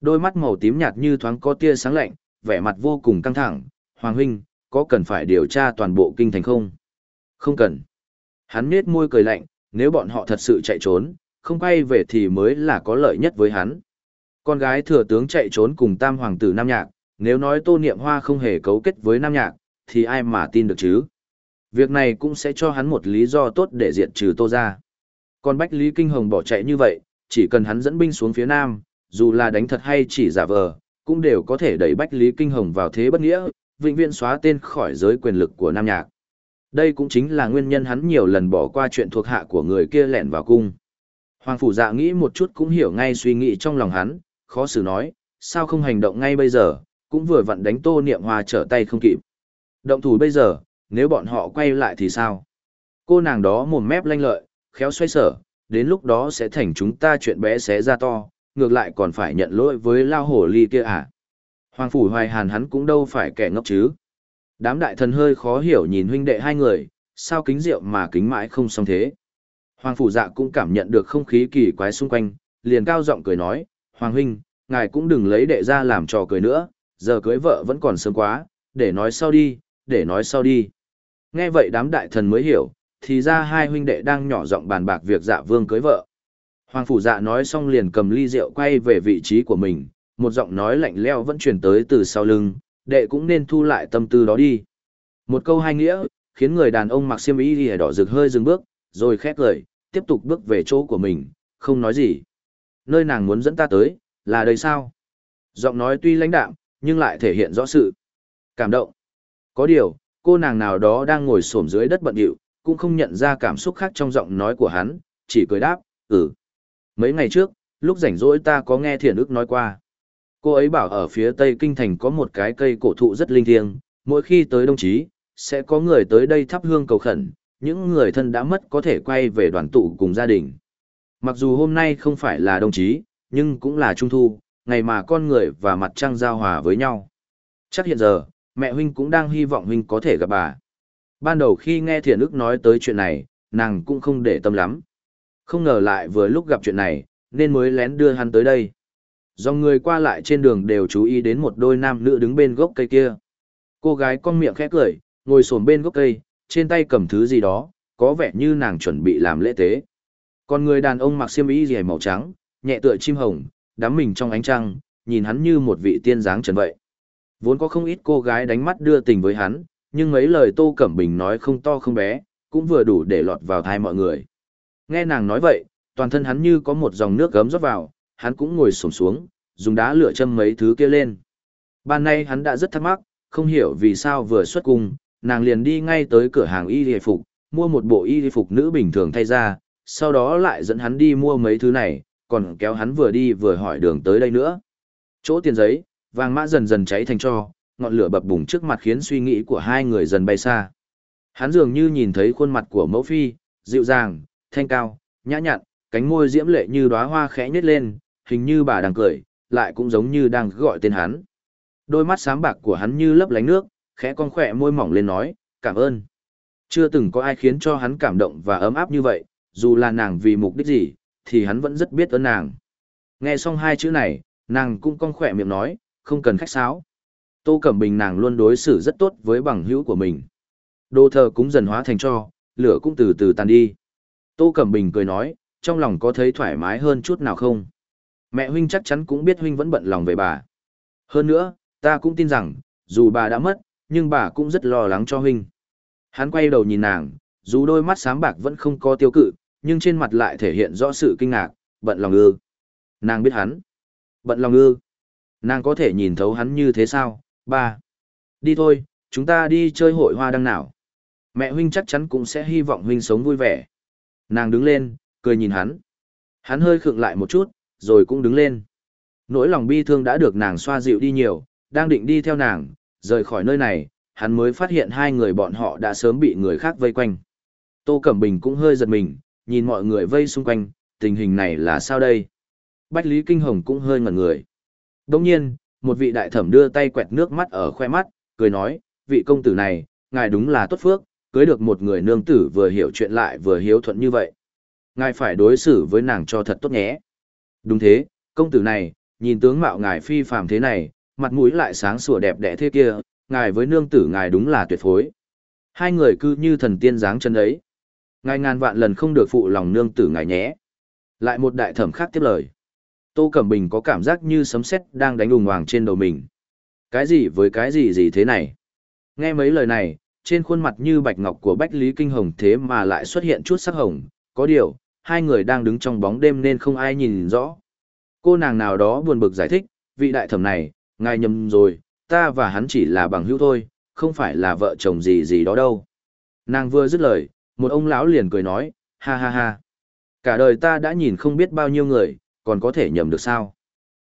Đôi mắt màu tím nhạt như thoáng có tia sáng lạnh, vẻ mặt vô cùng căng thẳng, Hoàng huynh, có cần phải điều tra toàn bộ kinh thành không? Không cần. Hắn nết môi cười lạnh, nếu bọn họ thật sự chạy trốn, không quay về thì mới là có lợi nhất với hắn. Con gái thừa tướng chạy trốn cùng tam hoàng tử Nam Nhạc, nếu nói Tô Niệm Hoa không hề cấu kết với Nam Nhạc, thì ai mà tin được chứ? Việc này cũng sẽ cho hắn một lý do tốt để diệt trừ Tô ra. Còn Bách Lý Kinh Hồng bỏ chạy như vậy, chỉ cần hắn dẫn binh xuống phía Nam, dù là đánh thật hay chỉ giả vờ, cũng đều có thể đẩy Bách Lý Kinh Hồng vào thế bất nghĩa, vĩnh viễn xóa tên khỏi giới quyền lực của Nam Nhạc. Đây cũng chính là nguyên nhân hắn nhiều lần bỏ qua chuyện thuộc hạ của người kia lẻn vào cung. Hoàng phủ dạ nghĩ một chút cũng hiểu ngay suy nghĩ trong lòng hắn, khó xử nói, sao không hành động ngay bây giờ, cũng vừa vặn đánh tô niệm hoa trở tay không kịp. Động thủ bây giờ, nếu bọn họ quay lại thì sao? Cô nàng đó mồm mép lanh lợi, khéo xoay sở, đến lúc đó sẽ thành chúng ta chuyện bé xé ra to, ngược lại còn phải nhận lỗi với lao hổ ly kia à? Hoàng phủ hoài hàn hắn cũng đâu phải kẻ ngốc chứ. Đám đại thần hơi khó hiểu nhìn huynh đệ hai người, sao kính rượu mà kính mãi không xong thế. Hoàng phủ dạ cũng cảm nhận được không khí kỳ quái xung quanh, liền cao giọng cười nói, Hoàng huynh, ngài cũng đừng lấy đệ ra làm trò cười nữa, giờ cưới vợ vẫn còn sớm quá, để nói sau đi, để nói sau đi. Nghe vậy đám đại thần mới hiểu, thì ra hai huynh đệ đang nhỏ giọng bàn bạc việc dạ vương cưới vợ. Hoàng phủ dạ nói xong liền cầm ly rượu quay về vị trí của mình, một giọng nói lạnh leo vẫn truyền tới từ sau lưng, đệ cũng nên thu lại tâm tư đó đi. Một câu hai nghĩa, khiến người đàn ông mặc xiêm y lìa đỏ rực hơi dừng bước, rồi khét lời, tiếp tục bước về chỗ của mình, không nói gì. Nơi nàng muốn dẫn ta tới, là đây sao? Giọng nói tuy lãnh đạm, nhưng lại thể hiện rõ sự cảm động. Có điều, cô nàng nào đó đang ngồi xổm dưới đất bận điệu, cũng không nhận ra cảm xúc khác trong giọng nói của hắn, chỉ cười đáp, ừ. Mấy ngày trước, lúc rảnh rỗi ta có nghe thiền ức nói qua. Cô ấy bảo ở phía tây kinh thành có một cái cây cổ thụ rất linh thiêng, mỗi khi tới đồng chí, sẽ có người tới đây thắp hương cầu khẩn, những người thân đã mất có thể quay về đoàn tụ cùng gia đình. Mặc dù hôm nay không phải là đồng chí, nhưng cũng là trung thu, ngày mà con người và mặt trăng giao hòa với nhau. Chắc hiện giờ, mẹ huynh cũng đang hy vọng huynh có thể gặp bà. Ban đầu khi nghe thiền ức nói tới chuyện này, nàng cũng không để tâm lắm. Không ngờ lại vừa lúc gặp chuyện này, nên mới lén đưa hắn tới đây. Do người qua lại trên đường đều chú ý đến một đôi nam nữ đứng bên gốc cây kia. Cô gái con miệng khẽ cười, ngồi xổm bên gốc cây, trên tay cầm thứ gì đó, có vẻ như nàng chuẩn bị làm lễ tế. Còn người đàn ông mặc xiêm y rìa màu trắng, nhẹ tựa chim hồng, đắm mình trong ánh trăng, nhìn hắn như một vị tiên dáng trần vậy. Vốn có không ít cô gái đánh mắt đưa tình với hắn, nhưng mấy lời Tô Cẩm Bình nói không to không bé, cũng vừa đủ để lọt vào thai mọi người. Nghe nàng nói vậy, toàn thân hắn như có một dòng nước gấm rót vào, hắn cũng ngồi xổm xuống, dùng đá lửa châm mấy thứ kia lên. Ban nay hắn đã rất thắc mắc, không hiểu vì sao vừa xuất cung, nàng liền đi ngay tới cửa hàng y y phục, mua một bộ y y phục nữ bình thường thay ra, sau đó lại dẫn hắn đi mua mấy thứ này, còn kéo hắn vừa đi vừa hỏi đường tới đây nữa. Chỗ tiền giấy, vàng mã dần dần cháy thành cho, ngọn lửa bập bùng trước mặt khiến suy nghĩ của hai người dần bay xa. Hắn dường như nhìn thấy khuôn mặt của mẫu phi, dịu dàng, thanh cao, nhã nhặn, cánh môi diễm lệ như đóa hoa khẽ nhếch lên, hình như bà đang cười, lại cũng giống như đang gọi tên hắn. Đôi mắt sáng bạc của hắn như lấp lánh nước, khẽ con khỏe môi mỏng lên nói, cảm ơn. Chưa từng có ai khiến cho hắn cảm động và ấm áp như vậy, dù là nàng vì mục đích gì, thì hắn vẫn rất biết ơn nàng. Nghe xong hai chữ này, nàng cũng con khỏe miệng nói, không cần khách sáo. Tô Cẩm Bình nàng luôn đối xử rất tốt với bằng hữu của mình. Đô thờ cũng dần hóa thành cho, lửa cũng từ từ tan đi. Tô Cẩm Bình cười nói, trong lòng có thấy thoải mái hơn chút nào không? Mẹ huynh chắc chắn cũng biết huynh vẫn bận lòng về bà. Hơn nữa, ta cũng tin rằng, dù bà đã mất, nhưng bà cũng rất lo lắng cho huynh. Hắn quay đầu nhìn nàng, dù đôi mắt sáng bạc vẫn không có tiêu cự, nhưng trên mặt lại thể hiện rõ sự kinh ngạc, bận lòng ư. Nàng biết hắn. Bận lòng ư. Nàng có thể nhìn thấu hắn như thế sao? Ba. Đi thôi, chúng ta đi chơi hội hoa đăng nào. Mẹ huynh chắc chắn cũng sẽ hy vọng huynh sống vui vẻ. Nàng đứng lên, cười nhìn hắn. Hắn hơi khựng lại một chút, rồi cũng đứng lên. Nỗi lòng bi thương đã được nàng xoa dịu đi nhiều, đang định đi theo nàng, rời khỏi nơi này, hắn mới phát hiện hai người bọn họ đã sớm bị người khác vây quanh. Tô Cẩm Bình cũng hơi giật mình, nhìn mọi người vây xung quanh, tình hình này là sao đây? Bách Lý Kinh Hồng cũng hơi ngẩn người. Đồng nhiên, một vị đại thẩm đưa tay quẹt nước mắt ở khoe mắt, cười nói, vị công tử này, ngài đúng là tốt phước, cưới được một người nương tử vừa hiểu chuyện lại vừa hiếu thuận như vậy. Ngài phải đối xử với nàng cho thật tốt nhé. Đúng thế, công tử này, nhìn tướng mạo ngài phi phàm thế này, mặt mũi lại sáng sủa đẹp đẽ thế kia, ngài với nương tử ngài đúng là tuyệt phối. Hai người cứ như thần tiên dáng chân ấy. Ngài ngàn vạn lần không được phụ lòng nương tử ngài nhé. Lại một đại thẩm khác tiếp lời. Tô Cẩm Bình có cảm giác như sấm sét đang đánh ùng hoàng trên đầu mình. Cái gì với cái gì gì thế này? Nghe mấy lời này, trên khuôn mặt như bạch ngọc của Bách Lý Kinh Hồng thế mà lại xuất hiện chút sắc hồng, có điều, hai người đang đứng trong bóng đêm nên không ai nhìn rõ. Cô nàng nào đó buồn bực giải thích, vị đại thẩm này, ngài nhầm rồi, ta và hắn chỉ là bằng hữu thôi, không phải là vợ chồng gì gì đó đâu. Nàng vừa dứt lời, một ông lão liền cười nói, ha ha ha. Cả đời ta đã nhìn không biết bao nhiêu người, còn có thể nhầm được sao?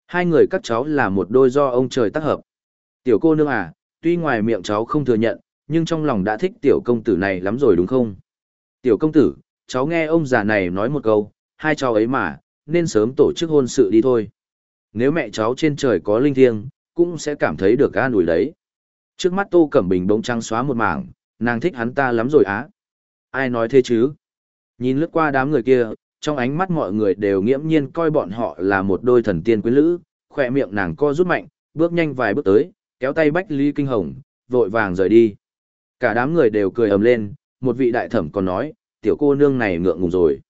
Hai người các cháu là một đôi do ông trời tác hợp. Tiểu cô nương à, tuy ngoài miệng cháu không thừa nhận, nhưng trong lòng đã thích tiểu công tử này lắm rồi đúng không? Tiểu công tử, cháu nghe ông già này nói một câu, hai cháu ấy mà, nên sớm tổ chức hôn sự đi thôi. Nếu mẹ cháu trên trời có linh thiêng, cũng sẽ cảm thấy được an ủi đấy. Trước mắt Tô Cẩm Bình bỗng trắng xóa một mảng, nàng thích hắn ta lắm rồi á. Ai nói thế chứ? Nhìn lướt qua đám người kia, trong ánh mắt mọi người đều nghiễm nhiên coi bọn họ là một đôi thần tiên quyến lữ, khỏe miệng nàng co rút mạnh, bước nhanh vài bước tới, kéo tay Bách Lý Kinh Hồng, vội vàng rời đi. Cả đám người đều cười ầm lên, một vị đại thẩm còn nói, tiểu cô nương này ngượng ngùng rồi.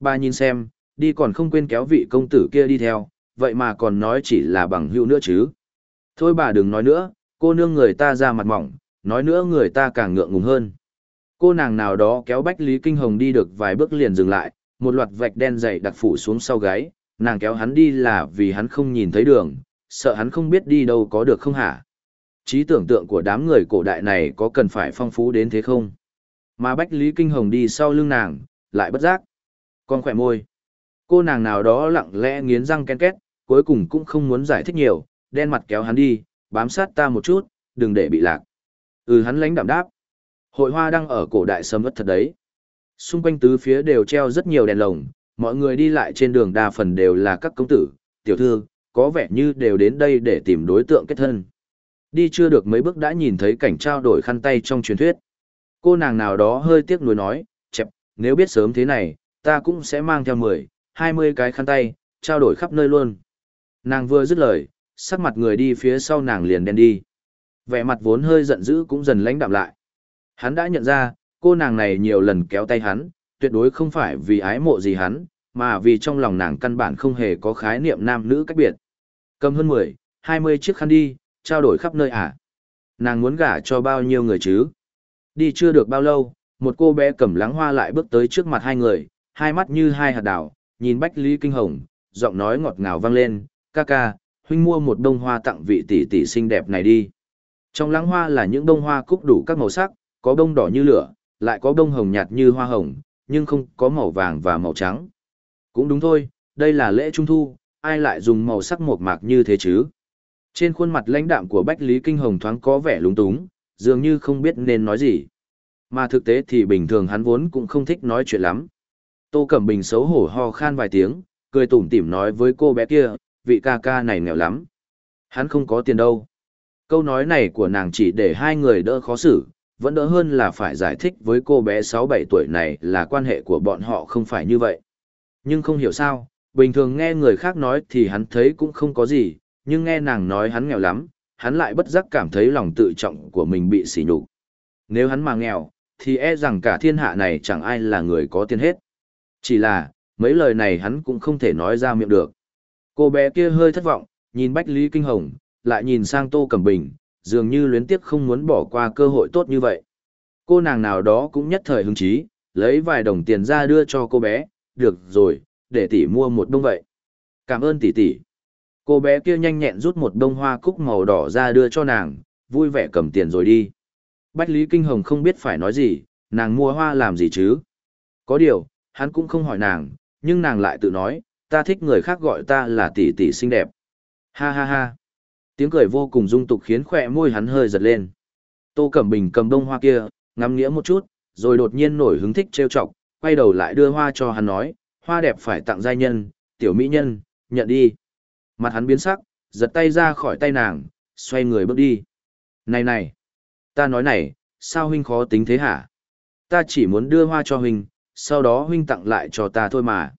Ba nhìn xem, đi còn không quên kéo vị công tử kia đi theo, vậy mà còn nói chỉ là bằng hữu nữa chứ. Thôi bà đừng nói nữa, cô nương người ta ra mặt mỏng, nói nữa người ta càng ngượng ngùng hơn. Cô nàng nào đó kéo Bách Lý Kinh Hồng đi được vài bước liền dừng lại, một loạt vạch đen dày đặc phủ xuống sau gáy, nàng kéo hắn đi là vì hắn không nhìn thấy đường, sợ hắn không biết đi đâu có được không hả? Trí tưởng tượng của đám người cổ đại này có cần phải phong phú đến thế không? Mà Bách Lý Kinh Hồng đi sau lưng nàng, lại bất giác. Con khỏe môi. Cô nàng nào đó lặng lẽ nghiến răng ken két, cuối cùng cũng không muốn giải thích nhiều, đen mặt kéo hắn đi, bám sát ta một chút, đừng để bị lạc. Ừ hắn lánh đạm đáp. Hội hoa đang ở cổ đại sầm ất thật đấy. Xung quanh tứ phía đều treo rất nhiều đèn lồng, mọi người đi lại trên đường đa phần đều là các công tử, tiểu thư, có vẻ như đều đến đây để tìm đối tượng kết thân. Đi chưa được mấy bước đã nhìn thấy cảnh trao đổi khăn tay trong truyền thuyết. Cô nàng nào đó hơi tiếc nuối nói, chẹp, nếu biết sớm thế này, ta cũng sẽ mang theo 10, 20 cái khăn tay, trao đổi khắp nơi luôn. Nàng vừa dứt lời, sắc mặt người đi phía sau nàng liền đen đi. Vẻ mặt vốn hơi giận dữ cũng dần lãnh đạm lại. Hắn đã nhận ra, cô nàng này nhiều lần kéo tay hắn, tuyệt đối không phải vì ái mộ gì hắn, mà vì trong lòng nàng căn bản không hề có khái niệm nam nữ cách biệt. Cầm hơn 10, 20 chiếc khăn đi, trao đổi khắp nơi à. Nàng muốn gả cho bao nhiêu người chứ? Đi chưa được bao lâu, một cô bé cầm lắng hoa lại bước tới trước mặt hai người, hai mắt như hai hạt đào, nhìn Bách Lý Kinh Hồng, giọng nói ngọt ngào vang lên, ca ca, huynh mua một đông hoa tặng vị tỷ tỷ xinh đẹp này đi. Trong lắng hoa là những đông hoa cúc đủ các màu sắc, có đông đỏ như lửa, lại có đông hồng nhạt như hoa hồng, nhưng không có màu vàng và màu trắng. Cũng đúng thôi, đây là lễ trung thu, ai lại dùng màu sắc mộc mạc như thế chứ? Trên khuôn mặt lãnh đạm của Bách Lý Kinh Hồng thoáng có vẻ lúng túng, dường như không biết nên nói gì. Mà thực tế thì bình thường hắn vốn cũng không thích nói chuyện lắm. Tô Cẩm Bình xấu hổ ho khan vài tiếng, cười tủm tỉm nói với cô bé kia, vị ca ca này nghèo lắm. Hắn không có tiền đâu. Câu nói này của nàng chỉ để hai người đỡ khó xử, vẫn đỡ hơn là phải giải thích với cô bé 6-7 tuổi này là quan hệ của bọn họ không phải như vậy. Nhưng không hiểu sao, bình thường nghe người khác nói thì hắn thấy cũng không có gì, nhưng nghe nàng nói hắn nghèo lắm, hắn lại bất giác cảm thấy lòng tự trọng của mình bị sỉ nhục. Nếu hắn mà nghèo, thì e rằng cả thiên hạ này chẳng ai là người có tiền hết. Chỉ là, mấy lời này hắn cũng không thể nói ra miệng được. Cô bé kia hơi thất vọng, nhìn Bách Lý Kinh Hồng, lại nhìn sang Tô Cẩm Bình, dường như luyến tiếc không muốn bỏ qua cơ hội tốt như vậy. Cô nàng nào đó cũng nhất thời hứng chí, lấy vài đồng tiền ra đưa cho cô bé, được rồi, để tỷ mua một đông vậy. Cảm ơn tỷ tỷ. Cô bé kia nhanh nhẹn rút một bông hoa cúc màu đỏ ra đưa cho nàng, vui vẻ cầm tiền rồi đi. Bách Lý Kinh Hồng không biết phải nói gì, nàng mua hoa làm gì chứ? Có điều, hắn cũng không hỏi nàng, nhưng nàng lại tự nói, ta thích người khác gọi ta là tỷ tỷ xinh đẹp. Ha ha ha. Tiếng cười vô cùng dung tục khiến khỏe môi hắn hơi giật lên. Tô Cẩm Bình cầm đông hoa kia, ngắm nghĩa một chút, rồi đột nhiên nổi hứng thích trêu chọc, quay đầu lại đưa hoa cho hắn nói, hoa đẹp phải tặng giai nhân, tiểu mỹ nhân, nhận đi. Mặt hắn biến sắc, giật tay ra khỏi tay nàng, xoay người bước đi. Này này, ta nói này, sao huynh khó tính thế hả? Ta chỉ muốn đưa hoa cho huynh, sau đó huynh tặng lại cho ta thôi mà.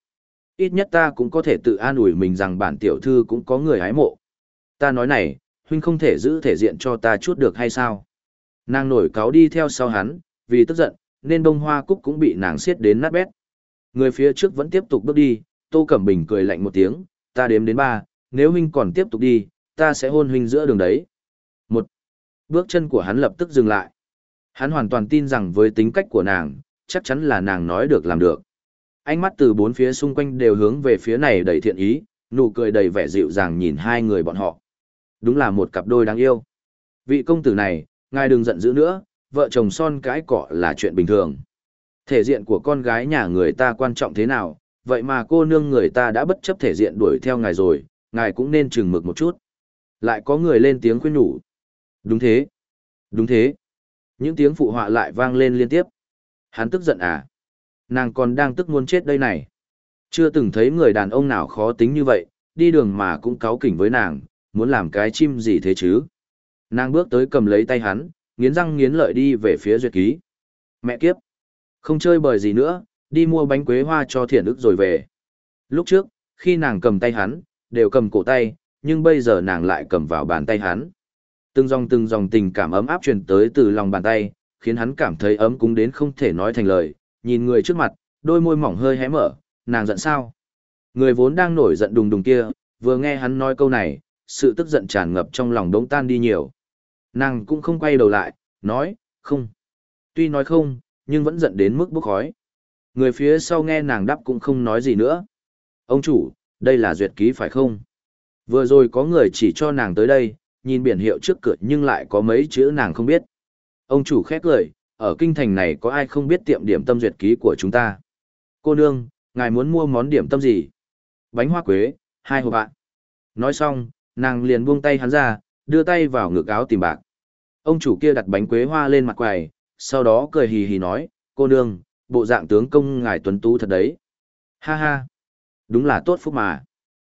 ít nhất ta cũng có thể tự an ủi mình rằng bản tiểu thư cũng có người hái mộ. Ta nói này, huynh không thể giữ thể diện cho ta chút được hay sao? Nàng nổi cáo đi theo sau hắn, vì tức giận, nên bông hoa cúc cũng bị nàng xiết đến nát bét. Người phía trước vẫn tiếp tục bước đi, Tô Cẩm Bình cười lạnh một tiếng, ta đếm đến ba, nếu huynh còn tiếp tục đi, ta sẽ hôn huynh giữa đường đấy. Một, bước chân của hắn lập tức dừng lại. Hắn hoàn toàn tin rằng với tính cách của nàng, chắc chắn là nàng nói được làm được. Ánh mắt từ bốn phía xung quanh đều hướng về phía này đầy thiện ý, nụ cười đầy vẻ dịu dàng nhìn hai người bọn họ. Đúng là một cặp đôi đáng yêu. Vị công tử này, ngài đừng giận dữ nữa, vợ chồng son cái cọ là chuyện bình thường. Thể diện của con gái nhà người ta quan trọng thế nào, vậy mà cô nương người ta đã bất chấp thể diện đuổi theo ngài rồi, ngài cũng nên chừng mực một chút. Lại có người lên tiếng khuyên nhủ. Đúng thế. Đúng thế. Những tiếng phụ họa lại vang lên liên tiếp. Hắn tức giận à? Nàng còn đang tức muốn chết đây này. Chưa từng thấy người đàn ông nào khó tính như vậy, đi đường mà cũng cáu kỉnh với nàng, muốn làm cái chim gì thế chứ? Nàng bước tới cầm lấy tay hắn, nghiến răng nghiến lợi đi về phía duyệt ký. Mẹ kiếp! Không chơi bời gì nữa, đi mua bánh quế hoa cho thiện ức rồi về. Lúc trước, khi nàng cầm tay hắn, đều cầm cổ tay, nhưng bây giờ nàng lại cầm vào bàn tay hắn. Từng dòng từng dòng tình cảm ấm áp truyền tới từ lòng bàn tay, khiến hắn cảm thấy ấm cúng đến không thể nói thành lời, nhìn người trước mặt, đôi môi mỏng hơi hé mở, nàng giận sao? Người vốn đang nổi giận đùng đùng kia, vừa nghe hắn nói câu này, sự tức giận tràn ngập trong lòng đống tan đi nhiều. Nàng cũng không quay đầu lại, nói, không. Tuy nói không, nhưng vẫn giận đến mức bốc khói. Người phía sau nghe nàng đáp cũng không nói gì nữa. Ông chủ, đây là duyệt ký phải không? Vừa rồi có người chỉ cho nàng tới đây, nhìn biển hiệu trước cửa nhưng lại có mấy chữ nàng không biết. Ông chủ khét lời, ở kinh thành này có ai không biết tiệm điểm tâm duyệt ký của chúng ta? Cô nương, ngài muốn mua món điểm tâm gì? Bánh hoa quế, hai hộp ạ. Nói xong, nàng liền buông tay hắn ra, đưa tay vào ngực áo tìm bạc. Ông chủ kia đặt bánh quế hoa lên mặt quầy, sau đó cười hì hì nói, cô nương, bộ dạng tướng công ngài tuấn tú thật đấy. Ha ha, đúng là tốt phúc mà.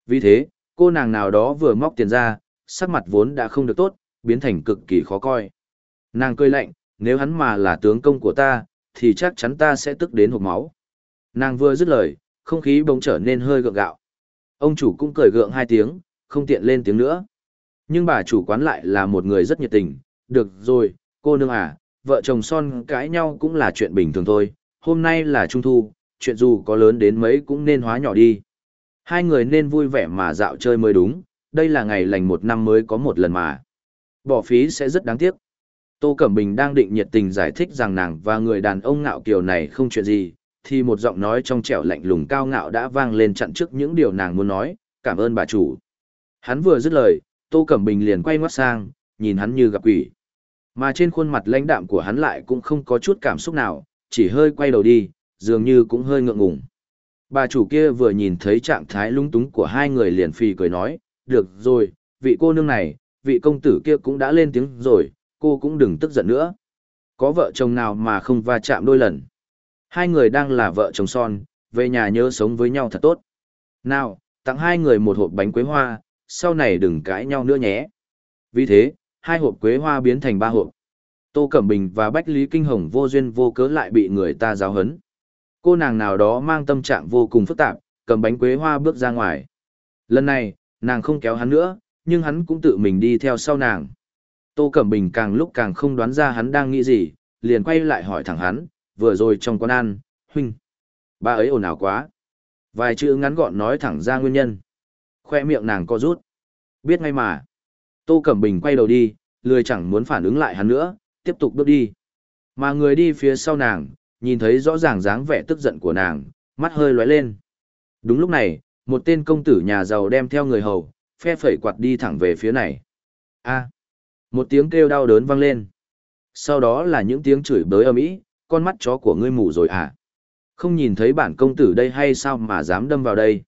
Vì thế, cô nàng nào đó vừa móc tiền ra, sắc mặt vốn đã không được tốt, biến thành cực kỳ khó coi. Nàng cười lạnh, nếu hắn mà là tướng công của ta, thì chắc chắn ta sẽ tức đến hộp máu. Nàng vừa dứt lời, không khí bỗng trở nên hơi gượng gạo. Ông chủ cũng cười gượng hai tiếng, không tiện lên tiếng nữa. Nhưng bà chủ quán lại là một người rất nhiệt tình. Được rồi, cô nương à, vợ chồng son cãi nhau cũng là chuyện bình thường thôi. Hôm nay là trung thu, chuyện dù có lớn đến mấy cũng nên hóa nhỏ đi. Hai người nên vui vẻ mà dạo chơi mới đúng, đây là ngày lành một năm mới có một lần mà. Bỏ phí sẽ rất đáng tiếc. Tô Cẩm Bình đang định nhiệt tình giải thích rằng nàng và người đàn ông ngạo kiều này không chuyện gì, thì một giọng nói trong trẻo lạnh lùng cao ngạo đã vang lên chặn trước những điều nàng muốn nói, cảm ơn bà chủ. Hắn vừa dứt lời, Tô Cẩm Bình liền quay ngoắt sang, nhìn hắn như gặp quỷ. Mà trên khuôn mặt lãnh đạm của hắn lại cũng không có chút cảm xúc nào, chỉ hơi quay đầu đi, dường như cũng hơi ngượng ngùng. Bà chủ kia vừa nhìn thấy trạng thái lung túng của hai người liền phì cười nói, được rồi, vị cô nương này, vị công tử kia cũng đã lên tiếng rồi, cô cũng đừng tức giận nữa. Có vợ chồng nào mà không va chạm đôi lần. Hai người đang là vợ chồng son, về nhà nhớ sống với nhau thật tốt. Nào, tặng hai người một hộp bánh quế hoa, sau này đừng cãi nhau nữa nhé. Vì thế, hai hộp quế hoa biến thành ba hộp. Tô Cẩm Bình và Bách Lý Kinh Hồng vô duyên vô cớ lại bị người ta giáo hấn. Cô nàng nào đó mang tâm trạng vô cùng phức tạp, cầm bánh quế hoa bước ra ngoài. Lần này, nàng không kéo hắn nữa, nhưng hắn cũng tự mình đi theo sau nàng. Tô Cẩm Bình càng lúc càng không đoán ra hắn đang nghĩ gì, liền quay lại hỏi thẳng hắn, vừa rồi trong quán ăn, huynh. Ba ấy ồn ào quá. Vài chữ ngắn gọn nói thẳng ra nguyên nhân. Khoe miệng nàng co rút. Biết ngay mà. Tô Cẩm Bình quay đầu đi, lười chẳng muốn phản ứng lại hắn nữa, tiếp tục bước đi. Mà người đi phía sau nàng, nhìn thấy rõ ràng dáng vẻ tức giận của nàng, mắt hơi lóe lên. Đúng lúc này, một tên công tử nhà giàu đem theo người hầu, phe phẩy quạt đi thẳng về phía này. A. một tiếng kêu đau đớn vang lên. Sau đó là những tiếng chửi bới ầm ĩ, con mắt chó của ngươi mù rồi à? Không nhìn thấy bản công tử đây hay sao mà dám đâm vào đây?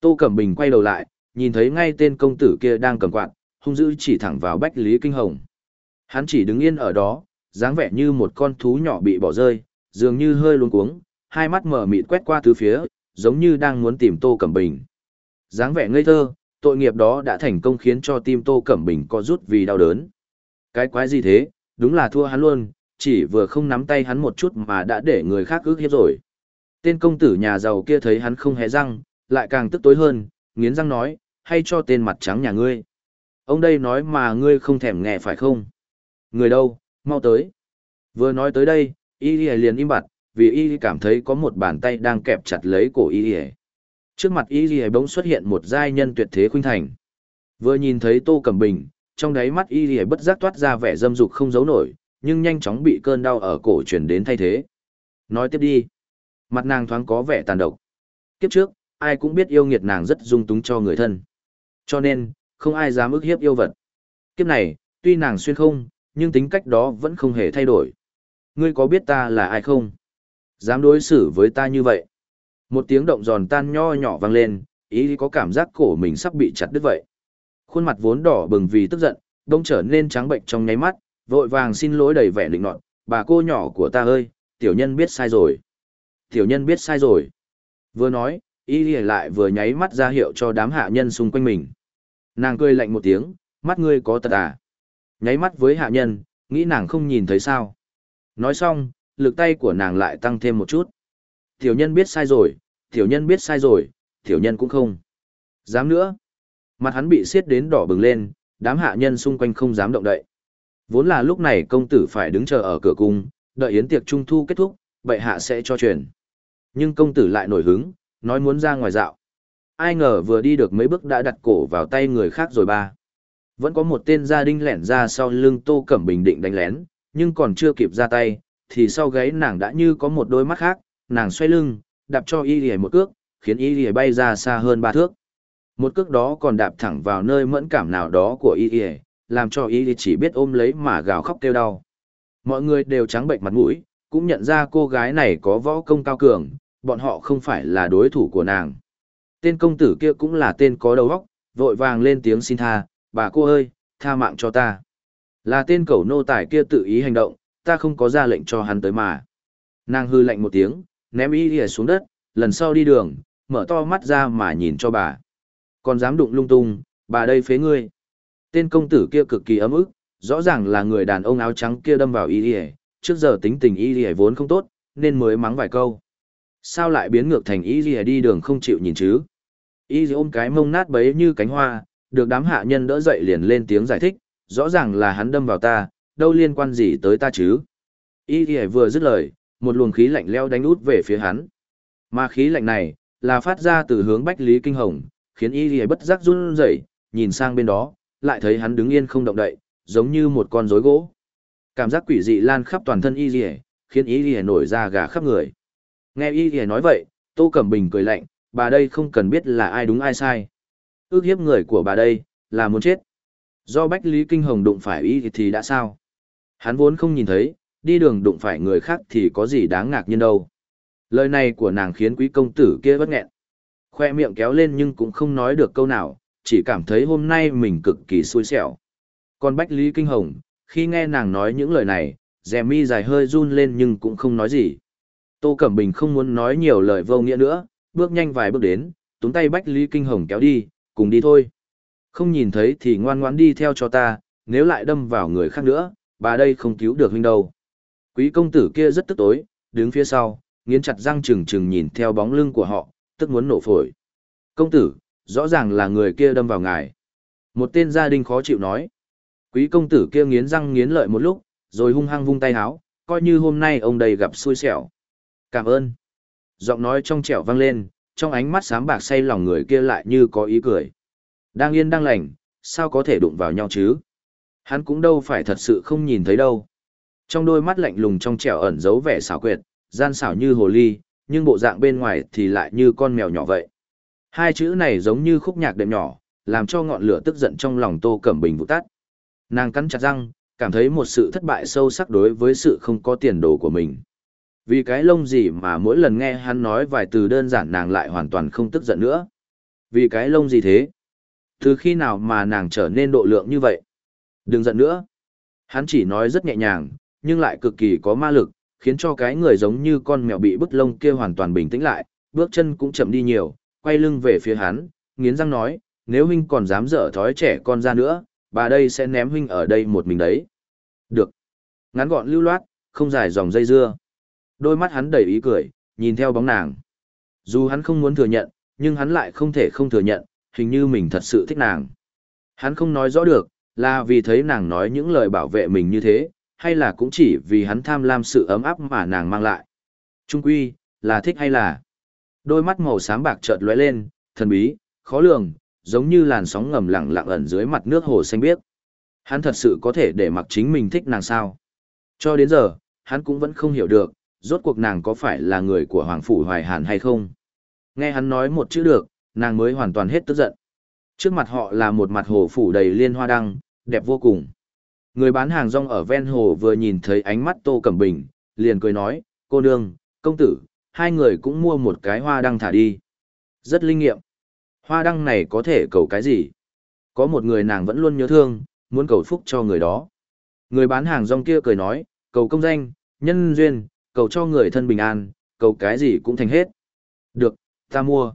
Tô Cẩm Bình quay đầu lại, nhìn thấy ngay tên công tử kia đang cầm quạt, hung dữ chỉ thẳng vào Bách Lý Kinh Hồng. Hắn chỉ đứng yên ở đó, dáng vẻ như một con thú nhỏ bị bỏ rơi, dường như hơi luống cuống, hai mắt mở mịt quét qua tứ phía, giống như đang muốn tìm Tô Cẩm Bình. dáng vẻ ngây thơ, tội nghiệp đó đã thành công khiến cho tim Tô Cẩm Bình co rút vì đau đớn. Cái quái gì thế, đúng là thua hắn luôn, chỉ vừa không nắm tay hắn một chút mà đã để người khác ước hiếp rồi. Tên công tử nhà giàu kia thấy hắn không hé răng, lại càng tức tối hơn, nghiến răng nói, hay cho tên mặt trắng nhà ngươi. Ông đây nói mà ngươi không thèm nghe phải không? Người đâu, mau tới. Vừa nói tới đây, y liền im bặt, vì y cảm thấy có một bàn tay đang kẹp chặt lấy cổ y Trước mặt y bỗng xuất hiện một giai nhân tuyệt thế khuynh thành. Vừa nhìn thấy Tô Cẩm Bình, trong đáy mắt y bất giác toát ra vẻ dâm dục không giấu nổi, nhưng nhanh chóng bị cơn đau ở cổ truyền đến thay thế. Nói tiếp đi. Mặt nàng thoáng có vẻ tàn độc. Kiếp trước, ai cũng biết yêu nghiệt nàng rất dung túng cho người thân. Cho nên, không ai dám ức hiếp yêu vật. Kiếp này, tuy nàng xuyên không, nhưng tính cách đó vẫn không hề thay đổi. Ngươi có biết ta là ai không? Dám đối xử với ta như vậy. Một tiếng động giòn tan nho nhỏ vang lên, ý có cảm giác cổ mình sắp bị chặt đứt vậy. Khuôn mặt vốn đỏ bừng vì tức giận, đông trở nên trắng bệnh trong nháy mắt, vội vàng xin lỗi đầy vẻ lịnh nọt, bà cô nhỏ của ta ơi, tiểu nhân biết sai rồi. Tiểu nhân biết sai rồi. Vừa nói, y lại vừa nháy mắt ra hiệu cho đám hạ nhân xung quanh mình. Nàng cười lạnh một tiếng, mắt ngươi có tật à. Nháy mắt với hạ nhân, nghĩ nàng không nhìn thấy sao. Nói xong, lực tay của nàng lại tăng thêm một chút. Tiểu nhân biết sai rồi, tiểu nhân biết sai rồi, tiểu nhân cũng không. Dám nữa. Mặt hắn bị xiết đến đỏ bừng lên, đám hạ nhân xung quanh không dám động đậy. Vốn là lúc này công tử phải đứng chờ ở cửa cung, đợi yến tiệc trung thu kết thúc, bệ hạ sẽ cho truyền. Nhưng công tử lại nổi hứng, nói muốn ra ngoài dạo. Ai ngờ vừa đi được mấy bước đã đặt cổ vào tay người khác rồi ba. Vẫn có một tên gia đình lẻn ra sau lưng Tô Cẩm Bình định đánh lén, nhưng còn chưa kịp ra tay, thì sau gáy nàng đã như có một đôi mắt khác, nàng xoay lưng, đạp cho y lìa một cước, khiến y lìa bay ra xa hơn ba thước. Một cước đó còn đạp thẳng vào nơi mẫn cảm nào đó của y lìa, làm cho y lìa chỉ biết ôm lấy mà gào khóc kêu đau. Mọi người đều trắng bệnh mặt mũi, cũng nhận ra cô gái này có võ công cao cường, bọn họ không phải là đối thủ của nàng. Tên công tử kia cũng là tên có đầu óc, vội vàng lên tiếng xin tha, bà cô ơi, tha mạng cho ta. Là tên cẩu nô tài kia tự ý hành động, ta không có ra lệnh cho hắn tới mà. Nàng hư lạnh một tiếng, ném y lìa xuống đất, lần sau đi đường, mở to mắt ra mà nhìn cho bà. Còn dám đụng lung tung, bà đây phế ngươi. Tên công tử kia cực kỳ ấm ức, rõ ràng là người đàn ông áo trắng kia đâm vào y lìa, trước giờ tính tình y lìa vốn không tốt, nên mới mắng vài câu. Sao lại biến ngược thành y lìa đi đường không chịu nhìn chứ? Y lìa ôm cái mông nát bấy như cánh hoa, được đám hạ nhân đỡ dậy liền lên tiếng giải thích, rõ ràng là hắn đâm vào ta, đâu liên quan gì tới ta chứ? Y thì vừa dứt lời, một luồng khí lạnh leo đánh út về phía hắn. Mà khí lạnh này, là phát ra từ hướng Bách Lý Kinh Hồng, khiến y thì bất giác run rẩy, nhìn sang bên đó, lại thấy hắn đứng yên không động đậy, giống như một con rối gỗ. Cảm giác quỷ dị lan khắp toàn thân y thì khiến y thì nổi da gà khắp người. Nghe y thì nói vậy, Tô Cẩm Bình cười lạnh, bà đây không cần biết là ai đúng ai sai. Ước hiếp người của bà đây, là muốn chết. Do Bách Lý Kinh Hồng đụng phải y thì đã sao? Hắn vốn không nhìn thấy, đi đường đụng phải người khác thì có gì đáng ngạc nhiên đâu. Lời này của nàng khiến quý công tử kia bất nghẹn. Khoe miệng kéo lên nhưng cũng không nói được câu nào, chỉ cảm thấy hôm nay mình cực kỳ xui xẻo. Còn Bách Lý Kinh Hồng, khi nghe nàng nói những lời này, dè mi dài hơi run lên nhưng cũng không nói gì. Tô Cẩm Bình không muốn nói nhiều lời vô nghĩa nữa, bước nhanh vài bước đến, túm tay Bách Lý Kinh Hồng kéo đi, cùng đi thôi. Không nhìn thấy thì ngoan ngoãn đi theo cho ta, nếu lại đâm vào người khác nữa, bà đây không cứu được huynh đâu. Quý công tử kia rất tức tối, đứng phía sau, nghiến chặt răng trừng trừng nhìn theo bóng lưng của họ, tức muốn nổ phổi. Công tử, rõ ràng là người kia đâm vào ngài. Một tên gia đình khó chịu nói. Quý công tử kia nghiến răng nghiến lợi một lúc, rồi hung hăng vung tay háo, coi như hôm nay ông đây gặp xui xẻo. Cảm ơn. Giọng nói trong trẻo vang lên, trong ánh mắt sáng bạc say lòng người kia lại như có ý cười. Đang yên đang lành, sao có thể đụng vào nhau chứ? Hắn cũng đâu phải thật sự không nhìn thấy đâu. Trong đôi mắt lạnh lùng trong trẻo ẩn giấu vẻ xảo quyệt, gian xảo như hồ ly, nhưng bộ dạng bên ngoài thì lại như con mèo nhỏ vậy. Hai chữ này giống như khúc nhạc đệm nhỏ, làm cho ngọn lửa tức giận trong lòng Tô Cẩm Bình vụt tắt. Nàng cắn chặt răng, cảm thấy một sự thất bại sâu sắc đối với sự không có tiền đồ của mình. Vì cái lông gì mà mỗi lần nghe hắn nói vài từ đơn giản nàng lại hoàn toàn không tức giận nữa. Vì cái lông gì thế? Từ khi nào mà nàng trở nên độ lượng như vậy? Đừng giận nữa. Hắn chỉ nói rất nhẹ nhàng, nhưng lại cực kỳ có ma lực, khiến cho cái người giống như con mèo bị bứt lông kia hoàn toàn bình tĩnh lại, bước chân cũng chậm đi nhiều, quay lưng về phía hắn, nghiến răng nói, nếu huynh còn dám dở thói trẻ con ra nữa, bà đây sẽ ném huynh ở đây một mình đấy. Được. Ngắn gọn lưu loát, không dài dòng dây dưa. Đôi mắt hắn đầy ý cười, nhìn theo bóng nàng. Dù hắn không muốn thừa nhận, nhưng hắn lại không thể không thừa nhận, hình như mình thật sự thích nàng. Hắn không nói rõ được, là vì thấy nàng nói những lời bảo vệ mình như thế, hay là cũng chỉ vì hắn tham lam sự ấm áp mà nàng mang lại. Trung quy, là thích hay là... Đôi mắt màu xám bạc chợt lóe lên, thần bí, khó lường, giống như làn sóng ngầm lặng lặng ẩn dưới mặt nước hồ xanh biếc. Hắn thật sự có thể để mặc chính mình thích nàng sao? Cho đến giờ, hắn cũng vẫn không hiểu được, rốt cuộc nàng có phải là người của Hoàng Phủ Hoài Hàn hay không? Nghe hắn nói một chữ được, nàng mới hoàn toàn hết tức giận. Trước mặt họ là một mặt hồ phủ đầy liên hoa đăng, đẹp vô cùng. Người bán hàng rong ở ven hồ vừa nhìn thấy ánh mắt Tô Cẩm Bình, liền cười nói, cô nương, công tử, hai người cũng mua một cái hoa đăng thả đi. Rất linh nghiệm. Hoa đăng này có thể cầu cái gì? Có một người nàng vẫn luôn nhớ thương, muốn cầu phúc cho người đó. Người bán hàng rong kia cười nói, cầu công danh, nhân duyên, cầu cho người thân bình an, cầu cái gì cũng thành hết. Được, ta mua.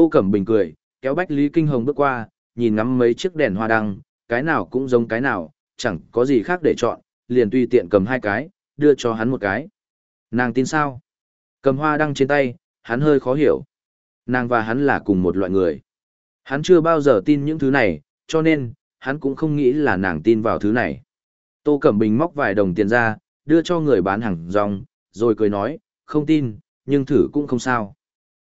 Tô Cẩm Bình cười, kéo Bách Lý Kinh Hồng bước qua, nhìn ngắm mấy chiếc đèn hoa đăng, cái nào cũng giống cái nào, chẳng có gì khác để chọn, liền tùy tiện cầm hai cái, đưa cho hắn một cái. Nàng tin sao? Cầm hoa đăng trên tay, hắn hơi khó hiểu. Nàng và hắn là cùng một loại người. Hắn chưa bao giờ tin những thứ này, cho nên, hắn cũng không nghĩ là nàng tin vào thứ này. Tô Cẩm Bình móc vài đồng tiền ra, đưa cho người bán hàng rong, rồi cười nói, không tin, nhưng thử cũng không sao.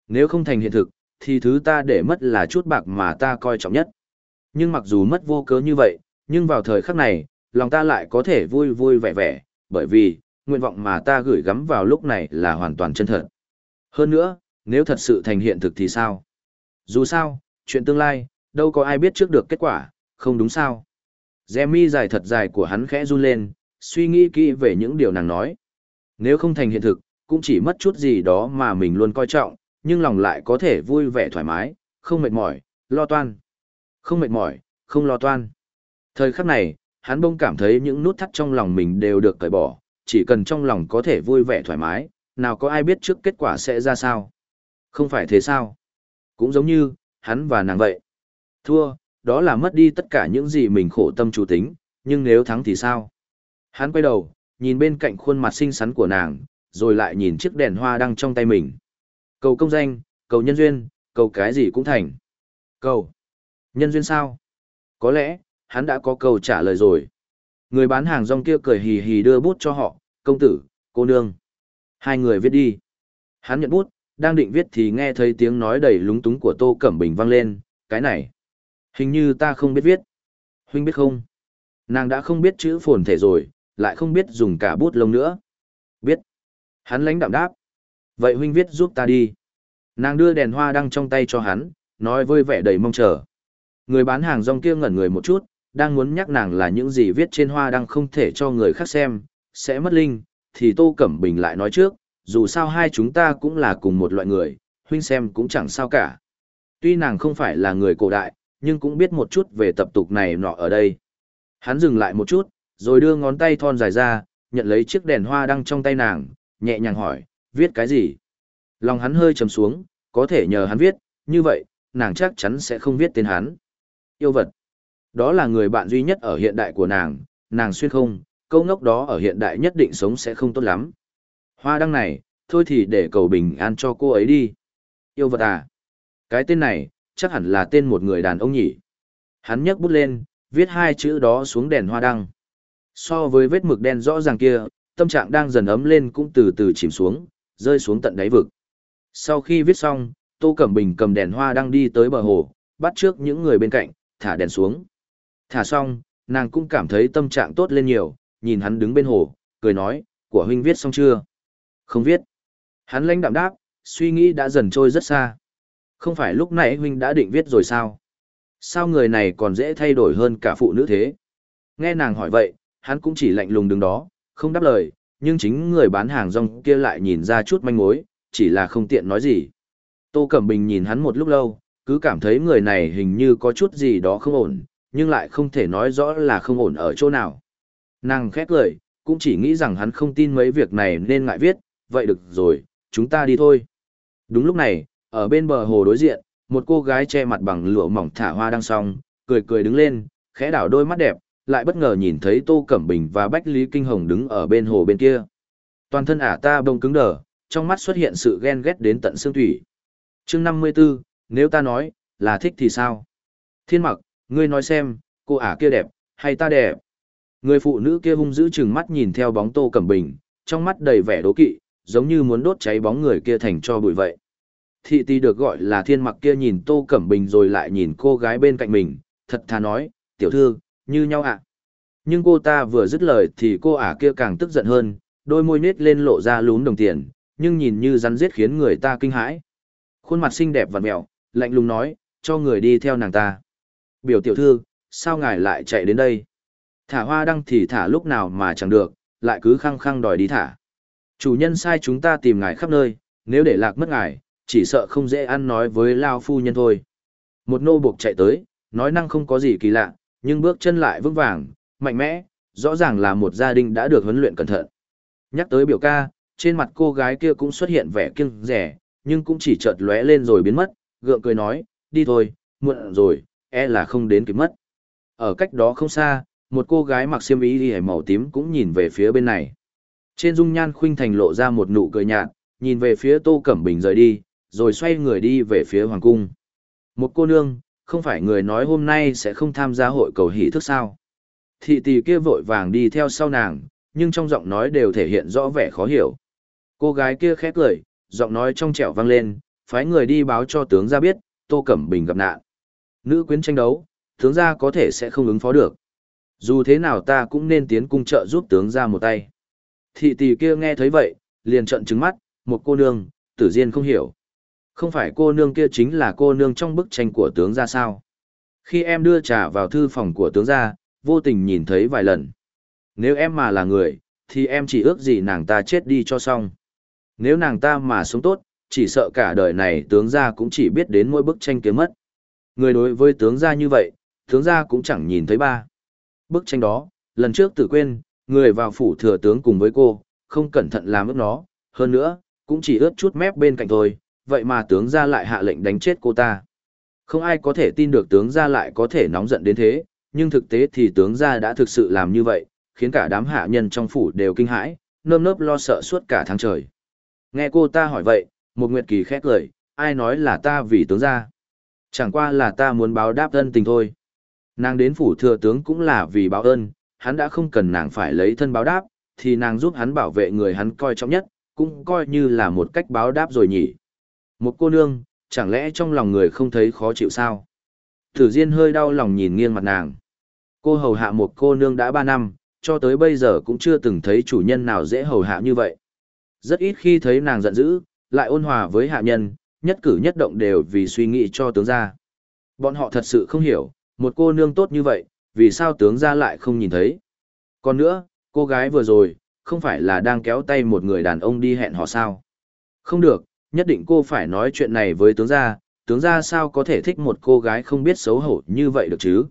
Nếu không thành hiện thực, thì thứ ta để mất là chút bạc mà ta coi trọng nhất. Nhưng mặc dù mất vô cớ như vậy, nhưng vào thời khắc này, lòng ta lại có thể vui vui vẻ vẻ, bởi vì, nguyện vọng mà ta gửi gắm vào lúc này là hoàn toàn chân thật. Hơn nữa, nếu thật sự thành hiện thực thì sao? Dù sao, chuyện tương lai, đâu có ai biết trước được kết quả, không đúng sao? Jemmy dài thật dài của hắn khẽ run lên, suy nghĩ kỹ về những điều nàng nói. Nếu không thành hiện thực, cũng chỉ mất chút gì đó mà mình luôn coi trọng, nhưng lòng lại có thể vui vẻ thoải mái, không mệt mỏi, lo toan. Không mệt mỏi, không lo toan. Thời khắc này, hắn bỗng cảm thấy những nút thắt trong lòng mình đều được cởi bỏ, chỉ cần trong lòng có thể vui vẻ thoải mái, nào có ai biết trước kết quả sẽ ra sao. Không phải thế sao? Cũng giống như, hắn và nàng vậy. Thua, đó là mất đi tất cả những gì mình khổ tâm chủ tính, nhưng nếu thắng thì sao? Hắn quay đầu, nhìn bên cạnh khuôn mặt xinh xắn của nàng, rồi lại nhìn chiếc đèn hoa đang trong tay mình. Cầu công danh, cầu nhân duyên, cầu cái gì cũng thành. Cầu. Nhân duyên sao? Có lẽ, hắn đã có câu trả lời rồi. Người bán hàng rong kia cười hì hì đưa bút cho họ, công tử, cô nương. Hai người viết đi. Hắn nhận bút, đang định viết thì nghe thấy tiếng nói đầy lúng túng của Tô Cẩm Bình vang lên, cái này. Hình như ta không biết viết. Huynh biết không? Nàng đã không biết chữ phồn thể rồi, lại không biết dùng cả bút lông nữa. Biết. Hắn lãnh đạm đáp. Vậy huynh viết giúp ta đi. Nàng đưa đèn hoa đăng trong tay cho hắn, nói với vẻ đầy mong chờ. Người bán hàng rong kia ngẩn người một chút, đang muốn nhắc nàng là những gì viết trên hoa đăng không thể cho người khác xem, sẽ mất linh, thì Tô Cẩm Bình lại nói trước, dù sao hai chúng ta cũng là cùng một loại người, huynh xem cũng chẳng sao cả. Tuy nàng không phải là người cổ đại, nhưng cũng biết một chút về tập tục này nọ ở đây. Hắn dừng lại một chút, rồi đưa ngón tay thon dài ra, nhận lấy chiếc đèn hoa đăng trong tay nàng, nhẹ nhàng hỏi, viết cái gì? Lòng hắn hơi trầm xuống, có thể nhờ hắn viết, như vậy, nàng chắc chắn sẽ không viết tên hắn. Yêu vật. Đó là người bạn duy nhất ở hiện đại của nàng, nàng xuyên không, câu ngốc đó ở hiện đại nhất định sống sẽ không tốt lắm. Hoa đăng này, thôi thì để cầu bình an cho cô ấy đi. Yêu vật à? Cái tên này, chắc hẳn là tên một người đàn ông nhỉ. Hắn nhấc bút lên, viết hai chữ đó xuống đèn hoa đăng. So với vết mực đen rõ ràng kia, tâm trạng đang dần ấm lên cũng từ từ chìm xuống, rơi xuống tận đáy vực. Sau khi viết xong, Tô Cẩm Bình cầm đèn hoa đang đi tới bờ hồ, bắt trước những người bên cạnh, thả đèn xuống. Thả xong, nàng cũng cảm thấy tâm trạng tốt lên nhiều, nhìn hắn đứng bên hồ, cười nói, của huynh viết xong chưa? Không viết. Hắn lãnh đạm đáp, suy nghĩ đã dần trôi rất xa. Không phải lúc nãy huynh đã định viết rồi sao? Sao người này còn dễ thay đổi hơn cả phụ nữ thế? Nghe nàng hỏi vậy, hắn cũng chỉ lạnh lùng đứng đó, không đáp lời, nhưng chính người bán hàng rong kia lại nhìn ra chút manh mối, chỉ là không tiện nói gì. Tô Cẩm Bình nhìn hắn một lúc lâu, cứ cảm thấy người này hình như có chút gì đó không ổn, nhưng lại không thể nói rõ là không ổn ở chỗ nào. Nàng khét lời, cũng chỉ nghĩ rằng hắn không tin mấy việc này nên ngại viết, vậy được rồi, chúng ta đi thôi. Đúng lúc này, ở bên bờ hồ đối diện, một cô gái che mặt bằng lụa mỏng thả hoa đang xong, cười cười đứng lên, khẽ đảo đôi mắt đẹp, lại bất ngờ nhìn thấy Tô Cẩm Bình và Bách Lý Kinh Hồng đứng ở bên hồ bên kia. Toàn thân ả ta bông cứng đờ, trong mắt xuất hiện sự ghen ghét đến tận xương thủy. chương 54, Nếu ta nói, là thích thì sao? Thiên mặc, ngươi nói xem, cô ả kia đẹp, hay ta đẹp? Người phụ nữ kia hung dữ chừng mắt nhìn theo bóng Tô Cẩm Bình, trong mắt đầy vẻ đố kỵ, giống như muốn đốt cháy bóng người kia thành cho bụi vậy. Thị tỷ được gọi là thiên mặc kia nhìn Tô Cẩm Bình rồi lại nhìn cô gái bên cạnh mình, thật thà nói, tiểu thư, như nhau ạ. Nhưng cô ta vừa dứt lời thì cô ả kia càng tức giận hơn, đôi môi nết lên lộ ra lún đồng tiền, nhưng nhìn như rắn giết khiến người ta kinh hãi. Khuôn mặt xinh đẹp và mẹo, lạnh lùng nói, cho người đi theo nàng ta. Biểu tiểu thư, sao ngài lại chạy đến đây? Thả hoa đăng thì thả lúc nào mà chẳng được, lại cứ khăng khăng đòi đi thả. Chủ nhân sai chúng ta tìm ngài khắp nơi, nếu để lạc mất ngài, chỉ sợ không dễ ăn nói với Lao phu nhân thôi. Một nô buộc chạy tới, nói năng không có gì kỳ lạ, nhưng bước chân lại vững vàng, mạnh mẽ, rõ ràng là một gia đình đã được huấn luyện cẩn thận. Nhắc tới biểu ca, trên mặt cô gái kia cũng xuất hiện vẻ kiêng rẻ, nhưng cũng chỉ chợt lóe lên rồi biến mất, gượng cười nói, đi thôi, muộn rồi, e là không đến kịp mất. Ở cách đó không xa, một cô gái mặc xiêm y đi màu tím cũng nhìn về phía bên này. Trên dung nhan khuynh thành lộ ra một nụ cười nhạt, nhìn về phía Tô Cẩm Bình rời đi, rồi xoay người đi về phía hoàng cung. Một cô nương, không phải người nói hôm nay sẽ không tham gia hội cầu hỷ thức sao. Thị tỷ kia vội vàng đi theo sau nàng, nhưng trong giọng nói đều thể hiện rõ vẻ khó hiểu. Cô gái kia khẽ cười, giọng nói trong trẻo vang lên, phái người đi báo cho tướng ra biết, Tô Cẩm Bình gặp nạn. Nữ quyến tranh đấu, tướng gia có thể sẽ không ứng phó được. Dù thế nào ta cũng nên tiến cung trợ giúp tướng gia một tay. Thị tỷ kia nghe thấy vậy, liền trợn trừng mắt, một cô nương, tử diên không hiểu. Không phải cô nương kia chính là cô nương trong bức tranh của tướng gia sao. Khi em đưa trà vào thư phòng của tướng gia, vô tình nhìn thấy vài lần. Nếu em mà là người, thì em chỉ ước gì nàng ta chết đi cho xong. Nếu nàng ta mà sống tốt, chỉ sợ cả đời này tướng gia cũng chỉ biết đến mỗi bức tranh kiếm mất. Người đối với tướng gia như vậy, tướng gia cũng chẳng nhìn thấy ba. Bức tranh đó, lần trước tử quên, người vào phủ thừa tướng cùng với cô, không cẩn thận làm ướt nó, hơn nữa, cũng chỉ ướt chút mép bên cạnh thôi, vậy mà tướng gia lại hạ lệnh đánh chết cô ta. Không ai có thể tin được tướng gia lại có thể nóng giận đến thế, nhưng thực tế thì tướng gia đã thực sự làm như vậy, khiến cả đám hạ nhân trong phủ đều kinh hãi, nơm nớp lo sợ suốt cả tháng trời. Nghe cô ta hỏi vậy, một nguyệt kỳ khét lời, ai nói là ta vì tướng gia. Chẳng qua là ta muốn báo đáp ân tình thôi. Nàng đến phủ thừa tướng cũng là vì báo ơn, hắn đã không cần nàng phải lấy thân báo đáp, thì nàng giúp hắn bảo vệ người hắn coi trọng nhất, cũng coi như là một cách báo đáp rồi nhỉ. Một cô nương, chẳng lẽ trong lòng người không thấy khó chịu sao? Thử Diên hơi đau lòng nhìn nghiêng mặt nàng. Cô hầu hạ một cô nương đã ba năm, cho tới bây giờ cũng chưa từng thấy chủ nhân nào dễ hầu hạ như vậy. Rất ít khi thấy nàng giận dữ, lại ôn hòa với hạ nhân, nhất cử nhất động đều vì suy nghĩ cho tướng gia. Bọn họ thật sự không hiểu, một cô nương tốt như vậy, vì sao tướng gia lại không nhìn thấy. Còn nữa, cô gái vừa rồi, không phải là đang kéo tay một người đàn ông đi hẹn họ sao. Không được, nhất định cô phải nói chuyện này với tướng gia, tướng gia sao có thể thích một cô gái không biết xấu hổ như vậy được chứ.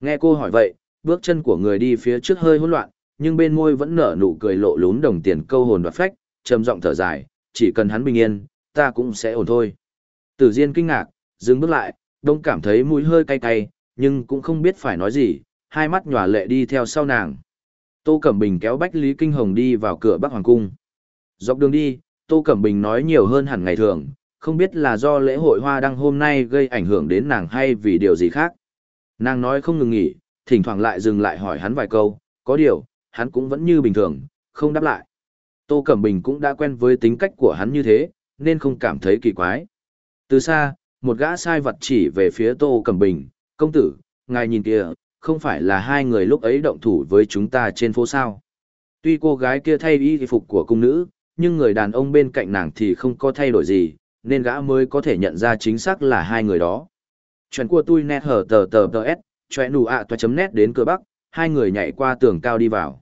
Nghe cô hỏi vậy, bước chân của người đi phía trước hơi hỗn loạn, nhưng bên môi vẫn nở nụ cười lộ lún đồng tiền câu hồn đoạt phách, trầm giọng thở dài, chỉ cần hắn bình yên, ta cũng sẽ ổn thôi. Tử Diên kinh ngạc, dừng bước lại, đông cảm thấy mũi hơi cay cay, nhưng cũng không biết phải nói gì, hai mắt nhòa lệ đi theo sau nàng. Tô Cẩm Bình kéo Bách Lý Kinh Hồng đi vào cửa Bắc Hoàng Cung. Dọc đường đi, Tô Cẩm Bình nói nhiều hơn hẳn ngày thường, không biết là do lễ hội hoa đăng hôm nay gây ảnh hưởng đến nàng hay vì điều gì khác. Nàng nói không ngừng nghỉ, thỉnh thoảng lại dừng lại hỏi hắn vài câu, có điều, hắn cũng vẫn như bình thường, không đáp lại. Tô Cẩm Bình cũng đã quen với tính cách của hắn như thế, nên không cảm thấy kỳ quái. Từ xa, một gã sai vật chỉ về phía Tô Cẩm Bình, công tử, ngài nhìn kìa, không phải là hai người lúc ấy động thủ với chúng ta trên phố sao. Tuy cô gái kia thay y phục của cung nữ, nhưng người đàn ông bên cạnh nàng thì không có thay đổi gì, nên gã mới có thể nhận ra chính xác là hai người đó. Chuyện của tôi nét hở tờ tờ tờ s, chuyện nụ ạ toa chấm nét đến cửa bắc, hai người nhảy qua tường cao đi vào.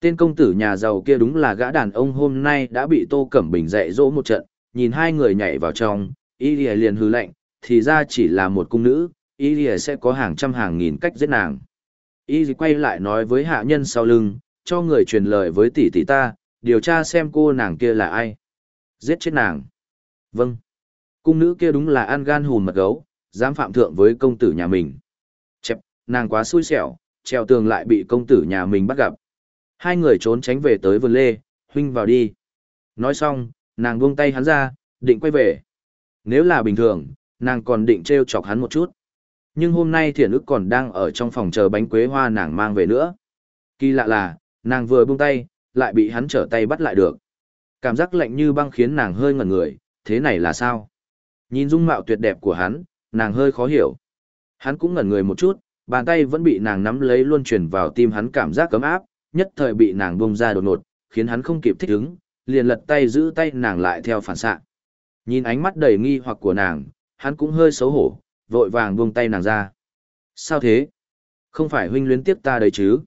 Tên công tử nhà giàu kia đúng là gã đàn ông hôm nay đã bị Tô Cẩm Bình dạy dỗ một trận, nhìn hai người nhảy vào trong, y lìa liền hư lệnh, thì ra chỉ là một cung nữ, y lìa sẽ có hàng trăm hàng nghìn cách giết nàng. Y quay lại nói với hạ nhân sau lưng, cho người truyền lời với tỷ tỷ ta, điều tra xem cô nàng kia là ai. Giết chết nàng. Vâng. Cung nữ kia đúng là ăn gan hùn mật gấu, dám phạm thượng với công tử nhà mình. Chẹp, nàng quá xui xẻo, treo tường lại bị công tử nhà mình bắt gặp. Hai người trốn tránh về tới vườn lê, huynh vào đi. Nói xong, nàng buông tay hắn ra, định quay về. Nếu là bình thường, nàng còn định treo chọc hắn một chút. Nhưng hôm nay thiện ức còn đang ở trong phòng chờ bánh quế hoa nàng mang về nữa. Kỳ lạ là, nàng vừa buông tay, lại bị hắn trở tay bắt lại được. Cảm giác lạnh như băng khiến nàng hơi ngẩn người, thế này là sao? Nhìn dung mạo tuyệt đẹp của hắn, nàng hơi khó hiểu. Hắn cũng ngẩn người một chút, bàn tay vẫn bị nàng nắm lấy luôn truyền vào tim hắn cảm giác cấm áp, nhất thời bị nàng bông ra đột ngột, khiến hắn không kịp thích ứng, liền lật tay giữ tay nàng lại theo phản xạ. Nhìn ánh mắt đầy nghi hoặc của nàng, hắn cũng hơi xấu hổ, vội vàng buông tay nàng ra. Sao thế? Không phải huynh luyến tiếc ta đấy chứ?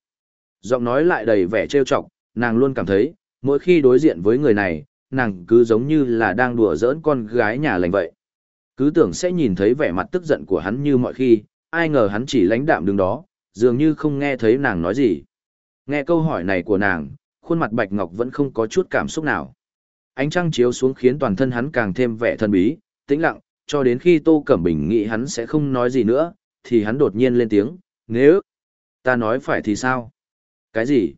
Giọng nói lại đầy vẻ trêu chọc, nàng luôn cảm thấy, mỗi khi đối diện với người này, nàng cứ giống như là đang đùa giỡn con gái nhà lành vậy. Cứ tưởng sẽ nhìn thấy vẻ mặt tức giận của hắn như mọi khi, ai ngờ hắn chỉ lãnh đạm đứng đó, dường như không nghe thấy nàng nói gì. Nghe câu hỏi này của nàng, khuôn mặt Bạch Ngọc vẫn không có chút cảm xúc nào. Ánh trăng chiếu xuống khiến toàn thân hắn càng thêm vẻ thân bí, tĩnh lặng, cho đến khi Tô Cẩm Bình nghĩ hắn sẽ không nói gì nữa, thì hắn đột nhiên lên tiếng, nếu ta nói phải thì sao? Cái gì?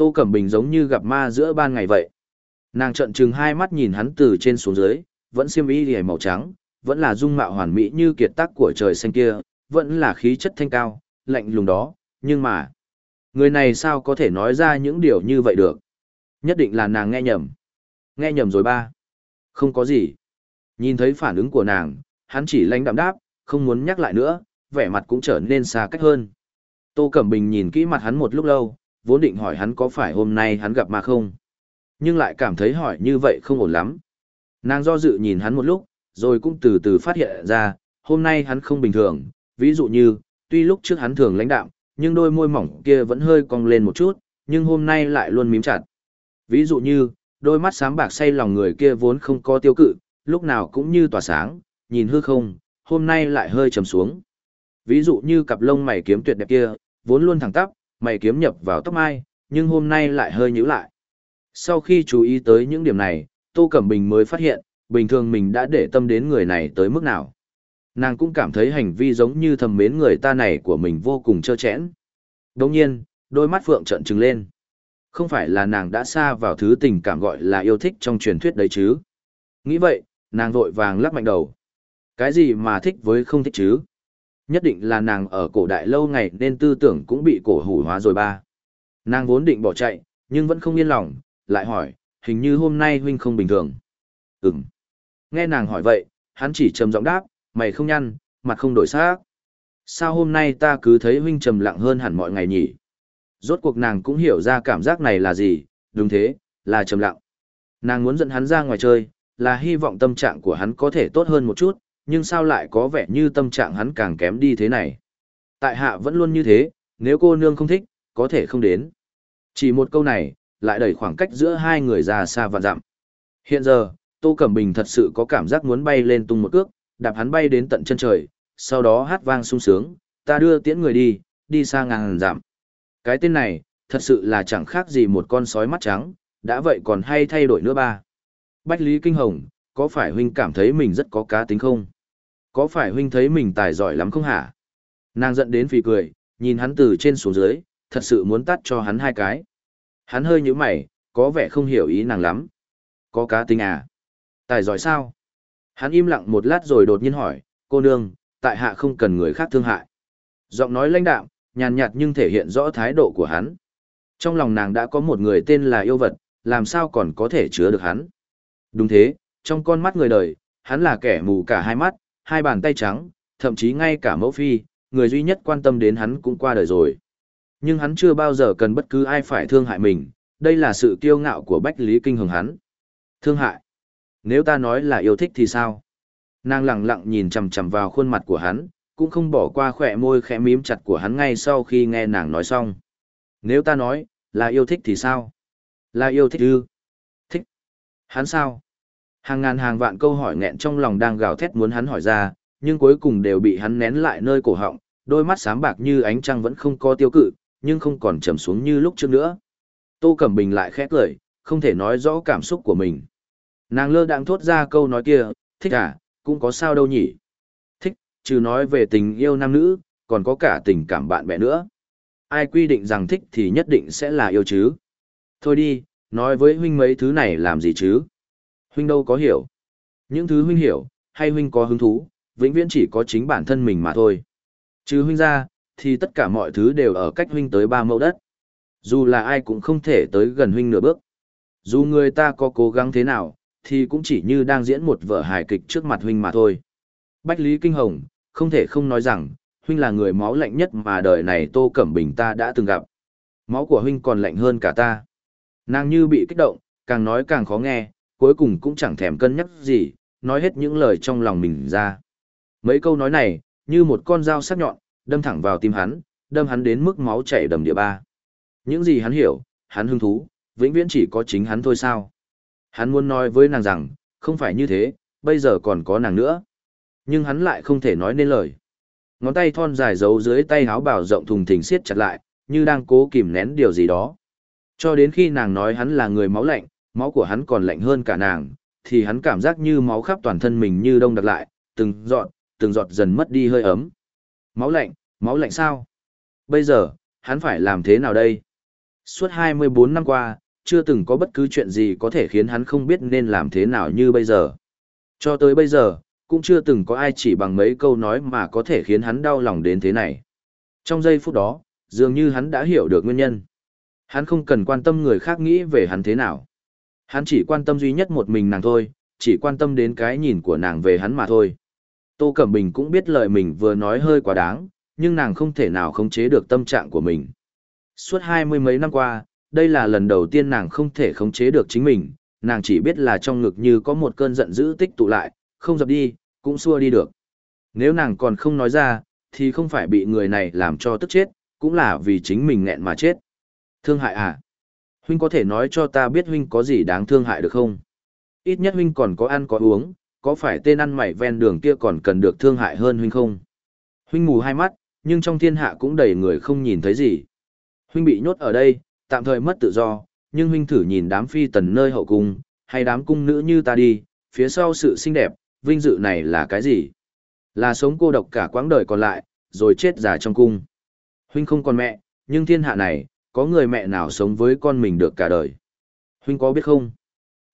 Tô Cẩm Bình giống như gặp ma giữa ban ngày vậy. Nàng trợn trừng hai mắt nhìn hắn từ trên xuống dưới, vẫn xiêm y liễu màu trắng, vẫn là dung mạo hoàn mỹ như kiệt tác của trời xanh kia, vẫn là khí chất thanh cao, lạnh lùng đó, nhưng mà, người này sao có thể nói ra những điều như vậy được? Nhất định là nàng nghe nhầm. Nghe nhầm rồi ba. Không có gì. Nhìn thấy phản ứng của nàng, hắn chỉ lãnh đạm đáp, không muốn nhắc lại nữa, vẻ mặt cũng trở nên xa cách hơn. Tô Cẩm Bình nhìn kỹ mặt hắn một lúc lâu, vốn định hỏi hắn có phải hôm nay hắn gặp ma không. Nhưng lại cảm thấy hỏi như vậy không ổn lắm. Nàng do dự nhìn hắn một lúc, rồi cũng từ từ phát hiện ra, hôm nay hắn không bình thường, ví dụ như, tuy lúc trước hắn thường lãnh đạm, nhưng đôi môi mỏng kia vẫn hơi cong lên một chút, nhưng hôm nay lại luôn mím chặt. Ví dụ như, đôi mắt sáng bạc say lòng người kia vốn không có tiêu cự, lúc nào cũng như tỏa sáng, nhìn hư không, hôm nay lại hơi trầm xuống. Ví dụ như cặp lông mày kiếm tuyệt đẹp kia, vốn luôn thẳng tắp, mày kiếm nhập vào tóc mai, nhưng hôm nay lại hơi nhíu lại. Sau khi chú ý tới những điểm này, Tô Cẩm Bình mới phát hiện, bình thường mình đã để tâm đến người này tới mức nào. Nàng cũng cảm thấy hành vi giống như thầm mến người ta này của mình vô cùng trơ chẽn. Đồng nhiên, đôi mắt Phượng trợn trừng lên. Không phải là nàng đã xa vào thứ tình cảm gọi là yêu thích trong truyền thuyết đấy chứ. Nghĩ vậy, nàng vội vàng lắc mạnh đầu. Cái gì mà thích với không thích chứ? Nhất định là nàng ở cổ đại lâu ngày nên tư tưởng cũng bị cổ hủ hóa rồi ba. Nàng vốn định bỏ chạy, nhưng vẫn không yên lòng, lại hỏi, hình như hôm nay huynh không bình thường. Ừm. Nghe nàng hỏi vậy, hắn chỉ trầm giọng đáp, mày không nhăn, mặt không đổi sắc. Sao hôm nay ta cứ thấy huynh trầm lặng hơn hẳn mọi ngày nhỉ? Rốt cuộc nàng cũng hiểu ra cảm giác này là gì, đúng thế, là trầm lặng. Nàng muốn dẫn hắn ra ngoài chơi, là hy vọng tâm trạng của hắn có thể tốt hơn một chút, nhưng sao lại có vẻ như tâm trạng hắn càng kém đi thế này. Tại hạ vẫn luôn như thế, nếu cô nương không thích, có thể không đến. Chỉ một câu này, lại đẩy khoảng cách giữa hai người ra xa vạn dặm. Hiện giờ, Tô Cẩm Bình thật sự có cảm giác muốn bay lên tung một cước, đạp hắn bay đến tận chân trời, sau đó hát vang sung sướng, ta đưa tiễn người đi, đi xa ngàn dặm. Cái tên này, thật sự là chẳng khác gì một con sói mắt trắng, đã vậy còn hay thay đổi nữa ba. Bách Lý Kinh Hồng, có phải huynh cảm thấy mình rất có cá tính không? Có phải huynh thấy mình tài giỏi lắm không hả? Nàng giận đến phì cười, nhìn hắn từ trên xuống dưới, thật sự muốn tắt cho hắn hai cái. Hắn hơi như mày, có vẻ không hiểu ý nàng lắm. Có cá tính à? Tài giỏi sao? Hắn im lặng một lát rồi đột nhiên hỏi, cô nương, tại hạ không cần người khác thương hại. Giọng nói lãnh đạm, nhàn nhạt nhưng thể hiện rõ thái độ của hắn. Trong lòng nàng đã có một người tên là yêu vật, làm sao còn có thể chứa được hắn. Đúng thế, trong con mắt người đời, hắn là kẻ mù cả hai mắt, hai bàn tay trắng, thậm chí ngay cả mẫu phi, người duy nhất quan tâm đến hắn cũng qua đời rồi. Nhưng hắn chưa bao giờ cần bất cứ ai phải thương hại mình, đây là sự kiêu ngạo của Bách Lý Kinh Hồng hắn. Thương hại? Nếu ta nói là yêu thích thì sao? Nàng lặng lặng nhìn chằm chằm vào khuôn mặt của hắn, cũng không bỏ qua khỏe môi khẽ mím chặt của hắn ngay sau khi nghe nàng nói xong. Nếu ta nói, là yêu thích thì sao? Là yêu thích ư? Thích. Hắn sao? Hàng ngàn hàng vạn câu hỏi nghẹn trong lòng đang gào thét muốn hắn hỏi ra, nhưng cuối cùng đều bị hắn nén lại nơi cổ họng, đôi mắt sáng bạc như ánh trăng vẫn không có tiêu cự, nhưng không còn trầm xuống như lúc trước nữa. Tô Cẩm Bình lại khẽ cười, không thể nói rõ cảm xúc của mình. Nàng lơ đang thốt ra câu nói kia, thích à, cũng có sao đâu nhỉ. Thích, trừ nói về tình yêu nam nữ, còn có cả tình cảm bạn bè nữa. Ai quy định rằng thích thì nhất định sẽ là yêu chứ. Thôi đi, nói với huynh mấy thứ này làm gì chứ. Huynh đâu có hiểu. Những thứ huynh hiểu, hay huynh có hứng thú, vĩnh viễn chỉ có chính bản thân mình mà thôi. Chứ huynh ra, thì tất cả mọi thứ đều ở cách huynh tới ba mẫu đất. Dù là ai cũng không thể tới gần huynh nửa bước. Dù người ta có cố gắng thế nào, thì cũng chỉ như đang diễn một vở hài kịch trước mặt huynh mà thôi. Bách Lý Kinh Hồng, không thể không nói rằng, huynh là người máu lạnh nhất mà đời này Tô Cẩm Bình ta đã từng gặp. Máu của huynh còn lạnh hơn cả ta. Nàng như bị kích động, càng nói càng khó nghe, cuối cùng cũng chẳng thèm cân nhắc gì, nói hết những lời trong lòng mình ra. Mấy câu nói này, như một con dao sắc nhọn, đâm thẳng vào tim hắn, đâm hắn đến mức máu chảy đầm địa ba. Những gì hắn hiểu, hắn hứng thú, vĩnh viễn chỉ có chính hắn thôi sao. Hắn muốn nói với nàng rằng, không phải như thế, bây giờ còn có nàng nữa. Nhưng hắn lại không thể nói nên lời. Ngón tay thon dài giấu dưới tay háo bảo rộng thùng thình siết chặt lại, như đang cố kìm nén điều gì đó. Cho đến khi nàng nói hắn là người máu lạnh, máu của hắn còn lạnh hơn cả nàng, thì hắn cảm giác như máu khắp toàn thân mình như đông đặc lại, từng giọt, từng giọt dần mất đi hơi ấm. Máu lạnh, máu lạnh sao? Bây giờ, hắn phải làm thế nào đây? Suốt 24 năm qua, chưa từng có bất cứ chuyện gì có thể khiến hắn không biết nên làm thế nào như bây giờ. Cho tới bây giờ, cũng chưa từng có ai chỉ bằng mấy câu nói mà có thể khiến hắn đau lòng đến thế này. Trong giây phút đó, dường như hắn đã hiểu được nguyên nhân. Hắn không cần quan tâm người khác nghĩ về hắn thế nào. Hắn chỉ quan tâm duy nhất một mình nàng thôi, chỉ quan tâm đến cái nhìn của nàng về hắn mà thôi. Tô Cẩm Bình cũng biết lời mình vừa nói hơi quá đáng, nhưng nàng không thể nào khống chế được tâm trạng của mình. Suốt hai mươi mấy năm qua, đây là lần đầu tiên nàng không thể khống chế được chính mình, nàng chỉ biết là trong ngực như có một cơn giận dữ tích tụ lại, không dập đi, cũng xua đi được. Nếu nàng còn không nói ra, thì không phải bị người này làm cho tức chết, cũng là vì chính mình nghẹn mà chết. Thương hại à? Huynh có thể nói cho ta biết huynh có gì đáng thương hại được không? Ít nhất huynh còn có ăn có uống, có phải tên ăn mày ven đường kia còn cần được thương hại hơn huynh không? Huynh mù hai mắt, nhưng trong thiên hạ cũng đầy người không nhìn thấy gì. Huynh bị nhốt ở đây, tạm thời mất tự do, nhưng huynh thử nhìn đám phi tần nơi hậu cung, hay đám cung nữ như ta đi, phía sau sự xinh đẹp, vinh dự này là cái gì? Là sống cô độc cả quãng đời còn lại, rồi chết già trong cung. Huynh không còn mẹ, nhưng thiên hạ này, có người mẹ nào sống với con mình được cả đời. Huynh có biết không?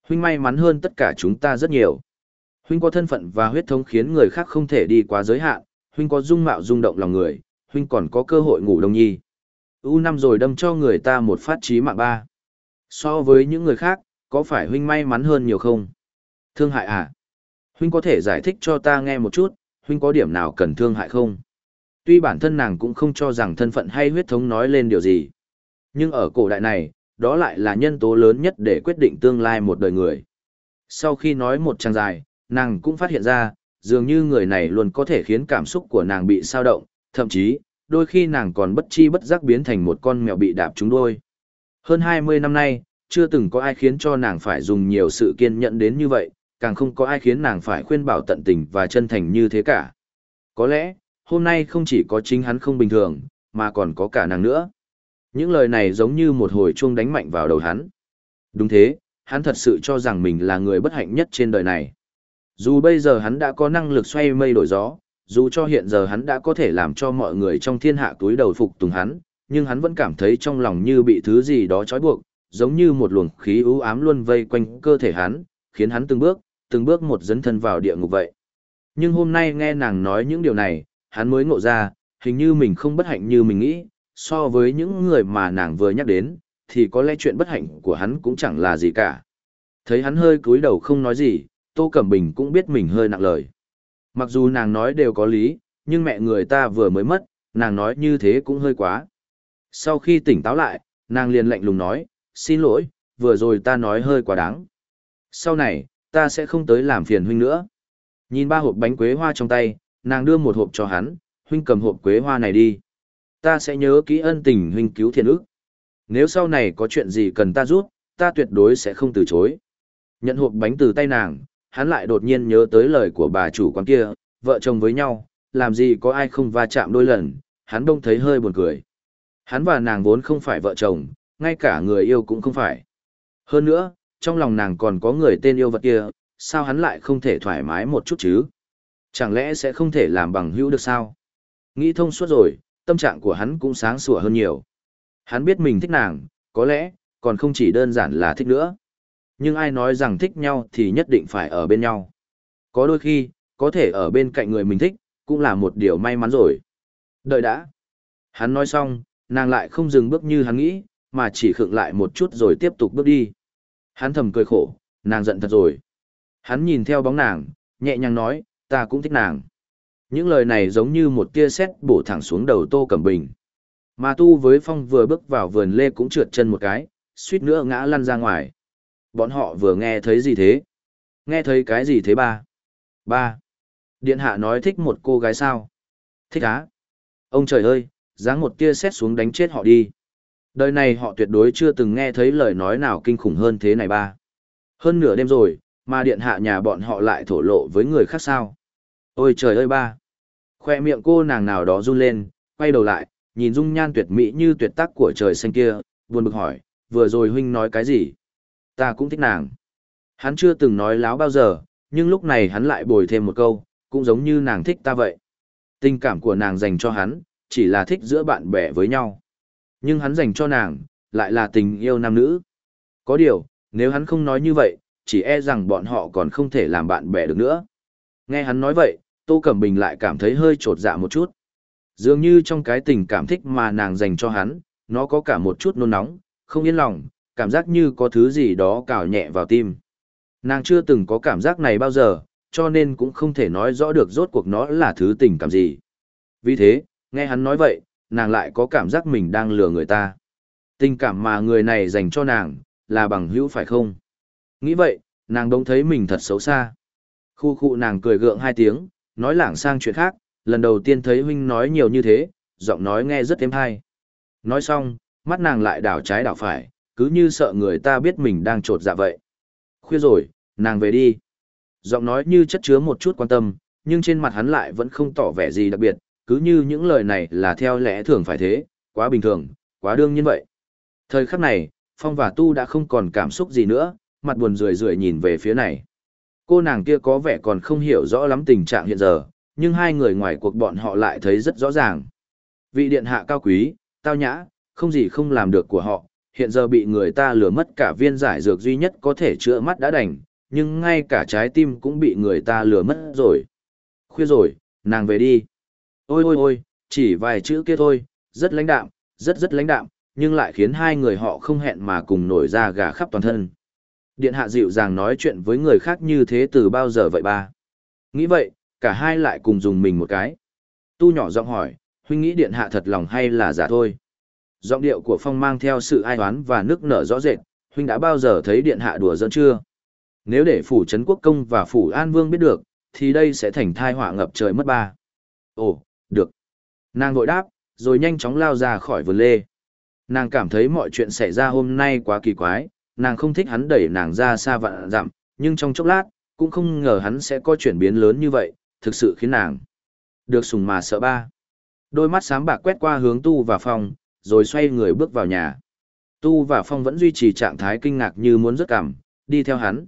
Huynh may mắn hơn tất cả chúng ta rất nhiều. Huynh có thân phận và huyết thống khiến người khác không thể đi quá giới hạn, huynh có dung mạo rung động lòng người, huynh còn có cơ hội ngủ đông nhi. U năm rồi đâm cho người ta một phát trí mạng ba. So với những người khác, có phải huynh may mắn hơn nhiều không? Thương hại à? Huynh có thể giải thích cho ta nghe một chút, huynh có điểm nào cần thương hại không? Tuy bản thân nàng cũng không cho rằng thân phận hay huyết thống nói lên điều gì. Nhưng ở cổ đại này, đó lại là nhân tố lớn nhất để quyết định tương lai một đời người. Sau khi nói một trang dài, nàng cũng phát hiện ra, dường như người này luôn có thể khiến cảm xúc của nàng bị sao động, thậm chí, đôi khi nàng còn bất chi bất giác biến thành một con mèo bị đạp trúng đôi. Hơn 20 năm nay, chưa từng có ai khiến cho nàng phải dùng nhiều sự kiên nhẫn đến như vậy, càng không có ai khiến nàng phải khuyên bảo tận tình và chân thành như thế cả. Có lẽ, hôm nay không chỉ có chính hắn không bình thường, mà còn có cả nàng nữa. Những lời này giống như một hồi chuông đánh mạnh vào đầu hắn. Đúng thế, hắn thật sự cho rằng mình là người bất hạnh nhất trên đời này. Dù bây giờ hắn đã có năng lực xoay mây đổi gió, dù cho hiện giờ hắn đã có thể làm cho mọi người trong thiên hạ túi đầu phục tùng hắn, nhưng hắn vẫn cảm thấy trong lòng như bị thứ gì đó trói buộc, giống như một luồng khí u ám luôn vây quanh cơ thể hắn, khiến hắn từng bước, từng bước một dấn thân vào địa ngục vậy. Nhưng hôm nay nghe nàng nói những điều này, hắn mới ngộ ra, hình như mình không bất hạnh như mình nghĩ, so với những người mà nàng vừa nhắc đến, thì có lẽ chuyện bất hạnh của hắn cũng chẳng là gì cả. Thấy hắn hơi cúi đầu không nói gì, Tô Cẩm Bình cũng biết mình hơi nặng lời. Mặc dù nàng nói đều có lý, nhưng mẹ người ta vừa mới mất, nàng nói như thế cũng hơi quá. Sau khi tỉnh táo lại, nàng liền lạnh lùng nói, xin lỗi, vừa rồi ta nói hơi quá đáng. Sau này, ta sẽ không tới làm phiền huynh nữa. Nhìn ba hộp bánh quế hoa trong tay, nàng đưa một hộp cho hắn, huynh cầm hộp quế hoa này đi. Ta sẽ nhớ kỹ ân tình huynh cứu thiện ức. Nếu sau này có chuyện gì cần ta giúp, ta tuyệt đối sẽ không từ chối. Nhận hộp bánh từ tay nàng, hắn lại đột nhiên nhớ tới lời của bà chủ quán kia, vợ chồng với nhau, làm gì có ai không va chạm đôi lần, hắn đông thấy hơi buồn cười. Hắn và nàng vốn không phải vợ chồng, ngay cả người yêu cũng không phải. Hơn nữa, trong lòng nàng còn có người tên yêu vật kia, sao hắn lại không thể thoải mái một chút chứ? Chẳng lẽ sẽ không thể làm bằng hữu được sao? Nghĩ thông suốt rồi, tâm trạng của hắn cũng sáng sủa hơn nhiều. Hắn biết mình thích nàng, có lẽ, còn không chỉ đơn giản là thích nữa. Nhưng ai nói rằng thích nhau thì nhất định phải ở bên nhau. Có đôi khi, có thể ở bên cạnh người mình thích, cũng là một điều may mắn rồi. Đợi đã. Hắn nói xong, nàng lại không dừng bước như hắn nghĩ, mà chỉ khựng lại một chút rồi tiếp tục bước đi. Hắn thầm cười khổ, nàng giận thật rồi. Hắn nhìn theo bóng nàng, nhẹ nhàng nói, ta cũng thích nàng. Những lời này giống như một tia sét bổ thẳng xuống đầu Tô Cẩm Bình. Mà Tu với Phong vừa bước vào vườn lê cũng trượt chân một cái, suýt nữa ngã lăn ra ngoài. Bọn họ vừa nghe thấy gì thế? Nghe thấy cái gì thế ba? Ba. Điện hạ nói thích một cô gái sao? Thích á? Ông trời ơi, dáng một tia sét xuống đánh chết họ đi. Đời này họ tuyệt đối chưa từng nghe thấy lời nói nào kinh khủng hơn thế này ba. Hơn nửa đêm rồi, mà điện hạ nhà bọn họ lại thổ lộ với người khác sao. Ôi trời ơi ba! Khoe miệng cô nàng nào đó run lên, quay đầu lại, nhìn dung nhan tuyệt mỹ như tuyệt tác của trời xanh kia, buồn bực hỏi, vừa rồi huynh nói cái gì? Ta cũng thích nàng. Hắn chưa từng nói láo bao giờ, nhưng lúc này hắn lại bồi thêm một câu, cũng giống như nàng thích ta vậy. Tình cảm của nàng dành cho hắn, chỉ là thích giữa bạn bè với nhau. Nhưng hắn dành cho nàng, lại là tình yêu nam nữ. Có điều, nếu hắn không nói như vậy, chỉ e rằng bọn họ còn không thể làm bạn bè được nữa. Nghe hắn nói vậy, Tô Cẩm Bình lại cảm thấy hơi trột dạ một chút. Dường như trong cái tình cảm thích mà nàng dành cho hắn, nó có cả một chút nôn nóng, không yên lòng, cảm giác như có thứ gì đó cào nhẹ vào tim. Nàng chưa từng có cảm giác này bao giờ, cho nên cũng không thể nói rõ được rốt cuộc nó là thứ tình cảm gì. Vì thế, nghe hắn nói vậy, nàng lại có cảm giác mình đang lừa người ta. Tình cảm mà người này dành cho nàng, là bằng hữu phải không? Nghĩ vậy, nàng đông thấy mình thật xấu xa. Khu khu nàng cười gượng hai tiếng, nói lảng sang chuyện khác, lần đầu tiên thấy huynh nói nhiều như thế, giọng nói nghe rất êm hay. Nói xong, mắt nàng lại đảo trái đảo phải, cứ như sợ người ta biết mình đang trột dạ vậy. Khuya rồi, nàng về đi. Giọng nói như chất chứa một chút quan tâm, nhưng trên mặt hắn lại vẫn không tỏ vẻ gì đặc biệt, cứ như những lời này là theo lẽ thường phải thế, quá bình thường, quá đương nhiên vậy. Thời khắc này, Phong và Tu đã không còn cảm xúc gì nữa, mặt buồn rười rượi nhìn về phía này. Cô nàng kia có vẻ còn không hiểu rõ lắm tình trạng hiện giờ, nhưng hai người ngoài cuộc bọn họ lại thấy rất rõ ràng. Vị điện hạ cao quý, tao nhã, không gì không làm được của họ, hiện giờ bị người ta lừa mất cả viên giải dược duy nhất có thể chữa mắt đã đành, nhưng ngay cả trái tim cũng bị người ta lừa mất rồi. Khuya rồi, nàng về đi. Ôi ôi ôi, chỉ vài chữ kia thôi, rất lãnh đạm, rất rất lãnh đạm, nhưng lại khiến hai người họ không hẹn mà cùng nổi ra gà khắp toàn thân. Điện hạ dịu dàng nói chuyện với người khác như thế từ bao giờ vậy ba? Nghĩ vậy, cả hai lại cùng dùng mình một cái. Tu nhỏ giọng hỏi, huynh nghĩ điện hạ thật lòng hay là giả thôi? Giọng điệu của Phong mang theo sự ai oán và nước nở rõ rệt, huynh đã bao giờ thấy điện hạ đùa giỡn chưa? Nếu để phủ trấn quốc công và phủ an vương biết được, thì đây sẽ thành thai họa ngập trời mất ba. Ồ, được. Nàng vội đáp, rồi nhanh chóng lao ra khỏi vườn lê. Nàng cảm thấy mọi chuyện xảy ra hôm nay quá kỳ quái, nàng không thích hắn đẩy nàng ra xa vạn dặm, nhưng trong chốc lát, cũng không ngờ hắn sẽ có chuyển biến lớn như vậy, thực sự khiến nàng được sùng mà sợ ba. Đôi mắt sáng bạc quét qua hướng Tu và Phong, rồi xoay người bước vào nhà. Tu và Phong vẫn duy trì trạng thái kinh ngạc như muốn rớt cảm, đi theo hắn.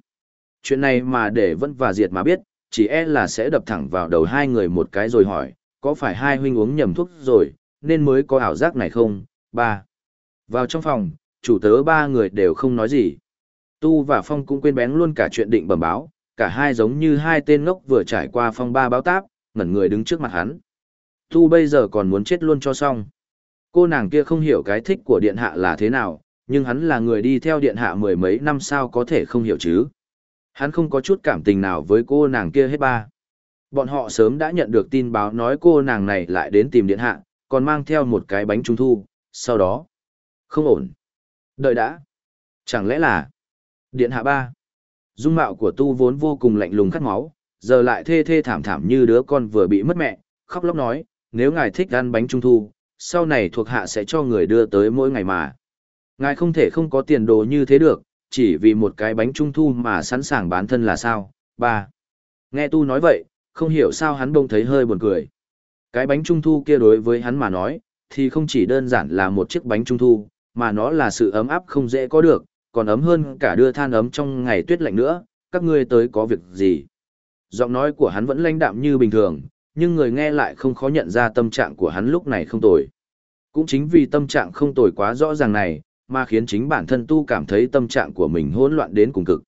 Chuyện này mà để Vẫn và Diệt mà biết, chỉ e là sẽ đập thẳng vào đầu hai người một cái rồi hỏi, có phải hai huynh uống nhầm thuốc rồi, nên mới có ảo giác này không? Ba. Vào trong phòng, chủ tớ ba người đều không nói gì. Tu và Phong cũng quên bén luôn cả chuyện định bẩm báo, cả hai giống như hai tên ngốc vừa trải qua phong ba báo táp, ngẩn người đứng trước mặt hắn. Tu bây giờ còn muốn chết luôn cho xong. Cô nàng kia không hiểu cái thích của điện hạ là thế nào, nhưng hắn là người đi theo điện hạ mười mấy năm sao có thể không hiểu chứ. Hắn không có chút cảm tình nào với cô nàng kia hết ba. Bọn họ sớm đã nhận được tin báo nói cô nàng này lại đến tìm điện hạ, còn mang theo một cái bánh trung thu, sau đó. Không ổn. Đợi đã. Chẳng lẽ là... Điện hạ ba. Dung mạo của tu vốn vô cùng lạnh lùng khát máu, giờ lại thê thê thảm thảm như đứa con vừa bị mất mẹ, khóc lóc nói, nếu ngài thích ăn bánh trung thu, sau này thuộc hạ sẽ cho người đưa tới mỗi ngày mà. Ngài không thể không có tiền đồ như thế được, chỉ vì một cái bánh trung thu mà sẵn sàng bán thân là sao. Ba. Nghe tu nói vậy, không hiểu sao hắn bông thấy hơi buồn cười. Cái bánh trung thu kia đối với hắn mà nói, thì không chỉ đơn giản là một chiếc bánh trung thu, mà nó là sự ấm áp không dễ có được, còn ấm hơn cả đưa than ấm trong ngày tuyết lạnh nữa, các ngươi tới có việc gì. Giọng nói của hắn vẫn lãnh đạm như bình thường, nhưng người nghe lại không khó nhận ra tâm trạng của hắn lúc này không tồi. Cũng chính vì tâm trạng không tồi quá rõ ràng này, mà khiến chính bản thân tu cảm thấy tâm trạng của mình hỗn loạn đến cùng cực.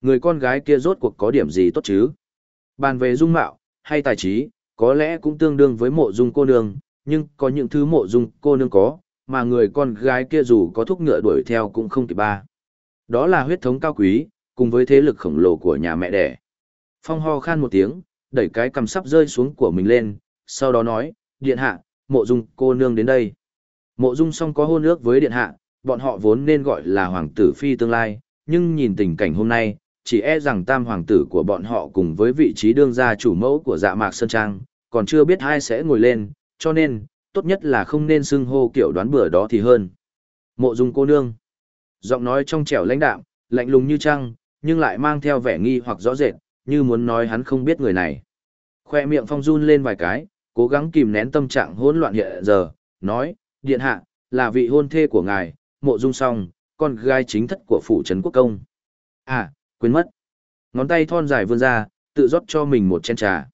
Người con gái kia rốt cuộc có điểm gì tốt chứ? Bàn về dung mạo, hay tài trí, có lẽ cũng tương đương với mộ dung cô nương, nhưng có những thứ mộ dung cô nương có, mà người con gái kia dù có thúc ngựa đuổi theo cũng không kịp ba. Đó là huyết thống cao quý, cùng với thế lực khổng lồ của nhà mẹ đẻ. Phong ho khan một tiếng, đẩy cái cầm sắp rơi xuống của mình lên, sau đó nói, điện hạ, mộ dung cô nương đến đây. Mộ dung song có hôn ước với điện hạ, bọn họ vốn nên gọi là hoàng tử phi tương lai, nhưng nhìn tình cảnh hôm nay, chỉ e rằng tam hoàng tử của bọn họ cùng với vị trí đương gia chủ mẫu của dạ mạc Sơn Trang, còn chưa biết ai sẽ ngồi lên, cho nên, tốt nhất là không nên xưng hô kiểu đoán bữa đó thì hơn. Mộ dung cô nương. Giọng nói trong trẻo lãnh đạm, lạnh lùng như trăng, nhưng lại mang theo vẻ nghi hoặc rõ rệt, như muốn nói hắn không biết người này. Khoe miệng phong run lên vài cái, cố gắng kìm nén tâm trạng hỗn loạn hiện giờ, nói, điện hạ, là vị hôn thê của ngài, mộ dung song, con gái chính thất của phủ trấn quốc công. À, quên mất. Ngón tay thon dài vươn ra, tự rót cho mình một chén trà.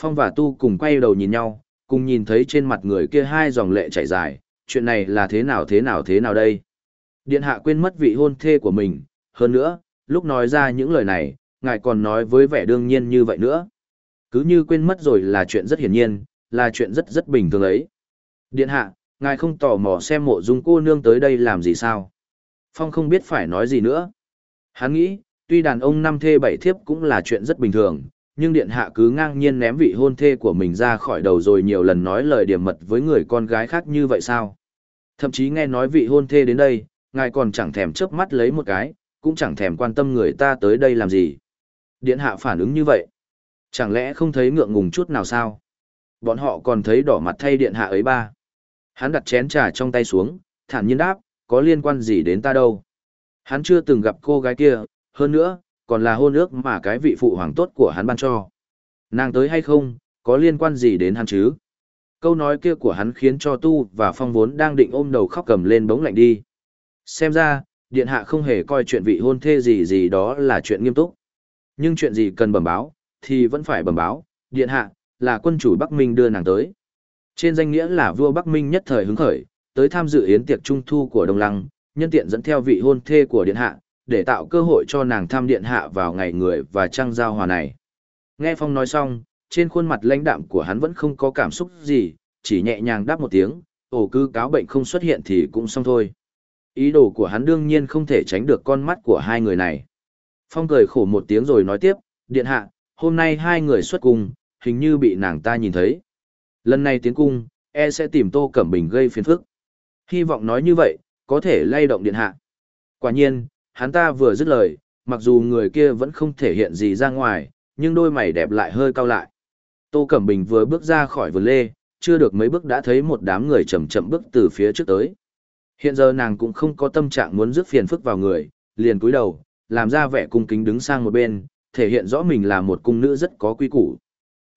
Phong và Tu cùng quay đầu nhìn nhau, cùng nhìn thấy trên mặt người kia hai dòng lệ chảy dài, chuyện này là thế nào thế nào thế nào đây? Điện hạ quên mất vị hôn thê của mình, hơn nữa, lúc nói ra những lời này, ngài còn nói với vẻ đương nhiên như vậy nữa. Cứ như quên mất rồi là chuyện rất hiển nhiên, là chuyện rất rất bình thường ấy. Điện hạ, ngài không tò mò xem mộ dung cô nương tới đây làm gì sao? Phong không biết phải nói gì nữa. Hắn nghĩ, tuy đàn ông năm thê bảy thiếp cũng là chuyện rất bình thường, nhưng điện hạ cứ ngang nhiên ném vị hôn thê của mình ra khỏi đầu rồi nhiều lần nói lời điểm mật với người con gái khác như vậy sao? Thậm chí nghe nói vị hôn thê đến đây, ngài còn chẳng thèm chớp mắt lấy một cái, cũng chẳng thèm quan tâm người ta tới đây làm gì. Điện hạ phản ứng như vậy. Chẳng lẽ không thấy ngượng ngùng chút nào sao? Bọn họ còn thấy đỏ mặt thay điện hạ ấy ba. Hắn đặt chén trà trong tay xuống, thản nhiên đáp, có liên quan gì đến ta đâu. Hắn chưa từng gặp cô gái kia, hơn nữa, còn là hôn ước mà cái vị phụ hoàng tốt của hắn ban cho. Nàng tới hay không, có liên quan gì đến hắn chứ? Câu nói kia của hắn khiến cho Tu và Phong vốn đang định ôm đầu khóc cầm lên bóng lạnh đi. Xem ra, điện hạ không hề coi chuyện vị hôn thê gì gì đó là chuyện nghiêm túc. Nhưng chuyện gì cần bẩm báo, thì vẫn phải bẩm báo, điện hạ, là quân chủ Bắc Minh đưa nàng tới. Trên danh nghĩa là vua Bắc Minh nhất thời hứng khởi, tới tham dự yến tiệc trung thu của Đông Lăng, nhân tiện dẫn theo vị hôn thê của điện hạ, để tạo cơ hội cho nàng tham điện hạ vào ngày người và trăng giao hòa này. Nghe Phong nói xong, trên khuôn mặt lãnh đạm của hắn vẫn không có cảm xúc gì, chỉ nhẹ nhàng đáp một tiếng, ổ cư cáo bệnh không xuất hiện thì cũng xong thôi. Ý đồ của hắn đương nhiên không thể tránh được con mắt của hai người này. Phong cười khổ một tiếng rồi nói tiếp, điện hạ, hôm nay hai người xuất cung, hình như bị nàng ta nhìn thấy. Lần này tiến cung, e sẽ tìm Tô Cẩm Bình gây phiền phức. Hy vọng nói như vậy, có thể lay động điện hạ. Quả nhiên, hắn ta vừa dứt lời, mặc dù người kia vẫn không thể hiện gì ra ngoài, nhưng đôi mày đẹp lại hơi cao lại. Tô Cẩm Bình vừa bước ra khỏi vườn lê, chưa được mấy bước đã thấy một đám người chậm chậm bước từ phía trước tới. Hiện giờ nàng cũng không có tâm trạng muốn rước phiền phức vào người, liền cúi đầu, làm ra vẻ cung kính đứng sang một bên, thể hiện rõ mình là một cung nữ rất có quy củ.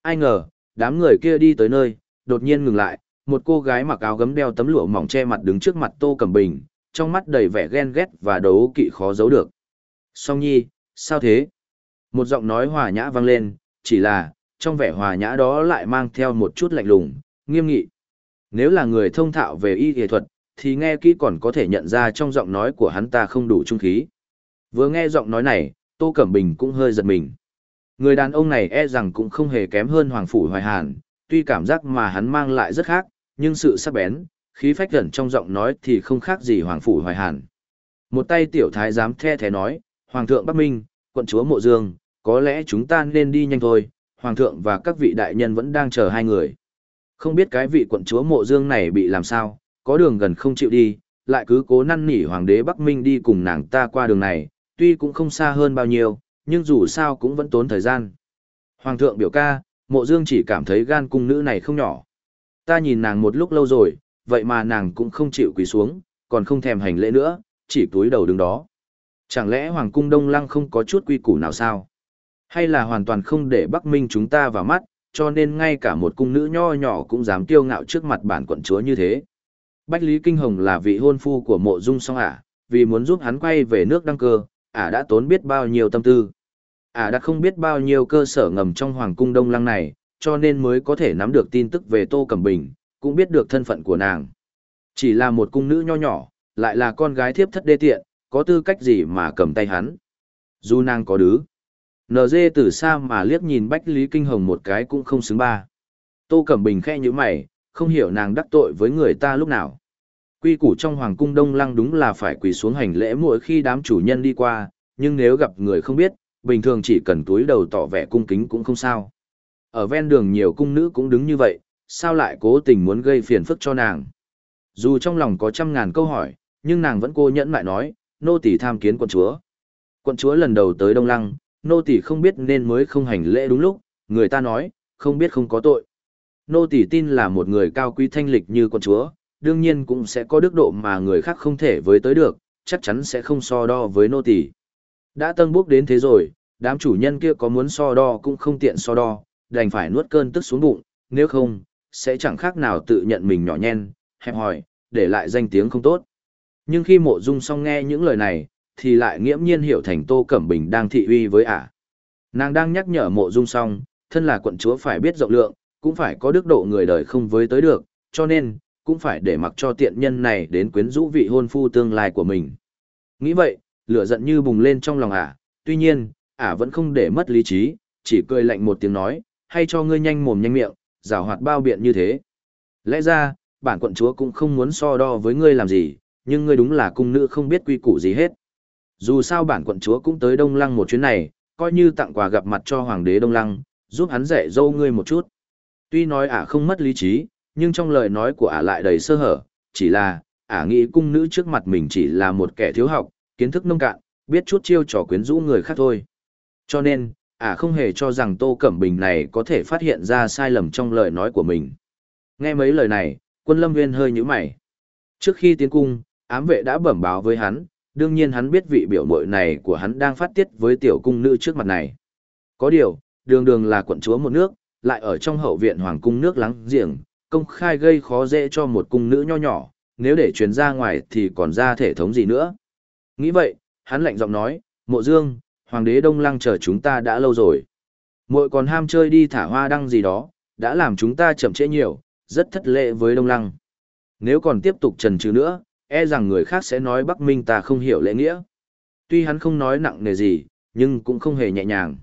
Ai ngờ, đám người kia đi tới nơi, đột nhiên ngừng lại, một cô gái mặc áo gấm đeo tấm lụa mỏng che mặt đứng trước mặt Tô Cẩm Bình, trong mắt đầy vẻ ghen ghét và đấu kỵ khó giấu được. Song Nhi, sao thế? Một giọng nói hòa nhã vang lên, chỉ là, trong vẻ hòa nhã đó lại mang theo một chút lạnh lùng, nghiêm nghị. Nếu là người thông thạo về y y thuật, thì nghe kỹ còn có thể nhận ra trong giọng nói của hắn ta không đủ trung khí. Vừa nghe giọng nói này, Tô Cẩm Bình cũng hơi giật mình. Người đàn ông này e rằng cũng không hề kém hơn Hoàng Phủ Hoài Hàn, tuy cảm giác mà hắn mang lại rất khác, nhưng sự sắc bén, khí phách gần trong giọng nói thì không khác gì Hoàng Phủ Hoài Hàn. Một tay tiểu thái giám the thế nói, Hoàng thượng Bắc Minh, quận chúa Mộ Dương, có lẽ chúng ta nên đi nhanh thôi, Hoàng thượng và các vị đại nhân vẫn đang chờ hai người. Không biết cái vị quận chúa Mộ Dương này bị làm sao, có đường gần không chịu đi, lại cứ cố năn nỉ Hoàng đế Bắc Minh đi cùng nàng ta qua đường này, tuy cũng không xa hơn bao nhiêu, nhưng dù sao cũng vẫn tốn thời gian. Hoàng thượng biểu ca, Mộ Dương chỉ cảm thấy gan cung nữ này không nhỏ. Ta nhìn nàng một lúc lâu rồi, vậy mà nàng cũng không chịu quỳ xuống, còn không thèm hành lễ nữa, chỉ túi đầu đứng đó. Chẳng lẽ Hoàng cung Đông Lăng không có chút quy củ nào sao? Hay là hoàn toàn không để Bắc Minh chúng ta vào mắt, cho nên ngay cả một cung nữ nho nhỏ cũng dám tiêu ngạo trước mặt bản quận chúa như thế? Bách Lý Kinh Hồng là vị hôn phu của mộ dung song ả, vì muốn giúp hắn quay về nước đăng cơ, ả đã tốn biết bao nhiêu tâm tư. Ả đã không biết bao nhiêu cơ sở ngầm trong Hoàng cung Đông Lăng này, cho nên mới có thể nắm được tin tức về Tô Cẩm Bình, cũng biết được thân phận của nàng. Chỉ là một cung nữ nho nhỏ, lại là con gái thiếp thất đê tiện, có tư cách gì mà cầm tay hắn. Dù nàng có đứ. NG từ xa mà liếc nhìn Bách Lý Kinh Hồng một cái cũng không xứng ba. Tô Cẩm Bình khe như mày, không hiểu nàng đắc tội với người ta lúc nào. Quy củ trong Hoàng cung Đông Lăng đúng là phải quỳ xuống hành lễ mỗi khi đám chủ nhân đi qua, nhưng nếu gặp người không biết, bình thường chỉ cần túi đầu tỏ vẻ cung kính cũng không sao. Ở ven đường nhiều cung nữ cũng đứng như vậy, sao lại cố tình muốn gây phiền phức cho nàng. Dù trong lòng có trăm ngàn câu hỏi, nhưng nàng vẫn cô nhẫn lại nói, nô tỳ tham kiến quận chúa. Quận chúa lần đầu tới Đông Lăng, nô tỳ không biết nên mới không hành lễ đúng lúc, người ta nói, không biết không có tội. Nô tỳ tin là một người cao quý thanh lịch như quận chúa, đương nhiên cũng sẽ có đức độ mà người khác không thể với tới được, chắc chắn sẽ không so đo với nô tỳ. Đã tân bước đến thế rồi, đám chủ nhân kia có muốn so đo cũng không tiện so đo, đành phải nuốt cơn tức xuống bụng, nếu không, sẽ chẳng khác nào tự nhận mình nhỏ nhen, hẹp hòi, để lại danh tiếng không tốt. Nhưng khi mộ dung xong nghe những lời này, thì lại nghiễm nhiên hiểu thành Tô Cẩm Bình đang thị uy với ả. Nàng đang nhắc nhở mộ dung xong, thân là quận chúa phải biết rộng lượng, cũng phải có đức độ người đời không với tới được, cho nên, cũng phải để mặc cho tiện nhân này đến quyến rũ vị hôn phu tương lai của mình. Nghĩ vậy, lửa giận như bùng lên trong lòng ả, tuy nhiên, ả vẫn không để mất lý trí, chỉ cười lạnh một tiếng nói, hay cho ngươi nhanh mồm nhanh miệng, rào hoạt bao biện như thế. Lẽ ra, bản quận chúa cũng không muốn so đo với ngươi làm gì, nhưng ngươi đúng là cung nữ không biết quy củ gì hết. Dù sao bản quận chúa cũng tới Đông Lăng một chuyến này, coi như tặng quà gặp mặt cho hoàng đế Đông Lăng, giúp hắn dạy dâu ngươi một chút. Tuy nói ả không mất lý trí, nhưng trong lời nói của ả lại đầy sơ hở, chỉ là, ả nghĩ cung nữ trước mặt mình chỉ là một kẻ thiếu học, kiến thức nông cạn, biết chút chiêu trò quyến rũ người khác thôi. Cho nên, ả không hề cho rằng Tô Cẩm Bình này có thể phát hiện ra sai lầm trong lời nói của mình. Nghe mấy lời này, quân lâm viên hơi nhíu mày. Trước khi tiến cung, ám vệ đã bẩm báo với hắn, đương nhiên hắn biết vị biểu mội này của hắn đang phát tiết với tiểu cung nữ trước mặt này. Có điều, đường đường là quận chúa một nước, lại ở trong hậu viện hoàng cung nước láng giềng, công khai gây khó dễ cho một cung nữ nho nhỏ, nếu để truyền ra ngoài thì còn ra thể thống gì nữa. Nghĩ vậy, hắn lạnh giọng nói, mộ dương, hoàng đế đông lăng chờ chúng ta đã lâu rồi. Mội còn ham chơi đi thả hoa đăng gì đó, đã làm chúng ta chậm trễ nhiều, rất thất lệ với đông lăng. Nếu còn tiếp tục trần trừ nữa, e rằng người khác sẽ nói Bắc Minh ta không hiểu lễ nghĩa. Tuy hắn không nói nặng nề gì, nhưng cũng không hề nhẹ nhàng.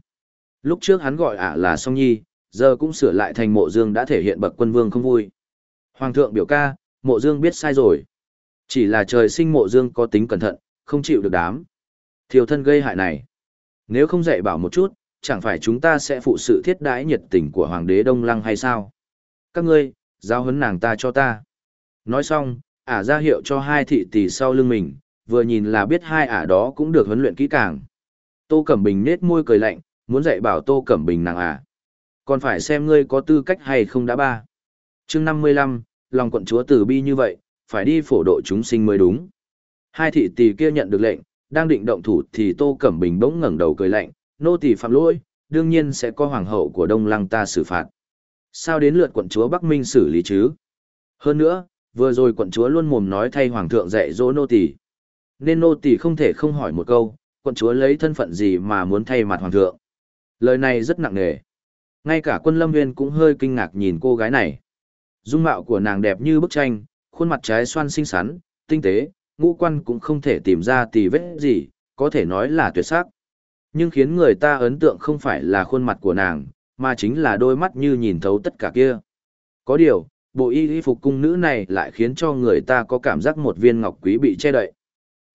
Lúc trước hắn gọi ả là Song Nhi, giờ cũng sửa lại thành mộ dương đã thể hiện bậc quân vương không vui. Hoàng thượng biểu ca, mộ dương biết sai rồi. Chỉ là trời sinh mộ dương có tính cẩn thận, không chịu được đám. Thiều thân gây hại này. Nếu không dạy bảo một chút, chẳng phải chúng ta sẽ phụ sự thiết đãi nhiệt tình của Hoàng đế Đông Lăng hay sao? Các ngươi, giao huấn nàng ta cho ta. Nói xong, ả ra hiệu cho hai thị tỷ sau lưng mình, vừa nhìn là biết hai ả đó cũng được huấn luyện kỹ càng. Tô Cẩm Bình nết môi cười lạnh, muốn dạy bảo Tô Cẩm Bình nàng ả. Còn phải xem ngươi có tư cách hay không đã ba. chương năm mươi lăm, lòng quận chúa tử bi như vậy, phải đi phổ độ chúng sinh mới đúng. Hai thị tỷ kia nhận được lệnh, đang định động thủ thì Tô Cẩm Bình bỗng ngẩng đầu cười lạnh, nô tỳ phạm lỗi, đương nhiên sẽ có hoàng hậu của Đông Lăng ta xử phạt. Sao đến lượt quận chúa Bắc Minh xử lý chứ? Hơn nữa, vừa rồi quận chúa luôn mồm nói thay hoàng thượng dạy dỗ nô tỳ. Nên nô tỳ không thể không hỏi một câu, quận chúa lấy thân phận gì mà muốn thay mặt hoàng thượng? Lời này rất nặng nề. Ngay cả quân lâm viên cũng hơi kinh ngạc nhìn cô gái này. Dung mạo của nàng đẹp như bức tranh, khuôn mặt trái xoan xinh xắn, tinh tế, ngũ quan cũng không thể tìm ra tì vết gì, có thể nói là tuyệt sắc. Nhưng khiến người ta ấn tượng không phải là khuôn mặt của nàng, mà chính là đôi mắt như nhìn thấu tất cả kia. Có điều, bộ y y phục cung nữ này lại khiến cho người ta có cảm giác một viên ngọc quý bị che đậy.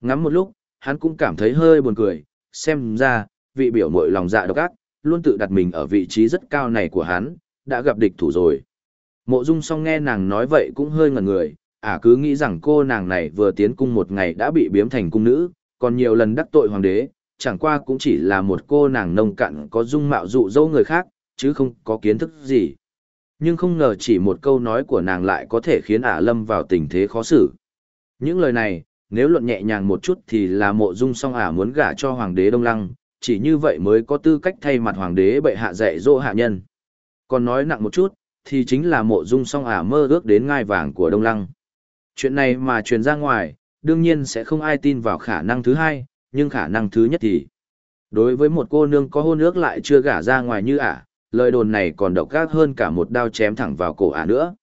Ngắm một lúc, hắn cũng cảm thấy hơi buồn cười, xem ra, vị biểu mội lòng dạ độc ác, luôn tự đặt mình ở vị trí rất cao này của hắn, đã gặp địch thủ rồi. Mộ dung song nghe nàng nói vậy cũng hơi ngẩn người, à cứ nghĩ rằng cô nàng này vừa tiến cung một ngày đã bị biếm thành cung nữ, còn nhiều lần đắc tội hoàng đế, chẳng qua cũng chỉ là một cô nàng nông cạn có dung mạo dụ dỗ người khác, chứ không có kiến thức gì. Nhưng không ngờ chỉ một câu nói của nàng lại có thể khiến ả lâm vào tình thế khó xử. Những lời này, nếu luận nhẹ nhàng một chút thì là mộ dung song ả muốn gả cho hoàng đế Đông Lăng, chỉ như vậy mới có tư cách thay mặt hoàng đế bệ hạ dạy dỗ hạ nhân. Còn nói nặng một chút, thì chính là mộ dung song ả mơ ước đến ngai vàng của Đông Lăng. Chuyện này mà truyền ra ngoài, đương nhiên sẽ không ai tin vào khả năng thứ hai, nhưng khả năng thứ nhất thì đối với một cô nương có hôn ước lại chưa gả ra ngoài như ả, lời đồn này còn độc gác hơn cả một đao chém thẳng vào cổ ả nữa.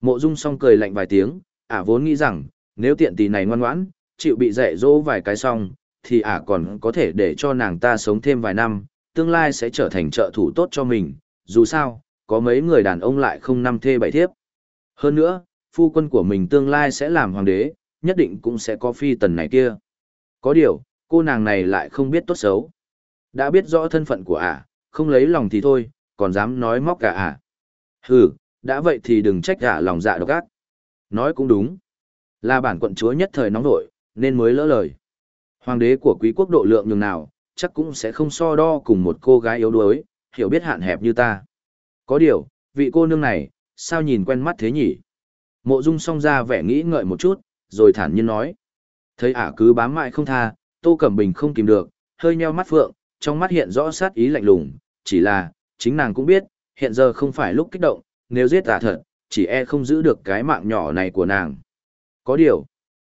Mộ Dung song cười lạnh vài tiếng, ả vốn nghĩ rằng, nếu tiện tỷ này ngoan ngoãn, chịu bị dạy dỗ vài cái xong, thì ả còn có thể để cho nàng ta sống thêm vài năm, tương lai sẽ trở thành trợ thủ tốt cho mình, dù sao, có mấy người đàn ông lại không năm thê bảy thiếp. Hơn nữa, phu quân của mình tương lai sẽ làm hoàng đế, nhất định cũng sẽ có phi tần này kia. Có điều, cô nàng này lại không biết tốt xấu. Đã biết rõ thân phận của ả, không lấy lòng thì thôi, còn dám nói móc cả ả. Hừ, đã vậy thì đừng trách ả lòng dạ độc ác. Nói cũng đúng. Là bản quận chúa nhất thời nóng nổi, nên mới lỡ lời. Hoàng đế của quý quốc độ lượng nhường nào, chắc cũng sẽ không so đo cùng một cô gái yếu đuối, hiểu biết hạn hẹp như ta. Có điều, vị cô nương này, sao nhìn quen mắt thế nhỉ? Mộ Dung song ra vẻ nghĩ ngợi một chút, rồi thản nhiên nói. Thấy ả cứ bám mãi không tha, Tô Cẩm Bình không kìm được, hơi nheo mắt phượng, trong mắt hiện rõ sát ý lạnh lùng, chỉ là, chính nàng cũng biết, hiện giờ không phải lúc kích động, nếu giết ả thật, chỉ e không giữ được cái mạng nhỏ này của nàng. Có điều,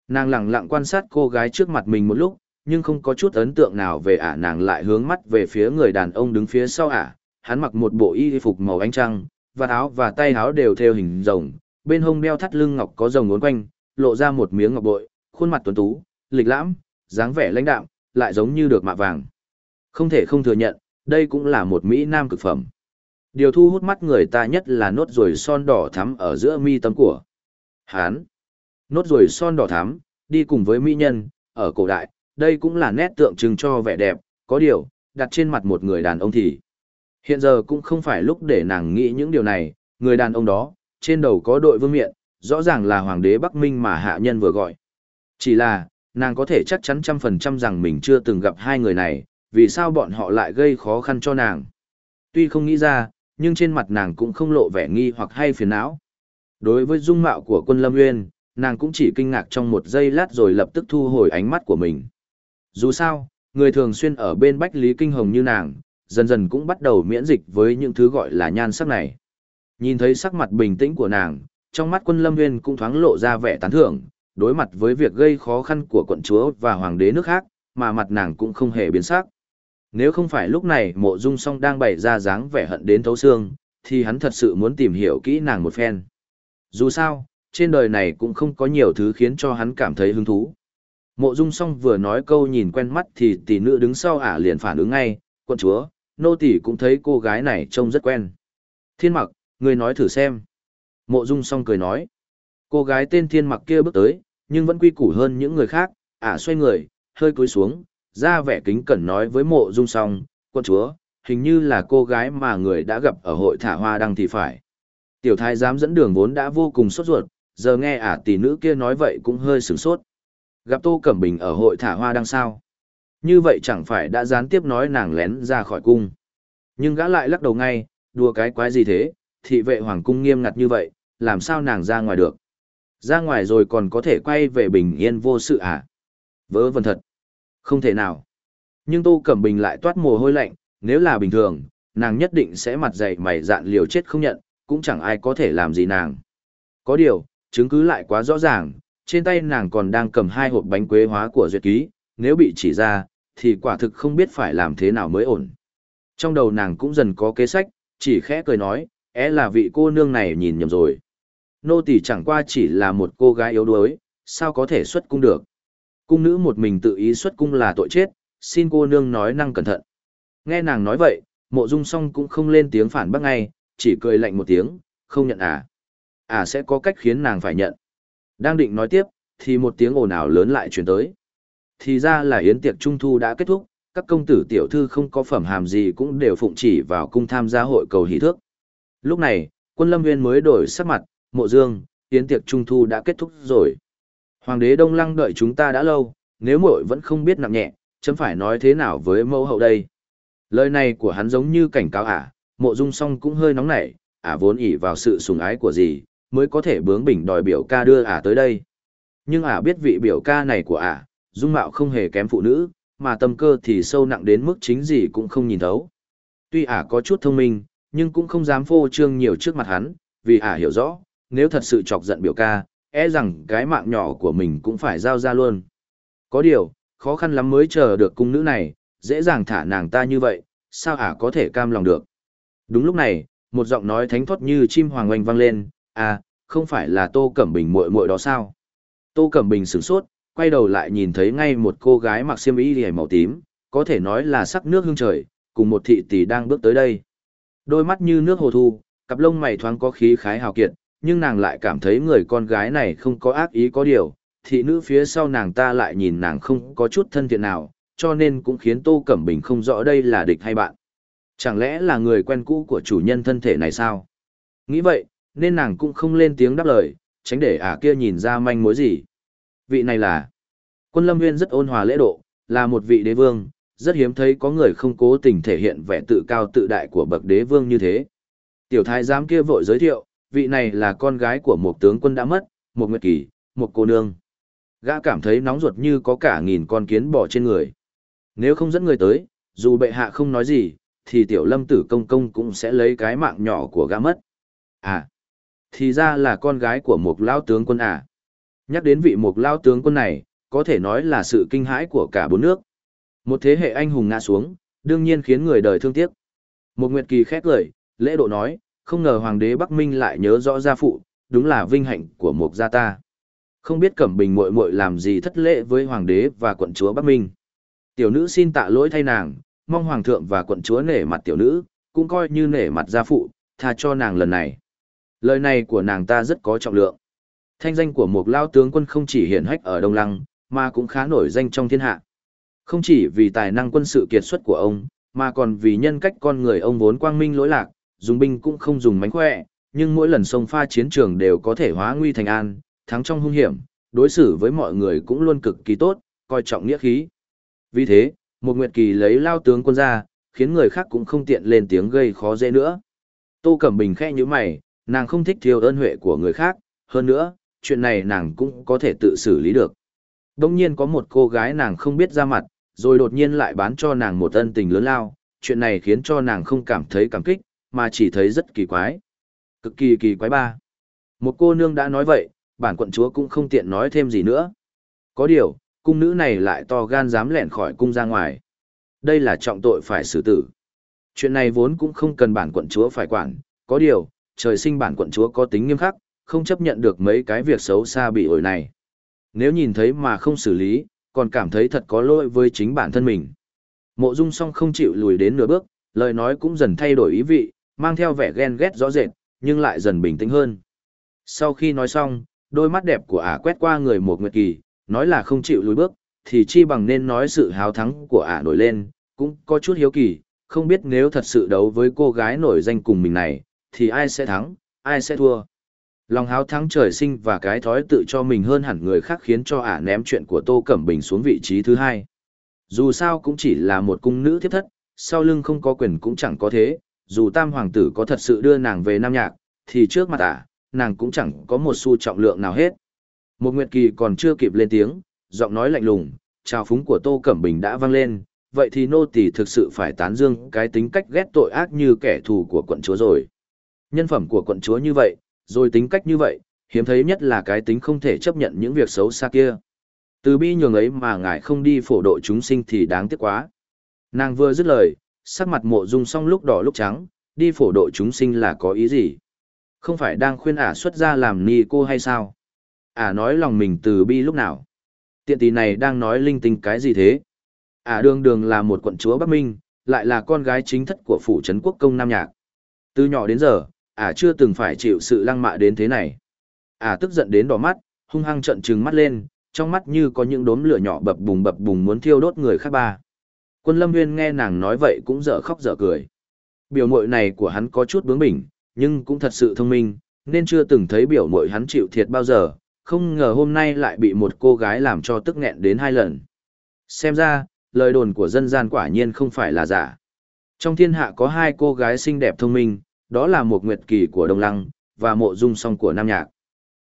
nàng lặng lặng quan sát cô gái trước mặt mình một lúc, nhưng không có chút ấn tượng nào về ả nàng lại hướng mắt về phía người đàn ông đứng phía sau ả, hắn mặc một bộ y phục màu ánh trăng, và áo và tay áo đều theo hình rồng, bên hông đeo thắt lưng ngọc có rồng uốn quanh, lộ ra một miếng ngọc bội, khuôn mặt tuấn tú, lịch lãm, dáng vẻ lãnh đạm, lại giống như được mạ vàng. Không thể không thừa nhận, đây cũng là một mỹ nam cực phẩm. Điều thu hút mắt người ta nhất là nốt ruồi son đỏ thắm ở giữa mi tâm của. Hán. Nốt ruồi son đỏ thắm, đi cùng với mỹ nhân, ở cổ đại, đây cũng là nét tượng trưng cho vẻ đẹp, có điều, đặt trên mặt một người đàn ông thì. Hiện giờ cũng không phải lúc để nàng nghĩ những điều này, người đàn ông đó, trên đầu có đội vương miện, rõ ràng là hoàng đế Bắc Minh mà hạ nhân vừa gọi. Chỉ là, nàng có thể chắc chắn trăm phần trăm rằng mình chưa từng gặp hai người này, vì sao bọn họ lại gây khó khăn cho nàng. Tuy không nghĩ ra, nhưng trên mặt nàng cũng không lộ vẻ nghi hoặc hay phiền não. Đối với dung mạo của quân Lâm Nguyên, nàng cũng chỉ kinh ngạc trong một giây lát rồi lập tức thu hồi ánh mắt của mình. Dù sao, người thường xuyên ở bên Bách Lý Kinh Hồng như nàng, dần dần cũng bắt đầu miễn dịch với những thứ gọi là nhan sắc này. Nhìn thấy sắc mặt bình tĩnh của nàng, trong mắt quân Lâm Nguyên cũng thoáng lộ ra vẻ tán thưởng, đối mặt với việc gây khó khăn của quận chúa và hoàng đế nước khác, mà mặt nàng cũng không hề biến sắc. Nếu không phải lúc này mộ dung song đang bày ra dáng vẻ hận đến thấu xương, thì hắn thật sự muốn tìm hiểu kỹ nàng một phen. Dù sao, trên đời này cũng không có nhiều thứ khiến cho hắn cảm thấy hứng thú. Mộ dung song vừa nói câu nhìn quen mắt thì tỷ nữ đứng sau ả liền phản ứng ngay, quận chúa, nô tỷ cũng thấy cô gái này trông rất quen. Thiên mặc, người nói thử xem. Mộ dung song cười nói. Cô gái tên thiên mặc kia bước tới, nhưng vẫn quy củ hơn những người khác, ả xoay người, hơi cúi xuống, ra vẻ kính cẩn nói với mộ dung song, quân chúa, hình như là cô gái mà người đã gặp ở hội thả hoa đăng thì phải. Tiểu thái giám dẫn đường vốn đã vô cùng sốt ruột, giờ nghe ả tỷ nữ kia nói vậy cũng hơi sửng sốt. Gặp Tô Cẩm Bình ở hội thả hoa đăng sao? Như vậy chẳng phải đã gián tiếp nói nàng lén ra khỏi cung. Nhưng gã lại lắc đầu ngay, đùa cái quái gì thế, thị vệ hoàng cung nghiêm ngặt như vậy, làm sao nàng ra ngoài được? Ra ngoài rồi còn có thể quay về bình yên vô sự à? Vớ vẩn thật. Không thể nào. Nhưng Tô Cẩm Bình lại toát mồ hôi lạnh, nếu là bình thường, nàng nhất định sẽ mặt dày mày dạn liều chết không nhận, cũng chẳng ai có thể làm gì nàng. Có điều, chứng cứ lại quá rõ ràng, trên tay nàng còn đang cầm hai hộp bánh quế hóa của duyệt ký, nếu bị chỉ ra, thì quả thực không biết phải làm thế nào mới ổn. Trong đầu nàng cũng dần có kế sách, chỉ khẽ cười nói, é là vị cô nương này nhìn nhầm rồi. Nô tỳ chẳng qua chỉ là một cô gái yếu đuối, sao có thể xuất cung được. Cung nữ một mình tự ý xuất cung là tội chết, xin cô nương nói năng cẩn thận. Nghe nàng nói vậy, mộ dung song cũng không lên tiếng phản bác ngay, chỉ cười lạnh một tiếng, không nhận à. À sẽ có cách khiến nàng phải nhận. Đang định nói tiếp, thì một tiếng ồn ào lớn lại chuyển tới. Thì ra là yến tiệc trung thu đã kết thúc, các công tử tiểu thư không có phẩm hàm gì cũng đều phụng chỉ vào cung tham gia hội cầu hỷ thước. Lúc này, quân lâm nguyên mới đổi sắc mặt, mộ dương, tiến tiệc trung thu đã kết thúc rồi. Hoàng đế Đông Lăng đợi chúng ta đã lâu, nếu muội vẫn không biết nặng nhẹ, chấm phải nói thế nào với mẫu hậu đây. Lời này của hắn giống như cảnh cáo ả, mộ dung song cũng hơi nóng nảy, ả vốn ỉ vào sự sùng ái của gì, mới có thể bướng bỉnh đòi biểu ca đưa ả tới đây. Nhưng ả biết vị biểu ca này của ả, dung mạo không hề kém phụ nữ, mà tâm cơ thì sâu nặng đến mức chính gì cũng không nhìn thấu. Tuy ả có chút thông minh, nhưng cũng không dám phô trương nhiều trước mặt hắn, vì ả hiểu rõ, nếu thật sự chọc giận biểu ca, e rằng cái mạng nhỏ của mình cũng phải giao ra luôn. Có điều, khó khăn lắm mới chờ được cung nữ này, dễ dàng thả nàng ta như vậy, sao ả có thể cam lòng được. Đúng lúc này, một giọng nói thánh thoát như chim hoàng oanh vang lên, à, không phải là Tô Cẩm Bình muội muội đó sao? Tô Cẩm Bình sửng sốt, quay đầu lại nhìn thấy ngay một cô gái mặc xiêm y liễu màu tím, có thể nói là sắc nước hương trời, cùng một thị tỷ đang bước tới đây. Đôi mắt như nước hồ thu, cặp lông mày thoáng có khí khái hào kiệt, nhưng nàng lại cảm thấy người con gái này không có ác ý có điều, thị nữ phía sau nàng ta lại nhìn nàng không có chút thân thiện nào, cho nên cũng khiến Tô Cẩm Bình không rõ đây là địch hay bạn. Chẳng lẽ là người quen cũ của chủ nhân thân thể này sao? Nghĩ vậy, nên nàng cũng không lên tiếng đáp lời, tránh để ả kia nhìn ra manh mối gì. Vị này là... Quân Lâm Nguyên rất ôn hòa lễ độ, là một vị đế vương, rất hiếm thấy có người không cố tình thể hiện vẻ tự cao tự đại của bậc đế vương như thế. Tiểu thái giám kia vội giới thiệu, vị này là con gái của một tướng quân đã mất, một nguyệt kỳ, một cô nương. Gã cảm thấy nóng ruột như có cả nghìn con kiến bò trên người. Nếu không dẫn người tới, dù bệ hạ không nói gì, thì tiểu lâm tử công công cũng sẽ lấy cái mạng nhỏ của gã mất. À, thì ra là con gái của một lao tướng quân à. Nhắc đến vị một lao tướng quân này, có thể nói là sự kinh hãi của cả bốn nước. Một thế hệ anh hùng ngã xuống, đương nhiên khiến người đời thương tiếc. Một nguyệt kỳ khét lời, lễ độ nói, không ngờ hoàng đế Bắc Minh lại nhớ rõ gia phụ, đúng là vinh hạnh của một gia ta. Không biết Cẩm Bình muội muội làm gì thất lễ với hoàng đế và quận chúa Bắc Minh. Tiểu nữ xin tạ lỗi thay nàng, mong hoàng thượng và quận chúa nể mặt tiểu nữ, cũng coi như nể mặt gia phụ, tha cho nàng lần này. Lời này của nàng ta rất có trọng lượng. Thanh danh của một lao tướng quân không chỉ hiển hách ở Đông Lăng, mà cũng khá nổi danh trong thiên hạ. Không chỉ vì tài năng quân sự kiệt xuất của ông, mà còn vì nhân cách con người ông vốn quang minh lỗi lạc, dùng binh cũng không dùng mánh khỏe, nhưng mỗi lần sông pha chiến trường đều có thể hóa nguy thành an, thắng trong hung hiểm, đối xử với mọi người cũng luôn cực kỳ tốt, coi trọng nghĩa khí. Vì thế, một nguyệt kỳ lấy lao tướng quân ra, khiến người khác cũng không tiện lên tiếng gây khó dễ nữa. Tô Cẩm Bình khẽ như mày, nàng không thích thiếu ơn huệ của người khác, hơn nữa, chuyện này nàng cũng có thể tự xử lý được. Đông nhiên có một cô gái nàng không biết ra mặt, rồi đột nhiên lại bán cho nàng một ân tình lớn lao, chuyện này khiến cho nàng không cảm thấy cảm kích, mà chỉ thấy rất kỳ quái. Cực kỳ kỳ quái ba. Một cô nương đã nói vậy, bản quận chúa cũng không tiện nói thêm gì nữa. Có điều, cung nữ này lại to gan dám lẻn khỏi cung ra ngoài. Đây là trọng tội phải xử tử. Chuyện này vốn cũng không cần bản quận chúa phải quản, có điều, trời sinh bản quận chúa có tính nghiêm khắc, không chấp nhận được mấy cái việc xấu xa bị ổi này. Nếu nhìn thấy mà không xử lý, còn cảm thấy thật có lỗi với chính bản thân mình. Mộ Dung song không chịu lùi đến nửa bước, lời nói cũng dần thay đổi ý vị, mang theo vẻ ghen ghét rõ rệt, nhưng lại dần bình tĩnh hơn. Sau khi nói xong, đôi mắt đẹp của ả quét qua người một nguyệt kỳ, nói là không chịu lùi bước, thì chi bằng nên nói sự hào thắng của ả nổi lên, cũng có chút hiếu kỳ, không biết nếu thật sự đấu với cô gái nổi danh cùng mình này, thì ai sẽ thắng, ai sẽ thua. Lòng háo thắng trời sinh và cái thói tự cho mình hơn hẳn người khác khiến cho ả ném chuyện của Tô Cẩm Bình xuống vị trí thứ hai. Dù sao cũng chỉ là một cung nữ thiếp thất, sau lưng không có quyền cũng chẳng có thế, dù tam hoàng tử có thật sự đưa nàng về Nam Nhạc, thì trước mặt ả, nàng cũng chẳng có một xu trọng lượng nào hết. Một Nguyệt Kỳ còn chưa kịp lên tiếng, giọng nói lạnh lùng, trào phúng của Tô Cẩm Bình đã vang lên, vậy thì nô tỳ thực sự phải tán dương cái tính cách ghét tội ác như kẻ thù của quận chúa rồi. Nhân phẩm của quận chúa như vậy, rồi tính cách như vậy, hiếm thấy nhất là cái tính không thể chấp nhận những việc xấu xa kia. Từ bi nhường ấy mà ngài không đi phổ độ chúng sinh thì đáng tiếc quá. Nàng vừa dứt lời, sắc mặt mộ dung xong lúc đỏ lúc trắng, đi phổ độ chúng sinh là có ý gì? Không phải đang khuyên ả xuất ra làm ni cô hay sao? Ả nói lòng mình từ bi lúc nào? Tiện tỷ này đang nói linh tinh cái gì thế? Ả đường đường là một quận chúa Bắc Minh, lại là con gái chính thất của phủ trấn quốc công Nam Nhạc. Từ nhỏ đến giờ, ả chưa từng phải chịu sự lăng mạ đến thế này. Ả tức giận đến đỏ mắt, hung hăng trận trừng mắt lên, trong mắt như có những đốm lửa nhỏ bập bùng bập bùng muốn thiêu đốt người khác ba. Quân Lâm Nguyên nghe nàng nói vậy cũng dở khóc dở cười. Biểu mội này của hắn có chút bướng bỉnh, nhưng cũng thật sự thông minh, nên chưa từng thấy biểu mội hắn chịu thiệt bao giờ, không ngờ hôm nay lại bị một cô gái làm cho tức nghẹn đến hai lần. Xem ra, lời đồn của dân gian quả nhiên không phải là giả. Trong thiên hạ có hai cô gái xinh đẹp thông minh, đó là một nguyệt kỳ của Đông Lăng, và mộ dung song của Nam Nhạc.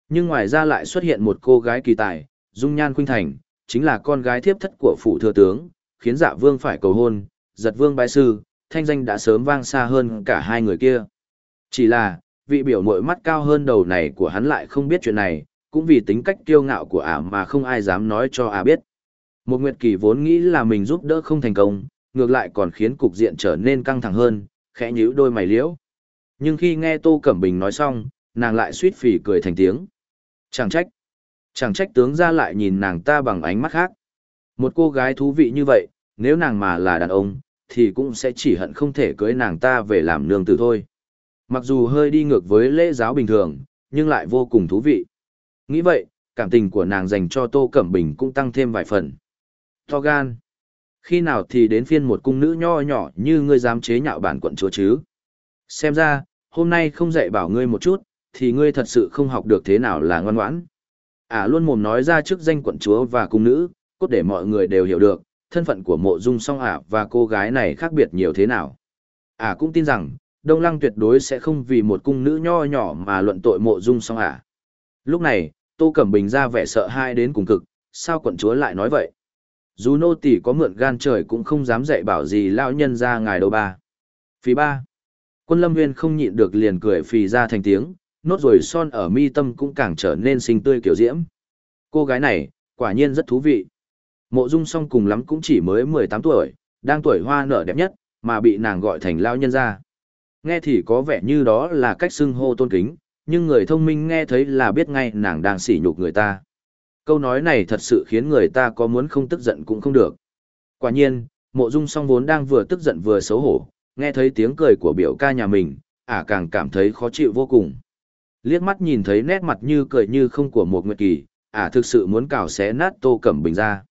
Nhưng ngoài ra lại xuất hiện một cô gái kỳ tài, dung nhan khuynh thành, chính là con gái thiếp thất của phủ thừa tướng, khiến dạ vương phải cầu hôn, giật vương bái sư, thanh danh đã sớm vang xa hơn cả hai người kia. Chỉ là, vị biểu mội mắt cao hơn đầu này của hắn lại không biết chuyện này, cũng vì tính cách kiêu ngạo của ả mà không ai dám nói cho ả biết. Một Nguyệt Kỳ vốn nghĩ là mình giúp đỡ không thành công, ngược lại còn khiến cục diện trở nên căng thẳng hơn, khẽ nhíu đôi mày liễu. Nhưng khi nghe Tô Cẩm Bình nói xong, nàng lại suýt phì cười thành tiếng. Chẳng trách. Chẳng trách tướng ra lại nhìn nàng ta bằng ánh mắt khác. Một cô gái thú vị như vậy, nếu nàng mà là đàn ông, thì cũng sẽ chỉ hận không thể cưới nàng ta về làm nương tử thôi. Mặc dù hơi đi ngược với lễ giáo bình thường, nhưng lại vô cùng thú vị. Nghĩ vậy, cảm tình của nàng dành cho Tô Cẩm Bình cũng tăng thêm vài phần. To gan. Khi nào thì đến phiên một cung nữ nho nhỏ như ngươi dám chế nhạo bản quận chúa chứ? Xem ra, hôm nay không dạy bảo ngươi một chút, thì ngươi thật sự không học được thế nào là ngoan ngoãn. Ả luôn mồm nói ra trước danh quận chúa và cung nữ, cốt để mọi người đều hiểu được, thân phận của mộ dung song ả và cô gái này khác biệt nhiều thế nào. Ả cũng tin rằng, Đông Lăng tuyệt đối sẽ không vì một cung nữ nho nhỏ mà luận tội mộ dung song ả. Lúc này, Tô Cẩm Bình ra vẻ sợ hai đến cùng cực, sao quận chúa lại nói vậy? Dù nô tỳ có mượn gan trời cũng không dám dạy bảo gì lão nhân ra ngài đâu ba. Phí ba. Quân lâm nguyên không nhịn được liền cười phì ra thành tiếng, nốt rồi son ở mi tâm cũng càng trở nên xinh tươi kiểu diễm. Cô gái này, quả nhiên rất thú vị. Mộ dung song cùng lắm cũng chỉ mới 18 tuổi, đang tuổi hoa nở đẹp nhất, mà bị nàng gọi thành lao nhân ra. Nghe thì có vẻ như đó là cách xưng hô tôn kính, nhưng người thông minh nghe thấy là biết ngay nàng đang sỉ nhục người ta. Câu nói này thật sự khiến người ta có muốn không tức giận cũng không được. Quả nhiên, mộ dung song vốn đang vừa tức giận vừa xấu hổ, nghe thấy tiếng cười của biểu ca nhà mình, ả càng cảm thấy khó chịu vô cùng. Liếc mắt nhìn thấy nét mặt như cười như không của một nguyệt kỳ, ả thực sự muốn cào xé nát tô cẩm bình ra.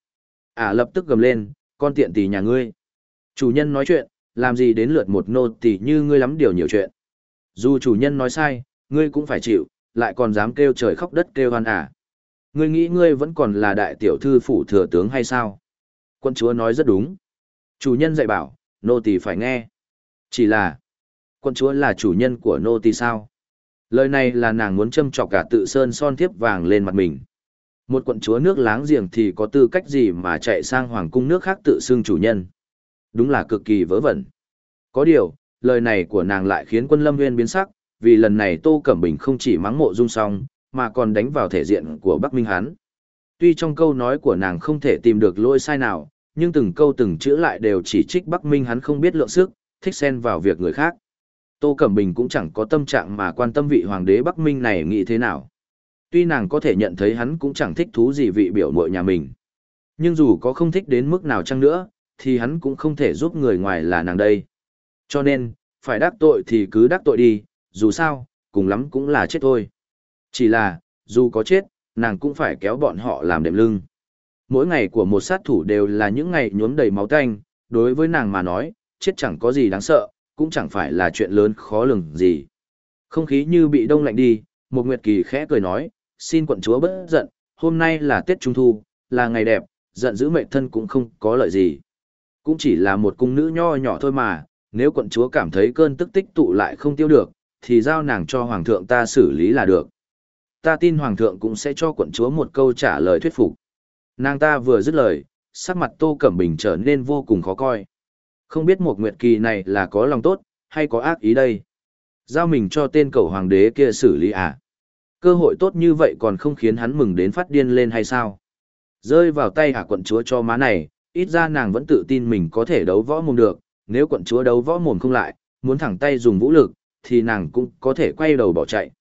Ả lập tức gầm lên, con tiện tỷ nhà ngươi. Chủ nhân nói chuyện, làm gì đến lượt một nô tỷ như ngươi lắm điều nhiều chuyện. Dù chủ nhân nói sai, ngươi cũng phải chịu, lại còn dám kêu trời khóc đất kêu hoan ả. Ngươi nghĩ ngươi vẫn còn là đại tiểu thư phủ thừa tướng hay sao? Quân chúa nói rất đúng. Chủ nhân dạy bảo, nô tỳ phải nghe. Chỉ là, quân chúa là chủ nhân của nô tỳ sao? Lời này là nàng muốn châm chọc cả tự sơn son thiếp vàng lên mặt mình. Một quận chúa nước láng giềng thì có tư cách gì mà chạy sang hoàng cung nước khác tự xưng chủ nhân. Đúng là cực kỳ vớ vẩn. Có điều, lời này của nàng lại khiến quân lâm nguyên biến sắc, vì lần này Tô Cẩm Bình không chỉ mắng mộ dung song, mà còn đánh vào thể diện của Bắc Minh Hán. Tuy trong câu nói của nàng không thể tìm được lỗi sai nào, nhưng từng câu từng chữ lại đều chỉ trích Bắc Minh hắn không biết lượng sức, thích xen vào việc người khác. Tô Cẩm Bình cũng chẳng có tâm trạng mà quan tâm vị hoàng đế Bắc Minh này nghĩ thế nào. Tuy nàng có thể nhận thấy hắn cũng chẳng thích thú gì vị biểu muội nhà mình. Nhưng dù có không thích đến mức nào chăng nữa, thì hắn cũng không thể giúp người ngoài là nàng đây. Cho nên, phải đắc tội thì cứ đắc tội đi, dù sao, cùng lắm cũng là chết thôi. Chỉ là, dù có chết, nàng cũng phải kéo bọn họ làm đệm lưng. Mỗi ngày của một sát thủ đều là những ngày nhuốm đầy máu tanh, đối với nàng mà nói, chết chẳng có gì đáng sợ, cũng chẳng phải là chuyện lớn khó lường gì. Không khí như bị đông lạnh đi, một nguyệt kỳ khẽ cười nói, xin quận chúa bớt giận, hôm nay là Tết Trung Thu, là ngày đẹp, giận dữ mệnh thân cũng không có lợi gì. Cũng chỉ là một cung nữ nho nhỏ thôi mà, nếu quận chúa cảm thấy cơn tức tích tụ lại không tiêu được, thì giao nàng cho hoàng thượng ta xử lý là được. Ta tin hoàng thượng cũng sẽ cho quận chúa một câu trả lời thuyết phục. Nàng ta vừa dứt lời, sắc mặt Tô Cẩm Bình trở nên vô cùng khó coi. Không biết một nguyệt kỳ này là có lòng tốt, hay có ác ý đây. Giao mình cho tên cầu hoàng đế kia xử lý à. Cơ hội tốt như vậy còn không khiến hắn mừng đến phát điên lên hay sao? Rơi vào tay hạ quận chúa cho má này, ít ra nàng vẫn tự tin mình có thể đấu võ mồm được, nếu quận chúa đấu võ mồm không lại, muốn thẳng tay dùng vũ lực, thì nàng cũng có thể quay đầu bỏ chạy.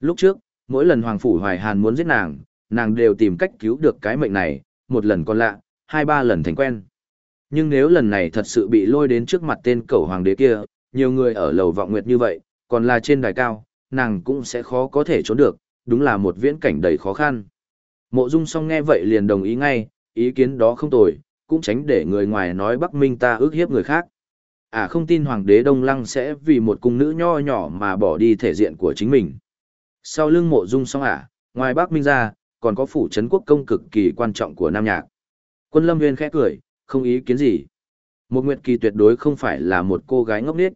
Lúc trước, mỗi lần Hoàng Phủ Hoài Hàn muốn giết nàng, nàng đều tìm cách cứu được cái mệnh này, một lần còn lạ, hai ba lần thành quen. Nhưng nếu lần này thật sự bị lôi đến trước mặt tên cầu hoàng đế kia, nhiều người ở lầu vọng nguyệt như vậy, còn là trên đài cao, nàng cũng sẽ khó có thể trốn được, đúng là một viễn cảnh đầy khó khăn. Mộ Dung song nghe vậy liền đồng ý ngay, ý kiến đó không tồi, cũng tránh để người ngoài nói Bắc Minh ta ước hiếp người khác. À không tin Hoàng đế Đông Lăng sẽ vì một cung nữ nho nhỏ mà bỏ đi thể diện của chính mình. Sau lưng mộ Dung song à, ngoài Bắc Minh ra, còn có phủ trấn quốc công cực kỳ quan trọng của Nam Nhạc. Quân Lâm Nguyên khẽ cười, không ý kiến gì. Một Nguyệt Kỳ tuyệt đối không phải là một cô gái ngốc nghếch.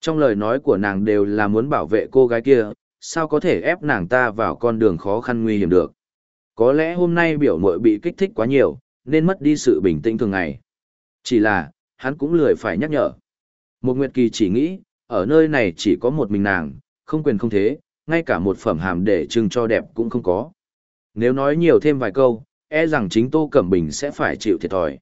Trong lời nói của nàng đều là muốn bảo vệ cô gái kia, sao có thể ép nàng ta vào con đường khó khăn nguy hiểm được. Có lẽ hôm nay biểu muội bị kích thích quá nhiều, nên mất đi sự bình tĩnh thường ngày. Chỉ là, hắn cũng lười phải nhắc nhở. Một Nguyệt Kỳ chỉ nghĩ, ở nơi này chỉ có một mình nàng, không quyền không thế, ngay cả một phẩm hàm để trưng cho đẹp cũng không có. Nếu nói nhiều thêm vài câu, e rằng chính Tô Cẩm Bình sẽ phải chịu thiệt thòi.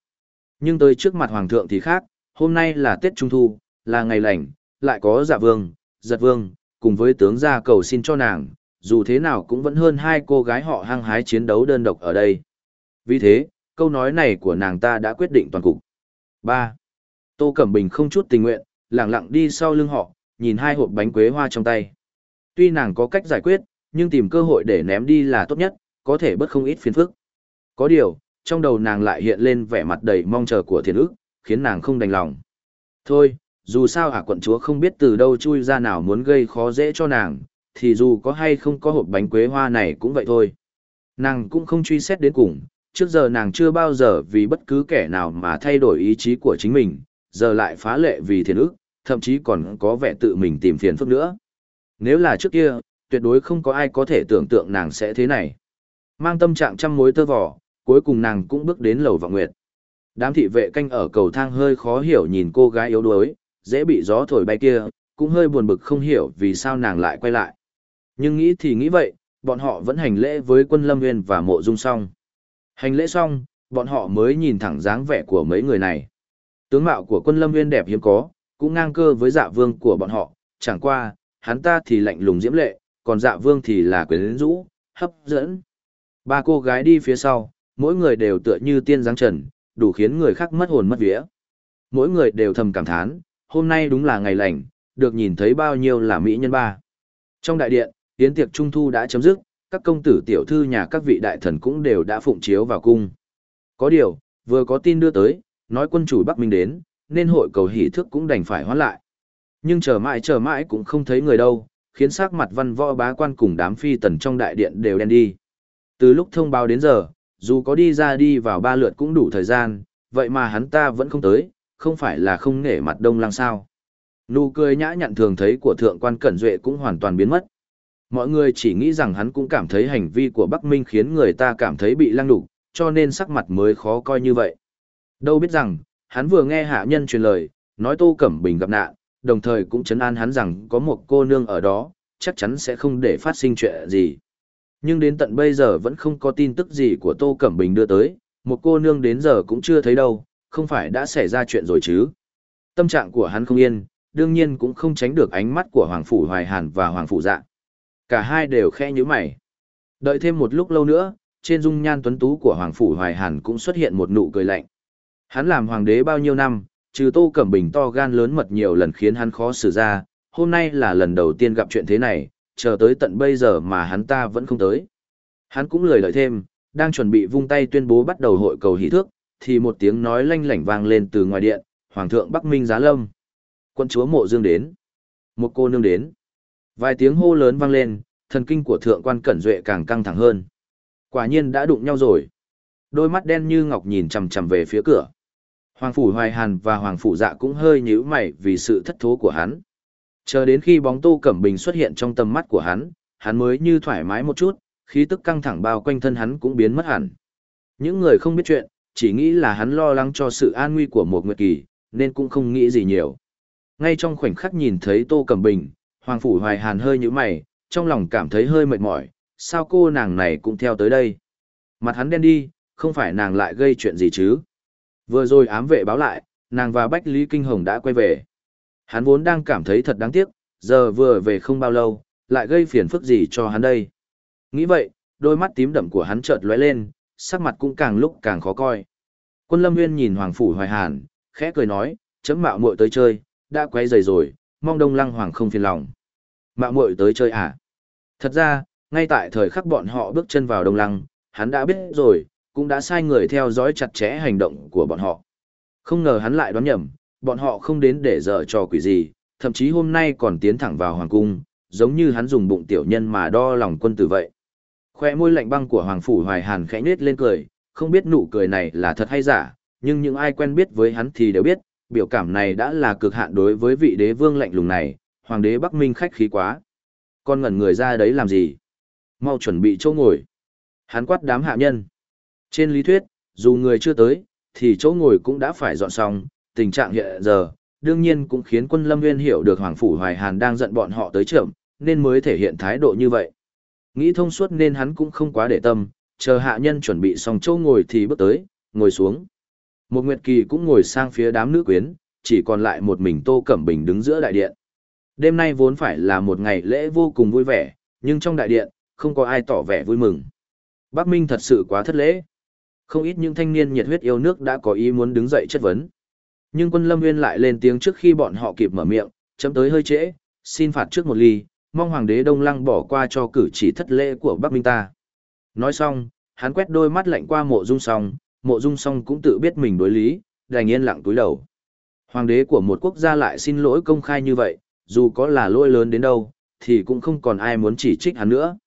Nhưng tới trước mặt Hoàng thượng thì khác, hôm nay là Tết Trung Thu, là ngày lành, lại có dạ vương, giật vương, cùng với tướng gia cầu xin cho nàng, dù thế nào cũng vẫn hơn hai cô gái họ hăng hái chiến đấu đơn độc ở đây. Vì thế, câu nói này của nàng ta đã quyết định toàn cục. 3. Tô Cẩm Bình không chút tình nguyện, lặng lặng đi sau lưng họ, nhìn hai hộp bánh quế hoa trong tay. Tuy nàng có cách giải quyết, nhưng tìm cơ hội để ném đi là tốt nhất, có thể bớt không ít phiền phức. Có điều, trong đầu nàng lại hiện lên vẻ mặt đầy mong chờ của thiền ức, khiến nàng không đành lòng. Thôi, dù sao ả quận chúa không biết từ đâu chui ra nào muốn gây khó dễ cho nàng, thì dù có hay không có hộp bánh quế hoa này cũng vậy thôi. Nàng cũng không truy xét đến cùng, trước giờ nàng chưa bao giờ vì bất cứ kẻ nào mà thay đổi ý chí của chính mình, giờ lại phá lệ vì thiền ức, thậm chí còn có vẻ tự mình tìm phiền phức nữa. Nếu là trước kia, tuyệt đối không có ai có thể tưởng tượng nàng sẽ thế này. Mang tâm trạng trăm mối tơ vò, cuối cùng nàng cũng bước đến lầu vọng nguyệt. Đám thị vệ canh ở cầu thang hơi khó hiểu nhìn cô gái yếu đuối, dễ bị gió thổi bay kia, cũng hơi buồn bực không hiểu vì sao nàng lại quay lại. Nhưng nghĩ thì nghĩ vậy, bọn họ vẫn hành lễ với quân lâm nguyên và mộ dung xong. Hành lễ xong, bọn họ mới nhìn thẳng dáng vẻ của mấy người này. Tướng mạo của quân lâm nguyên đẹp hiếm có, cũng ngang cơ với dạ vương của bọn họ, chẳng qua, hắn ta thì lạnh lùng diễm lệ, còn dạ vương thì là quyến rũ, hấp dẫn. Ba cô gái đi phía sau, mỗi người đều tựa như tiên giáng trần, đủ khiến người khác mất hồn mất vía. Mỗi người đều thầm cảm thán, hôm nay đúng là ngày lành, được nhìn thấy bao nhiêu là mỹ nhân ba. Trong đại điện, yến tiệc trung thu đã chấm dứt, các công tử tiểu thư nhà các vị đại thần cũng đều đã phụng chiếu vào cung. Có điều, vừa có tin đưa tới, nói quân chủ Bắc Minh đến, nên hội cầu hỷ thức cũng đành phải hoãn lại. Nhưng chờ mãi chờ mãi cũng không thấy người đâu, khiến sắc mặt văn võ bá quan cùng đám phi tần trong đại điện đều đen đi. Từ lúc thông báo đến giờ, dù có đi ra đi vào ba lượt cũng đủ thời gian, vậy mà hắn ta vẫn không tới, không phải là không nể mặt đông lăng sao. Nụ cười nhã nhặn thường thấy của thượng quan Cẩn Duệ cũng hoàn toàn biến mất. Mọi người chỉ nghĩ rằng hắn cũng cảm thấy hành vi của Bắc Minh khiến người ta cảm thấy bị lăng đục, cho nên sắc mặt mới khó coi như vậy. Đâu biết rằng, hắn vừa nghe hạ nhân truyền lời, nói Tô Cẩm Bình gặp nạn, đồng thời cũng chấn an hắn rằng có một cô nương ở đó, chắc chắn sẽ không để phát sinh chuyện gì. Nhưng đến tận bây giờ vẫn không có tin tức gì của Tô Cẩm Bình đưa tới, một cô nương đến giờ cũng chưa thấy đâu, không phải đã xảy ra chuyện rồi chứ. Tâm trạng của hắn không yên, đương nhiên cũng không tránh được ánh mắt của Hoàng Phủ Hoài Hàn và Hoàng Phủ Dạ. Cả hai đều khe như mày. Đợi thêm một lúc lâu nữa, trên dung nhan tuấn tú của Hoàng Phủ Hoài Hàn cũng xuất hiện một nụ cười lạnh. Hắn làm hoàng đế bao nhiêu năm, trừ Tô Cẩm Bình to gan lớn mật nhiều lần khiến hắn khó xử ra, hôm nay là lần đầu tiên gặp chuyện thế này, chờ tới tận bây giờ mà hắn ta vẫn không tới. Hắn cũng lời lợi thêm, đang chuẩn bị vung tay tuyên bố bắt đầu hội cầu hỷ thước, thì một tiếng nói lanh lảnh vang lên từ ngoài điện, Hoàng thượng Bắc Minh Giá Lâm. Quân chúa mộ dương đến. Một cô nương đến. Vài tiếng hô lớn vang lên, thần kinh của thượng quan Cẩn Duệ càng căng thẳng hơn. Quả nhiên đã đụng nhau rồi. Đôi mắt đen như ngọc nhìn chằm chằm về phía cửa. Hoàng phủ Hoài Hàn và Hoàng phủ Dạ cũng hơi nhíu mày vì sự thất thố của hắn. Chờ đến khi bóng Tô Cẩm Bình xuất hiện trong tầm mắt của hắn, hắn mới như thoải mái một chút, khí tức căng thẳng bao quanh thân hắn cũng biến mất hẳn. Những người không biết chuyện, chỉ nghĩ là hắn lo lắng cho sự an nguy của một nguyệt kỳ, nên cũng không nghĩ gì nhiều. Ngay trong khoảnh khắc nhìn thấy Tô Cẩm Bình, Hoàng Phủ Hoài Hàn hơi như mày, trong lòng cảm thấy hơi mệt mỏi, sao cô nàng này cũng theo tới đây. Mặt hắn đen đi, không phải nàng lại gây chuyện gì chứ. Vừa rồi ám vệ báo lại, nàng và Bách Lý Kinh Hồng đã quay về. Hắn vốn đang cảm thấy thật đáng tiếc, giờ vừa về không bao lâu, lại gây phiền phức gì cho hắn đây. Nghĩ vậy, đôi mắt tím đậm của hắn chợt lóe lên, sắc mặt cũng càng lúc càng khó coi. Quân Lâm Nguyên nhìn Hoàng Phủ Hoài Hàn, khẽ cười nói, chấm mạo muội tới chơi, đã quay dày rồi, mong Đông Lăng Hoàng không phiền lòng. Mạo muội tới chơi à? Thật ra, ngay tại thời khắc bọn họ bước chân vào Đông Lăng, hắn đã biết rồi, cũng đã sai người theo dõi chặt chẽ hành động của bọn họ. Không ngờ hắn lại đoán nhầm, bọn họ không đến để dở trò quỷ gì, thậm chí hôm nay còn tiến thẳng vào hoàng cung, giống như hắn dùng bụng tiểu nhân mà đo lòng quân tử vậy. Khoe môi lạnh băng của hoàng phủ hoài hàn khẽ nết lên cười, không biết nụ cười này là thật hay giả, nhưng những ai quen biết với hắn thì đều biết, biểu cảm này đã là cực hạn đối với vị đế vương lạnh lùng này, hoàng đế Bắc Minh khách khí quá. Con ngẩn người ra đấy làm gì? Mau chuẩn bị chỗ ngồi. Hắn quát đám hạ nhân. Trên lý thuyết, dù người chưa tới, thì chỗ ngồi cũng đã phải dọn xong, tình trạng hiện giờ, đương nhiên cũng khiến quân Lâm Nguyên hiểu được Hoàng Phủ Hoài Hàn đang giận bọn họ tới trưởng, nên mới thể hiện thái độ như vậy. Nghĩ thông suốt nên hắn cũng không quá để tâm, chờ hạ nhân chuẩn bị xong chỗ ngồi thì bước tới, ngồi xuống. Một Nguyệt Kỳ cũng ngồi sang phía đám nữ quyến, chỉ còn lại một mình Tô Cẩm Bình đứng giữa đại điện. Đêm nay vốn phải là một ngày lễ vô cùng vui vẻ, nhưng trong đại điện, không có ai tỏ vẻ vui mừng. Bắc Minh thật sự quá thất lễ. Không ít những thanh niên nhiệt huyết yêu nước đã có ý muốn đứng dậy chất vấn. Nhưng quân Lâm Nguyên lại lên tiếng trước khi bọn họ kịp mở miệng, chấm tới hơi trễ, xin phạt trước một ly, mong hoàng đế Đông Lăng bỏ qua cho cử chỉ thất lễ của Bắc Minh ta. Nói xong, hắn quét đôi mắt lạnh qua mộ dung song, mộ dung song cũng tự biết mình đối lý, đành yên lặng túi đầu. Hoàng đế của một quốc gia lại xin lỗi công khai như vậy, dù có là lỗi lớn đến đâu, thì cũng không còn ai muốn chỉ trích hắn nữa.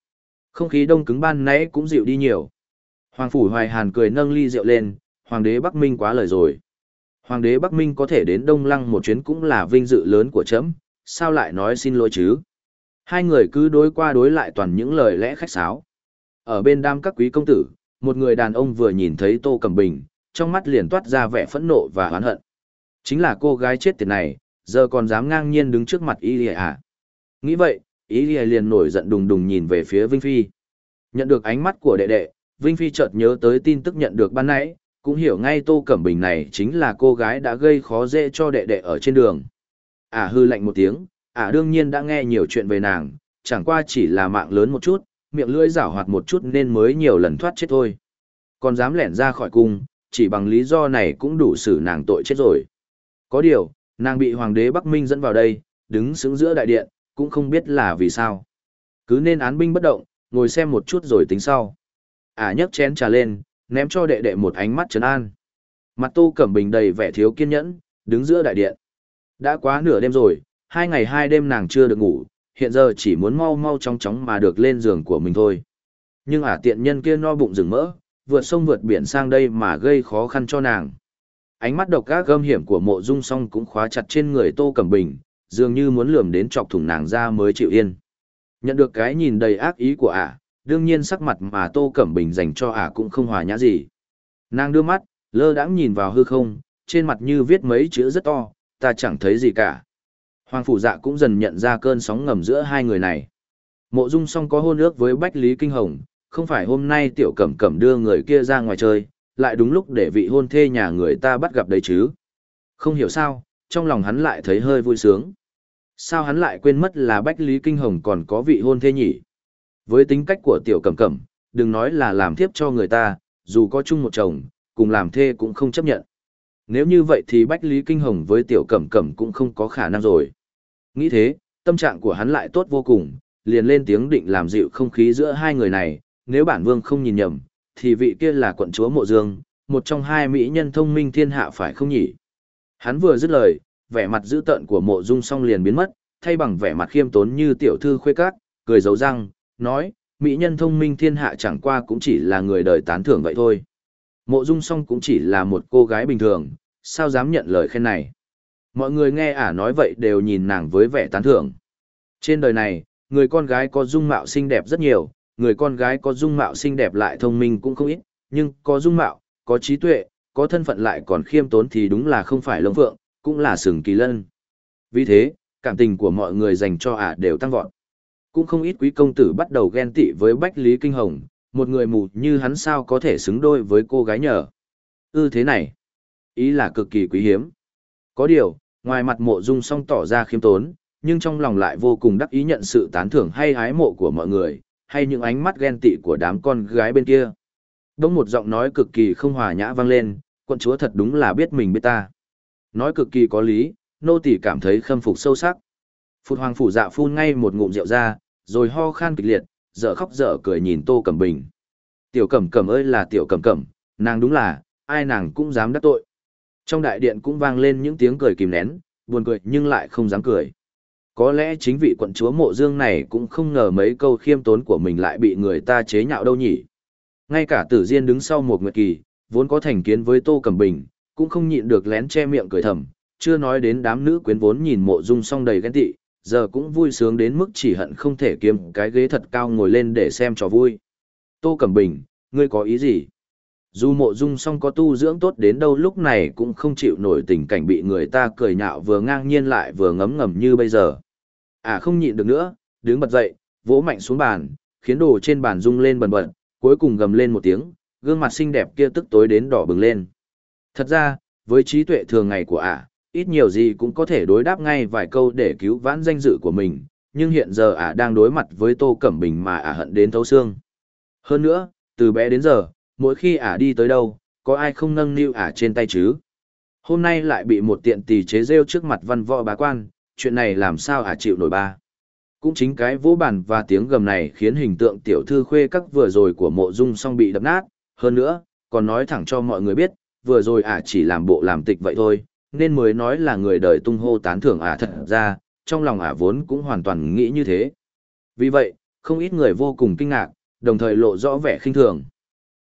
Không khí đông cứng ban nãy cũng dịu đi nhiều. Hoàng phủ Hoài Hàn cười nâng ly rượu lên, Hoàng đế Bắc Minh quá lời rồi. Hoàng đế Bắc Minh có thể đến Đông Lăng một chuyến cũng là vinh dự lớn của chấm, sao lại nói xin lỗi chứ? Hai người cứ đối qua đối lại toàn những lời lẽ khách sáo. Ở bên đam các quý công tử, một người đàn ông vừa nhìn thấy Tô Cẩm Bình, trong mắt liền toát ra vẻ phẫn nộ và oán hận. Chính là cô gái chết tiệt này, giờ còn dám ngang nhiên đứng trước mặt Y Lìa à? Nghĩ vậy, Y Lìa liền nổi giận đùng đùng nhìn về phía Vinh Phi. Nhận được ánh mắt của đệ đệ, Vinh Phi chợt nhớ tới tin tức nhận được ban nãy, cũng hiểu ngay Tô Cẩm Bình này chính là cô gái đã gây khó dễ cho đệ đệ ở trên đường. Ả à, hư lạnh một tiếng, Ả à, đương nhiên đã nghe nhiều chuyện về nàng, chẳng qua chỉ là mạng lớn một chút, miệng lưỡi rảo hoạt một chút nên mới nhiều lần thoát chết thôi. Còn dám lẻn ra khỏi cung, chỉ bằng lý do này cũng đủ xử nàng tội chết rồi. Có điều, nàng bị hoàng đế Bắc Minh dẫn vào đây, đứng sững giữa đại điện, cũng không biết là vì sao. Cứ nên án binh bất động, ngồi xem một chút rồi tính sau. Ả à, nhấc chén trà lên, ném cho đệ đệ một ánh mắt trấn an. Mặt Tô Cẩm Bình đầy vẻ thiếu kiên nhẫn, đứng giữa đại điện. Đã quá nửa đêm rồi, hai ngày hai đêm nàng chưa được ngủ, hiện giờ chỉ muốn mau mau chóng chóng mà được lên giường của mình thôi. Nhưng ả tiện nhân kia no bụng rừng mỡ, vượt sông vượt biển sang đây mà gây khó khăn cho nàng. Ánh mắt độc ác gâm hiểm của mộ dung song cũng khóa chặt trên người Tô Cẩm Bình, dường như muốn lườm đến chọc thủng nàng ra mới chịu yên. Nhận được cái nhìn đầy ác ý của ả, đương nhiên sắc mặt mà Tô Cẩm Bình dành cho ả cũng không hòa nhã gì. Nàng đưa mắt, lơ đãng nhìn vào hư không, trên mặt như viết mấy chữ rất to, ta chẳng thấy gì cả. Hoàng phủ dạ cũng dần nhận ra cơn sóng ngầm giữa hai người này. Mộ dung song có hôn ước với Bách Lý Kinh Hồng, không phải hôm nay tiểu cẩm cẩm đưa người kia ra ngoài chơi, lại đúng lúc để vị hôn thê nhà người ta bắt gặp đấy chứ. Không hiểu sao, trong lòng hắn lại thấy hơi vui sướng. Sao hắn lại quên mất là Bách Lý Kinh Hồng còn có vị hôn thê nhỉ? Với tính cách của tiểu cẩm cẩm, đừng nói là làm thiếp cho người ta, dù có chung một chồng, cùng làm thê cũng không chấp nhận. Nếu như vậy thì Bách Lý Kinh Hồng với tiểu cẩm cẩm cũng không có khả năng rồi. Nghĩ thế, tâm trạng của hắn lại tốt vô cùng, liền lên tiếng định làm dịu không khí giữa hai người này, nếu bản vương không nhìn nhầm, thì vị kia là quận chúa Mộ Dương, một trong hai mỹ nhân thông minh thiên hạ phải không nhỉ? Hắn vừa dứt lời, vẻ mặt dữ tợn của Mộ Dung song liền biến mất, thay bằng vẻ mặt khiêm tốn như tiểu thư khuê các, cười giấu răng, nói, mỹ nhân thông minh thiên hạ chẳng qua cũng chỉ là người đời tán thưởng vậy thôi. Mộ Dung song cũng chỉ là một cô gái bình thường, sao dám nhận lời khen này? Mọi người nghe ả nói vậy đều nhìn nàng với vẻ tán thưởng. Trên đời này, người con gái có dung mạo xinh đẹp rất nhiều, người con gái có dung mạo xinh đẹp lại thông minh cũng không ít, nhưng có dung mạo, có trí tuệ, có thân phận lại còn khiêm tốn thì đúng là không phải lông phượng, cũng là sừng kỳ lân. Vì thế, cảm tình của mọi người dành cho ả đều tăng vọt. Cũng không ít quý công tử bắt đầu ghen tị với Bách Lý Kinh Hồng, một người mù như hắn sao có thể xứng đôi với cô gái nhờ. Ư thế này, ý là cực kỳ quý hiếm. Có điều, ngoài mặt mộ dung song tỏ ra khiêm tốn, nhưng trong lòng lại vô cùng đắc ý nhận sự tán thưởng hay hái mộ của mọi người, hay những ánh mắt ghen tị của đám con gái bên kia. Đông một giọng nói cực kỳ không hòa nhã vang lên, quận chúa thật đúng là biết mình biết ta. Nói cực kỳ có lý, nô tỳ cảm thấy khâm phục sâu sắc. Phụt hoàng phủ dạ phun ngay một ngụm rượu ra, rồi ho khan kịch liệt, dở khóc dở cười nhìn tô cẩm bình. Tiểu cẩm cẩm ơi là tiểu cẩm cẩm, nàng đúng là, ai nàng cũng dám đắc tội. Trong đại điện cũng vang lên những tiếng cười kìm nén, buồn cười nhưng lại không dám cười. Có lẽ chính vị quận chúa mộ dương này cũng không ngờ mấy câu khiêm tốn của mình lại bị người ta chế nhạo đâu nhỉ. Ngay cả tử diên đứng sau một nguyệt kỳ, vốn có thành kiến với Tô Cẩm Bình, cũng không nhịn được lén che miệng cười thầm, chưa nói đến đám nữ quyến vốn nhìn mộ dung song đầy ghen tị, giờ cũng vui sướng đến mức chỉ hận không thể kiếm cái ghế thật cao ngồi lên để xem trò vui. Tô Cẩm Bình, ngươi có ý gì? Dù mộ dung song có tu dưỡng tốt đến đâu lúc này cũng không chịu nổi tình cảnh bị người ta cười nhạo vừa ngang nhiên lại vừa ngấm ngầm như bây giờ. À không nhịn được nữa, đứng bật dậy, vỗ mạnh xuống bàn, khiến đồ trên bàn rung lên bần bật, cuối cùng gầm lên một tiếng, gương mặt xinh đẹp kia tức tối đến đỏ bừng lên. Thật ra, với trí tuệ thường ngày của ả, ít nhiều gì cũng có thể đối đáp ngay vài câu để cứu vãn danh dự của mình, nhưng hiện giờ ả đang đối mặt với Tô Cẩm Bình mà ả hận đến thấu xương. Hơn nữa, từ bé đến giờ, mỗi khi ả đi tới đâu, có ai không nâng niu ả trên tay chứ? Hôm nay lại bị một tiện tỳ chế rêu trước mặt văn võ bá quan, chuyện này làm sao ả chịu nổi ba. Cũng chính cái vỗ bản và tiếng gầm này khiến hình tượng tiểu thư khuê các vừa rồi của mộ dung song bị đập nát, hơn nữa, còn nói thẳng cho mọi người biết, vừa rồi ả chỉ làm bộ làm tịch vậy thôi, nên mới nói là người đời tung hô tán thưởng ả thật ra, trong lòng ả vốn cũng hoàn toàn nghĩ như thế. Vì vậy, không ít người vô cùng kinh ngạc, đồng thời lộ rõ vẻ khinh thường.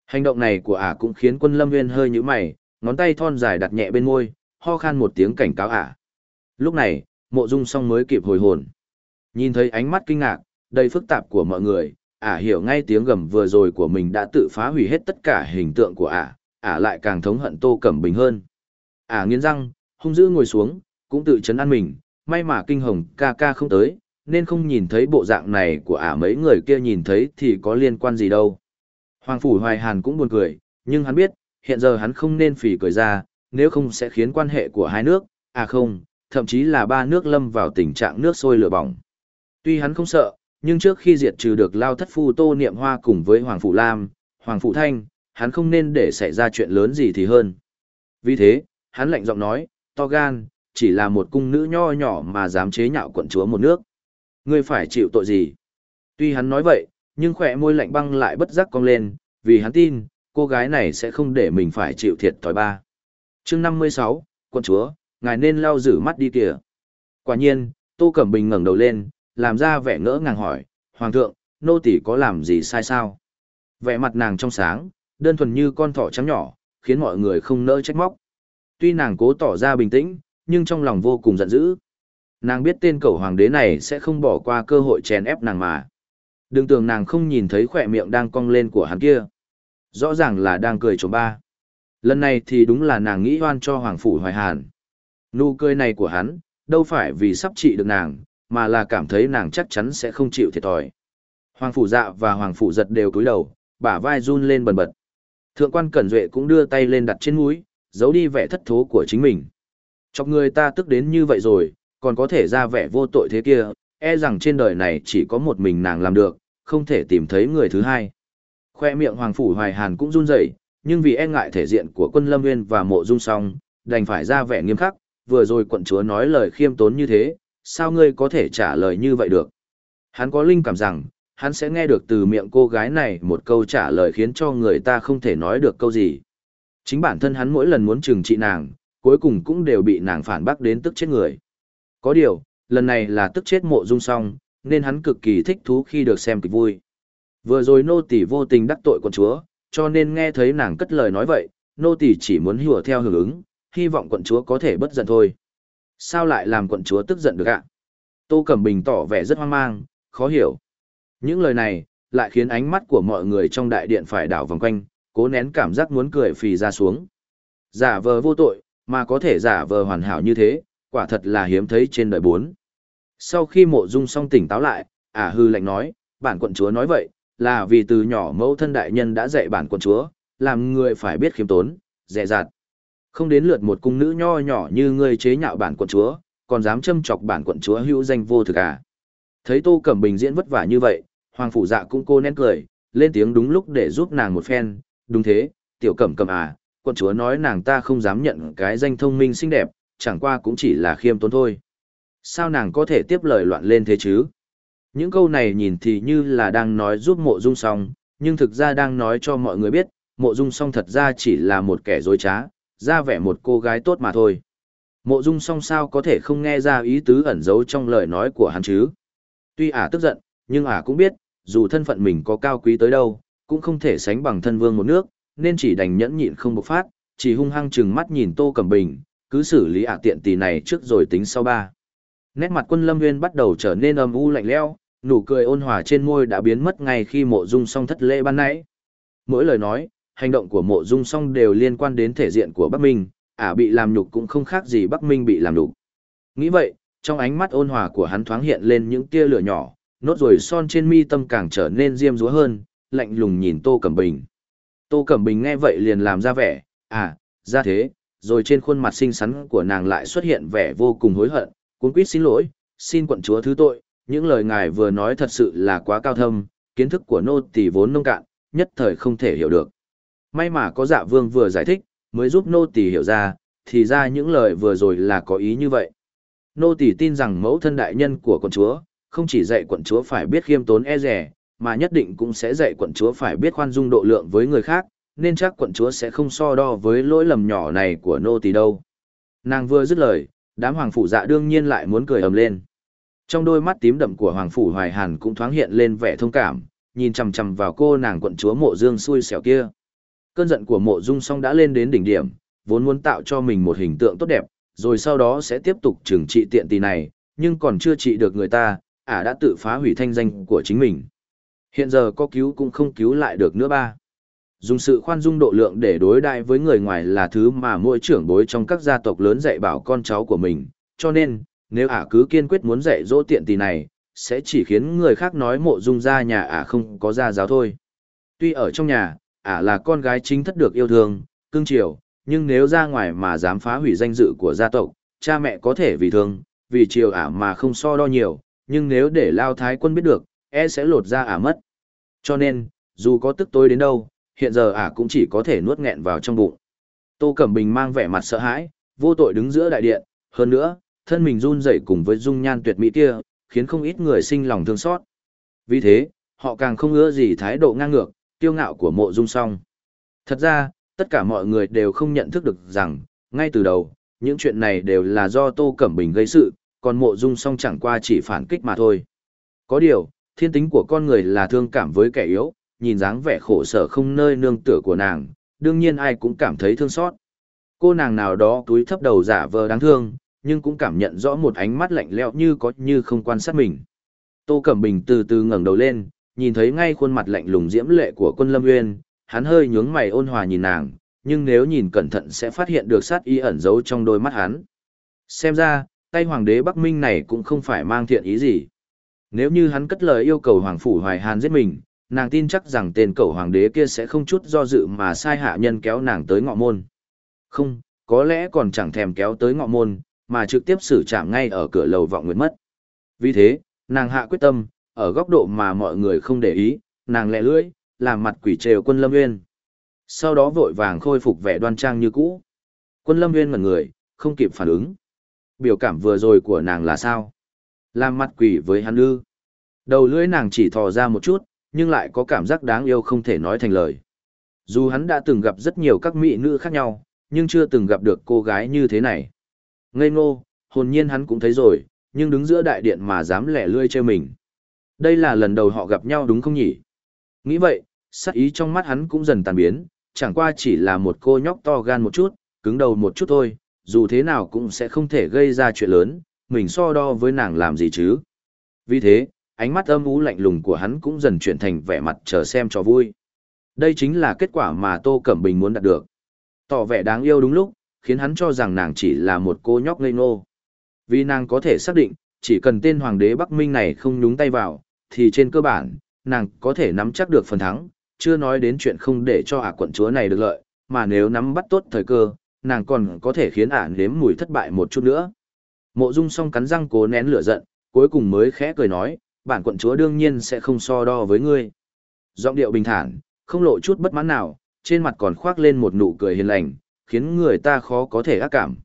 Hành động này của ả cũng khiến quân lâm nguyên hơi nhíu mày, ngón tay thon dài đặt nhẹ bên môi, ho khan một tiếng cảnh cáo ả. Lúc này, mộ dung song mới kịp hồi hồn. Nhìn thấy ánh mắt kinh ngạc, đầy phức tạp của mọi người, ả hiểu ngay tiếng gầm vừa rồi của mình đã tự phá hủy hết tất cả hình tượng của ả, ả lại càng thống hận Tô Cẩm Bình hơn. Ả nghiến răng, hung dữ ngồi xuống, cũng tự chấn an mình, may mà kinh hồng ca ca không tới, nên không nhìn thấy bộ dạng này của ả mấy người kia nhìn thấy thì có liên quan gì đâu. Hoàng Phủ Hoài Hàn cũng buồn cười, nhưng hắn biết, hiện giờ hắn không nên phỉ cười ra, nếu không sẽ khiến quan hệ của hai nước, à không, thậm chí là ba nước lâm vào tình trạng nước sôi lửa bỏng. Tuy hắn không sợ, nhưng trước khi diệt trừ được Lao Thất Phu Tô Niệm Hoa cùng với Hoàng Phủ Lam, Hoàng Phủ Thanh, hắn không nên để xảy ra chuyện lớn gì thì hơn. Vì thế, hắn lạnh giọng nói, to gan, chỉ là một cung nữ nho nhỏ mà dám chế nhạo quận chúa một nước. Ngươi phải chịu tội gì? Tuy hắn nói vậy, nhưng khỏe môi lạnh băng lại bất giác cong lên, vì hắn tin, cô gái này sẽ không để mình phải chịu thiệt thòi ba. chương 56, quận chúa, ngài nên lau rử mắt đi kìa. Quả nhiên, Tô Cẩm Bình ngẩng đầu lên, làm ra vẻ ngỡ ngàng hỏi, Hoàng thượng, nô tỳ có làm gì sai sao? Vẻ mặt nàng trong sáng, đơn thuần như con thỏ trắng nhỏ, khiến mọi người không nỡ trách móc. Tuy nàng cố tỏ ra bình tĩnh, nhưng trong lòng vô cùng giận dữ. Nàng biết tên cầu hoàng đế này sẽ không bỏ qua cơ hội chèn ép nàng mà. Đừng tưởng nàng không nhìn thấy khỏe miệng đang cong lên của hắn kia. Rõ ràng là đang cười trộm ba. Lần này thì đúng là nàng nghĩ oan cho Hoàng Phủ Hoài Hàn. Nụ cười này của hắn, đâu phải vì sắp trị được nàng, mà là cảm thấy nàng chắc chắn sẽ không chịu thiệt thòi. Hoàng Phủ Dạ và Hoàng Phủ Giật đều cúi đầu, bả vai run lên bần bật. Thượng quan Cẩn Duệ cũng đưa tay lên đặt trên mũi, giấu đi vẻ thất thố của chính mình. Chọc người ta tức đến như vậy rồi, còn có thể ra vẻ vô tội thế kia, e rằng trên đời này chỉ có một mình nàng làm được, không thể tìm thấy người thứ hai. Khoe miệng Hoàng Phủ Hoài Hàn cũng run rẩy, nhưng vì e ngại thể diện của quân Lâm Nguyên và mộ dung song, đành phải ra vẻ nghiêm khắc, vừa rồi quận chúa nói lời khiêm tốn như thế, sao ngươi có thể trả lời như vậy được? Hắn có linh cảm rằng, hắn sẽ nghe được từ miệng cô gái này một câu trả lời khiến cho người ta không thể nói được câu gì. Chính bản thân hắn mỗi lần muốn trừng trị nàng, cuối cùng cũng đều bị nàng phản bác đến tức chết người. Có điều, lần này là tức chết mộ dung song, nên hắn cực kỳ thích thú khi được xem kịch vui. Vừa rồi nô tỳ vô tình đắc tội quận chúa, cho nên nghe thấy nàng cất lời nói vậy, nô tỳ chỉ muốn hùa theo hưởng ứng, hy vọng quận chúa có thể bất giận thôi. Sao lại làm quận chúa tức giận được ạ? Tô Cẩm Bình tỏ vẻ rất hoang mang, khó hiểu. Những lời này, lại khiến ánh mắt của mọi người trong đại điện phải đảo vòng quanh, cố nén cảm giác muốn cười phì ra xuống. Giả vờ vô tội, mà có thể giả vờ hoàn hảo như thế, quả thật là hiếm thấy trên đời bốn. Sau khi mộ dung song tỉnh táo lại, ả hư lạnh nói, bản quận chúa nói vậy, là vì từ nhỏ mẫu thân đại nhân đã dạy bản quận chúa, làm người phải biết khiêm tốn, dè dặt. Không đến lượt một cung nữ nho nhỏ như ngươi chế nhạo bản quận chúa, còn dám châm chọc bản quận chúa hữu danh vô thực à. Thấy Tô Cẩm Bình diễn vất vả như vậy, Hoàng Phủ Dạ cũng cô nén cười, lên tiếng đúng lúc để giúp nàng một phen, đúng thế, tiểu cẩm cẩm à, quận chúa nói nàng ta không dám nhận cái danh thông minh xinh đẹp, chẳng qua cũng chỉ là khiêm tốn thôi. Sao nàng có thể tiếp lời loạn lên thế chứ? Những câu này nhìn thì như là đang nói giúp mộ dung song, nhưng thực ra đang nói cho mọi người biết, mộ dung song thật ra chỉ là một kẻ dối trá, ra vẻ một cô gái tốt mà thôi. Mộ dung song sao có thể không nghe ra ý tứ ẩn giấu trong lời nói của hắn chứ? Tuy ả tức giận, nhưng ả cũng biết, dù thân phận mình có cao quý tới đâu, cũng không thể sánh bằng thân vương một nước, nên chỉ đành nhẫn nhịn không bộc phát, chỉ hung hăng chừng mắt nhìn Tô Cẩm Bình, cứ xử lý ả tiện tỷ này trước rồi tính sau ba. Nét mặt quân lâm nguyên bắt đầu trở nên âm u lạnh lẽo, nụ cười ôn hòa trên môi đã biến mất ngay khi mộ dung song thất lễ ban nãy. Mỗi lời nói, hành động của mộ dung song đều liên quan đến thể diện của Bắc Minh, ả bị làm nhục cũng không khác gì Bắc Minh bị làm nhục. Nghĩ vậy, trong ánh mắt ôn hòa của hắn thoáng hiện lên những tia lửa nhỏ, nốt rồi son trên mi tâm càng trở nên diêm dúa hơn, lạnh lùng nhìn Tô Cẩm Bình. Tô Cẩm Bình nghe vậy liền làm ra vẻ, à, ra thế, rồi trên khuôn mặt xinh xắn của nàng lại xuất hiện vẻ vô cùng hối hận, cuốn quýt xin lỗi, xin quận chúa thứ tội, những lời ngài vừa nói thật sự là quá cao thâm, kiến thức của nô tỳ vốn nông cạn, nhất thời không thể hiểu được. May mà có dạ vương vừa giải thích, mới giúp nô tỳ hiểu ra, thì ra những lời vừa rồi là có ý như vậy. Nô tỳ tin rằng mẫu thân đại nhân của quận chúa, không chỉ dạy quận chúa phải biết khiêm tốn e rẻ, mà nhất định cũng sẽ dạy quận chúa phải biết khoan dung độ lượng với người khác, nên chắc quận chúa sẽ không so đo với lỗi lầm nhỏ này của nô tỳ đâu. Nàng vừa dứt lời, đám hoàng phủ dạ đương nhiên lại muốn cười ầm lên. Trong đôi mắt tím đậm của hoàng phủ Hoài Hàn cũng thoáng hiện lên vẻ thông cảm, nhìn chằm chằm vào cô nàng quận chúa Mộ Dương xui xẻo kia. Cơn giận của Mộ Dung Song đã lên đến đỉnh điểm, vốn muốn tạo cho mình một hình tượng tốt đẹp, rồi sau đó sẽ tiếp tục trừng trị tiện tỳ này, nhưng còn chưa trị được người ta, ả đã tự phá hủy thanh danh của chính mình. Hiện giờ có cứu cũng không cứu lại được nữa ba. Dùng sự khoan dung độ lượng để đối đại với người ngoài là thứ mà mỗi trưởng bối trong các gia tộc lớn dạy bảo con cháu của mình, cho nên, nếu ả cứ kiên quyết muốn dạy dỗ tiện tì này, sẽ chỉ khiến người khác nói mộ dung ra nhà ả không có gia giáo thôi. Tuy ở trong nhà, ả là con gái chính thất được yêu thương, cưng chiều, nhưng nếu ra ngoài mà dám phá hủy danh dự của gia tộc, cha mẹ có thể vì thương, vì chiều ả mà không so đo nhiều, nhưng nếu để lao thái quân biết được, e sẽ lột ra ả mất. Cho nên, dù có tức tối đến đâu, hiện giờ ả cũng chỉ có thể nuốt nghẹn vào trong bụng. Tô Cẩm Bình mang vẻ mặt sợ hãi, vô tội đứng giữa đại điện, hơn nữa, thân mình run rẩy cùng với dung nhan tuyệt mỹ kia, khiến không ít người sinh lòng thương xót. Vì thế, họ càng không ưa gì thái độ ngang ngược, kiêu ngạo của mộ dung song. Thật ra, tất cả mọi người đều không nhận thức được rằng, ngay từ đầu, những chuyện này đều là do Tô Cẩm Bình gây sự, còn mộ dung song chẳng qua chỉ phản kích mà thôi. Có điều, thiên tính của con người là thương cảm với kẻ yếu, nhìn dáng vẻ khổ sở không nơi nương tựa của nàng, đương nhiên ai cũng cảm thấy thương xót. Cô nàng nào đó túi thấp đầu giả vờ đáng thương, nhưng cũng cảm nhận rõ một ánh mắt lạnh lẽo như có như không quan sát mình. Tô Cẩm Bình từ từ ngẩng đầu lên, nhìn thấy ngay khuôn mặt lạnh lùng diễm lệ của quân Lâm Nguyên, hắn hơi nhướng mày ôn hòa nhìn nàng, nhưng nếu nhìn cẩn thận sẽ phát hiện được sát ý ẩn giấu trong đôi mắt hắn. Xem ra, tay hoàng đế Bắc Minh này cũng không phải mang thiện ý gì. Nếu như hắn cất lời yêu cầu hoàng phủ Hoài Hàn giết mình, nàng tin chắc rằng tên cậu hoàng đế kia sẽ không chút do dự mà sai hạ nhân kéo nàng tới ngọ môn. Không, có lẽ còn chẳng thèm kéo tới ngọ môn, mà trực tiếp xử trảm ngay ở cửa lầu vọng nguyệt mất. Vì thế, nàng hạ quyết tâm, ở góc độ mà mọi người không để ý, nàng lẹ lưỡi, làm mặt quỷ trều quân Lâm Nguyên. Sau đó vội vàng khôi phục vẻ đoan trang như cũ. Quân Lâm Nguyên ngẩn người, không kịp phản ứng. Biểu cảm vừa rồi của nàng là sao? Làm mặt quỷ với hắn ư. Đầu lưỡi nàng chỉ thò ra một chút, nhưng lại có cảm giác đáng yêu không thể nói thành lời. Dù hắn đã từng gặp rất nhiều các mỹ nữ khác nhau, nhưng chưa từng gặp được cô gái như thế này. Ngây ngô, hồn nhiên hắn cũng thấy rồi, nhưng đứng giữa đại điện mà dám lẻ lươi chơi mình. Đây là lần đầu họ gặp nhau đúng không nhỉ? Nghĩ vậy, sắc ý trong mắt hắn cũng dần tàn biến, chẳng qua chỉ là một cô nhóc to gan một chút, cứng đầu một chút thôi, dù thế nào cũng sẽ không thể gây ra chuyện lớn, mình so đo với nàng làm gì chứ. Vì thế, ánh mắt âm u lạnh lùng của hắn cũng dần chuyển thành vẻ mặt chờ xem cho vui. Đây chính là kết quả mà Tô Cẩm Bình muốn đạt được. Tỏ vẻ đáng yêu đúng lúc, khiến hắn cho rằng nàng chỉ là một cô nhóc ngây ngô. Vì nàng có thể xác định, chỉ cần tên hoàng đế Bắc Minh này không nhúng tay vào, thì trên cơ bản, nàng có thể nắm chắc được phần thắng, chưa nói đến chuyện không để cho ả quận chúa này được lợi, mà nếu nắm bắt tốt thời cơ, nàng còn có thể khiến ả nếm mùi thất bại một chút nữa. Mộ Dung song cắn răng cố nén lửa giận, cuối cùng mới khẽ cười nói, bản quận chúa đương nhiên sẽ không so đo với ngươi. Giọng điệu bình thản, không lộ chút bất mãn nào, trên mặt còn khoác lên một nụ cười hiền lành, khiến người ta khó có thể ác cảm.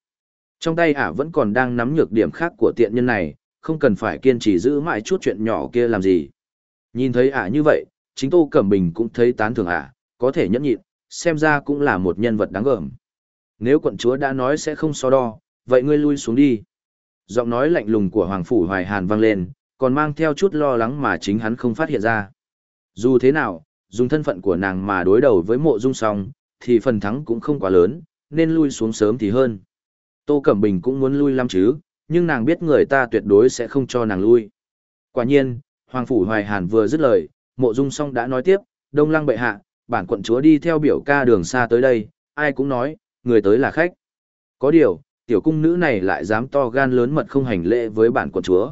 Trong tay ả vẫn còn đang nắm nhược điểm khác của tiện nhân này, không cần phải kiên trì giữ mãi chút chuyện nhỏ kia làm gì. Nhìn thấy ả như vậy, chính Tô Cẩm Bình cũng thấy tán thưởng ả, có thể nhẫn nhịn, xem ra cũng là một nhân vật đáng gờm. Nếu quận chúa đã nói sẽ không so đo, vậy ngươi lui xuống đi. Giọng nói lạnh lùng của Hoàng Phủ Hoài Hàn vang lên, còn mang theo chút lo lắng mà chính hắn không phát hiện ra. Dù thế nào, dùng thân phận của nàng mà đối đầu với mộ dung song, thì phần thắng cũng không quá lớn, nên lui xuống sớm thì hơn. Tô Cẩm Bình cũng muốn lui lắm chứ, nhưng nàng biết người ta tuyệt đối sẽ không cho nàng lui. Quả nhiên, Hoàng Phủ Hoài Hàn vừa dứt lời, mộ dung song đã nói tiếp, Đông Lăng bệ hạ, bản quận chúa đi theo biểu ca đường xa tới đây, ai cũng nói, người tới là khách. Có điều, tiểu cung nữ này lại dám to gan lớn mật không hành lễ với bản quận chúa.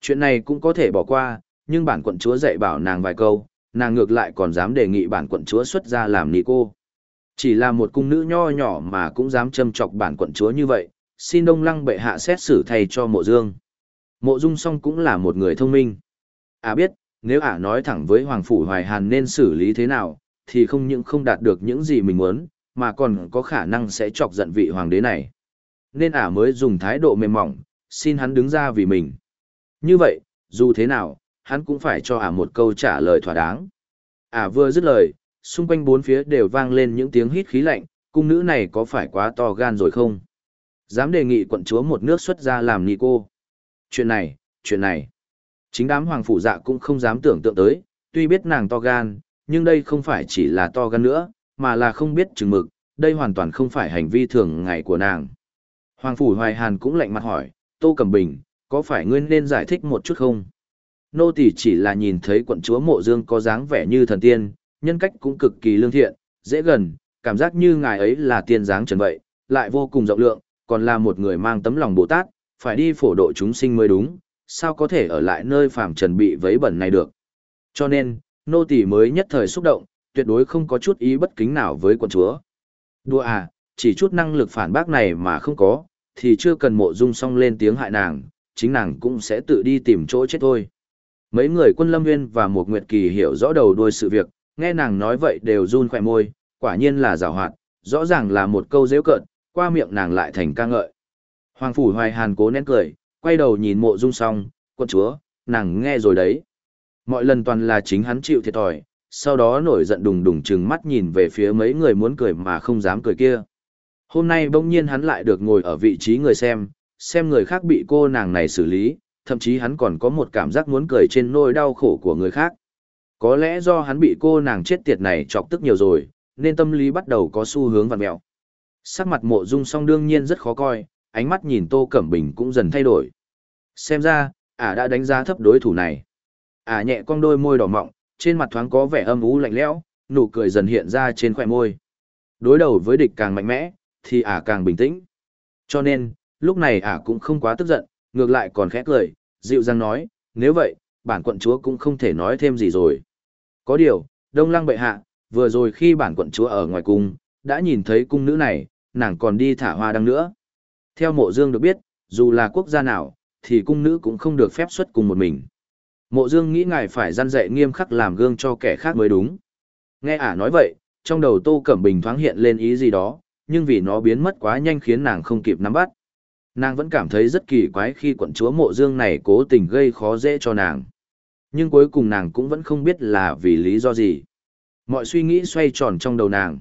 Chuyện này cũng có thể bỏ qua, nhưng bản quận chúa dạy bảo nàng vài câu, nàng ngược lại còn dám đề nghị bản quận chúa xuất ra làm nị cô. Chỉ là một cung nữ nho nhỏ mà cũng dám châm chọc bản quận chúa như vậy, xin đông lăng bệ hạ xét xử thay cho mộ dương. Mộ dung song cũng là một người thông minh. À biết, nếu ả nói thẳng với Hoàng Phủ Hoài Hàn nên xử lý thế nào, thì không những không đạt được những gì mình muốn, mà còn có khả năng sẽ chọc giận vị hoàng đế này. Nên ả mới dùng thái độ mềm mỏng, xin hắn đứng ra vì mình. Như vậy, dù thế nào, hắn cũng phải cho ả một câu trả lời thỏa đáng. Ả vừa dứt lời, xung quanh bốn phía đều vang lên những tiếng hít khí lạnh, cung nữ này có phải quá to gan rồi không? Dám đề nghị quận chúa một nước xuất ra làm nị cô. Chuyện này, chuyện này. Chính đám hoàng phủ dạ cũng không dám tưởng tượng tới, tuy biết nàng to gan, nhưng đây không phải chỉ là to gan nữa, mà là không biết chừng mực, đây hoàn toàn không phải hành vi thường ngày của nàng. Hoàng phủ Hoài Hàn cũng lạnh mặt hỏi, Tô Cẩm Bình, có phải ngươi nên giải thích một chút không? Nô tỳ chỉ là nhìn thấy quận chúa mộ dương có dáng vẻ như thần tiên, nhân cách cũng cực kỳ lương thiện, dễ gần, cảm giác như ngài ấy là tiên dáng trần vậy, lại vô cùng rộng lượng, còn là một người mang tấm lòng Bồ Tát, phải đi phổ độ chúng sinh mới đúng, sao có thể ở lại nơi phàm trần bị vấy bẩn này được. Cho nên, nô tỳ mới nhất thời xúc động, tuyệt đối không có chút ý bất kính nào với quận chúa. Đùa à, chỉ chút năng lực phản bác này mà không có, thì chưa cần mộ dung song lên tiếng hại nàng, chính nàng cũng sẽ tự đi tìm chỗ chết thôi. Mấy người quân lâm nguyên và một nguyệt kỳ hiểu rõ đầu đuôi sự việc, nghe nàng nói vậy đều run khỏe môi, quả nhiên là rào hoạt, rõ ràng là một câu dễ cợt, qua miệng nàng lại thành ca ngợi. Hoàng phủ hoài hàn cố nén cười, quay đầu nhìn mộ dung song, quân chúa, nàng nghe rồi đấy. Mọi lần toàn là chính hắn chịu thiệt thòi, sau đó nổi giận đùng đùng chừng mắt nhìn về phía mấy người muốn cười mà không dám cười kia. Hôm nay bỗng nhiên hắn lại được ngồi ở vị trí người xem, xem người khác bị cô nàng này xử lý, thậm chí hắn còn có một cảm giác muốn cười trên nỗi đau khổ của người khác. Có lẽ do hắn bị cô nàng chết tiệt này chọc tức nhiều rồi, nên tâm lý bắt đầu có xu hướng vặn mẹo. Sắc mặt mộ dung song đương nhiên rất khó coi, ánh mắt nhìn Tô Cẩm Bình cũng dần thay đổi. Xem ra, ả đã đánh giá thấp đối thủ này. Ả nhẹ cong đôi môi đỏ mọng, trên mặt thoáng có vẻ âm u lạnh lẽo, nụ cười dần hiện ra trên khóe môi. Đối đầu với địch càng mạnh mẽ, thì ả càng bình tĩnh. Cho nên, lúc này ả cũng không quá tức giận, ngược lại còn khẽ cười, dịu dàng nói, nếu vậy, bản quận chúa cũng không thể nói thêm gì rồi. Có điều, Đông Lăng bệ hạ, vừa rồi khi bản quận chúa ở ngoài cung, đã nhìn thấy cung nữ này, nàng còn đi thả hoa đăng nữa. Theo mộ dương được biết, dù là quốc gia nào, thì cung nữ cũng không được phép xuất cùng một mình. Mộ dương nghĩ ngài phải gian dạy nghiêm khắc làm gương cho kẻ khác mới đúng. Nghe ả nói vậy, trong đầu Tô Cẩm Bình thoáng hiện lên ý gì đó, nhưng vì nó biến mất quá nhanh khiến nàng không kịp nắm bắt. Nàng vẫn cảm thấy rất kỳ quái khi quận chúa mộ dương này cố tình gây khó dễ cho nàng. Nhưng cuối cùng nàng cũng vẫn không biết là vì lý do gì. Mọi suy nghĩ xoay tròn trong đầu nàng.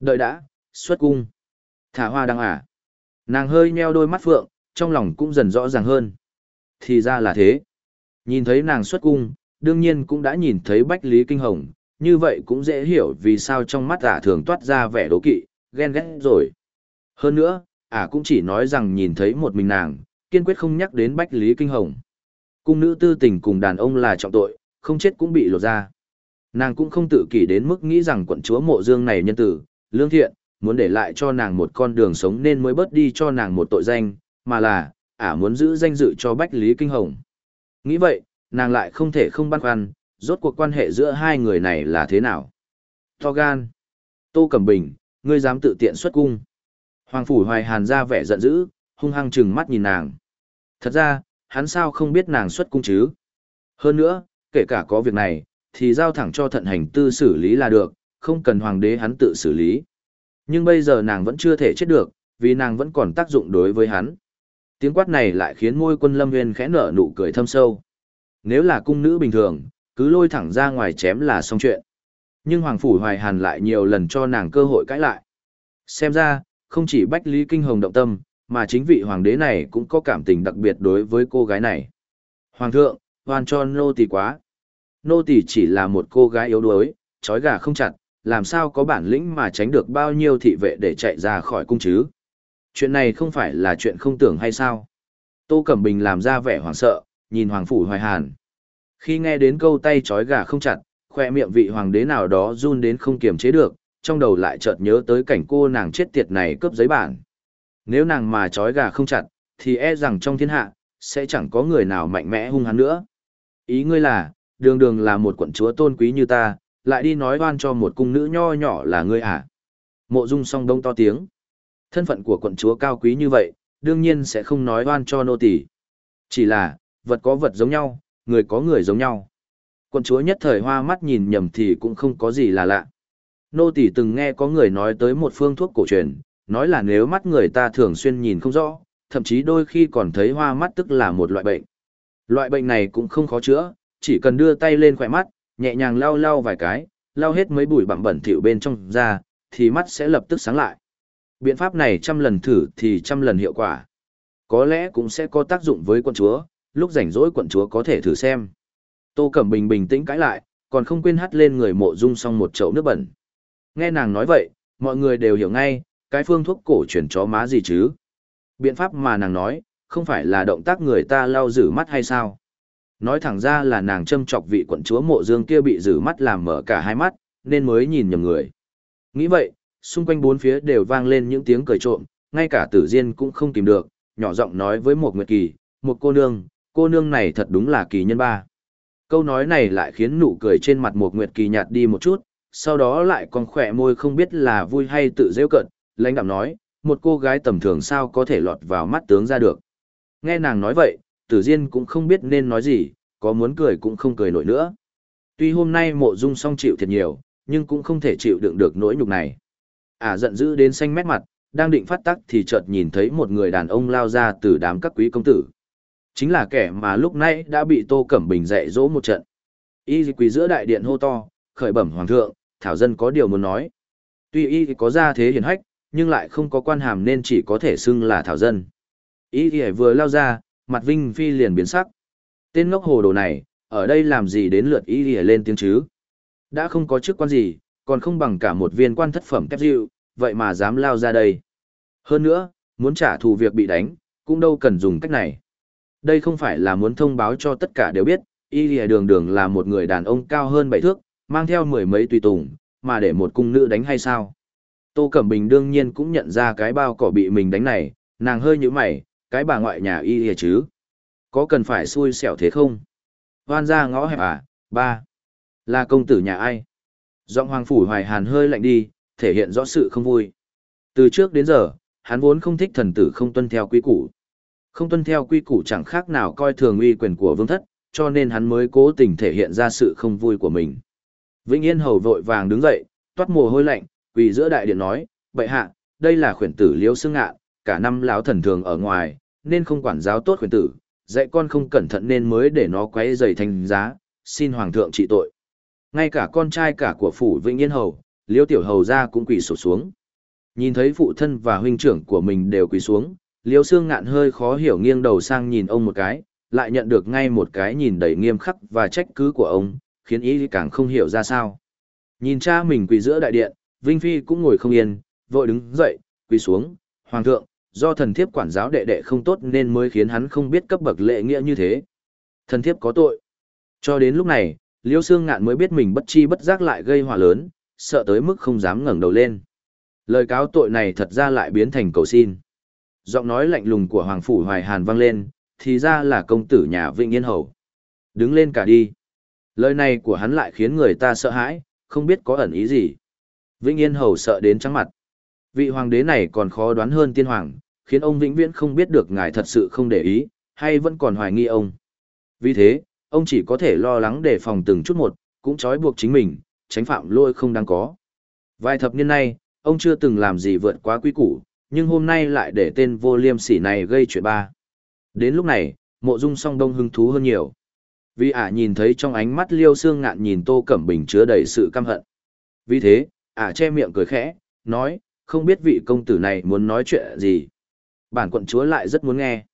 Đợi đã, xuất cung. Thả hoa đăng à. Nàng hơi nheo đôi mắt phượng, trong lòng cũng dần rõ ràng hơn. Thì ra là thế. Nhìn thấy nàng xuất cung, đương nhiên cũng đã nhìn thấy Bách Lý Kinh Hồng, như vậy cũng dễ hiểu vì sao trong mắt ả thường toát ra vẻ đố kỵ, ghen ghét rồi. Hơn nữa, ả cũng chỉ nói rằng nhìn thấy một mình nàng, kiên quyết không nhắc đến Bách Lý Kinh Hồng. Cung nữ tư tình cùng đàn ông là trọng tội, không chết cũng bị lột ra. Nàng cũng không tự kỷ đến mức nghĩ rằng quận chúa mộ dương này nhân tử, lương thiện, muốn để lại cho nàng một con đường sống nên mới bớt đi cho nàng một tội danh, mà là, ả muốn giữ danh dự cho Bách Lý Kinh Hồng. Nghĩ vậy, nàng lại không thể không băn khoăn, rốt cuộc quan hệ giữa hai người này là thế nào. To gan. Tô Cẩm Bình, ngươi dám tự tiện xuất cung. Hoàng Phủ Hoài Hàn ra vẻ giận dữ, hung hăng trừng mắt nhìn nàng. Thật ra, hắn sao không biết nàng xuất cung chứ? Hơn nữa, kể cả có việc này, thì giao thẳng cho thận hành tư xử lý là được, không cần hoàng đế hắn tự xử lý. Nhưng bây giờ nàng vẫn chưa thể chết được, vì nàng vẫn còn tác dụng đối với hắn. Tiếng quát này lại khiến môi quân lâm nguyên khẽ nở nụ cười thâm sâu. Nếu là cung nữ bình thường, cứ lôi thẳng ra ngoài chém là xong chuyện. Nhưng Hoàng Phủ Hoài Hàn lại nhiều lần cho nàng cơ hội cãi lại. Xem ra, không chỉ Bách Lý Kinh Hồng động tâm, mà chính vị hoàng đế này cũng có cảm tình đặc biệt đối với cô gái này. Hoàng thượng, hoàn cho nô tỳ quá. Nô tỳ chỉ là một cô gái yếu đuối, trói gà không chặt, làm sao có bản lĩnh mà tránh được bao nhiêu thị vệ để chạy ra khỏi cung chứ? Chuyện này không phải là chuyện không tưởng hay sao? Tô Cẩm Bình làm ra vẻ hoảng sợ, nhìn Hoàng Phủ Hoài Hàn. Khi nghe đến câu tay trói gà không chặt, khoe miệng vị hoàng đế nào đó run đến không kiềm chế được, trong đầu lại chợt nhớ tới cảnh cô nàng chết tiệt này cướp giấy bản. Nếu nàng mà trói gà không chặt, thì e rằng trong thiên hạ, sẽ chẳng có người nào mạnh mẽ hung hắn nữa. Ý ngươi là, đường đường là một quận chúa tôn quý như ta, lại đi nói oan cho một cung nữ nho nhỏ là ngươi à? Mộ dung song đông to tiếng. Thân phận của quận chúa cao quý như vậy, đương nhiên sẽ không nói oan cho nô tỳ. Chỉ là, vật có vật giống nhau, người có người giống nhau. Quận chúa nhất thời hoa mắt nhìn nhầm thì cũng không có gì là lạ. Nô tỷ từng nghe có người nói tới một phương thuốc cổ truyền, nói là nếu mắt người ta thường xuyên nhìn không rõ, thậm chí đôi khi còn thấy hoa mắt tức là một loại bệnh. Loại bệnh này cũng không khó chữa, chỉ cần đưa tay lên khỏe mắt, nhẹ nhàng lau lau vài cái, lau hết mấy bụi bặm bẩn thỉu bên trong ra, thì mắt sẽ lập tức sáng lại. Biện pháp này trăm lần thử thì trăm lần hiệu quả. Có lẽ cũng sẽ có tác dụng với quận chúa, lúc rảnh rỗi quận chúa có thể thử xem. Tô Cẩm Bình bình tĩnh cãi lại, còn không quên hắt lên người mộ dung xong một chậu nước bẩn. Nghe nàng nói vậy, mọi người đều hiểu ngay, cái phương thuốc cổ truyền chó má gì chứ. Biện pháp mà nàng nói, không phải là động tác người ta lau rử mắt hay sao? Nói thẳng ra là nàng châm chọc vị quận chúa mộ dương kia bị rử mắt làm mở cả hai mắt, nên mới nhìn nhầm người. Nghĩ vậy, xung quanh bốn phía đều vang lên những tiếng cười trộm, ngay cả tử diên cũng không tìm được, nhỏ giọng nói với một nguyệt kỳ, một cô nương, cô nương này thật đúng là kỳ nhân ba. Câu nói này lại khiến nụ cười trên mặt một nguyệt kỳ nhạt đi một chút, sau đó lại còn khỏe môi không biết là vui hay tự rêu cận, lãnh đạm nói, một cô gái tầm thường sao có thể lọt vào mắt tướng ra được. Nghe nàng nói vậy, tử diên cũng không biết nên nói gì, có muốn cười cũng không cười nổi nữa. Tuy hôm nay mộ dung song chịu thiệt nhiều, nhưng cũng không thể chịu đựng được nỗi nhục này. Ả giận dữ đến xanh mét mặt, đang định phát tắc thì chợt nhìn thấy một người đàn ông lao ra từ đám các quý công tử. Chính là kẻ mà lúc nãy đã bị Tô Cẩm Bình dạy dỗ một trận. Y quỳ giữa đại điện hô to, khởi bẩm hoàng thượng, thảo dân có điều muốn nói. Tuy y có gia thế hiển hách, nhưng lại không có quan hàm nên chỉ có thể xưng là thảo dân. Y vừa lao ra, mặt Vinh Phi liền biến sắc. Tên ngốc hồ đồ này, ở đây làm gì đến lượt Y lên tiếng chứ? Đã không có chức quan gì, còn không bằng cả một viên quan thất phẩm kép dịu, vậy mà dám lao ra đây. Hơn nữa, muốn trả thù việc bị đánh, cũng đâu cần dùng cách này. Đây không phải là muốn thông báo cho tất cả đều biết, y lìa đường đường là một người đàn ông cao hơn bảy thước, mang theo mười mấy tùy tùng, mà để một cung nữ đánh hay sao? Tô Cẩm Bình đương nhiên cũng nhận ra cái bao cỏ bị mình đánh này, nàng hơi như mày, cái bà ngoại nhà y lìa chứ. Có cần phải xui xẻo thế không? Hoan ra ngõ hẹp à? Ba. Là công tử nhà ai? Giọng Hoàng Phủ Hoài Hàn hơi lạnh đi, thể hiện rõ sự không vui. Từ trước đến giờ, hắn vốn không thích thần tử không tuân theo quy củ. Không tuân theo quy củ chẳng khác nào coi thường uy quyền của vương thất, cho nên hắn mới cố tình thể hiện ra sự không vui của mình. Vĩnh Yên hầu vội vàng đứng dậy, toát mồ hôi lạnh, quỳ giữa đại điện nói, bệ hạ, đây là khuyển tử liễu xương ngạ, cả năm lão thần thường ở ngoài, nên không quản giáo tốt khuyển tử, dạy con không cẩn thận nên mới để nó quấy dày thành giá, xin hoàng thượng trị tội. Ngay cả con trai cả của phủ Vĩnh Yên hầu, liễu tiểu hầu ra cũng quỳ sụp xuống. Nhìn thấy phụ thân và huynh trưởng của mình đều quỳ xuống, liêu xương ngạn hơi khó hiểu nghiêng đầu sang nhìn ông một cái, lại nhận được ngay một cái nhìn đầy nghiêm khắc và trách cứ của ông, khiến ý càng không hiểu ra sao. Nhìn cha mình quỳ giữa đại điện, Vinh Phi cũng ngồi không yên, vội đứng dậy, quỳ xuống, Hoàng thượng, do thần thiếp quản giáo đệ đệ không tốt nên mới khiến hắn không biết cấp bậc lệ nghĩa như thế. Thần thiếp có tội. Cho đến lúc này, Liêu Sương Ngạn mới biết mình bất chi bất giác lại gây họa lớn, sợ tới mức không dám ngẩng đầu lên. Lời cáo tội này thật ra lại biến thành cầu xin. Giọng nói lạnh lùng của Hoàng Phủ Hoài Hàn vang lên, thì ra là công tử nhà Vĩnh Yên Hầu. Đứng lên cả đi. Lời này của hắn lại khiến người ta sợ hãi, không biết có ẩn ý gì. Vĩnh Yên Hầu sợ đến trắng mặt. Vị hoàng đế này còn khó đoán hơn tiên hoàng, khiến ông vĩnh viễn không biết được ngài thật sự không để ý, hay vẫn còn hoài nghi ông. Vì thế, ông chỉ có thể lo lắng đề phòng từng chút một, cũng trói buộc chính mình, tránh phạm lôi không đáng có. Vài thập niên nay, ông chưa từng làm gì vượt quá quy củ, nhưng hôm nay lại để tên vô liêm sỉ này gây chuyện ba. Đến lúc này, mộ dung song đông hứng thú hơn nhiều. Vì ả nhìn thấy trong ánh mắt liêu xương ngạn nhìn tô cẩm bình chứa đầy sự căm hận. Vì thế, ả che miệng cười khẽ, nói, không biết vị công tử này muốn nói chuyện gì. Bản quận chúa lại rất muốn nghe.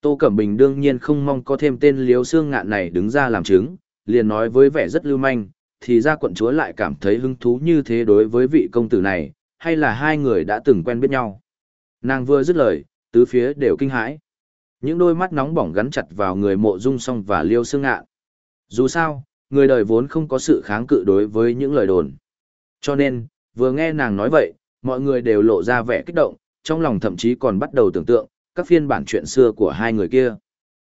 Tô Cẩm Bình đương nhiên không mong có thêm tên liêu xương ngạn này đứng ra làm chứng, liền nói với vẻ rất lưu manh, thì ra quận chúa lại cảm thấy hứng thú như thế đối với vị công tử này, hay là hai người đã từng quen biết nhau. Nàng vừa dứt lời, tứ phía đều kinh hãi. Những đôi mắt nóng bỏng gắn chặt vào người mộ dung song và liêu xương ngạn. Dù sao, người đời vốn không có sự kháng cự đối với những lời đồn. Cho nên, vừa nghe nàng nói vậy, mọi người đều lộ ra vẻ kích động, trong lòng thậm chí còn bắt đầu tưởng tượng, các phiên bản chuyện xưa của hai người kia.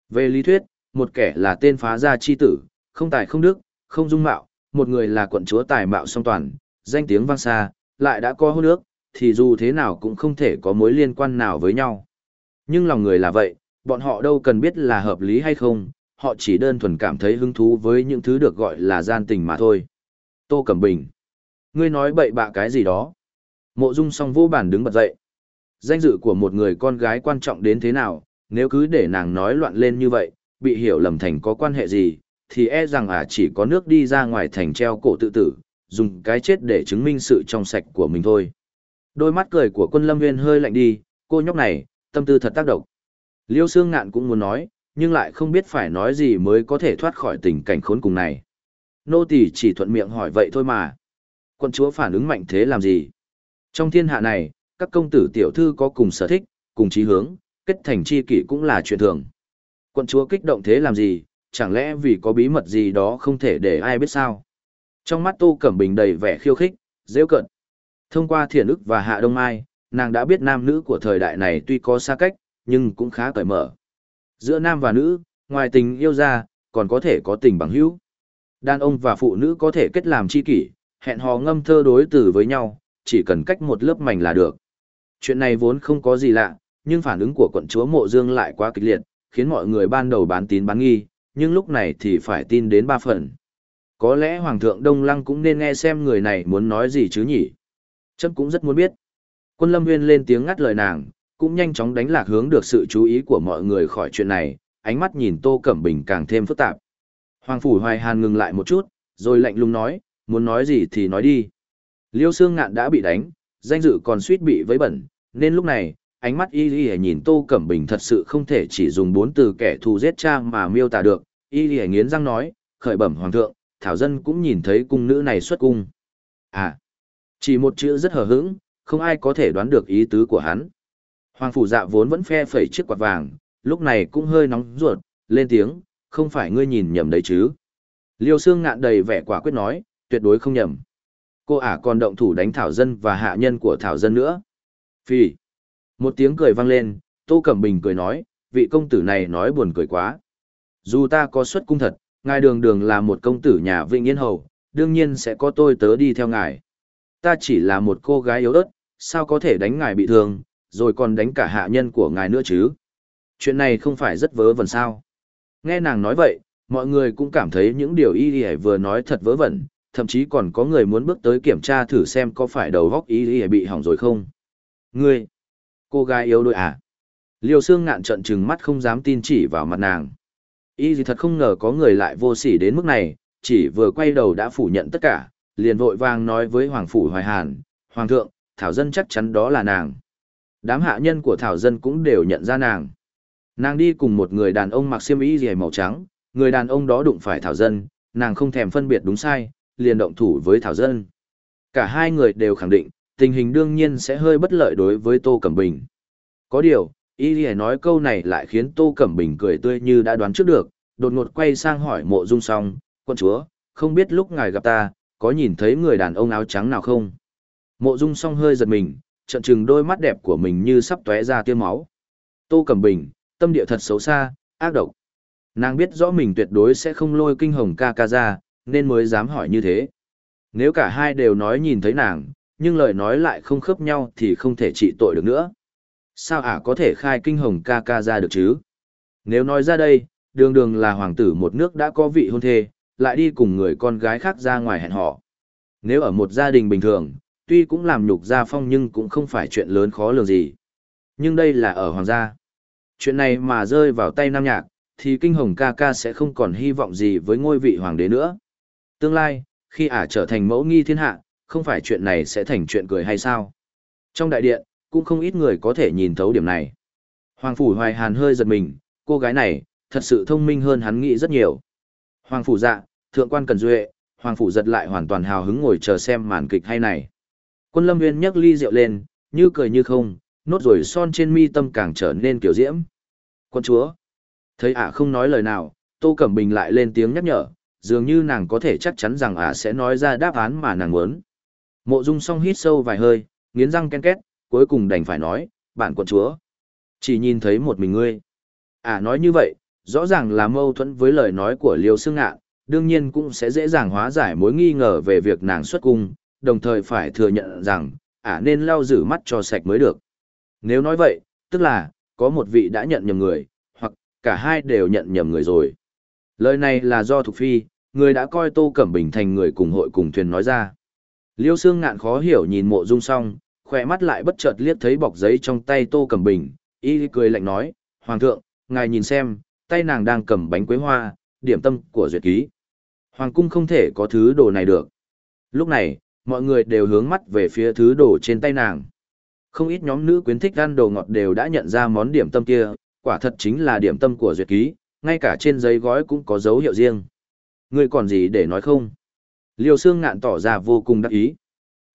Về lý thuyết, một kẻ là tên phá gia chi tử, không tài không đức, không dung mạo, một người là quận chúa tài mạo song toàn, danh tiếng vang xa, lại đã có hôn ước, thì dù thế nào cũng không thể có mối liên quan nào với nhau. Nhưng lòng người là vậy, bọn họ đâu cần biết là hợp lý hay không, họ chỉ đơn thuần cảm thấy hứng thú với những thứ được gọi là gian tình mà thôi. Tô Cẩm Bình Ngươi nói bậy bạ cái gì đó. Mộ dung song vô bản đứng bật dậy. Danh dự của một người con gái quan trọng đến thế nào, nếu cứ để nàng nói loạn lên như vậy, bị hiểu lầm thành có quan hệ gì, thì e rằng à chỉ có nước đi ra ngoài thành treo cổ tự tử, dùng cái chết để chứng minh sự trong sạch của mình thôi. Đôi mắt cười của quân lâm viên hơi lạnh đi, cô nhóc này, tâm tư thật tác động. Liêu xương ngạn cũng muốn nói, nhưng lại không biết phải nói gì mới có thể thoát khỏi tình cảnh khốn cùng này. Nô tỳ chỉ thuận miệng hỏi vậy thôi mà. Quân chúa phản ứng mạnh thế làm gì? Trong thiên hạ này, các công tử tiểu thư có cùng sở thích, cùng chí hướng, kết thành chi kỷ cũng là chuyện thường. Quân chúa kích động thế làm gì, chẳng lẽ vì có bí mật gì đó không thể để ai biết sao? Trong mắt Tô Cẩm Bình đầy vẻ khiêu khích, rêu cận. Thông qua thiền ức và hạ đông mai, nàng đã biết nam nữ của thời đại này tuy có xa cách, nhưng cũng khá cởi mở. Giữa nam và nữ, ngoài tình yêu ra, còn có thể có tình bằng hữu. Đàn ông và phụ nữ có thể kết làm chi kỷ, hẹn hò ngâm thơ đối tử với nhau, chỉ cần cách một lớp mảnh là được. Chuyện này vốn không có gì lạ, nhưng phản ứng của quận chúa Mộ Dương lại quá kịch liệt, khiến mọi người ban đầu bán tín bán nghi, nhưng lúc này thì phải tin đến ba phần. Có lẽ Hoàng thượng Đông Lăng cũng nên nghe xem người này muốn nói gì chứ nhỉ? Chấm cũng rất muốn biết. Quân Lâm Nguyên lên tiếng ngắt lời nàng, cũng nhanh chóng đánh lạc hướng được sự chú ý của mọi người khỏi chuyện này, ánh mắt nhìn Tô Cẩm Bình càng thêm phức tạp. Hoàng Phủ Hoài Hàn ngừng lại một chút, rồi lạnh lùng nói, muốn nói gì thì nói đi. Liêu Sương Ngạn đã bị đánh, danh dự còn suýt bị vấy bẩn, nên lúc này, ánh mắt y y nhìn Tô Cẩm Bình thật sự không thể chỉ dùng bốn từ kẻ thù giết cha mà miêu tả được. Y y nghiến răng nói, khởi bẩm Hoàng thượng, Thảo Dân cũng nhìn thấy cung nữ này xuất cung. À, chỉ một chữ rất hờ hững, không ai có thể đoán được ý tứ của hắn. Hoàng phủ dạ vốn vẫn phe phẩy chiếc quạt vàng, lúc này cũng hơi nóng ruột, lên tiếng, không phải ngươi nhìn nhầm đấy chứ. Liêu xương ngạn đầy vẻ quả quyết nói, tuyệt đối không nhầm. Cô ả còn động thủ đánh Thảo Dân và hạ nhân của Thảo Dân nữa. Phi. Một tiếng cười vang lên, Tô Cẩm Bình cười nói, vị công tử này nói buồn cười quá. Dù ta có xuất cung thật, ngài đường đường là một công tử nhà Vĩnh Yên Hầu, đương nhiên sẽ có tôi tớ đi theo ngài. Ta chỉ là một cô gái yếu ớt, sao có thể đánh ngài bị thương, rồi còn đánh cả hạ nhân của ngài nữa chứ? Chuyện này không phải rất vớ vẩn sao? Nghe nàng nói vậy, mọi người cũng cảm thấy những điều y y vừa nói thật vớ vẩn, thậm chí còn có người muốn bước tới kiểm tra thử xem có phải đầu góc y y bị hỏng rồi không. Ngươi, cô gái yếu đuối à? Liêu xương ngạn trận trừng mắt không dám tin chỉ vào mặt nàng. Y gì thật không ngờ có người lại vô sỉ đến mức này, chỉ vừa quay đầu đã phủ nhận tất cả, liền vội vàng nói với Hoàng Phủ Hoài Hàn, Hoàng thượng, Thảo Dân chắc chắn đó là nàng. Đám hạ nhân của Thảo Dân cũng đều nhận ra nàng. Nàng đi cùng một người đàn ông mặc xiêm y dày màu trắng, người đàn ông đó đụng phải Thảo Dân, nàng không thèm phân biệt đúng sai, liền động thủ với Thảo Dân. Cả hai người đều khẳng định, tình hình đương nhiên sẽ hơi bất lợi đối với Tô Cẩm Bình. Có điều, y dì nói câu này lại khiến Tô Cẩm Bình cười tươi như đã đoán trước được, đột ngột quay sang hỏi mộ dung song, quân chúa, không biết lúc ngài gặp ta, có nhìn thấy người đàn ông áo trắng nào không? Mộ dung song hơi giật mình, trận trừng đôi mắt đẹp của mình như sắp tóe ra tiêu máu. Tô Cẩm Bình, tâm địa thật xấu xa, ác độc. Nàng biết rõ mình tuyệt đối sẽ không lôi kinh hồng ca ca ra, nên mới dám hỏi như thế. Nếu cả hai đều nói nhìn thấy nàng, nhưng lời nói lại không khớp nhau thì không thể trị tội được nữa. Sao ả có thể khai kinh hồng ca ca ra được chứ? Nếu nói ra đây, đường đường là hoàng tử một nước đã có vị hôn thê, lại đi cùng người con gái khác ra ngoài hẹn họ. Nếu ở một gia đình bình thường, tuy cũng làm nhục gia phong nhưng cũng không phải chuyện lớn khó lường gì. Nhưng đây là ở hoàng gia. Chuyện này mà rơi vào tay Nam Nhạc, thì kinh hồng ca ca sẽ không còn hy vọng gì với ngôi vị hoàng đế nữa. Tương lai, khi ả trở thành mẫu nghi thiên hạ, không phải chuyện này sẽ thành chuyện cười hay sao? Trong đại điện, cũng không ít người có thể nhìn thấu điểm này. Hoàng Phủ Hoài Hàn hơi giật mình, cô gái này, thật sự thông minh hơn hắn nghĩ rất nhiều. Hoàng Phủ dạ, thượng quan cần duệ, Hoàng Phủ giật lại hoàn toàn hào hứng ngồi chờ xem màn kịch hay này. Quân lâm viên nhấc ly rượu lên, như cười như không, nốt rồi son trên mi tâm càng trở nên kiểu diễm. Quân chúa, thấy ả không nói lời nào, Tô Cẩm Bình lại lên tiếng nhắc nhở, dường như nàng có thể chắc chắn rằng ả sẽ nói ra đáp án mà nàng muốn. Mộ Dung song hít sâu vài hơi, nghiến răng ken két, cuối cùng đành phải nói, bạn quân chúa. Chỉ nhìn thấy một mình ngươi. À nói như vậy, rõ ràng là mâu thuẫn với lời nói của Liêu Sương Ngạn, đương nhiên cũng sẽ dễ dàng hóa giải mối nghi ngờ về việc nàng xuất cung, đồng thời phải thừa nhận rằng, à nên lau rửa mắt cho sạch mới được. Nếu nói vậy, tức là, có một vị đã nhận nhầm người, hoặc cả hai đều nhận nhầm người rồi. Lời này là do Thục Phi, người đã coi Tô Cẩm Bình thành người cùng hội cùng thuyền nói ra. Liêu xương ngạn khó hiểu nhìn mộ dung song, khỏe mắt lại bất chợt liếc thấy bọc giấy trong tay tô Cẩm bình, y cười lạnh nói, Hoàng thượng, ngài nhìn xem, tay nàng đang cầm bánh quế hoa, điểm tâm của duyệt ký. Hoàng cung không thể có thứ đồ này được. Lúc này, mọi người đều hướng mắt về phía thứ đồ trên tay nàng. Không ít nhóm nữ quyến thích ăn đồ ngọt đều đã nhận ra món điểm tâm kia, quả thật chính là điểm tâm của duyệt ký, ngay cả trên giấy gói cũng có dấu hiệu riêng. Ngươi còn gì để nói không? Liêu xương ngạn tỏ ra vô cùng đắc ý.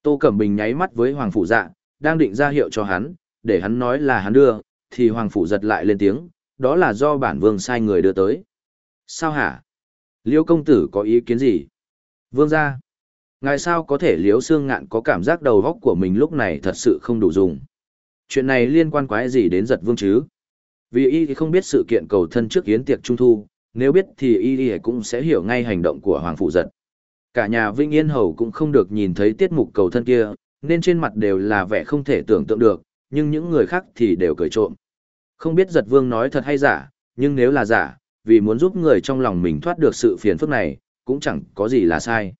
Tô Cẩm Bình nháy mắt với Hoàng Phủ Dạ, đang định ra hiệu cho hắn, để hắn nói là hắn đưa, thì Hoàng Phủ giật lại lên tiếng, đó là do bản vương sai người đưa tới. Sao hả? Liêu công tử có ý kiến gì? Vương ra. Ngài sao có thể liếu xương ngạn có cảm giác đầu góc của mình lúc này thật sự không đủ dùng. Chuyện này liên quan quái gì đến giật vương chứ? Vì y thì không biết sự kiện cầu thân trước yến tiệc trung thu, nếu biết thì y cũng sẽ hiểu ngay hành động của Hoàng Phụ giật. Cả nhà Vinh Yên Hầu cũng không được nhìn thấy tiết mục cầu thân kia, nên trên mặt đều là vẻ không thể tưởng tượng được, nhưng những người khác thì đều cười trộm. Không biết giật vương nói thật hay giả, nhưng nếu là giả, vì muốn giúp người trong lòng mình thoát được sự phiền phức này, cũng chẳng có gì là sai.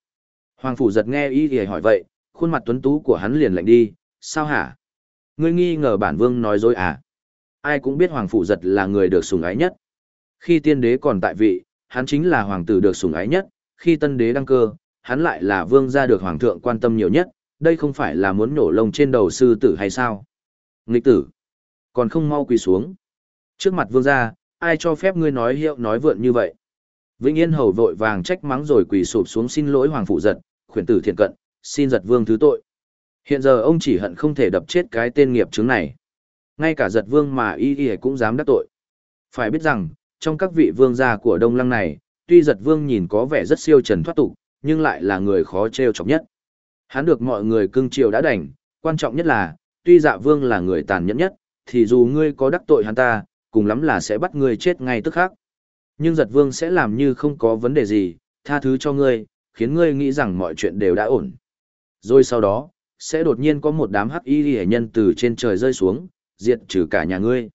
Hoàng phủ giật nghe ý thì hỏi vậy, khuôn mặt tuấn tú của hắn liền lạnh đi, sao hả? Ngươi nghi ngờ bản vương nói dối à? Ai cũng biết hoàng phủ giật là người được sủng ái nhất. Khi tiên đế còn tại vị, hắn chính là hoàng tử được sủng ái nhất, khi tân đế đăng cơ, hắn lại là vương gia được hoàng thượng quan tâm nhiều nhất, đây không phải là muốn nổ lông trên đầu sư tử hay sao? Nghịch tử, còn không mau quỳ xuống. Trước mặt vương gia, ai cho phép ngươi nói hiệu nói vượn như vậy? Vĩnh Yên hầu vội vàng trách mắng rồi quỳ sụp xuống xin lỗi hoàng phụ giật, khuyển tử thiện cận, xin giật vương thứ tội. Hiện giờ ông chỉ hận không thể đập chết cái tên nghiệp chứng này. Ngay cả giật vương mà y y cũng dám đắc tội. Phải biết rằng, trong các vị vương gia của Đông Lăng này, tuy giật vương nhìn có vẻ rất siêu trần thoát tục, nhưng lại là người khó trêu chọc nhất. Hắn được mọi người cưng chiều đã đành, quan trọng nhất là, tuy dạ vương là người tàn nhẫn nhất, thì dù ngươi có đắc tội hắn ta, cùng lắm là sẽ bắt ngươi chết ngay tức khắc. Nhưng giật vương sẽ làm như không có vấn đề gì, tha thứ cho ngươi, khiến ngươi nghĩ rằng mọi chuyện đều đã ổn. Rồi sau đó, sẽ đột nhiên có một đám hắc y hệ nhân từ trên trời rơi xuống, diệt trừ cả nhà ngươi.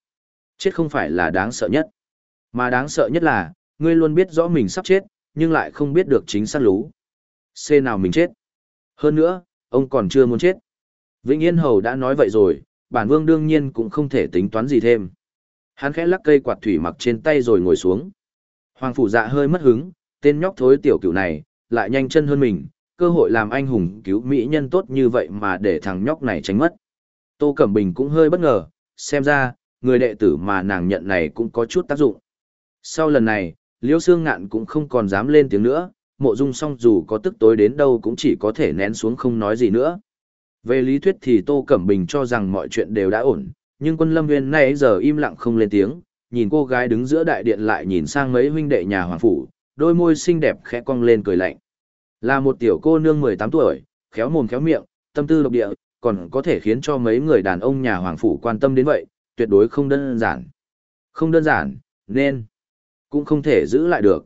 Chết không phải là đáng sợ nhất. Mà đáng sợ nhất là, ngươi luôn biết rõ mình sắp chết, nhưng lại không biết được chính xác lú. C nào mình chết. Hơn nữa, ông còn chưa muốn chết. Vĩnh Yên Hầu đã nói vậy rồi, bản vương đương nhiên cũng không thể tính toán gì thêm. Hắn khẽ lắc cây quạt thủy mặc trên tay rồi ngồi xuống. Hoàng phủ dạ hơi mất hứng, tên nhóc thối tiểu cửu này, lại nhanh chân hơn mình, cơ hội làm anh hùng cứu mỹ nhân tốt như vậy mà để thằng nhóc này tránh mất. Tô Cẩm Bình cũng hơi bất ngờ, xem ra, người đệ tử mà nàng nhận này cũng có chút tác dụng. Sau lần này, liễu Sương Ngạn cũng không còn dám lên tiếng nữa, mộ dung song dù có tức tối đến đâu cũng chỉ có thể nén xuống không nói gì nữa. Về lý thuyết thì Tô Cẩm Bình cho rằng mọi chuyện đều đã ổn, nhưng quân lâm viên nay giờ im lặng không lên tiếng, nhìn cô gái đứng giữa đại điện lại nhìn sang mấy huynh đệ nhà hoàng phủ, đôi môi xinh đẹp khẽ cong lên cười lạnh. Là một tiểu cô nương 18 tuổi, khéo mồm khéo miệng, tâm tư độc địa, còn có thể khiến cho mấy người đàn ông nhà hoàng phủ quan tâm đến vậy, tuyệt đối không đơn giản. Không đơn giản, nên cũng không thể giữ lại được.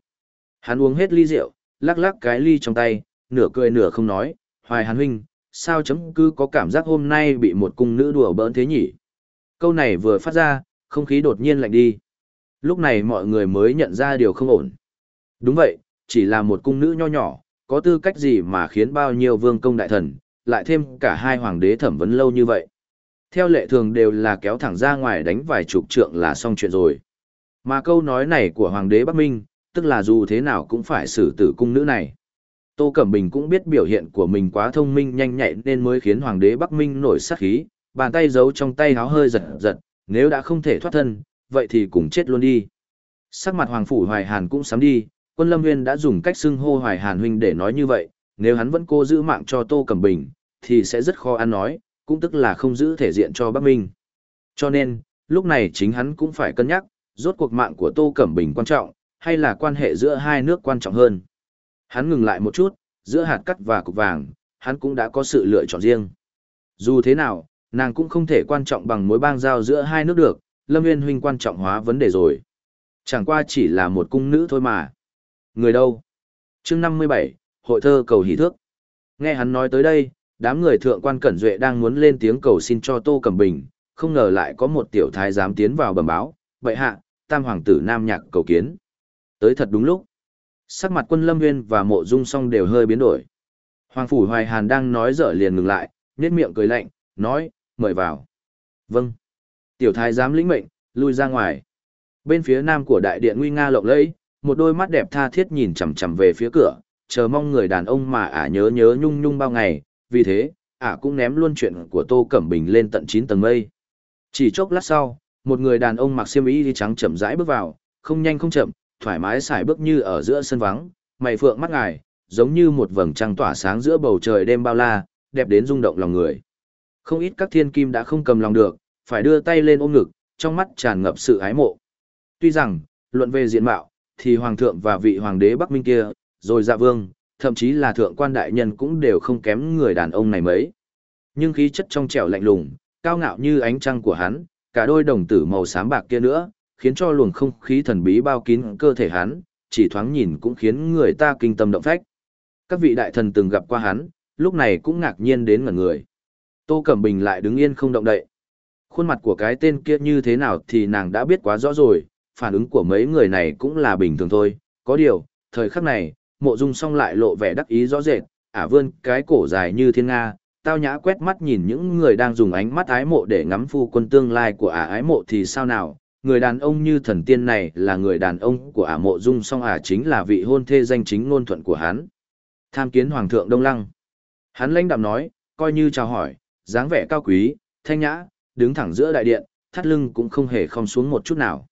Hắn uống hết ly rượu, lắc lắc cái ly trong tay, nửa cười nửa không nói, hoài hàn huynh, sao chấm cứ có cảm giác hôm nay bị một cung nữ đùa bỡn thế nhỉ? Câu này vừa phát ra, không khí đột nhiên lạnh đi. Lúc này mọi người mới nhận ra điều không ổn. Đúng vậy, chỉ là một cung nữ nho nhỏ, có tư cách gì mà khiến bao nhiêu vương công đại thần, lại thêm cả hai hoàng đế thẩm vấn lâu như vậy. Theo lệ thường đều là kéo thẳng ra ngoài đánh vài chục trượng là xong chuyện rồi. Mà câu nói này của hoàng đế Bắc Minh, tức là dù thế nào cũng phải xử tử cung nữ này. Tô Cẩm Bình cũng biết biểu hiện của mình quá thông minh nhanh nhạy nên mới khiến hoàng đế Bắc Minh nổi sát khí, bàn tay giấu trong tay háo hơi giật giật, nếu đã không thể thoát thân, vậy thì cùng chết luôn đi. Sắc mặt hoàng phủ Hoài Hàn cũng sắm đi, quân lâm nguyên đã dùng cách xưng hô Hoài Hàn huynh để nói như vậy, nếu hắn vẫn cố giữ mạng cho Tô Cẩm Bình, thì sẽ rất khó ăn nói, cũng tức là không giữ thể diện cho Bắc Minh. Cho nên, lúc này chính hắn cũng phải cân nhắc, rốt cuộc mạng của Tô Cẩm Bình quan trọng, hay là quan hệ giữa hai nước quan trọng hơn. Hắn ngừng lại một chút, giữa hạt cắt và cục vàng, hắn cũng đã có sự lựa chọn riêng. Dù thế nào, nàng cũng không thể quan trọng bằng mối bang giao giữa hai nước được, Lâm Nguyên huynh quan trọng hóa vấn đề rồi. Chẳng qua chỉ là một cung nữ thôi mà. Người đâu? chương 57, hội thơ cầu hỷ thước. Nghe hắn nói tới đây, đám người thượng quan Cẩn Duệ đang muốn lên tiếng cầu xin cho Tô Cẩm Bình, không ngờ lại có một tiểu thái dám tiến vào bẩm báo, vậy hạ, tam hoàng tử nam nhạc cầu kiến. Tới thật đúng lúc. Sắc mặt quân Lâm Nguyên và mộ dung song đều hơi biến đổi. Hoàng Phủ Hoài Hàn đang nói dở liền ngừng lại, nét miệng cười lạnh, nói, mời vào. Vâng. Tiểu thái giám lĩnh mệnh, lui ra ngoài. Bên phía nam của đại điện nguy nga lộng lẫy, một đôi mắt đẹp tha thiết nhìn chằm chằm về phía cửa, chờ mong người đàn ông mà ả nhớ nhớ nhung nhung bao ngày, vì thế, ả cũng ném luôn chuyện của Tô Cẩm Bình lên tận 9 tầng mây. Chỉ chốc lát sau, một người đàn ông mặc xiêm y đi trắng chậm rãi bước vào, không nhanh không chậm, thoải mái xài bước như ở giữa sân vắng, mày phượng mắt ngài, giống như một vầng trăng tỏa sáng giữa bầu trời đêm bao la, đẹp đến rung động lòng người. Không ít các thiên kim đã không cầm lòng được, phải đưa tay lên ôm ngực, trong mắt tràn ngập sự ái mộ. Tuy rằng, luận về diện mạo, thì hoàng thượng và vị hoàng đế Bắc Minh kia, rồi dạ vương, thậm chí là thượng quan đại nhân cũng đều không kém người đàn ông này mấy. Nhưng khí chất trong trẻo lạnh lùng, cao ngạo như ánh trăng của hắn, cả đôi đồng tử màu xám bạc kia nữa, khiến cho luồng không khí thần bí bao kín cơ thể hắn, chỉ thoáng nhìn cũng khiến người ta kinh tâm động phách. Các vị đại thần từng gặp qua hắn, lúc này cũng ngạc nhiên đến ngẩn người. Tô Cẩm Bình lại đứng yên không động đậy. Khuôn mặt của cái tên kia như thế nào thì nàng đã biết quá rõ rồi, phản ứng của mấy người này cũng là bình thường thôi. Có điều, thời khắc này, mộ dung song lại lộ vẻ đắc ý rõ rệt, ả vươn cái cổ dài như thiên nga, tao nhã quét mắt nhìn những người đang dùng ánh mắt ái mộ để ngắm phu quân tương lai của ả ái mộ thì sao nào, người đàn ông như thần tiên này là người đàn ông của ả mộ dung song ả chính là vị hôn thê danh chính ngôn thuận của hắn. Tham kiến Hoàng thượng Đông Lăng. Hắn lãnh đạm nói, coi như chào hỏi, dáng vẻ cao quý, thanh nhã, đứng thẳng giữa đại điện, thắt lưng cũng không hề không xuống một chút nào.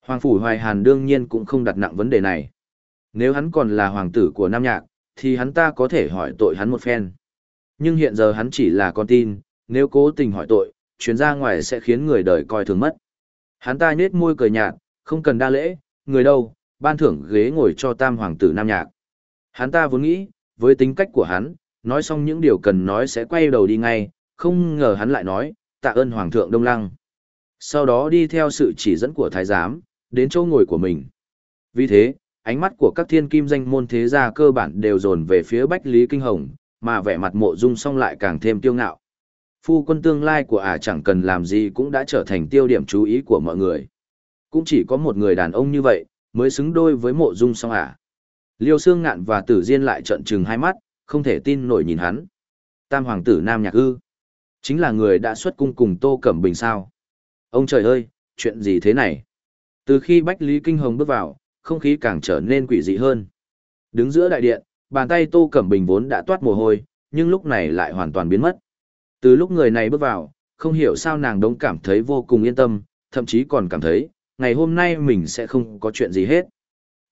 Hoàng Phủ Hoài Hàn đương nhiên cũng không đặt nặng vấn đề này. Nếu hắn còn là hoàng tử của Nam Nhạc, thì hắn ta có thể hỏi tội hắn một phen. Nhưng hiện giờ hắn chỉ là con tin, nếu cố tình hỏi tội, chuyến ra ngoài sẽ khiến người đời coi thường mất. Hắn ta nhết môi cười nhạt, không cần đa lễ, người đâu, ban thưởng ghế ngồi cho tam hoàng tử Nam Nhạc. Hắn ta vốn nghĩ, với tính cách của hắn, nói xong những điều cần nói sẽ quay đầu đi ngay, không ngờ hắn lại nói, tạ ơn Hoàng thượng Đông Lăng. Sau đó đi theo sự chỉ dẫn của Thái Giám, đến chỗ ngồi của mình. Vì thế, ánh mắt của các thiên kim danh môn thế gia cơ bản đều dồn về phía Bách Lý Kinh Hồng, mà vẻ mặt mộ dung song lại càng thêm tiêu ngạo. Phu quân tương lai của ả chẳng cần làm gì cũng đã trở thành tiêu điểm chú ý của mọi người. Cũng chỉ có một người đàn ông như vậy, mới xứng đôi với mộ dung song ả. Liêu Sương Ngạn và Tử Diên lại trợn trừng hai mắt, không thể tin nổi nhìn hắn. Tam hoàng tử Nam Nhạc Ư. Chính là người đã xuất cung cùng Tô Cẩm Bình sao. Ông trời ơi, chuyện gì thế này? Từ khi Bách Lý Kinh Hồng bước vào, không khí càng trở nên quỷ dị hơn. Đứng giữa đại điện, bàn tay Tô Cẩm Bình vốn đã toát mồ hôi, nhưng lúc này lại hoàn toàn biến mất. Từ lúc người này bước vào, không hiểu sao nàng đống cảm thấy vô cùng yên tâm, thậm chí còn cảm thấy, ngày hôm nay mình sẽ không có chuyện gì hết.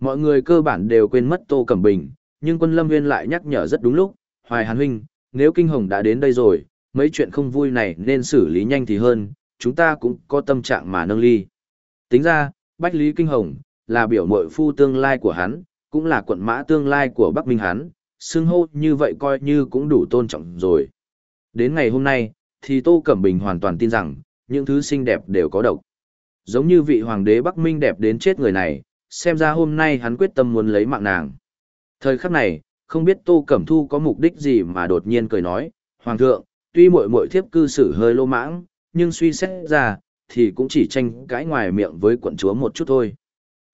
Mọi người cơ bản đều quên mất Tô Cẩm Bình, nhưng quân Lâm Nguyên lại nhắc nhở rất đúng lúc, Hoài Hàn Huynh, nếu Kinh Hồng đã đến đây rồi, mấy chuyện không vui này nên xử lý nhanh thì hơn, chúng ta cũng có tâm trạng mà nâng ly. Tính ra, Bách Lý Kinh Hồng, là biểu mội phu tương lai của hắn, cũng là quận mã tương lai của Bắc Minh hắn, xưng hô như vậy coi như cũng đủ tôn trọng rồi. Đến ngày hôm nay, thì Tô Cẩm Bình hoàn toàn tin rằng, những thứ xinh đẹp đều có độc. Giống như vị hoàng đế Bắc Minh đẹp đến chết người này, xem ra hôm nay hắn quyết tâm muốn lấy mạng nàng. Thời khắc này, không biết Tô Cẩm Thu có mục đích gì mà đột nhiên cười nói, Hoàng thượng, tuy muội muội thiếp cư xử hơi lô mãng, nhưng suy xét ra, thì cũng chỉ tranh cãi ngoài miệng với quận chúa một chút thôi.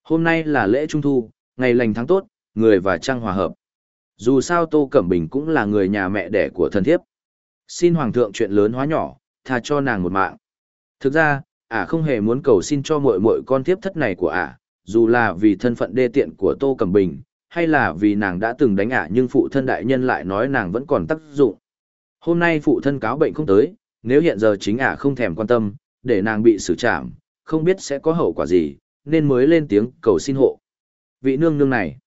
Hôm nay là lễ trung thu, ngày lành tháng tốt, người và trăng hòa hợp. Dù sao Tô Cẩm Bình cũng là người nhà mẹ đẻ của thần thiếp. Xin Hoàng thượng chuyện lớn hóa nhỏ, tha cho nàng một mạng. Thực ra, ả không hề muốn cầu xin cho muội muội con thiếp thất này của ả, dù là vì thân phận đê tiện của Tô Cẩm Bình, hay là vì nàng đã từng đánh ả nhưng phụ thân đại nhân lại nói nàng vẫn còn tác dụng. Hôm nay phụ thân cáo bệnh không tới, nếu hiện giờ chính ả không thèm quan tâm, để nàng bị xử trảm, không biết sẽ có hậu quả gì, nên mới lên tiếng cầu xin hộ. Vị nương nương này,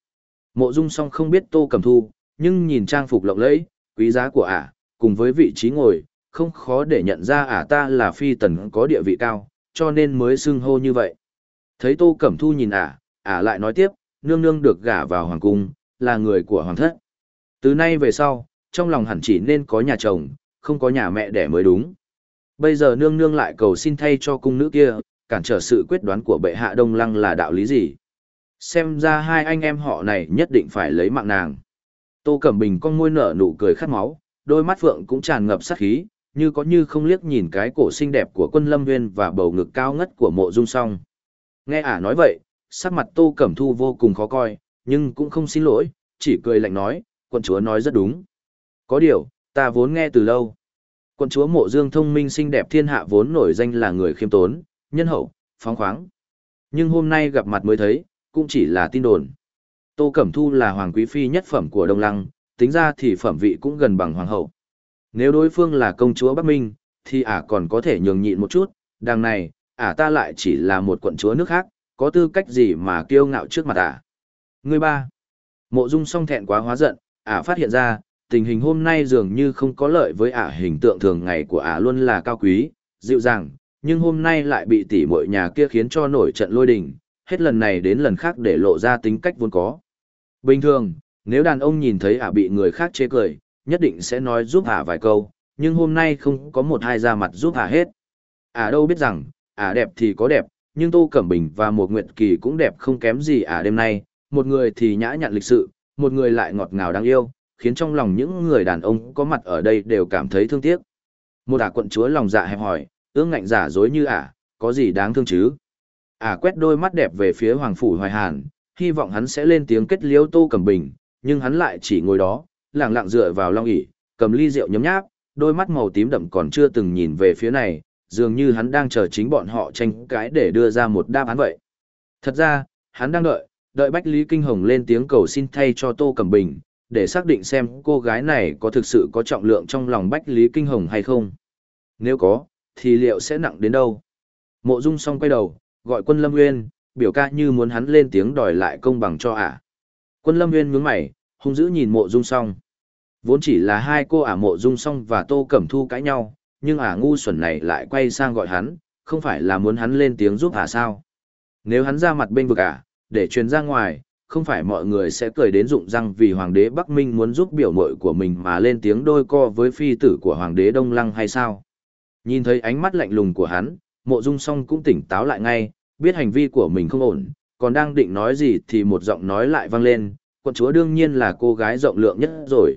mộ dung song không biết tô cẩm thu, nhưng nhìn trang phục lộng lẫy, quý giá của ả, cùng với vị trí ngồi, không khó để nhận ra ả ta là phi tần có địa vị cao, cho nên mới xưng hô như vậy. Thấy tô cẩm thu nhìn ả, ả lại nói tiếp, nương nương được gả vào hoàng cung, là người của hoàng thất. Từ nay về sau, trong lòng hẳn chỉ nên có nhà chồng, không có nhà mẹ đẻ mới đúng. Bây giờ nương nương lại cầu xin thay cho cung nữ kia, cản trở sự quyết đoán của bệ hạ Đông Lăng là đạo lý gì. Xem ra hai anh em họ này nhất định phải lấy mạng nàng. Tô Cẩm Bình con môi nở nụ cười khát máu, đôi mắt phượng cũng tràn ngập sát khí, như có như không liếc nhìn cái cổ xinh đẹp của quân lâm nguyên và bầu ngực cao ngất của mộ dung song. Nghe ả nói vậy, sắc mặt Tô Cẩm Thu vô cùng khó coi, nhưng cũng không xin lỗi, chỉ cười lạnh nói, quân chúa nói rất đúng. Có điều, ta vốn nghe từ lâu. Quân chúa mộ dương thông minh xinh đẹp thiên hạ vốn nổi danh là người khiêm tốn, nhân hậu, phóng khoáng. Nhưng hôm nay gặp mặt mới thấy, cũng chỉ là tin đồn. Tô Cẩm Thu là hoàng quý phi nhất phẩm của Đông Lăng, tính ra thì phẩm vị cũng gần bằng hoàng hậu. Nếu đối phương là công chúa Bắc Minh, thì ả còn có thể nhường nhịn một chút, đằng này, ả ta lại chỉ là một quận chúa nước khác, có tư cách gì mà kiêu ngạo trước mặt ả. Người ba, mộ dung song thẹn quá hóa giận, ả phát hiện ra, tình hình hôm nay dường như không có lợi với ả hình tượng thường ngày của ả luôn là cao quý, dịu dàng, nhưng hôm nay lại bị tỷ muội nhà kia khiến cho nổi trận lôi đình, hết lần này đến lần khác để lộ ra tính cách vốn có. Bình thường, nếu đàn ông nhìn thấy ả bị người khác chế cười, nhất định sẽ nói giúp ả vài câu, nhưng hôm nay không có một hai ra mặt giúp ả hết. Ả đâu biết rằng, ả đẹp thì có đẹp, nhưng Tô Cẩm Bình và một Nguyệt Kỳ cũng đẹp không kém gì ả đêm nay, một người thì nhã nhặn lịch sự, một người lại ngọt ngào đáng yêu, khiến trong lòng những người đàn ông có mặt ở đây đều cảm thấy thương tiếc. Một ả quận chúa lòng dạ hẹp hỏi, ương ngạnh giả dối như ả, có gì đáng thương chứ? Ả quét đôi mắt đẹp về phía Hoàng Phủ Hoài Hàn, hy vọng hắn sẽ lên tiếng kết liễu Tô Cẩm Bình, nhưng hắn lại chỉ ngồi đó, lặng lặng dựa vào long ỷ, cầm ly rượu nhấm nháp, đôi mắt màu tím đậm còn chưa từng nhìn về phía này, dường như hắn đang chờ chính bọn họ tranh cãi để đưa ra một đáp án vậy. Thật ra, hắn đang đợi, đợi Bách Lý Kinh Hồng lên tiếng cầu xin thay cho Tô Cẩm Bình, để xác định xem cô gái này có thực sự có trọng lượng trong lòng Bách Lý Kinh Hồng hay không. Nếu có, thì liệu sẽ nặng đến đâu? Mộ Dung song quay đầu, gọi quân Lâm Nguyên, biểu ca như muốn hắn lên tiếng đòi lại công bằng cho ả. Quân Lâm Nguyên nhướng mày, hung dữ nhìn Mộ Dung song. Vốn chỉ là hai cô ả Mộ Dung song và Tô Cẩm Thu cãi nhau, nhưng ả ngu xuẩn này lại quay sang gọi hắn, không phải là muốn hắn lên tiếng giúp ả sao? Nếu hắn ra mặt bên vực ả, để truyền ra ngoài, không phải mọi người sẽ cười đến rụng răng vì hoàng đế Bắc Minh muốn giúp biểu mội của mình mà lên tiếng đôi co với phi tử của hoàng đế Đông Lăng hay sao? Nhìn thấy ánh mắt lạnh lùng của hắn, mộ dung song cũng tỉnh táo lại ngay, biết hành vi của mình không ổn, còn đang định nói gì thì một giọng nói lại vang lên, quận chúa đương nhiên là cô gái rộng lượng nhất rồi.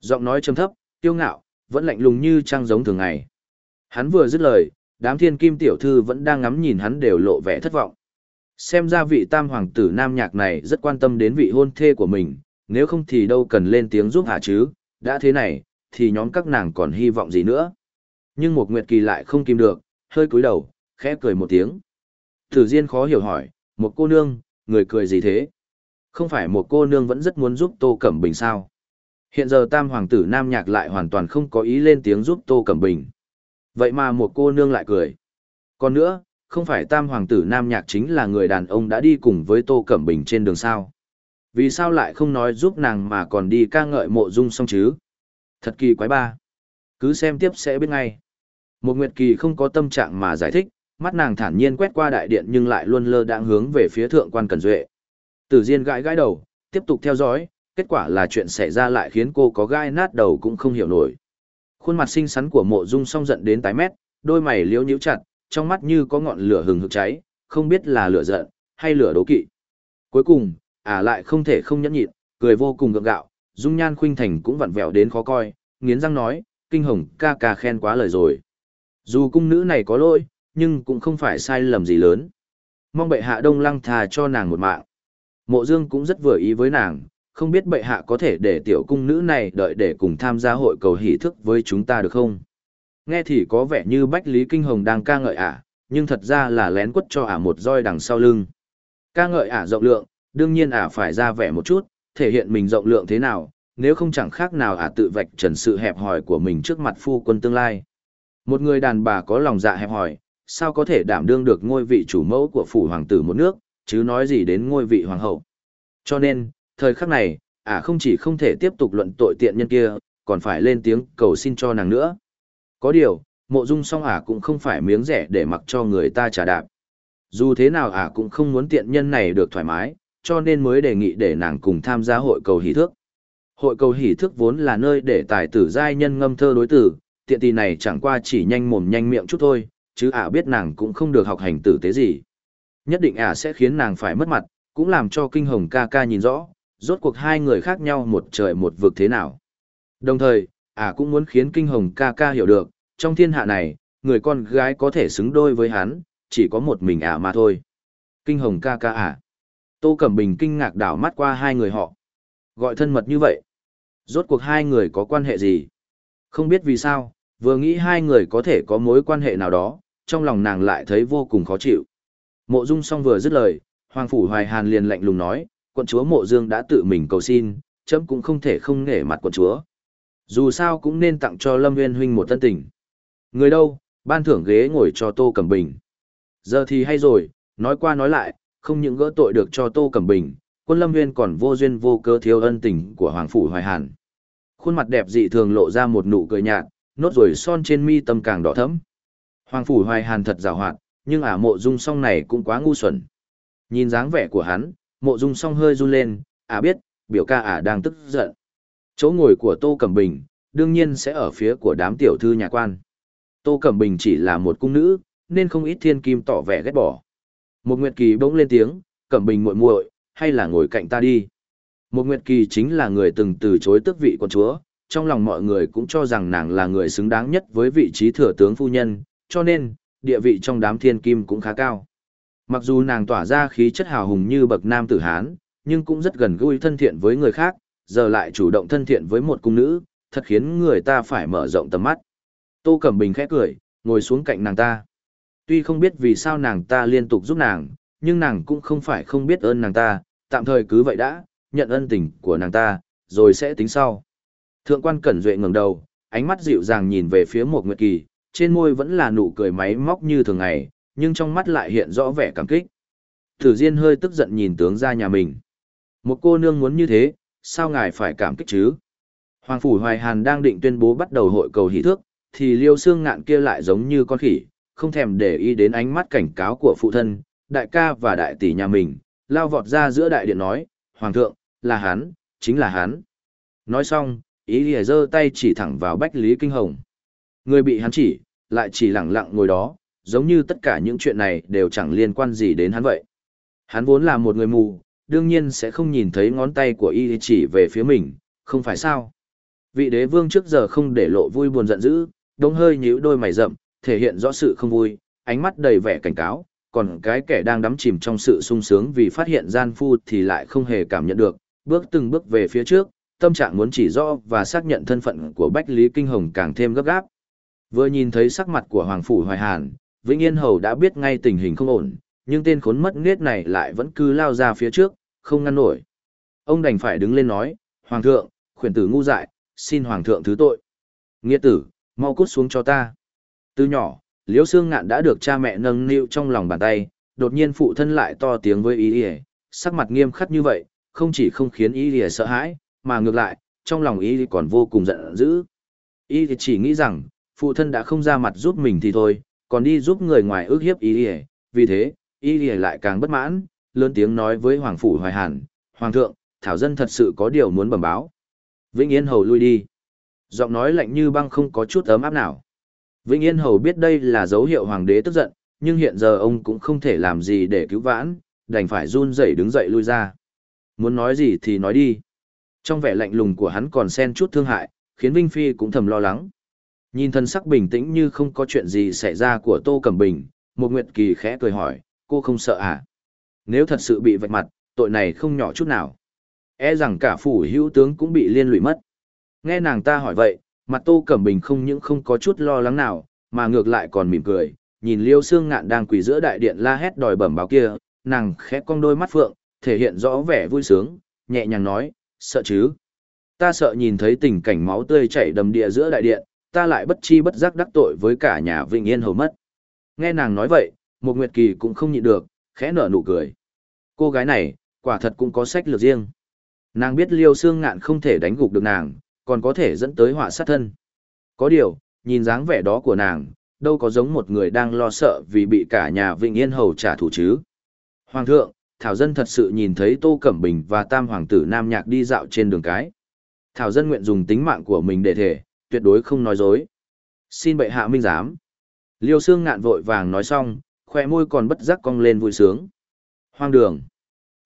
Giọng nói trầm thấp, tiêu ngạo, vẫn lạnh lùng như trang giống thường ngày. Hắn vừa dứt lời, đám thiên kim tiểu thư vẫn đang ngắm nhìn hắn đều lộ vẻ thất vọng. Xem ra vị tam hoàng tử nam nhạc này rất quan tâm đến vị hôn thê của mình, nếu không thì đâu cần lên tiếng giúp hạ chứ, đã thế này, thì nhóm các nàng còn hy vọng gì nữa. Nhưng một nguyệt kỳ lại không kìm được, hơi cúi đầu, khẽ cười một tiếng. Tử Diên khó hiểu hỏi, một cô nương, người cười gì thế? Không phải một cô nương vẫn rất muốn giúp Tô Cẩm Bình sao? Hiện giờ tam hoàng tử nam nhạc lại hoàn toàn không có ý lên tiếng giúp Tô Cẩm Bình. Vậy mà một cô nương lại cười. Còn nữa, không phải tam hoàng tử nam nhạc chính là người đàn ông đã đi cùng với Tô Cẩm Bình trên đường sao? Vì sao lại không nói giúp nàng mà còn đi ca ngợi mộ dung xong chứ? Thật kỳ quái ba. Cứ xem tiếp sẽ biết ngay. Một Nguyệt Kỳ không có tâm trạng mà giải thích, mắt nàng thản nhiên quét qua đại điện nhưng lại luôn lơ đãng hướng về phía thượng quan Cần Duệ. Tử Diên gãi gãi đầu, tiếp tục theo dõi, kết quả là chuyện xảy ra lại khiến cô có gai nát đầu cũng không hiểu nổi. Khuôn mặt xinh xắn của Mộ Dung song giận đến tái mét, đôi mày liễu nhíu chặt, trong mắt như có ngọn lửa hừng hực cháy, không biết là lửa giận hay lửa đố kỵ. Cuối cùng, ả lại không thể không nhẫn nhịn, cười vô cùng gượng gạo, dung nhan khuynh thành cũng vặn vẹo đến khó coi, nghiến răng nói, kinh hồng ca ca khen quá lời rồi. Dù cung nữ này có lỗi, nhưng cũng không phải sai lầm gì lớn. Mong bệ hạ đông lăng thà cho nàng một mạng. Mộ dương cũng rất vừa ý với nàng, không biết bệ hạ có thể để tiểu cung nữ này đợi để cùng tham gia hội cầu hỷ thức với chúng ta được không? Nghe thì có vẻ như Bách Lý Kinh Hồng đang ca ngợi ả, nhưng thật ra là lén quất cho ả một roi đằng sau lưng. Ca ngợi ả rộng lượng, đương nhiên ả phải ra vẻ một chút, thể hiện mình rộng lượng thế nào, nếu không chẳng khác nào ả tự vạch trần sự hẹp hòi của mình trước mặt phu quân tương lai. Một người đàn bà có lòng dạ hẹp hòi, sao có thể đảm đương được ngôi vị chủ mẫu của phủ hoàng tử một nước, chứ nói gì đến ngôi vị hoàng hậu. Cho nên, thời khắc này, ả không chỉ không thể tiếp tục luận tội tiện nhân kia, còn phải lên tiếng cầu xin cho nàng nữa. Có điều, mộ dung song ả cũng không phải miếng rẻ để mặc cho người ta trả đạp. Dù thế nào ả cũng không muốn tiện nhân này được thoải mái, cho nên mới đề nghị để nàng cùng tham gia hội cầu hỷ thước. Hội cầu hỷ thước vốn là nơi để tài tử giai nhân ngâm thơ đối tử, tiện tì này chẳng qua chỉ nhanh mồm nhanh miệng chút thôi, chứ ả biết nàng cũng không được học hành tử tế gì. Nhất định ả sẽ khiến nàng phải mất mặt, cũng làm cho kinh hồng ca ca nhìn rõ, rốt cuộc hai người khác nhau một trời một vực thế nào. Đồng thời, ả cũng muốn khiến kinh hồng ca ca hiểu được, trong thiên hạ này, người con gái có thể xứng đôi với hắn, chỉ có một mình ả mà thôi. Kinh hồng ca ca ả. Tô Cẩm Bình kinh ngạc đảo mắt qua hai người họ. Gọi thân mật như vậy. Rốt cuộc hai người có quan hệ gì? Không biết vì sao, vừa nghĩ hai người có thể có mối quan hệ nào đó, trong lòng nàng lại thấy vô cùng khó chịu. Mộ Dung song vừa dứt lời, Hoàng Phủ Hoài Hàn liền lạnh lùng nói, quận chúa Mộ Dương đã tự mình cầu xin, chấm cũng không thể không nể mặt quận chúa. Dù sao cũng nên tặng cho Lâm Nguyên Huynh một tân tình. Người đâu, ban thưởng ghế ngồi cho Tô Cẩm Bình. Giờ thì hay rồi, nói qua nói lại, không những gỡ tội được cho Tô Cẩm Bình, quân Lâm Nguyên còn vô duyên vô cớ thiếu ân tình của Hoàng Phủ Hoài Hàn. Khuôn mặt đẹp dị thường lộ ra một nụ cười nhạt, nốt rồi son trên mi tâm càng đỏ thẫm. Hoàng Phủ Hoài Hàn thật rào hoạt, nhưng ả mộ dung song này cũng quá ngu xuẩn. Nhìn dáng vẻ của hắn, mộ dung song hơi run lên, ả biết, biểu ca ả đang tức giận. Chỗ ngồi của Tô Cẩm Bình, đương nhiên sẽ ở phía của đám tiểu thư nhà quan. Tô Cẩm Bình chỉ là một cung nữ, nên không ít thiên kim tỏ vẻ ghét bỏ. Một Nguyệt Kỳ bỗng lên tiếng, Cẩm Bình muội muội, hay là ngồi cạnh ta đi. Một Nguyệt Kỳ chính là người từng từ chối tước vị quân chúa, trong lòng mọi người cũng cho rằng nàng là người xứng đáng nhất với vị trí thừa tướng phu nhân, cho nên, địa vị trong đám thiên kim cũng khá cao. Mặc dù nàng tỏa ra khí chất hào hùng như bậc nam tử Hán, nhưng cũng rất gần gũi thân thiện với người khác, giờ lại chủ động thân thiện với một cung nữ, thật khiến người ta phải mở rộng tầm mắt. Tô Cẩm Bình khẽ cười, ngồi xuống cạnh nàng ta. Tuy không biết vì sao nàng ta liên tục giúp nàng, nhưng nàng cũng không phải không biết ơn nàng ta, tạm thời cứ vậy đã, nhận ân tình của nàng ta, rồi sẽ tính sau. Thượng quan Cẩn Duệ ngẩng đầu, ánh mắt dịu dàng nhìn về phía một Nguyệt Kỳ, trên môi vẫn là nụ cười máy móc như thường ngày, nhưng trong mắt lại hiện rõ vẻ cảm kích. Thử Diên hơi tức giận nhìn tướng ra nhà mình. Một cô nương muốn như thế, sao ngài phải cảm kích chứ? Hoàng Phủ Hoài Hàn đang định tuyên bố bắt đầu hội cầu hỷ thước, thì liêu xương ngạn kia lại giống như con khỉ, không thèm để ý đến ánh mắt cảnh cáo của phụ thân, đại ca và đại tỷ nhà mình, lao vọt ra giữa đại điện nói, Hoàng thượng, là hắn, chính là hắn. Nói xong, ý lìa giơ tay chỉ thẳng vào Bách Lý Kinh Hồng. Người bị hắn chỉ, lại chỉ lẳng lặng ngồi đó, giống như tất cả những chuyện này đều chẳng liên quan gì đến hắn vậy. Hắn vốn là một người mù, đương nhiên sẽ không nhìn thấy ngón tay của y chỉ về phía mình, không phải sao. Vị đế vương trước giờ không để lộ vui buồn giận dữ, đông hơi nhíu đôi mày rậm, thể hiện rõ sự không vui, ánh mắt đầy vẻ cảnh cáo, còn cái kẻ đang đắm chìm trong sự sung sướng vì phát hiện gian phu thì lại không hề cảm nhận được, bước từng bước về phía trước, tâm trạng muốn chỉ rõ và xác nhận thân phận của Bách Lý Kinh Hồng càng thêm gấp gáp. Vừa nhìn thấy sắc mặt của Hoàng Phủ Hoài Hàn, Vĩnh Yên Hầu đã biết ngay tình hình không ổn, nhưng tên khốn mất nết này lại vẫn cứ lao ra phía trước, không ngăn nổi. Ông đành phải đứng lên nói, Hoàng thượng, khuyển tử ngu dại, xin Hoàng thượng thứ tội. Nghĩa tử, mau cút xuống cho ta. Từ nhỏ, Liễu Sương Ngạn đã được cha mẹ nâng niu trong lòng bàn tay, đột nhiên phụ thân lại to tiếng với ý ỉa, sắc mặt nghiêm khắc như vậy, không chỉ không khiến ý ý sợ hãi, mà ngược lại, trong lòng ý còn vô cùng giận dữ. Ý thì chỉ nghĩ rằng, phụ thân đã không ra mặt giúp mình thì thôi, còn đi giúp người ngoài ước hiếp ý ỉa, vì thế, ý ỉa lại càng bất mãn, lớn tiếng nói với Hoàng Phủ Hoài Hàn, Hoàng thượng, Thảo Dân thật sự có điều muốn bẩm báo. Vĩnh Yên Hầu lui đi. Giọng nói lạnh như băng không có chút ấm áp nào. Vĩnh Yên Hầu biết đây là dấu hiệu Hoàng đế tức giận, nhưng hiện giờ ông cũng không thể làm gì để cứu vãn, đành phải run rẩy đứng dậy lui ra. Muốn nói gì thì nói đi. Trong vẻ lạnh lùng của hắn còn xen chút thương hại, khiến Vinh Phi cũng thầm lo lắng. Nhìn thân sắc bình tĩnh như không có chuyện gì xảy ra của Tô Cẩm Bình, một Nguyệt Kỳ khẽ cười hỏi, cô không sợ à? Nếu thật sự bị vạch mặt, tội này không nhỏ chút nào. E rằng cả phủ hữu tướng cũng bị liên lụy mất. Nghe nàng ta hỏi vậy, mặt Tô Cẩm Bình không những không có chút lo lắng nào, mà ngược lại còn mỉm cười, nhìn Liêu Sương Ngạn đang quỳ giữa đại điện la hét đòi bẩm báo kia, nàng khẽ cong đôi mắt phượng, thể hiện rõ vẻ vui sướng, nhẹ nhàng nói, sợ chứ? Ta sợ nhìn thấy tình cảnh máu tươi chảy đầm địa giữa đại điện, ta lại bất chi bất giác đắc tội với cả nhà Vĩnh Yên hầu mất. Nghe nàng nói vậy, một Nguyệt Kỳ cũng không nhịn được, khẽ nở nụ cười. Cô gái này, quả thật cũng có sách lược riêng. Nàng biết Liêu Sương Ngạn không thể đánh gục được nàng, còn có thể dẫn tới họa sát thân. Có điều, nhìn dáng vẻ đó của nàng, đâu có giống một người đang lo sợ vì bị cả nhà Vịnh Yên hầu trả thù chứ. Hoàng thượng, Thảo Dân thật sự nhìn thấy Tô Cẩm Bình và Tam Hoàng tử Nam Nhạc đi dạo trên đường cái. Thảo Dân nguyện dùng tính mạng của mình để thể, tuyệt đối không nói dối. Xin bệ hạ minh giám. Liêu xương ngạn vội vàng nói xong, khoe môi còn bất giác cong lên vui sướng. Hoang đường.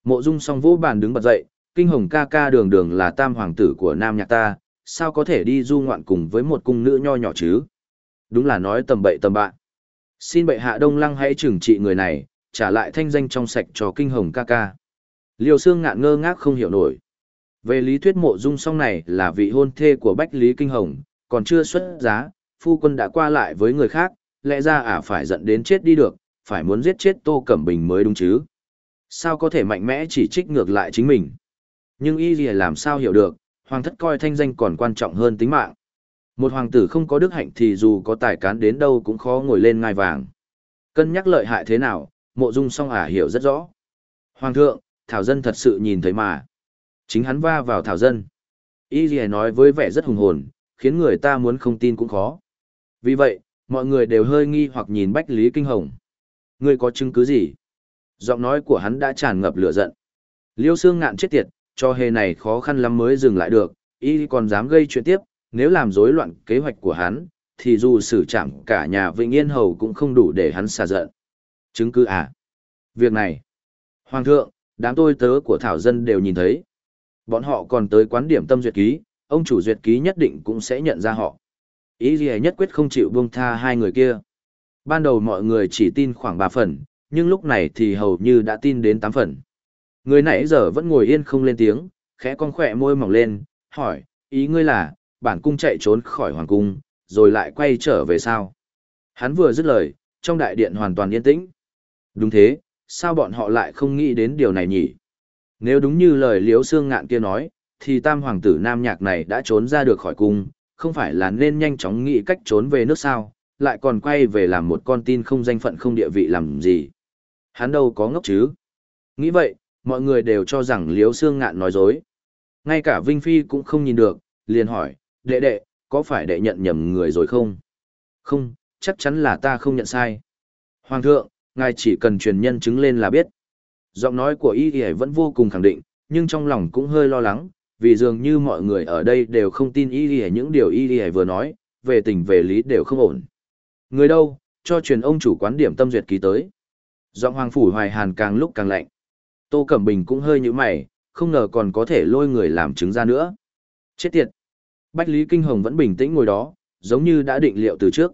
Mộ Dung song vũ bàn đứng bật dậy, kinh hồng ca ca đường đường là tam hoàng tử của nam nhạc ta, sao có thể đi du ngoạn cùng với một cung nữ nho nhỏ chứ? Đúng là nói tầm bậy tầm bạn. Xin bệ hạ đông lăng hãy trừng trị người này, trả lại thanh danh trong sạch cho kinh hồng ca ca. Liêu xương ngạn ngơ ngác không hiểu nổi. Về lý thuyết mộ dung song này là vị hôn thê của Bách Lý Kinh Hồng, còn chưa xuất giá, phu quân đã qua lại với người khác, lẽ ra ả phải giận đến chết đi được, phải muốn giết chết Tô Cẩm Bình mới đúng chứ. Sao có thể mạnh mẽ chỉ trích ngược lại chính mình? Nhưng y gì làm sao hiểu được, hoàng thất coi thanh danh còn quan trọng hơn tính mạng. Một hoàng tử không có đức hạnh thì dù có tài cán đến đâu cũng khó ngồi lên ngai vàng. Cân nhắc lợi hại thế nào, mộ dung song ả hiểu rất rõ. Hoàng thượng, Thảo Dân thật sự nhìn thấy mà. Chính hắn va vào Thảo Dân. Y gì nói với vẻ rất hùng hồn, khiến người ta muốn không tin cũng khó. Vì vậy, mọi người đều hơi nghi hoặc nhìn Bách Lý Kinh Hồng. Ngươi có chứng cứ gì? Giọng nói của hắn đã tràn ngập lửa giận. Liêu xương ngạn chết tiệt, cho hề này khó khăn lắm mới dừng lại được, y còn dám gây chuyện tiếp, nếu làm rối loạn kế hoạch của hắn, thì dù xử trảm cả nhà Vĩnh Yên Hầu cũng không đủ để hắn xả giận. Chứng cứ à? Việc này, Hoàng thượng, đám tôi tớ của Thảo Dân đều nhìn thấy. Bọn họ còn tới quán điểm tâm duyệt ký, ông chủ duyệt ký nhất định cũng sẽ nhận ra họ. Ý gì nhất quyết không chịu buông tha hai người kia. Ban đầu mọi người chỉ tin khoảng 3 phần, nhưng lúc này thì hầu như đã tin đến 8 phần. Người nãy giờ vẫn ngồi yên không lên tiếng, khẽ con khỏe môi mỏng lên, hỏi, ý ngươi là, bản cung chạy trốn khỏi hoàng cung, rồi lại quay trở về sao? Hắn vừa dứt lời, trong đại điện hoàn toàn yên tĩnh. Đúng thế, sao bọn họ lại không nghĩ đến điều này nhỉ? Nếu đúng như lời liếu xương ngạn kia nói, thì tam hoàng tử nam nhạc này đã trốn ra được khỏi cung, không phải là nên nhanh chóng nghĩ cách trốn về nước sao, lại còn quay về làm một con tin không danh phận không địa vị làm gì. Hắn đâu có ngốc chứ. Nghĩ vậy, mọi người đều cho rằng liếu xương ngạn nói dối. Ngay cả Vinh Phi cũng không nhìn được, liền hỏi, đệ đệ, có phải đệ nhận nhầm người rồi không? Không, chắc chắn là ta không nhận sai. Hoàng thượng, ngài chỉ cần truyền nhân chứng lên là biết. Giọng nói của y y vẫn vô cùng khẳng định, nhưng trong lòng cũng hơi lo lắng, vì dường như mọi người ở đây đều không tin y y những điều y y vừa nói, về tình về lý đều không ổn. Người đâu, cho truyền ông chủ quán điểm tâm duyệt ký tới. Giọng hoàng phủ hoài hàn càng lúc càng lạnh. Tô Cẩm Bình cũng hơi như mày, không ngờ còn có thể lôi người làm chứng ra nữa. Chết tiệt. Bách Lý Kinh Hồng vẫn bình tĩnh ngồi đó, giống như đã định liệu từ trước.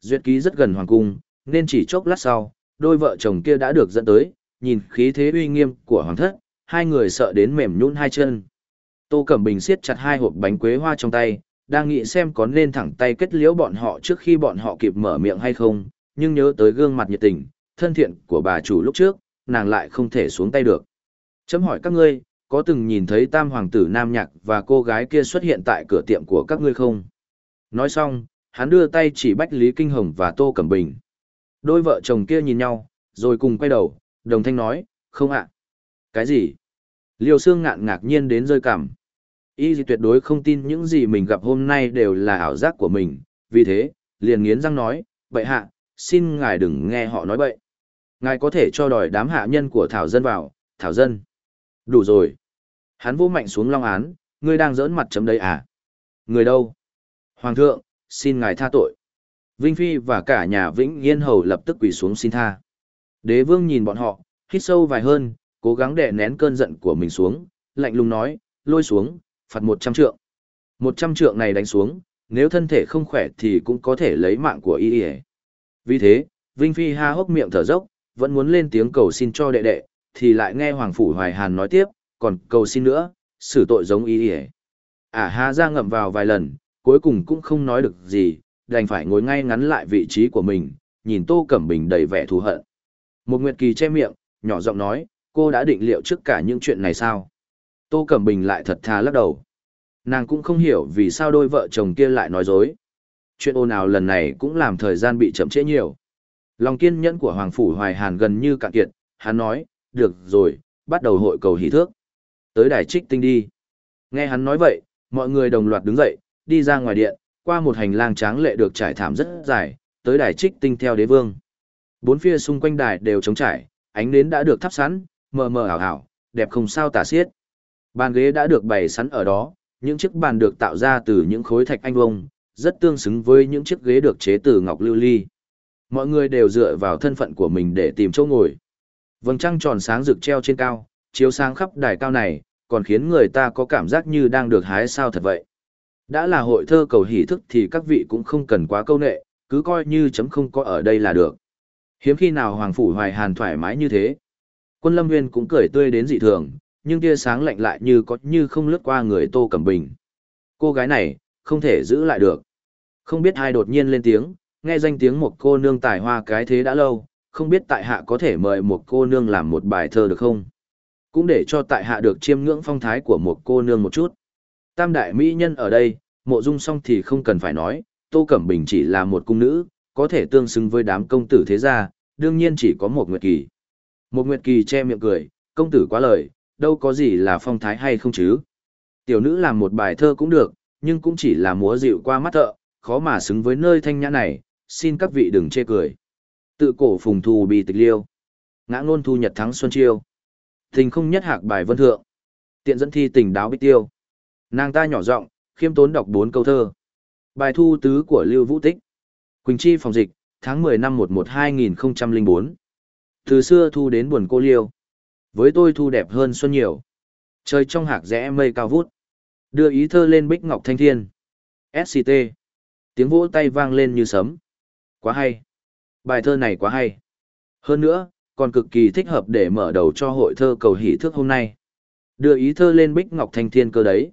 Duyệt ký rất gần hoàng cung, nên chỉ chốc lát sau, đôi vợ chồng kia đã được dẫn tới, nhìn khí thế uy nghiêm của hoàng thất, hai người sợ đến mềm nhũn hai chân. Tô Cẩm Bình siết chặt hai hộp bánh quế hoa trong tay, đang nghĩ xem có nên thẳng tay kết liễu bọn họ trước khi bọn họ kịp mở miệng hay không, nhưng nhớ tới gương mặt nhiệt tình, thân thiện của bà chủ lúc trước, nàng lại không thể xuống tay được. Chấm hỏi các ngươi, có từng nhìn thấy tam hoàng tử Nam Nhạc và cô gái kia xuất hiện tại cửa tiệm của các ngươi không? Nói xong, hắn đưa tay chỉ Bách Lý Kinh Hồng và Tô Cẩm Bình. Đôi vợ chồng kia nhìn nhau, rồi cùng quay đầu, đồng thanh nói, không ạ. Cái gì? Liêu xương ngạn ngạc nhiên đến rơi cảm. Y gì tuyệt đối không tin những gì mình gặp hôm nay đều là ảo giác của mình, vì thế, liền nghiến răng nói, bệ hạ, xin ngài đừng nghe họ nói bậy. Ngài có thể cho đòi đám hạ nhân của Thảo Dân vào, Thảo Dân. Đủ rồi. Hắn vô mạnh xuống long án, ngươi đang giỡn mặt chấm đây à? Người đâu? Hoàng thượng, xin ngài tha tội. Vinh Phi và cả nhà Vĩnh Yên Hầu lập tức quỳ xuống xin tha. Đế vương nhìn bọn họ, hít sâu vài hơn, cố gắng đè nén cơn giận của mình xuống, lạnh lùng nói, lôi xuống, phạt một trăm trượng. Một trăm trượng này đánh xuống, nếu thân thể không khỏe thì cũng có thể lấy mạng của y y Vì thế, Vinh Phi ha hốc miệng thở dốc, vẫn muốn lên tiếng cầu xin cho đệ đệ, thì lại nghe Hoàng Phủ Hoài Hàn nói tiếp, còn cầu xin nữa, xử tội giống y y Ả ha ra ngậm vào vài lần, cuối cùng cũng không nói được gì, đành phải ngồi ngay ngắn lại vị trí của mình, nhìn Tô Cẩm Bình đầy vẻ thù hận. Một Nguyệt Kỳ che miệng, nhỏ giọng nói, cô đã định liệu trước cả những chuyện này sao? Tô Cẩm Bình lại thật thà lắc đầu. Nàng cũng không hiểu vì sao đôi vợ chồng kia lại nói dối. Chuyện ồn ào lần này cũng làm thời gian bị chậm trễ nhiều. Lòng kiên nhẫn của Hoàng Phủ Hoài Hàn gần như cạn kiệt, hắn nói, được rồi, bắt đầu hội cầu hỷ thước. Tới đài trích tinh đi. Nghe hắn nói vậy, mọi người đồng loạt đứng dậy, đi ra ngoài điện, qua một hành lang tráng lệ được trải thảm rất dài, tới đài trích tinh theo đế vương. Bốn phía xung quanh đài đều trống trải, ánh nến đã được thắp sẵn, mờ mờ ảo ảo, đẹp không sao tả xiết. Bàn ghế đã được bày sẵn ở đó, những chiếc bàn được tạo ra từ những khối thạch anh vông, rất tương xứng với những chiếc ghế được chế từ ngọc lưu ly. Mọi người đều dựa vào thân phận của mình để tìm chỗ ngồi. Vầng trăng tròn sáng rực treo trên cao, chiếu sáng khắp đài cao này, còn khiến người ta có cảm giác như đang được hái sao thật vậy. Đã là hội thơ cầu hỷ thức thì các vị cũng không cần quá câu nệ, cứ coi như chấm không có ở đây là được. Hiếm khi nào Hoàng Phủ Hoài Hàn thoải mái như thế. Quân Lâm Nguyên cũng cười tươi đến dị thường, nhưng tia sáng lạnh lại như có như không lướt qua người Tô Cẩm Bình. Cô gái này, không thể giữ lại được. Không biết ai đột nhiên lên tiếng, nghe danh tiếng một cô nương tài hoa cái thế đã lâu, không biết tại hạ có thể mời một cô nương làm một bài thơ được không? Cũng để cho tại hạ được chiêm ngưỡng phong thái của một cô nương một chút. Tam đại mỹ nhân ở đây, mộ dung song thì không cần phải nói, Tô Cẩm Bình chỉ là một cung nữ, có thể tương xứng với đám công tử thế gia, đương nhiên chỉ có một Nguyệt Kỳ. Một Nguyệt Kỳ che miệng cười, công tử quá lời, đâu có gì là phong thái hay không chứ. Tiểu nữ làm một bài thơ cũng được, nhưng cũng chỉ là múa dịu qua mắt thợ, khó mà xứng với nơi thanh nhã này, xin các vị đừng chê cười. Tự cổ phùng thù bị tịch liêu. Ngã ngôn thu nhật thắng xuân chiêu. Tình không nhất hạc bài vân thượng. Tiện dẫn thi tình đáo bích tiêu. Nàng ta nhỏ giọng khiêm tốn đọc bốn câu thơ. Bài thu tứ của Lưu Vũ Tích. Quỳnh Chi phòng dịch, tháng 10 năm 11 2004. Từ xưa thu đến buồn cô liêu. Với tôi thu đẹp hơn xuân nhiều. Trời trong hạc rẽ mây cao vút. Đưa ý thơ lên bích ngọc thanh thiên. SCT. Tiếng vỗ tay vang lên như sấm. Quá hay. Bài thơ này quá hay. Hơn nữa, còn cực kỳ thích hợp để mở đầu cho hội thơ cầu hỷ thước hôm nay. Đưa ý thơ lên bích ngọc thanh thiên cơ đấy.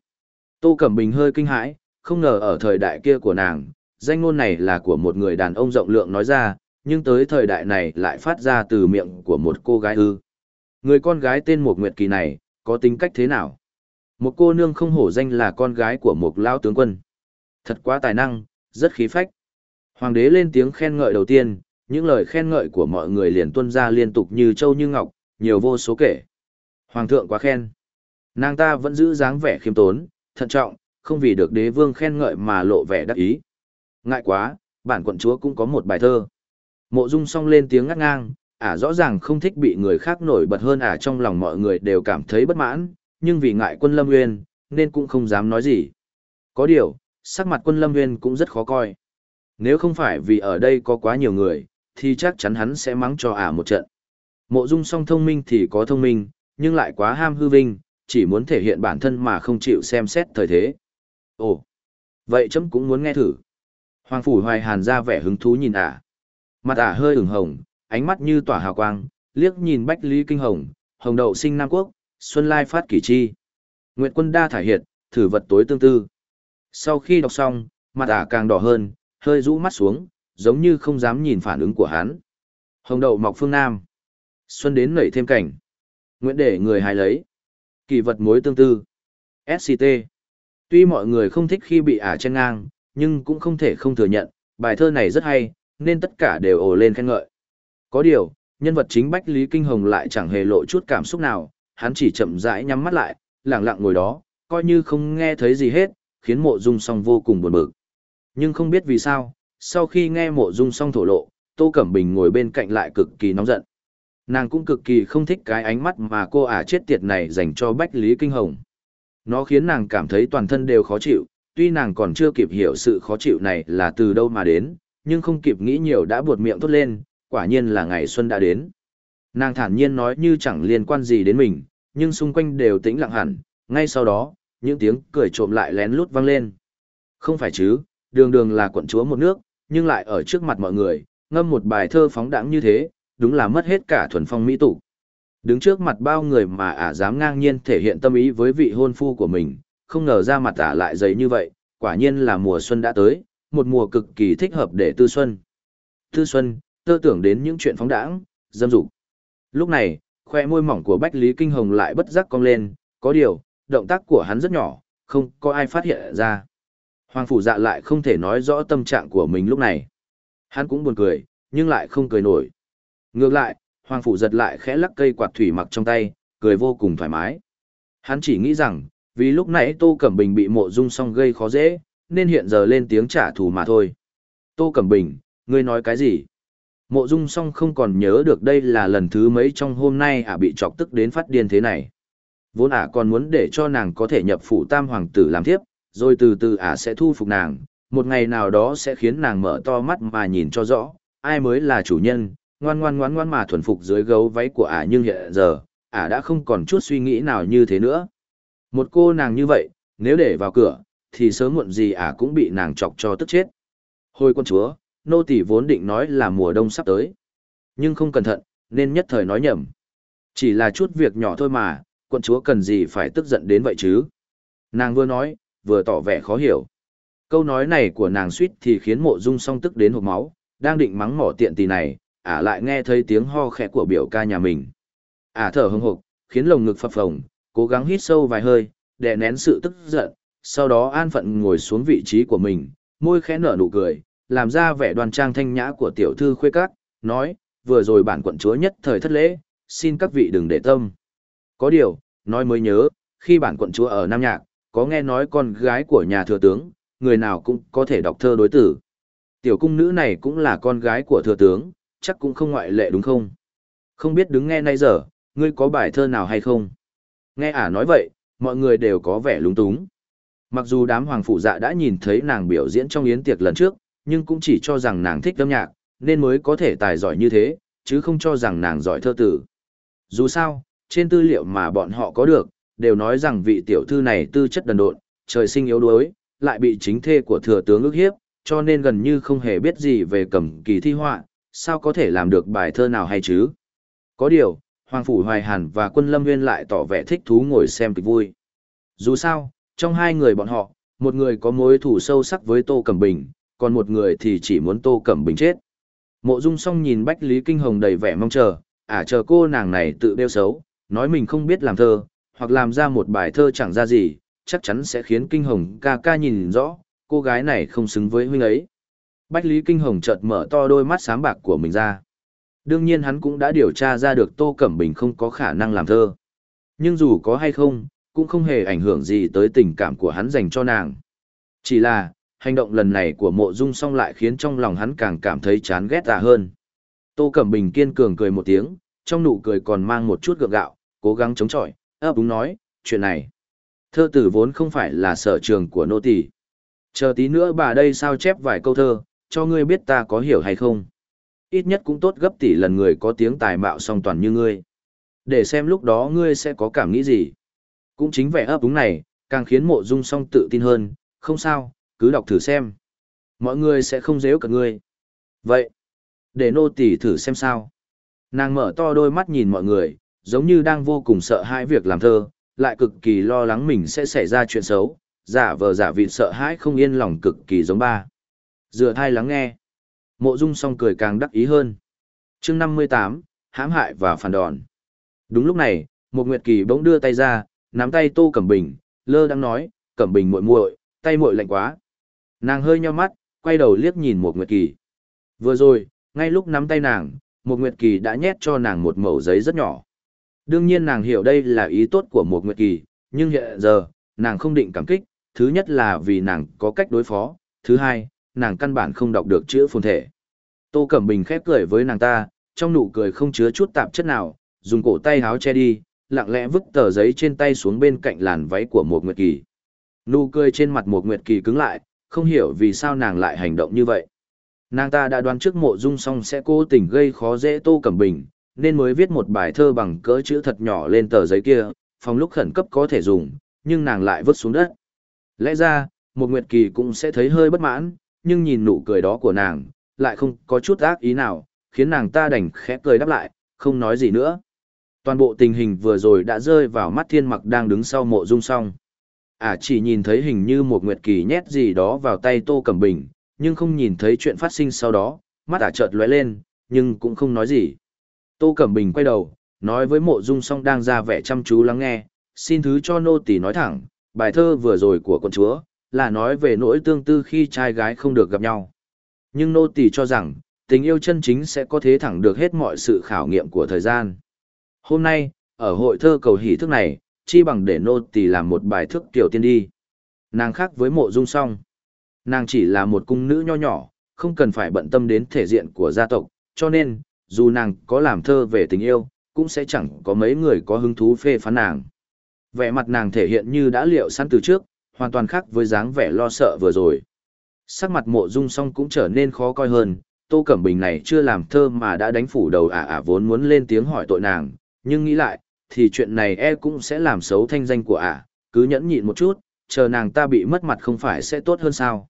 Tô Cẩm Bình hơi kinh hãi, không ngờ ở thời đại kia của nàng, danh ngôn này là của một người đàn ông rộng lượng nói ra, nhưng tới thời đại này lại phát ra từ miệng của một cô gái ư. Người con gái tên Mục Nguyệt Kỳ này, có tính cách thế nào? Một cô nương không hổ danh là con gái của một lao tướng quân. Thật quá tài năng, rất khí phách. Hoàng đế lên tiếng khen ngợi đầu tiên, những lời khen ngợi của mọi người liền tuân ra liên tục như châu như ngọc, nhiều vô số kể. Hoàng thượng quá khen. Nàng ta vẫn giữ dáng vẻ khiêm tốn, thận trọng, không vì được đế vương khen ngợi mà lộ vẻ đắc ý. Ngại quá, bản quận chúa cũng có một bài thơ. Mộ dung song lên tiếng ngắt ngang, ả rõ ràng không thích bị người khác nổi bật hơn ả trong lòng mọi người đều cảm thấy bất mãn, nhưng vì ngại quân lâm nguyên, nên cũng không dám nói gì. Có điều, sắc mặt quân lâm nguyên cũng rất khó coi. Nếu không phải vì ở đây có quá nhiều người, thì chắc chắn hắn sẽ mắng cho ả một trận. Mộ dung song thông minh thì có thông minh, nhưng lại quá ham hư vinh, chỉ muốn thể hiện bản thân mà không chịu xem xét thời thế. Ồ, vậy chấm cũng muốn nghe thử. Hoàng Phủ Hoài Hàn ra vẻ hứng thú nhìn ả. Mặt ả hơi ửng hồng, ánh mắt như tỏa hào quang, liếc nhìn Bách Lý Kinh Hồng, Hồng Đậu sinh Nam Quốc, Xuân Lai phát kỷ chi. Nguyệt quân đa thải hiệt, thử vật tối tương tư. Sau khi đọc xong, mặt ả càng đỏ hơn, hơi rũ mắt xuống, giống như không dám nhìn phản ứng của hắn. Hồng Đậu mọc phương Nam. Xuân đến nảy thêm cảnh. Nguyện để người hài lấy. Kỳ vật mối tương tư. SCT. Tuy mọi người không thích khi bị ả chen ngang, nhưng cũng không thể không thừa nhận, bài thơ này rất hay, nên tất cả đều ồ lên khen ngợi. Có điều, nhân vật chính Bách Lý Kinh Hồng lại chẳng hề lộ chút cảm xúc nào, hắn chỉ chậm rãi nhắm mắt lại, lặng lặng ngồi đó, coi như không nghe thấy gì hết, khiến mộ dung song vô cùng buồn bực. Nhưng không biết vì sao, sau khi nghe mộ dung song thổ lộ, Tô Cẩm Bình ngồi bên cạnh lại cực kỳ nóng giận. Nàng cũng cực kỳ không thích cái ánh mắt mà cô ả chết tiệt này dành cho Bách Lý Kinh Hồng. Nó khiến nàng cảm thấy toàn thân đều khó chịu, tuy nàng còn chưa kịp hiểu sự khó chịu này là từ đâu mà đến, nhưng không kịp nghĩ nhiều đã buột miệng thốt lên, quả nhiên là ngày xuân đã đến. Nàng thản nhiên nói như chẳng liên quan gì đến mình, nhưng xung quanh đều tĩnh lặng hẳn, ngay sau đó, những tiếng cười trộm lại lén lút vang lên. Không phải chứ, đường đường là quận chúa một nước, nhưng lại ở trước mặt mọi người, ngâm một bài thơ phóng đẳng như thế, đúng là mất hết cả thuần phong mỹ tục. Đứng trước mặt bao người mà ả dám ngang nhiên thể hiện tâm ý với vị hôn phu của mình, không ngờ ra mặt ả lại dày như vậy, quả nhiên là mùa xuân đã tới, một mùa cực kỳ thích hợp để tư xuân. Tư xuân, tơ tưởng đến những chuyện phóng đãng, dâm dục. Lúc này, khoe môi mỏng của Bách Lý Kinh Hồng lại bất giác cong lên, có điều, động tác của hắn rất nhỏ, không có ai phát hiện ra. Hoàng phủ dạ lại không thể nói rõ tâm trạng của mình lúc này. Hắn cũng buồn cười, nhưng lại không cười nổi. Ngược lại, Hoàng phủ giật lại khẽ lắc cây quạt thủy mặc trong tay, cười vô cùng thoải mái. Hắn chỉ nghĩ rằng, vì lúc nãy Tô Cẩm Bình bị mộ dung song gây khó dễ, nên hiện giờ lên tiếng trả thù mà thôi. Tô Cẩm Bình, ngươi nói cái gì? Mộ dung song không còn nhớ được đây là lần thứ mấy trong hôm nay ả bị chọc tức đến phát điên thế này. Vốn ả còn muốn để cho nàng có thể nhập phủ tam hoàng tử làm tiếp, rồi từ từ ả sẽ thu phục nàng, một ngày nào đó sẽ khiến nàng mở to mắt mà nhìn cho rõ, ai mới là chủ nhân, ngoan ngoan ngoan ngoan mà thuần phục dưới gấu váy của ả nhưng hiện giờ, ả đã không còn chút suy nghĩ nào như thế nữa. Một cô nàng như vậy, nếu để vào cửa, thì sớm muộn gì ả cũng bị nàng chọc cho tức chết. Hồi quân chúa, nô tỳ vốn định nói là mùa đông sắp tới. Nhưng không cẩn thận, nên nhất thời nói nhầm. Chỉ là chút việc nhỏ thôi mà, quân chúa cần gì phải tức giận đến vậy chứ? Nàng vừa nói, vừa tỏ vẻ khó hiểu. Câu nói này của nàng suýt thì khiến mộ dung song tức đến hộp máu, đang định mắng mỏ tiện tì này, ả lại nghe thấy tiếng ho khẽ của biểu ca nhà mình. Ả thở hưng hộc, khiến lồng ngực phập phồng, cố gắng hít sâu vài hơi, đè nén sự tức giận, sau đó an phận ngồi xuống vị trí của mình, môi khẽ nở nụ cười, làm ra vẻ đoan trang thanh nhã của tiểu thư khuê các, nói, vừa rồi bản quận chúa nhất thời thất lễ, xin các vị đừng để tâm. Có điều, nói mới nhớ, khi bản quận chúa ở Nam Nhạc, có nghe nói con gái của nhà thừa tướng, người nào cũng có thể đọc thơ đối tử. Tiểu cung nữ này cũng là con gái của thừa tướng, chắc cũng không ngoại lệ đúng không? Không biết đứng nghe nay giờ, ngươi có bài thơ nào hay không? Nghe ả nói vậy, mọi người đều có vẻ lúng túng. Mặc dù đám hoàng phụ dạ đã nhìn thấy nàng biểu diễn trong yến tiệc lần trước, nhưng cũng chỉ cho rằng nàng thích âm nhạc, nên mới có thể tài giỏi như thế, chứ không cho rằng nàng giỏi thơ tử. Dù sao, trên tư liệu mà bọn họ có được, đều nói rằng vị tiểu thư này tư chất đần độn, trời sinh yếu đuối, lại bị chính thê của thừa tướng ức hiếp, cho nên gần như không hề biết gì về cầm kỳ thi họa, sao có thể làm được bài thơ nào hay chứ. Có điều, Hoàng Phủ Hoài Hàn và quân Lâm Nguyên lại tỏ vẻ thích thú ngồi xem kịch vui. Dù sao, trong hai người bọn họ, một người có mối thù sâu sắc với Tô Cẩm Bình, còn một người thì chỉ muốn Tô Cẩm Bình chết. Mộ Dung Song nhìn Bách Lý Kinh Hồng đầy vẻ mong chờ, ả chờ cô nàng này tự đeo xấu, nói mình không biết làm thơ, hoặc làm ra một bài thơ chẳng ra gì, chắc chắn sẽ khiến Kinh Hồng ca ca nhìn rõ, cô gái này không xứng với huynh ấy. Bách Lý Kinh Hồng chợt mở to đôi mắt sáng bạc của mình ra. Đương nhiên hắn cũng đã điều tra ra được Tô Cẩm Bình không có khả năng làm thơ. Nhưng dù có hay không, cũng không hề ảnh hưởng gì tới tình cảm của hắn dành cho nàng. Chỉ là, hành động lần này của mộ dung song lại khiến trong lòng hắn càng cảm thấy chán ghét ta hơn. Tô Cẩm Bình kiên cường cười một tiếng, trong nụ cười còn mang một chút gượng gạo, cố gắng chống chọi, ấp úng nói, chuyện này. Thơ tử vốn không phải là sở trường của nô tỳ. Chờ tí nữa bà đây sao chép vài câu thơ, cho ngươi biết ta có hiểu hay không. Ít nhất cũng tốt gấp tỷ lần người có tiếng tài mạo song toàn như ngươi. Để xem lúc đó ngươi sẽ có cảm nghĩ gì. Cũng chính vẻ ấp úng này, càng khiến mộ dung song tự tin hơn, không sao, cứ đọc thử xem. Mọi người sẽ không dễ cả ngươi. Vậy, để nô tỳ thử xem sao. Nàng mở to đôi mắt nhìn mọi người, giống như đang vô cùng sợ hãi việc làm thơ, lại cực kỳ lo lắng mình sẽ xảy ra chuyện xấu, giả vờ giả vị sợ hãi không yên lòng cực kỳ giống ba. Dựa thai lắng nghe. Mộ Dung song cười càng đắc ý hơn. chương 58, hãm hại và phản đòn. Đúng lúc này, một Nguyệt Kỳ bỗng đưa tay ra, nắm tay Tô Cẩm Bình, lơ đang nói, Cẩm Bình muội muội, tay muội lạnh quá. Nàng hơi nheo mắt, quay đầu liếc nhìn một Nguyệt Kỳ. Vừa rồi, ngay lúc nắm tay nàng, một Nguyệt Kỳ đã nhét cho nàng một mẩu giấy rất nhỏ. Đương nhiên nàng hiểu đây là ý tốt của một Nguyệt Kỳ, nhưng hiện giờ, nàng không định cảm kích, thứ nhất là vì nàng có cách đối phó, thứ hai, nàng căn bản không đọc được chữ phồn thể. Tô Cẩm Bình khép cười với nàng ta, trong nụ cười không chứa chút tạp chất nào, dùng cổ tay háo che đi, lặng lẽ vứt tờ giấy trên tay xuống bên cạnh làn váy của một Nguyệt Kỳ. Nụ cười trên mặt một Nguyệt Kỳ cứng lại, không hiểu vì sao nàng lại hành động như vậy. Nàng ta đã đoán trước mộ dung song sẽ cố tình gây khó dễ Tô Cẩm Bình, nên mới viết một bài thơ bằng cỡ chữ thật nhỏ lên tờ giấy kia, phòng lúc khẩn cấp có thể dùng, nhưng nàng lại vứt xuống đất. Lẽ ra, một Nguyệt Kỳ cũng sẽ thấy hơi bất mãn, nhưng nhìn nụ cười đó của nàng, lại không có chút ác ý nào, khiến nàng ta đành khẽ cười đáp lại, không nói gì nữa. Toàn bộ tình hình vừa rồi đã rơi vào mắt thiên mặc đang đứng sau mộ dung song. À chỉ nhìn thấy hình như một Nguyệt Kỳ nhét gì đó vào tay Tô Cẩm Bình, nhưng không nhìn thấy chuyện phát sinh sau đó, mắt ả à chợt lóe lên, nhưng cũng không nói gì. Tô Cẩm Bình quay đầu, nói với mộ dung song đang ra vẻ chăm chú lắng nghe, xin thứ cho nô tỳ nói thẳng, bài thơ vừa rồi của con chúa, là nói về nỗi tương tư khi trai gái không được gặp nhau. Nhưng nô tỳ cho rằng, tình yêu chân chính sẽ có thế thẳng được hết mọi sự khảo nghiệm của thời gian. Hôm nay, ở hội thơ cầu hỷ thức này, chi bằng để nô tỳ làm một bài thức tiểu tiên đi. Nàng khác với mộ dung song. Nàng chỉ là một cung nữ nho nhỏ, không cần phải bận tâm đến thể diện của gia tộc, cho nên, dù nàng có làm thơ về tình yêu, cũng sẽ chẳng có mấy người có hứng thú phê phán nàng. Vẻ mặt nàng thể hiện như đã liệu sẵn từ trước, hoàn toàn khác với dáng vẻ lo sợ vừa rồi. Sắc mặt mộ dung song cũng trở nên khó coi hơn, Tô Cẩm Bình này chưa làm thơ mà đã đánh phủ đầu ả ả vốn muốn lên tiếng hỏi tội nàng, nhưng nghĩ lại, thì chuyện này e cũng sẽ làm xấu thanh danh của ả, cứ nhẫn nhịn một chút, chờ nàng ta bị mất mặt không phải sẽ tốt hơn sao.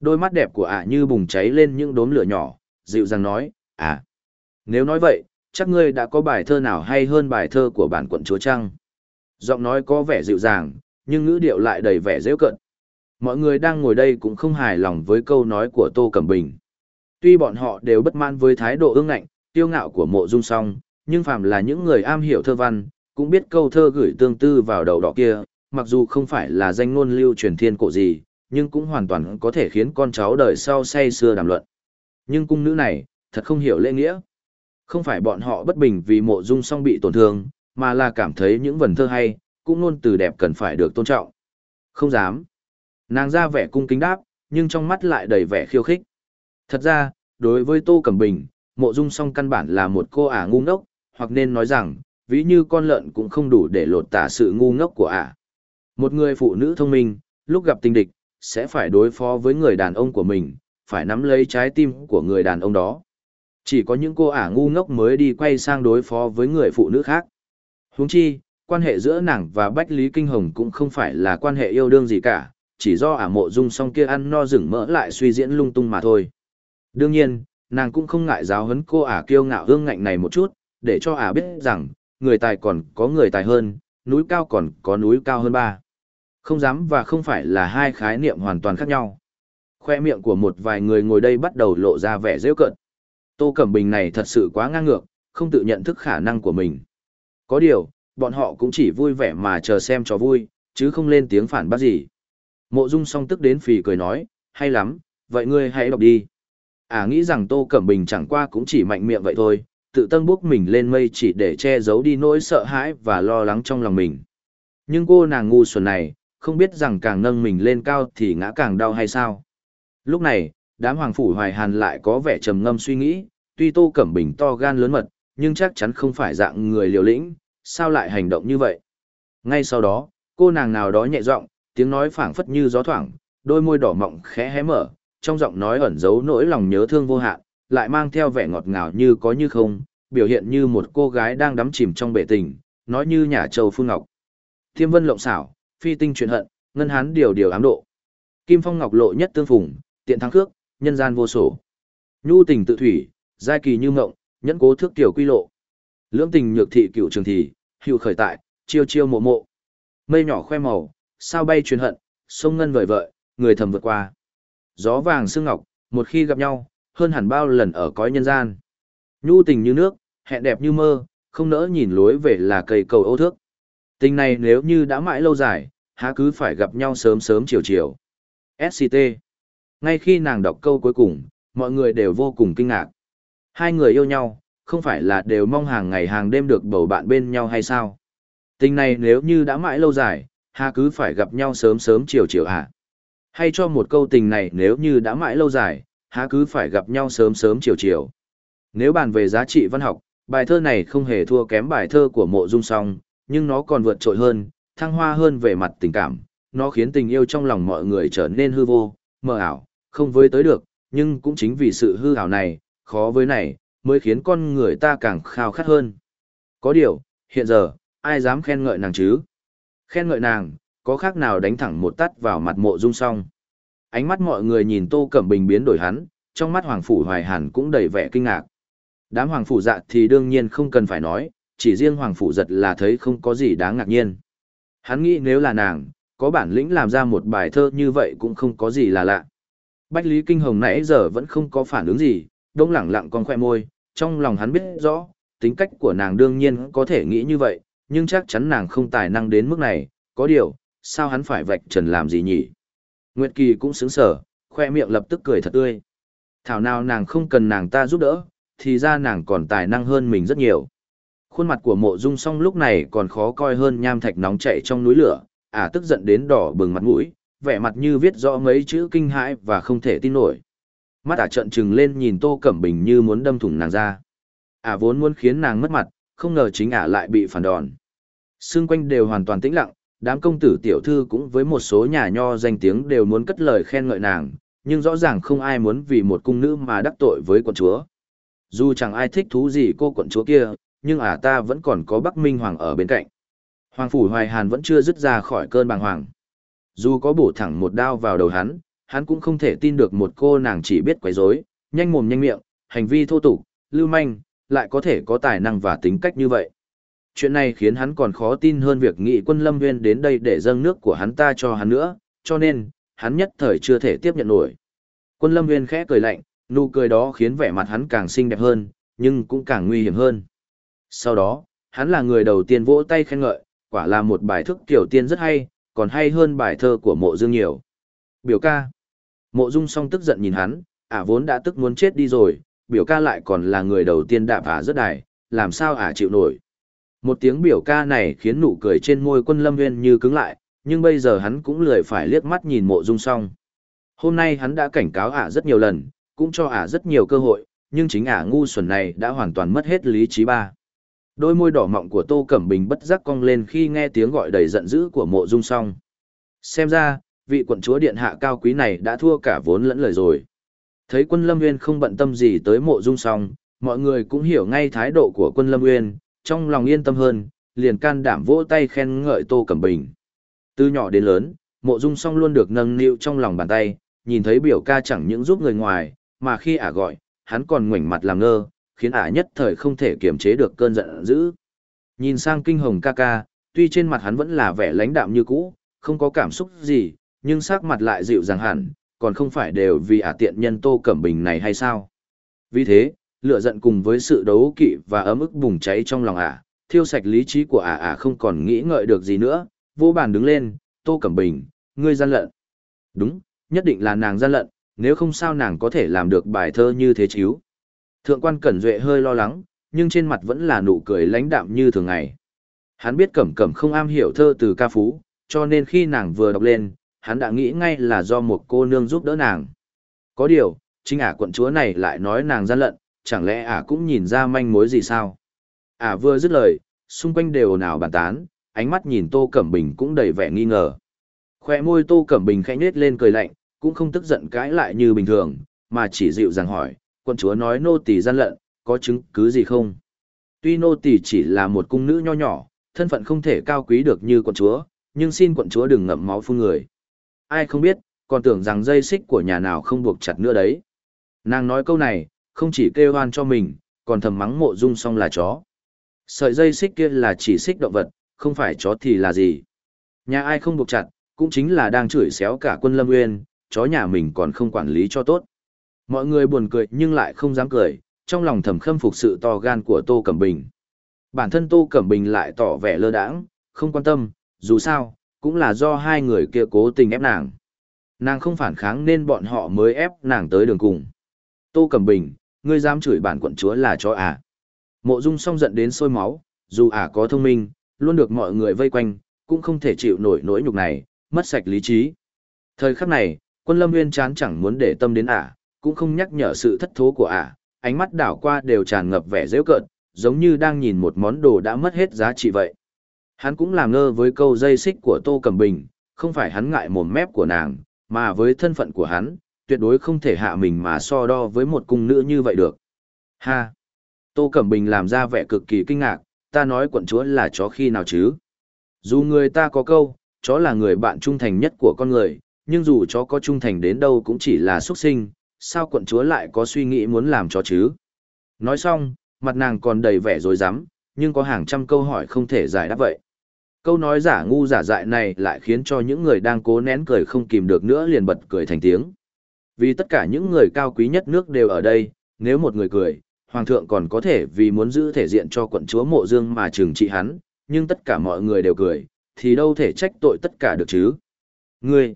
Đôi mắt đẹp của ả như bùng cháy lên những đốm lửa nhỏ, dịu dàng nói, à, nếu nói vậy, chắc ngươi đã có bài thơ nào hay hơn bài thơ của bản quận chúa Trăng. Giọng nói có vẻ dịu dàng, nhưng ngữ điệu lại đầy vẻ dễ cận. Mọi người đang ngồi đây cũng không hài lòng với câu nói của Tô Cẩm Bình. Tuy bọn họ đều bất mãn với thái độ ương ngạnh, tiêu ngạo của mộ dung song, nhưng phàm là những người am hiểu thơ văn, cũng biết câu thơ gửi tương tư vào đầu đỏ kia, mặc dù không phải là danh ngôn lưu truyền thiên cổ gì, nhưng cũng hoàn toàn có thể khiến con cháu đời sau say xưa đàm luận. Nhưng cung nữ này, thật không hiểu lễ nghĩa. Không phải bọn họ bất bình vì mộ dung song bị tổn thương, mà là cảm thấy những vần thơ hay, cũng luôn từ đẹp cần phải được tôn trọng. Không dám. Nàng ra vẻ cung kính đáp, nhưng trong mắt lại đầy vẻ khiêu khích. Thật ra, đối với Tô Cẩm Bình, mộ dung song căn bản là một cô ả ngu ngốc, hoặc nên nói rằng, ví như con lợn cũng không đủ để lột tả sự ngu ngốc của ả. Một người phụ nữ thông minh, lúc gặp tình địch, sẽ phải đối phó với người đàn ông của mình, phải nắm lấy trái tim của người đàn ông đó. Chỉ có những cô ả ngu ngốc mới đi quay sang đối phó với người phụ nữ khác. Huống chi, quan hệ giữa nàng và Bách Lý Kinh Hồng cũng không phải là quan hệ yêu đương gì cả, chỉ do ả mộ dung song kia ăn no rừng mỡ lại suy diễn lung tung mà thôi. Đương nhiên, nàng cũng không ngại giáo huấn cô ả kiêu ngạo hương ngạnh này một chút, để cho ả biết rằng, người tài còn có người tài hơn, núi cao còn có núi cao hơn ba. Không dám và không phải là hai khái niệm hoàn toàn khác nhau. Khoe miệng của một vài người ngồi đây bắt đầu lộ ra vẻ rêu cận. Tô Cẩm Bình này thật sự quá ngang ngược, không tự nhận thức khả năng của mình. Có điều, bọn họ cũng chỉ vui vẻ mà chờ xem cho vui, chứ không lên tiếng phản bác gì. Mộ Dung song tức đến phì cười nói, hay lắm, vậy ngươi hãy đọc đi. À nghĩ rằng Tô Cẩm Bình chẳng qua cũng chỉ mạnh miệng vậy thôi, tự tân bốc mình lên mây chỉ để che giấu đi nỗi sợ hãi và lo lắng trong lòng mình. Nhưng cô nàng ngu xuẩn này, không biết rằng càng nâng mình lên cao thì ngã càng đau hay sao. Lúc này, đám hoàng phủ hoài hàn lại có vẻ trầm ngâm suy nghĩ, tuy Tô Cẩm Bình to gan lớn mật, nhưng chắc chắn không phải dạng người liều lĩnh, sao lại hành động như vậy. Ngay sau đó, cô nàng nào đó nhẹ giọng, tiếng nói phảng phất như gió thoảng, đôi môi đỏ mọng khẽ hé mở, trong giọng nói ẩn giấu nỗi lòng nhớ thương vô hạn, lại mang theo vẻ ngọt ngào như có như không, biểu hiện như một cô gái đang đắm chìm trong bể tình, nói như nhà châu phương ngọc. Thiêm vân lộng xảo, phi tinh truyền hận, ngân hán điều điều ám độ. Kim phong ngọc lộ nhất tương phùng, tiện thắng khước, nhân gian vô sổ. Nhu tình tự thủy, giai kỳ như mộng, nhẫn cố thước tiểu quy lộ. Lưỡng tình nhược thị cựu trường thị, hữu khởi tại, chiêu chiêu mộ mộ. Mây nhỏ khoe màu, sao bay truyền hận, sông ngân vời vợi, người thầm vượt qua. Gió vàng sương ngọc, một khi gặp nhau, hơn hẳn bao lần ở cõi nhân gian. Nhu tình như nước, hẹn đẹp như mơ, không nỡ nhìn lối về là cây cầu ô thước. Tình này nếu như đã mãi lâu dài, há cứ phải gặp nhau sớm sớm chiều chiều. SCT. Ngay khi nàng đọc câu cuối cùng, mọi người đều vô cùng kinh ngạc. Hai người yêu nhau, không phải là đều mong hàng ngày hàng đêm được bầu bạn bên nhau hay sao? Tình này nếu như đã mãi lâu dài, há cứ phải gặp nhau sớm sớm chiều chiều hả? Hay cho một câu tình này nếu như đã mãi lâu dài, há cứ phải gặp nhau sớm sớm chiều chiều. Nếu bàn về giá trị văn học, bài thơ này không hề thua kém bài thơ của mộ dung song, nhưng nó còn vượt trội hơn, thăng hoa hơn về mặt tình cảm, nó khiến tình yêu trong lòng mọi người trở nên hư vô, mờ ảo, không với tới được, nhưng cũng chính vì sự hư ảo này, khó với này, mới khiến con người ta càng khao khát hơn. Có điều, hiện giờ, ai dám khen ngợi nàng chứ? Khen ngợi nàng, có khác nào đánh thẳng một tắt vào mặt mộ dung song. Ánh mắt mọi người nhìn Tô Cẩm Bình biến đổi hắn, trong mắt Hoàng Phủ Hoài Hàn cũng đầy vẻ kinh ngạc. Đám Hoàng Phủ dạ thì đương nhiên không cần phải nói, chỉ riêng Hoàng Phủ giật là thấy không có gì đáng ngạc nhiên. Hắn nghĩ nếu là nàng, có bản lĩnh làm ra một bài thơ như vậy cũng không có gì là lạ. Bách Lý Kinh Hồng nãy giờ vẫn không có phản ứng gì, đông lẳng lặng con khoe môi, trong lòng hắn biết rõ, tính cách của nàng đương nhiên có thể nghĩ như vậy, nhưng chắc chắn nàng không tài năng đến mức này, có điều, sao hắn phải vạch trần làm gì nhỉ? Nguyệt Kỳ cũng sướng sở, khoe miệng lập tức cười thật tươi. Thảo nào nàng không cần nàng ta giúp đỡ, thì ra nàng còn tài năng hơn mình rất nhiều. Khuôn mặt của mộ dung song lúc này còn khó coi hơn nham thạch nóng chạy trong núi lửa, ả à, tức giận đến đỏ bừng mặt mũi, vẻ mặt như viết rõ mấy chữ kinh hãi và không thể tin nổi. Mắt ả trợn trừng lên nhìn Tô Cẩm Bình như muốn đâm thủng nàng ra. Ả vốn muốn khiến nàng mất mặt, không ngờ chính ả lại bị phản đòn. Xung quanh đều hoàn toàn tĩnh lặng, đám công tử tiểu thư cũng với một số nhà nho danh tiếng đều muốn cất lời khen ngợi nàng, nhưng rõ ràng không ai muốn vì một cung nữ mà đắc tội với quận chúa. Dù chẳng ai thích thú gì cô quận chúa kia, nhưng ả ta vẫn còn có Bắc Minh Hoàng ở bên cạnh. Hoàng phủ Hoài Hàn vẫn chưa dứt ra khỏi cơn bàng hoàng. Dù có bổ thẳng một đao vào đầu hắn, hắn cũng không thể tin được một cô nàng chỉ biết quấy rối, nhanh mồm nhanh miệng, hành vi thô tục, lưu manh, lại có thể có tài năng và tính cách như vậy. Chuyện này khiến hắn còn khó tin hơn việc nghị quân Lâm Nguyên đến đây để dâng nước của hắn ta cho hắn nữa, cho nên, hắn nhất thời chưa thể tiếp nhận nổi. Quân Lâm Nguyên khẽ cười lạnh, nụ cười đó khiến vẻ mặt hắn càng xinh đẹp hơn, nhưng cũng càng nguy hiểm hơn. Sau đó, hắn là người đầu tiên vỗ tay khen ngợi, quả là một bài thức tiểu tiên rất hay, còn hay hơn bài thơ của mộ dương nhiều. Biểu ca. Mộ dung song tức giận nhìn hắn, ả vốn đã tức muốn chết đi rồi, biểu ca lại còn là người đầu tiên đạp ả rất đài, làm sao ả chịu nổi. Một tiếng biểu ca này khiến nụ cười trên môi quân lâm nguyên như cứng lại, nhưng bây giờ hắn cũng lười phải liếc mắt nhìn mộ dung song. Hôm nay hắn đã cảnh cáo ả rất nhiều lần, cũng cho ả rất nhiều cơ hội, nhưng chính ả ngu xuẩn này đã hoàn toàn mất hết lý trí ba. Đôi môi đỏ mọng của Tô Cẩm Bình bất giác cong lên khi nghe tiếng gọi đầy giận dữ của mộ dung song. Xem ra, vị quận chúa điện hạ cao quý này đã thua cả vốn lẫn lời rồi. Thấy quân Lâm Nguyên không bận tâm gì tới mộ dung song, mọi người cũng hiểu ngay thái độ của quân Lâm Nguyên, trong lòng yên tâm hơn, liền can đảm vỗ tay khen ngợi Tô Cẩm Bình. Từ nhỏ đến lớn, mộ dung song luôn được nâng niu trong lòng bàn tay, nhìn thấy biểu ca chẳng những giúp người ngoài, mà khi ả gọi, hắn còn ngoảnh mặt làm ngơ, khiến ả nhất thời không thể kiềm chế được cơn giận dữ. Nhìn sang kinh hồng ca ca, tuy trên mặt hắn vẫn là vẻ lãnh đạm như cũ, không có cảm xúc gì, nhưng sắc mặt lại dịu dàng hẳn, còn không phải đều vì ả tiện nhân Tô Cẩm Bình này hay sao? Vì thế, lửa giận cùng với sự đấu kỵ và ấm ức bùng cháy trong lòng ả, thiêu sạch lý trí của ả ả không còn nghĩ ngợi được gì nữa, vô bàn đứng lên, Tô Cẩm Bình, ngươi gian lận. Đúng, nhất định là nàng gian lận, nếu không sao nàng có thể làm được bài thơ như thế chiếu. Thượng quan Cẩn Duệ hơi lo lắng, nhưng trên mặt vẫn là nụ cười lãnh đạm như thường ngày. Hắn biết Cẩm Cẩm không am hiểu thơ từ ca phú, cho nên khi nàng vừa đọc lên, hắn đã nghĩ ngay là do một cô nương giúp đỡ nàng. Có điều, chính ả quận chúa này lại nói nàng gian lận, chẳng lẽ ả cũng nhìn ra manh mối gì sao? Ả vừa dứt lời, xung quanh đều nào bàn tán, ánh mắt nhìn Tô Cẩm Bình cũng đầy vẻ nghi ngờ. Khoe môi Tô Cẩm Bình khẽ nhếch lên cười lạnh, cũng không tức giận cãi lại như bình thường, mà chỉ dịu dàng hỏi, quân chúa nói nô tỳ gian lận, có chứng cứ gì không? Tuy nô tỳ chỉ là một cung nữ nho nhỏ, thân phận không thể cao quý được như quận chúa, nhưng xin quận chúa đừng ngậm máu phun người. Ai không biết, còn tưởng rằng dây xích của nhà nào không buộc chặt nữa đấy. Nàng nói câu này, không chỉ kêu hoan cho mình, còn thầm mắng mộ dung song là chó. Sợi dây xích kia là chỉ xích động vật, không phải chó thì là gì. Nhà ai không buộc chặt, cũng chính là đang chửi xéo cả quân lâm nguyên, chó nhà mình còn không quản lý cho tốt. Mọi người buồn cười nhưng lại không dám cười, trong lòng thầm khâm phục sự to gan của Tô Cẩm Bình. Bản thân Tô Cẩm Bình lại tỏ vẻ lơ đãng, không quan tâm, dù sao, cũng là do hai người kia cố tình ép nàng. Nàng không phản kháng nên bọn họ mới ép nàng tới đường cùng. Tô Cẩm Bình, ngươi dám chửi bản quận chúa là cho à. Mộ Dung song giận đến sôi máu, dù ả à có thông minh, luôn được mọi người vây quanh, cũng không thể chịu nổi nỗi nhục này, mất sạch lý trí. Thời khắc này, quân lâm nguyên chán chẳng muốn để tâm đến ả, cũng không nhắc nhở sự thất thố của ả, ánh mắt đảo qua đều tràn ngập vẻ dễ cợt, giống như đang nhìn một món đồ đã mất hết giá trị vậy. Hắn cũng làm ngơ với câu dây xích của Tô Cẩm Bình, không phải hắn ngại mồm mép của nàng, mà với thân phận của hắn, tuyệt đối không thể hạ mình mà so đo với một cung nữ như vậy được. Ha! Tô Cẩm Bình làm ra vẻ cực kỳ kinh ngạc, ta nói quận chúa là chó khi nào chứ? Dù người ta có câu, chó là người bạn trung thành nhất của con người, nhưng dù chó có trung thành đến đâu cũng chỉ là xuất sinh, sao quận chúa lại có suy nghĩ muốn làm chó chứ? Nói xong, mặt nàng còn đầy vẻ dối rắm nhưng có hàng trăm câu hỏi không thể giải đáp vậy. Câu nói giả ngu giả dại này lại khiến cho những người đang cố nén cười không kìm được nữa liền bật cười thành tiếng. Vì tất cả những người cao quý nhất nước đều ở đây, nếu một người cười, hoàng thượng còn có thể vì muốn giữ thể diện cho quận chúa mộ dương mà trừng trị hắn, nhưng tất cả mọi người đều cười, thì đâu thể trách tội tất cả được chứ. Ngươi,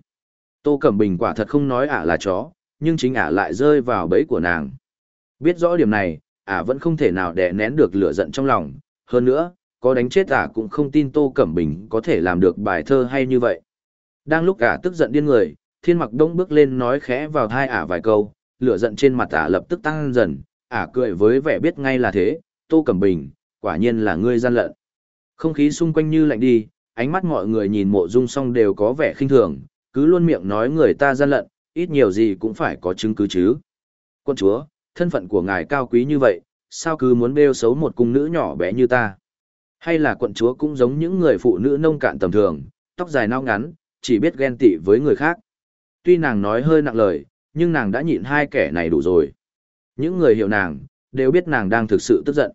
Tô Cẩm Bình quả thật không nói ả là chó, nhưng chính ả lại rơi vào bẫy của nàng. Biết rõ điểm này, ả vẫn không thể nào đè nén được lửa giận trong lòng, hơn nữa, có đánh chết ả cũng không tin Tô Cẩm Bình có thể làm được bài thơ hay như vậy. Đang lúc ả tức giận điên người, thiên mặc đông bước lên nói khẽ vào thai ả vài câu, lửa giận trên mặt ả lập tức tăng dần, ả cười với vẻ biết ngay là thế, Tô Cẩm Bình, quả nhiên là ngươi gian lận. Không khí xung quanh như lạnh đi, ánh mắt mọi người nhìn mộ dung xong đều có vẻ khinh thường, cứ luôn miệng nói người ta gian lận, ít nhiều gì cũng phải có chứng cứ chứ. Quân chúa, thân phận của ngài cao quý như vậy, sao cứ muốn bêu xấu một cung nữ nhỏ bé như ta? Hay là quận chúa cũng giống những người phụ nữ nông cạn tầm thường, tóc dài nao ngắn, chỉ biết ghen tị với người khác. Tuy nàng nói hơi nặng lời, nhưng nàng đã nhịn hai kẻ này đủ rồi. Những người hiểu nàng, đều biết nàng đang thực sự tức giận.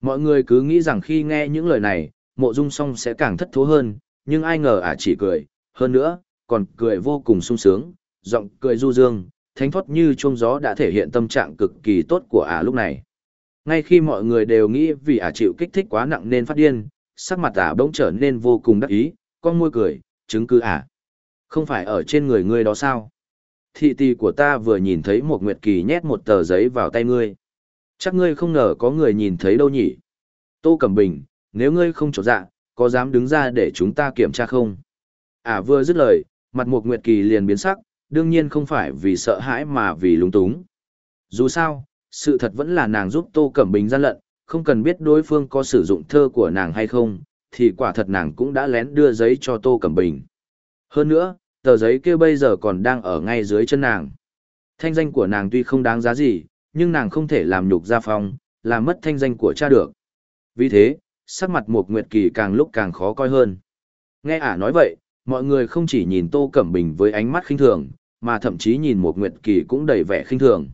Mọi người cứ nghĩ rằng khi nghe những lời này, mộ dung song sẽ càng thất thố hơn, nhưng ai ngờ ả chỉ cười, hơn nữa, còn cười vô cùng sung sướng, giọng cười du dương, thánh thoát như chuông gió đã thể hiện tâm trạng cực kỳ tốt của ả lúc này. Ngay khi mọi người đều nghĩ vì ả chịu kích thích quá nặng nên phát điên, sắc mặt ả bỗng trở nên vô cùng đắc ý, con môi cười, chứng cứ ả. Không phải ở trên người ngươi đó sao? Thị tỳ của ta vừa nhìn thấy một nguyệt kỳ nhét một tờ giấy vào tay ngươi. Chắc ngươi không ngờ có người nhìn thấy đâu nhỉ? Tô Cẩm Bình, nếu ngươi không trọt dạ, có dám đứng ra để chúng ta kiểm tra không? à vừa dứt lời, mặt một nguyệt kỳ liền biến sắc, đương nhiên không phải vì sợ hãi mà vì lúng túng. Dù sao, sự thật vẫn là nàng giúp Tô Cẩm Bình gian lận, không cần biết đối phương có sử dụng thơ của nàng hay không, thì quả thật nàng cũng đã lén đưa giấy cho Tô Cẩm Bình. Hơn nữa, tờ giấy kia bây giờ còn đang ở ngay dưới chân nàng. Thanh danh của nàng tuy không đáng giá gì, nhưng nàng không thể làm nhục gia phong, làm mất thanh danh của cha được. Vì thế, sắc mặt Mục Nguyệt Kỳ càng lúc càng khó coi hơn. Nghe ả nói vậy, mọi người không chỉ nhìn Tô Cẩm Bình với ánh mắt khinh thường, mà thậm chí nhìn Mục Nguyệt Kỳ cũng đầy vẻ khinh thường.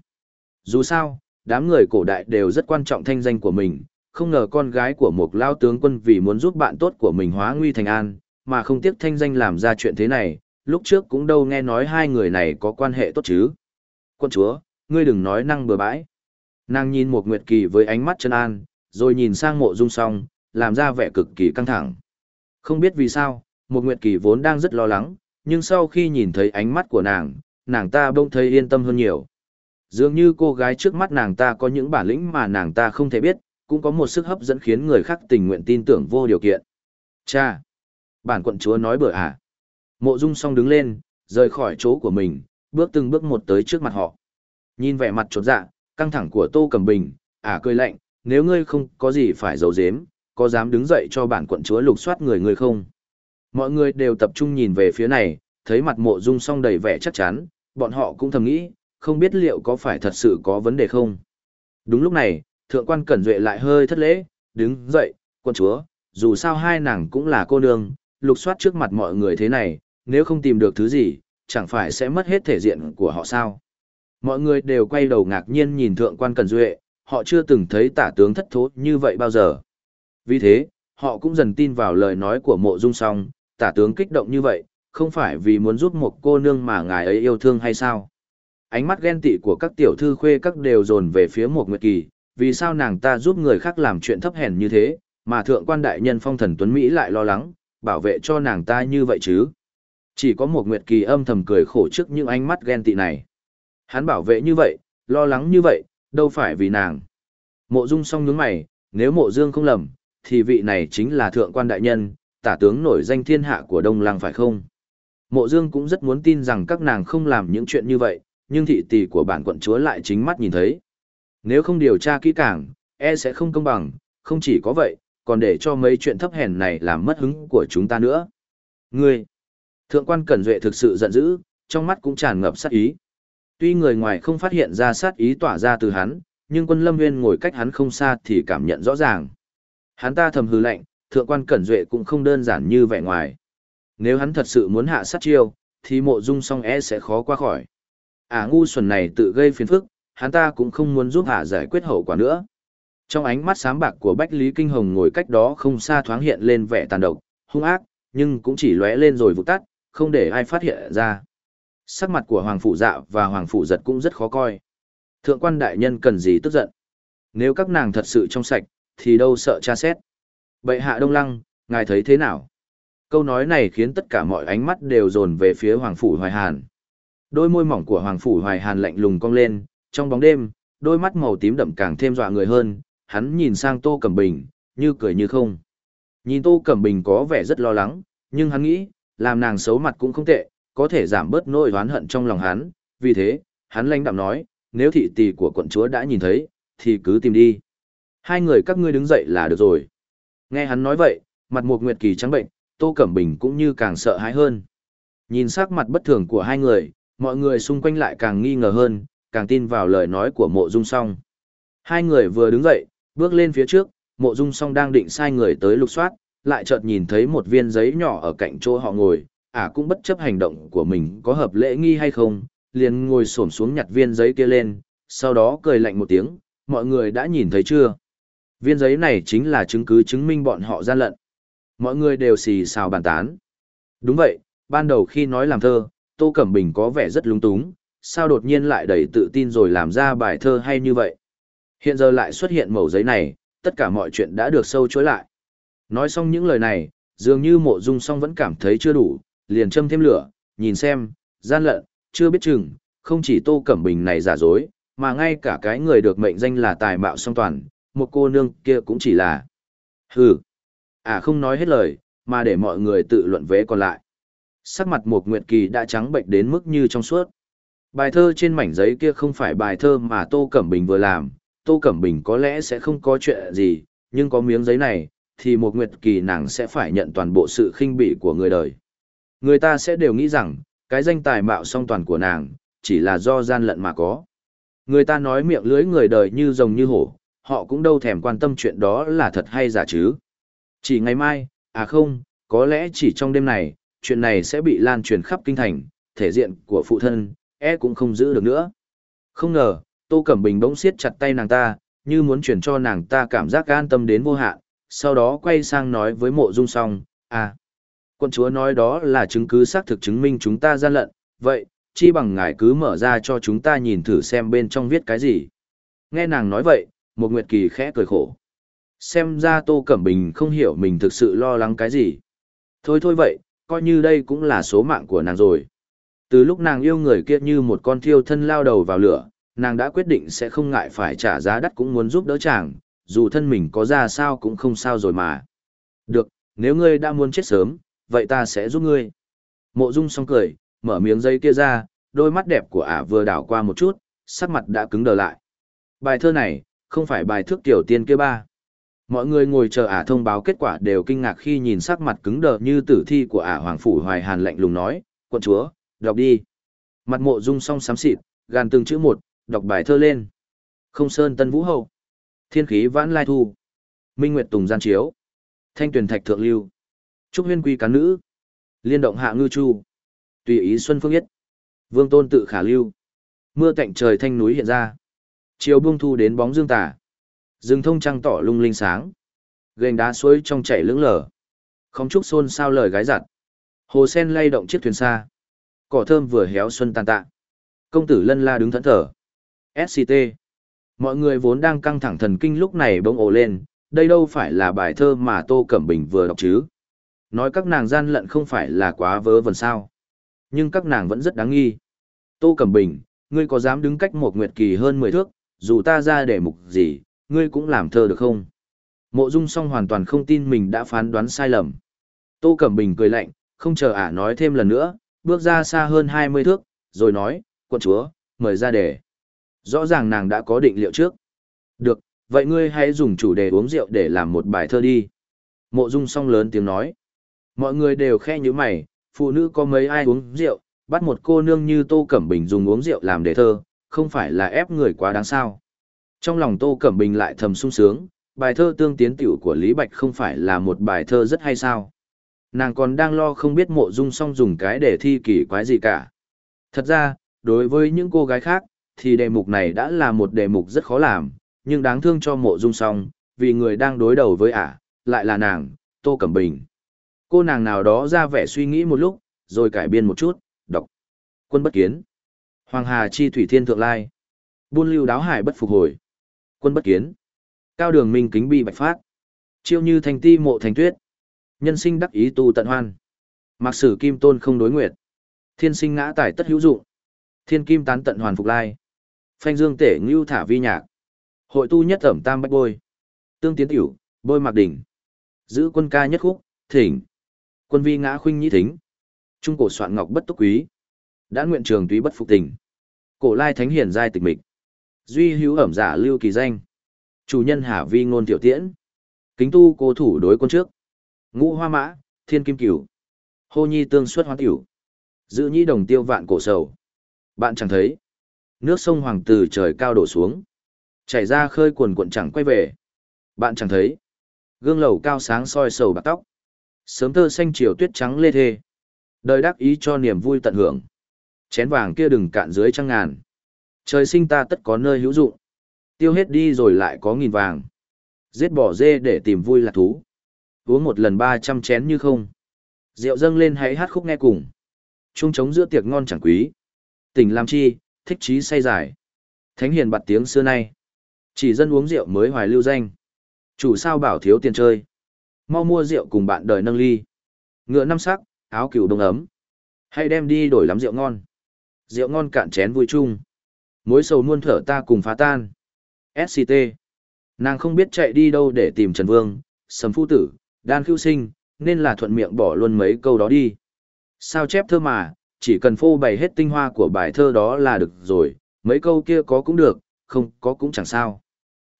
Dù sao, đám người cổ đại đều rất quan trọng thanh danh của mình, không ngờ con gái của một lao tướng quân vì muốn giúp bạn tốt của mình hóa nguy thành an, mà không tiếc thanh danh làm ra chuyện thế này, lúc trước cũng đâu nghe nói hai người này có quan hệ tốt chứ. Quân chúa, ngươi đừng nói năng bừa bãi. Nàng nhìn một Nguyệt Kỳ với ánh mắt chân an, rồi nhìn sang mộ dung song, làm ra vẻ cực kỳ căng thẳng. Không biết vì sao, một Nguyệt Kỳ vốn đang rất lo lắng, nhưng sau khi nhìn thấy ánh mắt của nàng, nàng ta bỗng thấy yên tâm hơn nhiều. Dường như cô gái trước mắt nàng ta có những bản lĩnh mà nàng ta không thể biết, cũng có một sức hấp dẫn khiến người khác tình nguyện tin tưởng vô điều kiện. Cha! Bản quận chúa nói bừa à? Mộ dung song đứng lên, rời khỏi chỗ của mình, bước từng bước một tới trước mặt họ. Nhìn vẻ mặt trột dạ, căng thẳng của Tô Cẩm Bình, à cười lạnh, nếu ngươi không có gì phải giấu giếm, có dám đứng dậy cho bản quận chúa lục soát người ngươi không? Mọi người đều tập trung nhìn về phía này, thấy mặt mộ dung song đầy vẻ chắc chắn, bọn họ cũng thầm nghĩ, không biết liệu có phải thật sự có vấn đề không. Đúng lúc này, thượng quan Cẩn Duệ lại hơi thất lễ, đứng dậy, quận chúa, dù sao hai nàng cũng là cô nương, lục soát trước mặt mọi người thế này, nếu không tìm được thứ gì, chẳng phải sẽ mất hết thể diện của họ sao. Mọi người đều quay đầu ngạc nhiên nhìn thượng quan Cẩn Duệ, họ chưa từng thấy tả tướng thất thố như vậy bao giờ. Vì thế, họ cũng dần tin vào lời nói của mộ dung song, tả tướng kích động như vậy, không phải vì muốn giúp một cô nương mà ngài ấy yêu thương hay sao. Ánh mắt ghen tị của các tiểu thư khuê các đều dồn về phía một nguyệt kỳ, vì sao nàng ta giúp người khác làm chuyện thấp hèn như thế, mà thượng quan đại nhân phong thần Tuấn Mỹ lại lo lắng, bảo vệ cho nàng ta như vậy chứ. Chỉ có một nguyệt kỳ âm thầm cười khổ trước những ánh mắt ghen tị này. Hắn bảo vệ như vậy, lo lắng như vậy, đâu phải vì nàng. Mộ dung song nhướng mày, nếu mộ dương không lầm, thì vị này chính là thượng quan đại nhân, tả tướng nổi danh thiên hạ của Đông Lăng phải không? Mộ dương cũng rất muốn tin rằng các nàng không làm những chuyện như vậy, nhưng thị tỷ của bản quận chúa lại chính mắt nhìn thấy. Nếu không điều tra kỹ càng, e sẽ không công bằng, không chỉ có vậy, còn để cho mấy chuyện thấp hèn này làm mất hứng của chúng ta nữa. Ngươi, thượng quan Cẩn Duệ thực sự giận dữ, trong mắt cũng tràn ngập sát ý. Tuy người ngoài không phát hiện ra sát ý tỏa ra từ hắn, nhưng quân lâm nguyên ngồi cách hắn không xa thì cảm nhận rõ ràng. Hắn ta thầm hư lạnh, thượng quan Cẩn Duệ cũng không đơn giản như vẻ ngoài. Nếu hắn thật sự muốn hạ sát chiêu, thì mộ dung song e sẽ khó qua khỏi. À ngu xuẩn này tự gây phiền phức, hắn ta cũng không muốn giúp hạ giải quyết hậu quả nữa. Trong ánh mắt sáng bạc của Bách Lý Kinh Hồng ngồi cách đó không xa thoáng hiện lên vẻ tàn độc, hung ác, nhưng cũng chỉ lóe lên rồi vụt tắt, không để ai phát hiện ra. Sắc mặt của Hoàng Phụ Dạ và Hoàng Phụ Giật cũng rất khó coi. Thượng quan đại nhân cần gì tức giận? Nếu các nàng thật sự trong sạch, thì đâu sợ tra xét. Bệ hạ Đông Lăng, ngài thấy thế nào? Câu nói này khiến tất cả mọi ánh mắt đều dồn về phía Hoàng Phủ Hoài Hàn. Đôi môi mỏng của Hoàng Phủ Hoài Hàn lạnh lùng cong lên, trong bóng đêm, đôi mắt màu tím đậm càng thêm dọa người hơn, hắn nhìn sang Tô Cẩm Bình, như cười như không. Nhìn Tô Cẩm Bình có vẻ rất lo lắng, nhưng hắn nghĩ, làm nàng xấu mặt cũng không tệ, có thể giảm bớt nỗi oán hận trong lòng hắn, vì thế, hắn lãnh đạm nói, nếu thị tỷ của quận chúa đã nhìn thấy, thì cứ tìm đi. Hai người các ngươi đứng dậy là được rồi. Nghe hắn nói vậy, mặt Mục nguyệt kỳ trắng bệnh, Tô Cẩm Bình cũng như càng sợ hãi hơn. Nhìn sắc mặt bất thường của hai người, mọi người xung quanh lại càng nghi ngờ hơn, càng tin vào lời nói của mộ dung song. Hai người vừa đứng dậy, bước lên phía trước, mộ dung song đang định sai người tới lục soát, lại chợt nhìn thấy một viên giấy nhỏ ở cạnh chỗ họ ngồi, à cũng bất chấp hành động của mình có hợp lễ nghi hay không, liền ngồi xổm xuống nhặt viên giấy kia lên, sau đó cười lạnh một tiếng, mọi người đã nhìn thấy chưa? Viên giấy này chính là chứng cứ chứng minh bọn họ gian lận. Mọi người đều xì xào bàn tán. Đúng vậy, ban đầu khi nói làm thơ, Tô Cẩm Bình có vẻ rất lung túng, sao đột nhiên lại đầy tự tin rồi làm ra bài thơ hay như vậy. Hiện giờ lại xuất hiện mẩu giấy này, tất cả mọi chuyện đã được sâu chối lại. Nói xong những lời này, dường như mộ dung song vẫn cảm thấy chưa đủ, liền châm thêm lửa, nhìn xem, gian lận, chưa biết chừng, không chỉ Tô Cẩm Bình này giả dối, mà ngay cả cái người được mệnh danh là tài mạo song toàn, một cô nương kia cũng chỉ là. Hừ. À không nói hết lời, mà để mọi người tự luận vế còn lại. Sắc mặt một Nguyệt Kỳ đã trắng bệnh đến mức như trong suốt. Bài thơ trên mảnh giấy kia không phải bài thơ mà Tô Cẩm Bình vừa làm, Tô Cẩm Bình có lẽ sẽ không có chuyện gì, nhưng có miếng giấy này, thì một Nguyệt Kỳ nàng sẽ phải nhận toàn bộ sự khinh bỉ của người đời. Người ta sẽ đều nghĩ rằng, cái danh tài mạo song toàn của nàng, chỉ là do gian lận mà có. Người ta nói miệng lưới người đời như rồng như hổ, họ cũng đâu thèm quan tâm chuyện đó là thật hay giả chứ. Chỉ ngày mai, à không, có lẽ chỉ trong đêm này, chuyện này sẽ bị lan truyền khắp kinh thành, thể diện của phụ thân, e cũng không giữ được nữa. Không ngờ, Tô Cẩm Bình bỗng siết chặt tay nàng ta, như muốn truyền cho nàng ta cảm giác an tâm đến vô hạn, sau đó quay sang nói với mộ dung song, à, quân chúa nói đó là chứng cứ xác thực chứng minh chúng ta gian lận, vậy, chi bằng ngài cứ mở ra cho chúng ta nhìn thử xem bên trong viết cái gì. Nghe nàng nói vậy, một nguyệt kỳ khẽ cười khổ. Xem ra Tô Cẩm Bình không hiểu mình thực sự lo lắng cái gì. Thôi thôi vậy, coi như đây cũng là số mạng của nàng rồi. Từ lúc nàng yêu người kia như một con thiêu thân lao đầu vào lửa, nàng đã quyết định sẽ không ngại phải trả giá đắt cũng muốn giúp đỡ chàng, dù thân mình có ra sao cũng không sao rồi mà. Được, nếu ngươi đã muốn chết sớm, vậy ta sẽ giúp ngươi. Mộ Dung song cười, mở miếng dây kia ra, đôi mắt đẹp của ả vừa đảo qua một chút, sắc mặt đã cứng đờ lại. Bài thơ này, không phải bài thước tiểu tiên kia ba. Mọi người ngồi chờ ả thông báo kết quả đều kinh ngạc khi nhìn sắc mặt cứng đờ như tử thi của ả Hoàng Phủ Hoài Hàn lạnh lùng nói, quận chúa, đọc đi. Mặt mộ dung song sám xịt, gàn từng chữ một, đọc bài thơ lên. Không sơn tân vũ hậu. Thiên khí vãn lai thu. Minh Nguyệt Tùng gian chiếu. Thanh tuyển thạch thượng lưu. Trúc huyên quy cán nữ. Liên động hạ ngư chu. Tùy ý xuân phương yết. Vương tôn tự khả lưu. Mưa tạnh trời thanh núi hiện ra. Chiều buông thu đến bóng dương tà. Dương thông trăng tỏ lung linh sáng. Gành đá suối trong chảy lững lở, Không trúc xôn sao lời gái giặt. Hồ sen lay động chiếc thuyền xa. Cỏ thơm vừa héo xuân tàn tạ. Công tử lân la đứng thẫn thở. SCT. Mọi người vốn đang căng thẳng thần kinh lúc này bỗng ồ lên, đây đâu phải là bài thơ mà Tô Cẩm Bình vừa đọc chứ. Nói các nàng gian lận không phải là quá vớ vẩn sao. Nhưng các nàng vẫn rất đáng nghi. Tô Cẩm Bình, ngươi có dám đứng cách một nguyệt kỳ hơn 10 thước, dù ta ra để mục gì, ngươi cũng làm thơ được không? Mộ Dung song hoàn toàn không tin mình đã phán đoán sai lầm. Tô Cẩm Bình cười lạnh, không chờ ả nói thêm lần nữa, bước ra xa hơn 20 thước, rồi nói, quận chúa, mời ra để. Rõ ràng nàng đã có định liệu trước. Được, vậy ngươi hãy dùng chủ đề uống rượu để làm một bài thơ đi. Mộ Dung song lớn tiếng nói. Mọi người đều khe như mày, phụ nữ có mấy ai uống rượu, bắt một cô nương như Tô Cẩm Bình dùng uống rượu làm đề thơ, không phải là ép người quá đáng sao. Trong lòng Tô Cẩm Bình lại thầm sung sướng, bài thơ tương tiến tiểu của Lý Bạch không phải là một bài thơ rất hay sao. Nàng còn đang lo không biết mộ dung song dùng cái để thi kỳ quái gì cả. Thật ra, đối với những cô gái khác, thì đề mục này đã là một đề mục rất khó làm, nhưng đáng thương cho mộ dung song, vì người đang đối đầu với ả, lại là nàng, Tô Cẩm Bình. Cô nàng nào đó ra vẻ suy nghĩ một lúc, rồi cải biên một chút, đọc. Quân bất kiến. Hoàng Hà chi thủy thiên thượng lai. Buôn lưu đáo hải bất phục hồi. Quân bất kiến. Cao đường minh kính bi bạch phát. Chiêu như thành ti mộ thành tuyết. Nhân sinh đắc ý tu tận hoan. Mặc sử kim tôn không đối nguyệt. Thiên sinh ngã tải tất hữu dụng. Thiên kim tán tận hoàn phục lai. Phanh dương tể ngưu thả vi nhạc. Hội tu nhất ẩm tam bách bôi. Tương tiến tiểu, bôi mạc đỉnh. Giữ quân ca nhất khúc, thỉnh. Quân vi ngã khuynh nhĩ thính. Trung cổ soạn ngọc bất túc quý. Đã nguyện trường túy bất phục tình. Cổ lai thánh hiển giai tịch mịch. Duy hữu ẩm giả lưu kỳ danh. Chủ nhân hà vi ngôn tiểu tiễn. Kính tu cô thủ đối quân trước. Ngũ hoa mã, thiên kim cửu. Hô nhi tương xuất hoán tiểu. Giữ nhi đồng tiêu vạn cổ sầu. Bạn chẳng thấy. Nước sông hoàng từ trời cao đổ xuống. Chảy ra khơi cuồn cuộn chẳng quay về. Bạn chẳng thấy. Gương lầu cao sáng soi sầu bạc tóc. Sớm thơ xanh chiều tuyết trắng lê thê. Đời đắc ý cho niềm vui tận hưởng. Chén vàng kia đừng cạn dưới trăng ngàn. Trời sinh ta tất có nơi hữu dụng. Tiêu hết đi rồi lại có nghìn vàng. Giết bỏ dê để tìm vui là thú. Uống một lần 300 chén như không. Rượu dâng lên hãy hát khúc nghe cùng. Trung trống giữa tiệc ngon chẳng quý. Tình làm chi, thích trí say giải. Thánh hiền bặt tiếng xưa nay. Chỉ dân uống rượu mới hoài lưu danh. Chủ sao bảo thiếu tiền chơi. Mau mua rượu cùng bạn đời nâng ly. Ngựa năm sắc, áo cừu đông ấm. Hay đem đi đổi lắm rượu ngon. Rượu ngon cạn chén vui chung. Mối sầu muôn thở ta cùng phá tan. SCT. Nàng không biết chạy đi đâu để tìm Trần Vương, Sầm Phu Tử, Đan Khưu Sinh, nên là thuận miệng bỏ luôn mấy câu đó đi. Sao chép thơ mà, chỉ cần phô bày hết tinh hoa của bài thơ đó là được rồi, mấy câu kia có cũng được, không có cũng chẳng sao.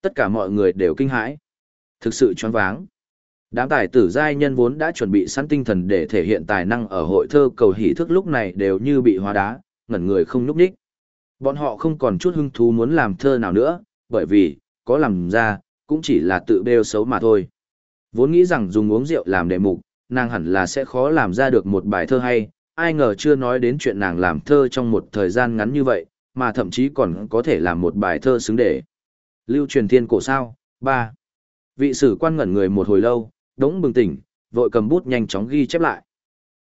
Tất cả mọi người đều kinh hãi. Thực sự choáng váng. Đám tài tử giai nhân vốn đã chuẩn bị sẵn tinh thần để thể hiện tài năng ở hội thơ cầu hỷ thức lúc này đều như bị hóa đá, ngẩn người không núp đích. Bọn họ không còn chút hứng thú muốn làm thơ nào nữa, bởi vì, có làm ra, cũng chỉ là tự bêu xấu mà thôi. Vốn nghĩ rằng dùng uống rượu làm đề mục, nàng hẳn là sẽ khó làm ra được một bài thơ hay, ai ngờ chưa nói đến chuyện nàng làm thơ trong một thời gian ngắn như vậy, mà thậm chí còn có thể làm một bài thơ xứng để. Lưu truyền thiên cổ sao, 3. Vị sử quan ngẩn người một hồi lâu, đống bừng tỉnh, vội cầm bút nhanh chóng ghi chép lại.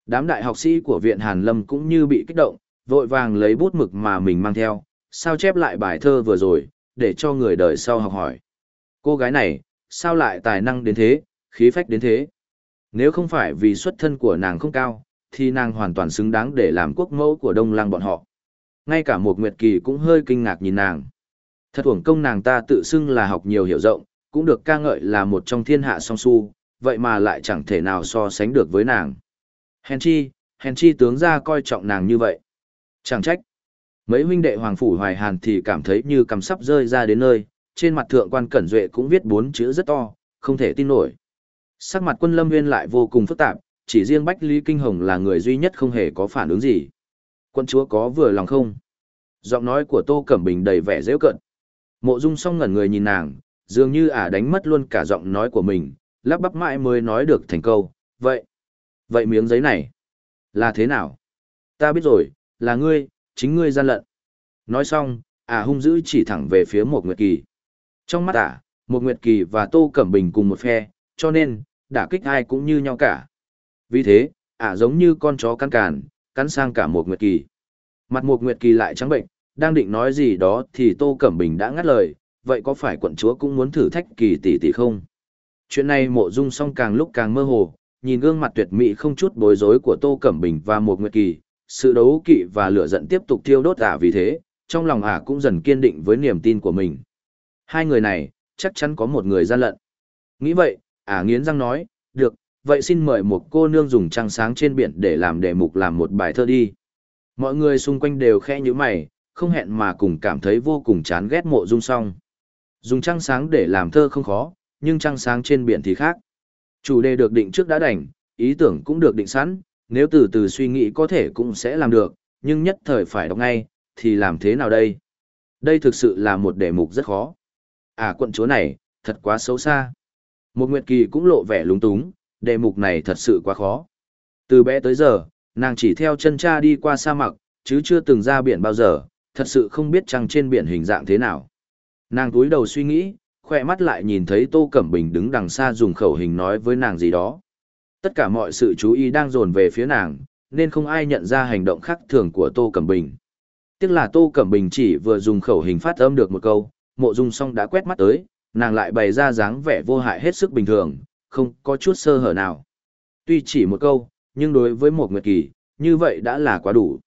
Đám đại học sĩ của viện Hàn Lâm cũng như bị kích động, vội vàng lấy bút mực mà mình mang theo, sao chép lại bài thơ vừa rồi, để cho người đời sau học hỏi. Cô gái này, sao lại tài năng đến thế, khí phách đến thế? Nếu không phải vì xuất thân của nàng không cao, thì nàng hoàn toàn xứng đáng để làm quốc mẫu của đông lăng bọn họ. Ngay cả một Nguyệt Kỳ cũng hơi kinh ngạc nhìn nàng. Thật uổng công nàng ta tự xưng là học nhiều hiểu rộng, cũng được ca ngợi là một trong thiên hạ song su, vậy mà lại chẳng thể nào so sánh được với nàng. Hèn chi, hèn chi tướng ra coi trọng nàng như vậy. Chẳng trách. Mấy huynh đệ Hoàng Phủ Hoài Hàn thì cảm thấy như cầm sắp rơi ra đến nơi, trên mặt thượng quan Cẩn Duệ cũng viết bốn chữ rất to, không thể tin nổi. Sắc mặt quân lâm nguyên lại vô cùng phức tạp, chỉ riêng Bách Lý Kinh Hồng là người duy nhất không hề có phản ứng gì. Quân chúa có vừa lòng không? Giọng nói của Tô Cẩm Bình đầy vẻ dễ cận. Mộ Dung song ngẩn người nhìn nàng, dường như ả đánh mất luôn cả giọng nói của mình, lắp bắp mãi mới nói được thành câu. Vậy, vậy miếng giấy này, là thế nào? Ta biết rồi, là ngươi, chính ngươi gian lận. Nói xong, ả hung dữ chỉ thẳng về phía một Nguyệt Kỳ. Trong mắt ả, một Nguyệt Kỳ và Tô Cẩm Bình cùng một phe, cho nên, đả kích ai cũng như nhau cả. Vì thế, ả giống như con chó căn càn, cắn sang cả một Nguyệt Kỳ. Mặt một Nguyệt Kỳ lại trắng bệnh, đang định nói gì đó thì Tô Cẩm Bình đã ngắt lời, vậy có phải quận chúa cũng muốn thử thách kỳ tỷ tỷ không? Chuyện này mộ dung song càng lúc càng mơ hồ, nhìn gương mặt tuyệt mỹ không chút bối rối của Tô Cẩm Bình và một Nguyệt Kỳ, sự đấu kỵ và lửa giận tiếp tục thiêu đốt ả vì thế, trong lòng ả cũng dần kiên định với niềm tin của mình. Hai người này, chắc chắn có một người gian lận. Nghĩ vậy, ả nghiến răng nói, được, vậy xin mời một cô nương dùng trăng sáng trên biển để làm đề mục làm một bài thơ đi. Mọi người xung quanh đều khẽ như mày, không hẹn mà cùng cảm thấy vô cùng chán ghét mộ dung song. Dùng trăng sáng để làm thơ không khó, nhưng trăng sáng trên biển thì khác. Chủ đề được định trước đã đành, ý tưởng cũng được định sẵn, nếu từ từ suy nghĩ có thể cũng sẽ làm được, nhưng nhất thời phải đọc ngay, thì làm thế nào đây? Đây thực sự là một đề mục rất khó. À quận chúa này, thật quá xấu xa. Một Nguyệt Kỳ cũng lộ vẻ lúng túng, đề mục này thật sự quá khó. Từ bé tới giờ, nàng chỉ theo chân cha đi qua sa mạc, chứ chưa từng ra biển bao giờ, thật sự không biết trăng trên biển hình dạng thế nào. Nàng túi đầu suy nghĩ, khoe mắt lại nhìn thấy Tô Cẩm Bình đứng đằng xa dùng khẩu hình nói với nàng gì đó. Tất cả mọi sự chú ý đang dồn về phía nàng, nên không ai nhận ra hành động khác thường của Tô Cẩm Bình. Tiếc là Tô Cẩm Bình chỉ vừa dùng khẩu hình phát âm được một câu, mộ dung song đã quét mắt tới, nàng lại bày ra dáng vẻ vô hại hết sức bình thường, không có chút sơ hở nào. Tuy chỉ một câu, nhưng đối với một nguyệt kỳ, như vậy đã là quá đủ.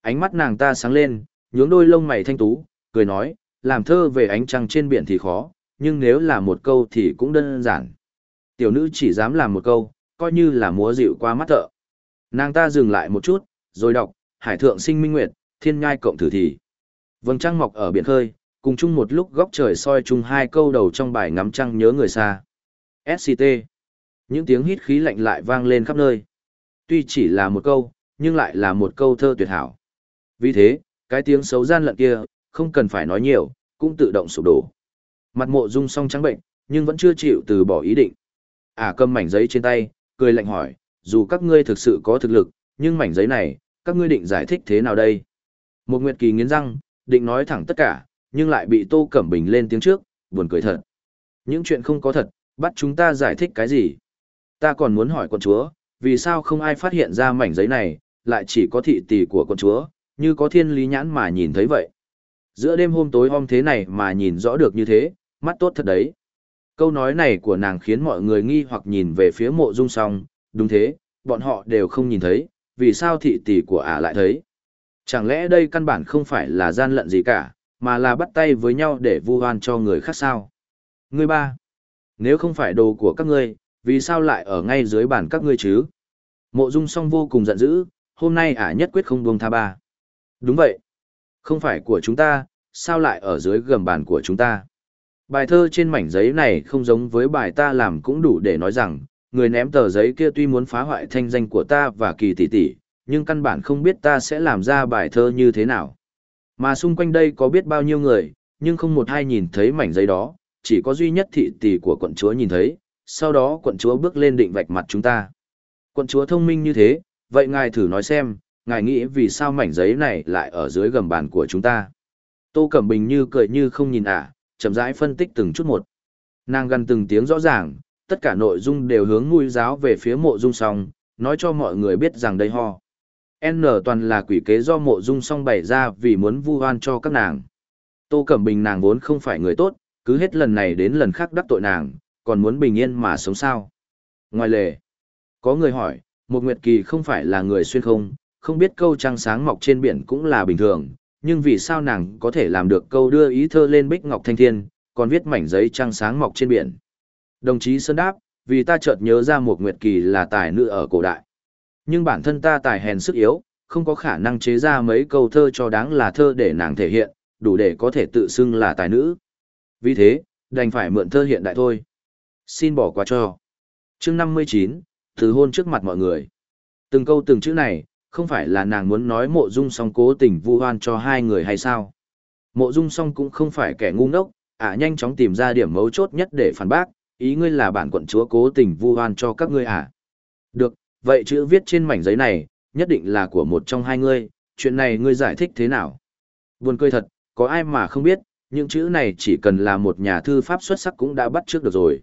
Ánh mắt nàng ta sáng lên, nhướng đôi lông mày thanh tú, cười nói, làm thơ về ánh trăng trên biển thì khó, nhưng nếu là một câu thì cũng đơn giản. Tiểu nữ chỉ dám làm một câu, coi như là múa dịu qua mắt thợ. Nàng ta dừng lại một chút, rồi đọc, hải thượng sinh minh nguyệt, thiên ngai cộng thử thì. Vầng trăng mọc ở biển khơi, cùng chung một lúc góc trời soi chung hai câu đầu trong bài ngắm trăng nhớ người xa. SCT. Những tiếng hít khí lạnh lại vang lên khắp nơi. Tuy chỉ là một câu, nhưng lại là một câu thơ tuyệt hảo. Vì thế, cái tiếng xấu gian lận kia, không cần phải nói nhiều, cũng tự động sụp đổ. Mặt mộ dung song trắng bệnh, nhưng vẫn chưa chịu từ bỏ ý định. À cầm mảnh giấy trên tay, cười lạnh hỏi, dù các ngươi thực sự có thực lực, nhưng mảnh giấy này, các ngươi định giải thích thế nào đây? Một Nguyệt Kỳ nghiến răng, định nói thẳng tất cả, nhưng lại bị Tô Cẩm Bình lên tiếng trước, buồn cười thật. Những chuyện không có thật, bắt chúng ta giải thích cái gì? Ta còn muốn hỏi quận chúa, vì sao không ai phát hiện ra mảnh giấy này, lại chỉ có thị tỷ của quận chúa, như có thiên lý nhãn mà nhìn thấy vậy. Giữa đêm hôm tối hôm thế này mà nhìn rõ được như thế, mắt tốt thật đấy. Câu nói này của nàng khiến mọi người nghi hoặc nhìn về phía mộ dung song, đúng thế, bọn họ đều không nhìn thấy, vì sao thị tỷ của ả lại thấy. Chẳng lẽ đây căn bản không phải là gian lận gì cả, mà là bắt tay với nhau để vu oan cho người khác sao? người ba, nếu không phải đồ của các ngươi, vì sao lại ở ngay dưới bàn các ngươi chứ? Mộ Dung Song vô cùng giận dữ, hôm nay ả nhất quyết không buông tha ba. Đúng vậy, không phải của chúng ta, sao lại ở dưới gầm bàn của chúng ta? Bài thơ trên mảnh giấy này không giống với bài ta làm cũng đủ để nói rằng, người ném tờ giấy kia tuy muốn phá hoại thanh danh của ta và kỳ tỷ tỷ, nhưng căn bản không biết ta sẽ làm ra bài thơ như thế nào. Mà xung quanh đây có biết bao nhiêu người, nhưng không một ai nhìn thấy mảnh giấy đó, chỉ có duy nhất thị tỷ của quận chúa nhìn thấy, sau đó quận chúa bước lên định vạch mặt chúng ta. Quận chúa thông minh như thế, vậy ngài thử nói xem, ngài nghĩ vì sao mảnh giấy này lại ở dưới gầm bàn của chúng ta. Tô Cẩm Bình như cười như không nhìn ả, chậm rãi phân tích từng chút một. Nàng gần từng tiếng rõ ràng, tất cả nội dung đều hướng nguy giáo về phía mộ dung song, nói cho mọi người biết rằng đây ho. N toàn là quỷ kế do mộ dung song bày ra vì muốn vu oan cho các nàng. Tô Cẩm Bình nàng vốn không phải người tốt, cứ hết lần này đến lần khác đắc tội nàng, còn muốn bình yên mà sống sao. Ngoài lề, có người hỏi, một Nguyệt Kỳ không phải là người xuyên không, không biết câu trăng sáng mọc trên biển cũng là bình thường, nhưng vì sao nàng có thể làm được câu đưa ý thơ lên bích ngọc thanh thiên, còn viết mảnh giấy trăng sáng mọc trên biển. Đồng chí Sơn đáp, vì ta chợt nhớ ra một Nguyệt Kỳ là tài nữ ở cổ đại. Nhưng bản thân ta tài hèn sức yếu, không có khả năng chế ra mấy câu thơ cho đáng là thơ để nàng thể hiện, đủ để có thể tự xưng là tài nữ. Vì thế, đành phải mượn thơ hiện đại thôi. Xin bỏ qua cho. chương 59, từ hôn trước mặt mọi người. Từng câu từng chữ này, không phải là nàng muốn nói mộ dung song cố tình vu hoan cho hai người hay sao. Mộ dung song cũng không phải kẻ ngu ngốc, ả à, nhanh chóng tìm ra điểm mấu chốt nhất để phản bác, ý ngươi là bản quận chúa cố tình vu hoan cho các ngươi à. Được, vậy chữ viết trên mảnh giấy này, nhất định là của một trong hai ngươi, chuyện này ngươi giải thích thế nào? Buồn cười thật, có ai mà không biết, những chữ này chỉ cần là một nhà thư pháp xuất sắc cũng đã bắt trước được rồi.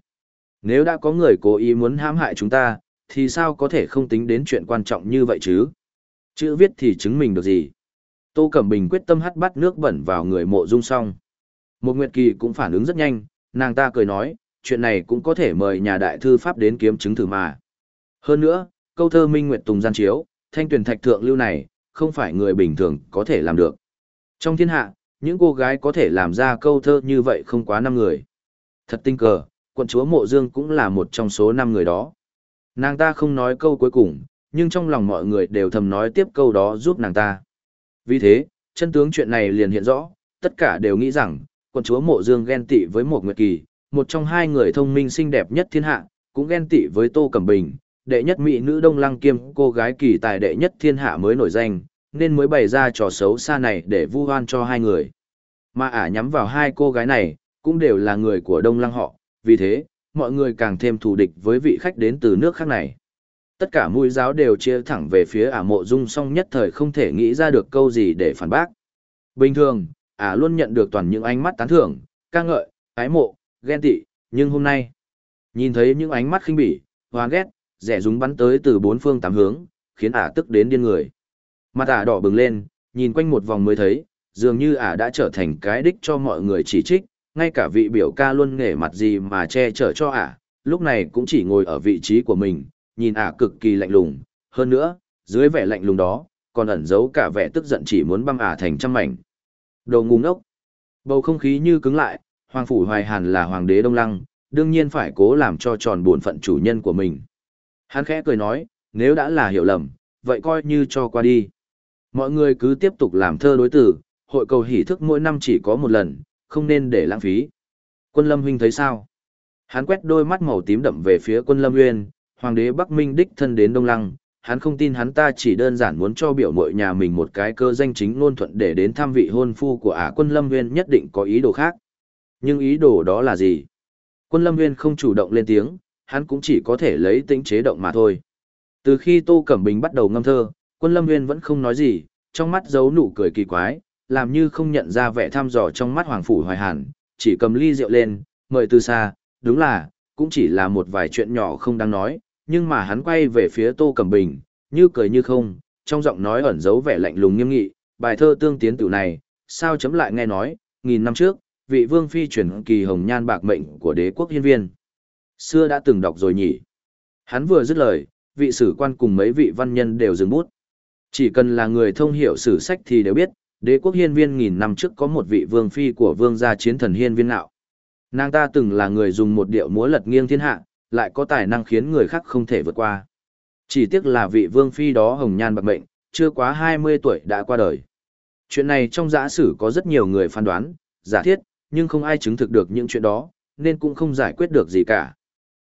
Nếu đã có người cố ý muốn hãm hại chúng ta, thì sao có thể không tính đến chuyện quan trọng như vậy chứ? Chữ viết thì chứng minh được gì? Tô Cẩm Bình quyết tâm hắt bắt nước bẩn vào người mộ dung song. Một Nguyệt Kỳ cũng phản ứng rất nhanh, nàng ta cười nói, chuyện này cũng có thể mời nhà đại thư pháp đến kiếm chứng thử mà. Hơn nữa, câu thơ Minh Nguyệt Tùng gian chiếu, thanh tuyển thạch thượng lưu này, không phải người bình thường có thể làm được. Trong thiên hạ, những cô gái có thể làm ra câu thơ như vậy không quá năm người. Thật tinh cờ, quận chúa Mộ Dương cũng là một trong số năm người đó. Nàng ta không nói câu cuối cùng, nhưng trong lòng mọi người đều thầm nói tiếp câu đó giúp nàng ta. Vì thế, chân tướng chuyện này liền hiện rõ, tất cả đều nghĩ rằng, quận chúa Mộ Dương ghen tị với một Nguyệt Kỳ, một trong hai người thông minh xinh đẹp nhất thiên hạ, cũng ghen tị với Tô Cẩm Bình, đệ nhất mỹ nữ đông lăng kiêm cô gái kỳ tài đệ nhất thiên hạ mới nổi danh, nên mới bày ra trò xấu xa này để vu hoan cho hai người. Mà ả nhắm vào hai cô gái này, cũng đều là người của đông lăng họ, vì thế, mọi người càng thêm thù địch với vị khách đến từ nước khác này. Tất cả mũi giáo đều chia thẳng về phía ả mộ dung song nhất thời không thể nghĩ ra được câu gì để phản bác. Bình thường, ả luôn nhận được toàn những ánh mắt tán thưởng, ca ngợi, ái mộ, ghen tị, nhưng hôm nay, nhìn thấy những ánh mắt khinh bỉ, hoang ghét, rẻ rúng bắn tới từ bốn phương tám hướng, khiến ả tức đến điên người. Mặt ả đỏ bừng lên, nhìn quanh một vòng mới thấy, dường như ả đã trở thành cái đích cho mọi người chỉ trích, ngay cả vị biểu ca luôn nghề mặt gì mà che chở cho ả, lúc này cũng chỉ ngồi ở vị trí của mình, nhìn ả cực kỳ lạnh lùng, hơn nữa, dưới vẻ lạnh lùng đó, còn ẩn giấu cả vẻ tức giận chỉ muốn băm ả thành trăm mảnh. Đồ ngu ngốc. Bầu không khí như cứng lại, Hoàng Phủ Hoài Hàn là Hoàng đế Đông Lăng, đương nhiên phải cố làm cho tròn bổn phận chủ nhân của mình. Hắn khẽ cười nói, nếu đã là hiểu lầm, vậy coi như cho qua đi. Mọi người cứ tiếp tục làm thơ đối tử, hội cầu hỷ thức mỗi năm chỉ có một lần, không nên để lãng phí. Quân Lâm huynh thấy sao? Hắn quét đôi mắt màu tím đậm về phía quân Lâm uyên hoàng đế Bắc Minh đích thân đến Đông Lăng, hắn không tin hắn ta chỉ đơn giản muốn cho biểu mội nhà mình một cái cơ danh chính ngôn thuận để đến thăm vị hôn phu của ả quân Lâm uyên nhất định có ý đồ khác. Nhưng ý đồ đó là gì? Quân Lâm uyên không chủ động lên tiếng, hắn cũng chỉ có thể lấy tính chế động mà thôi. Từ khi Tô Cẩm Bình bắt đầu ngâm thơ, quân Lâm Nguyên vẫn không nói gì, trong mắt giấu nụ cười kỳ quái, làm như không nhận ra vẻ thăm dò trong mắt Hoàng Phủ Hoài Hàn, chỉ cầm ly rượu lên, mời từ xa, đúng là, cũng chỉ là một vài chuyện nhỏ không đáng nói, nhưng mà hắn quay về phía Tô Cẩm Bình, như cười như không, trong giọng nói ẩn giấu vẻ lạnh lùng nghiêm nghị, bài thơ tương tiến tiểu này, sao chấm lại nghe nói, nghìn năm trước, vị vương phi chuyển kỳ hồng nhan bạc mệnh của đế quốc hiên viên. Xưa đã từng đọc rồi nhỉ. Hắn vừa dứt lời, vị sử quan cùng mấy vị văn nhân đều dừng bút. Chỉ cần là người thông hiểu sử sách thì đều biết, đế quốc hiên viên nghìn năm trước có một vị vương phi của vương gia chiến thần hiên viên nạo. Nàng ta từng là người dùng một điệu múa lật nghiêng thiên hạ, lại có tài năng khiến người khác không thể vượt qua. Chỉ tiếc là vị vương phi đó hồng nhan bạc mệnh, chưa quá 20 tuổi đã qua đời. Chuyện này trong giả sử có rất nhiều người phán đoán, giả thiết, nhưng không ai chứng thực được những chuyện đó, nên cũng không giải quyết được gì cả.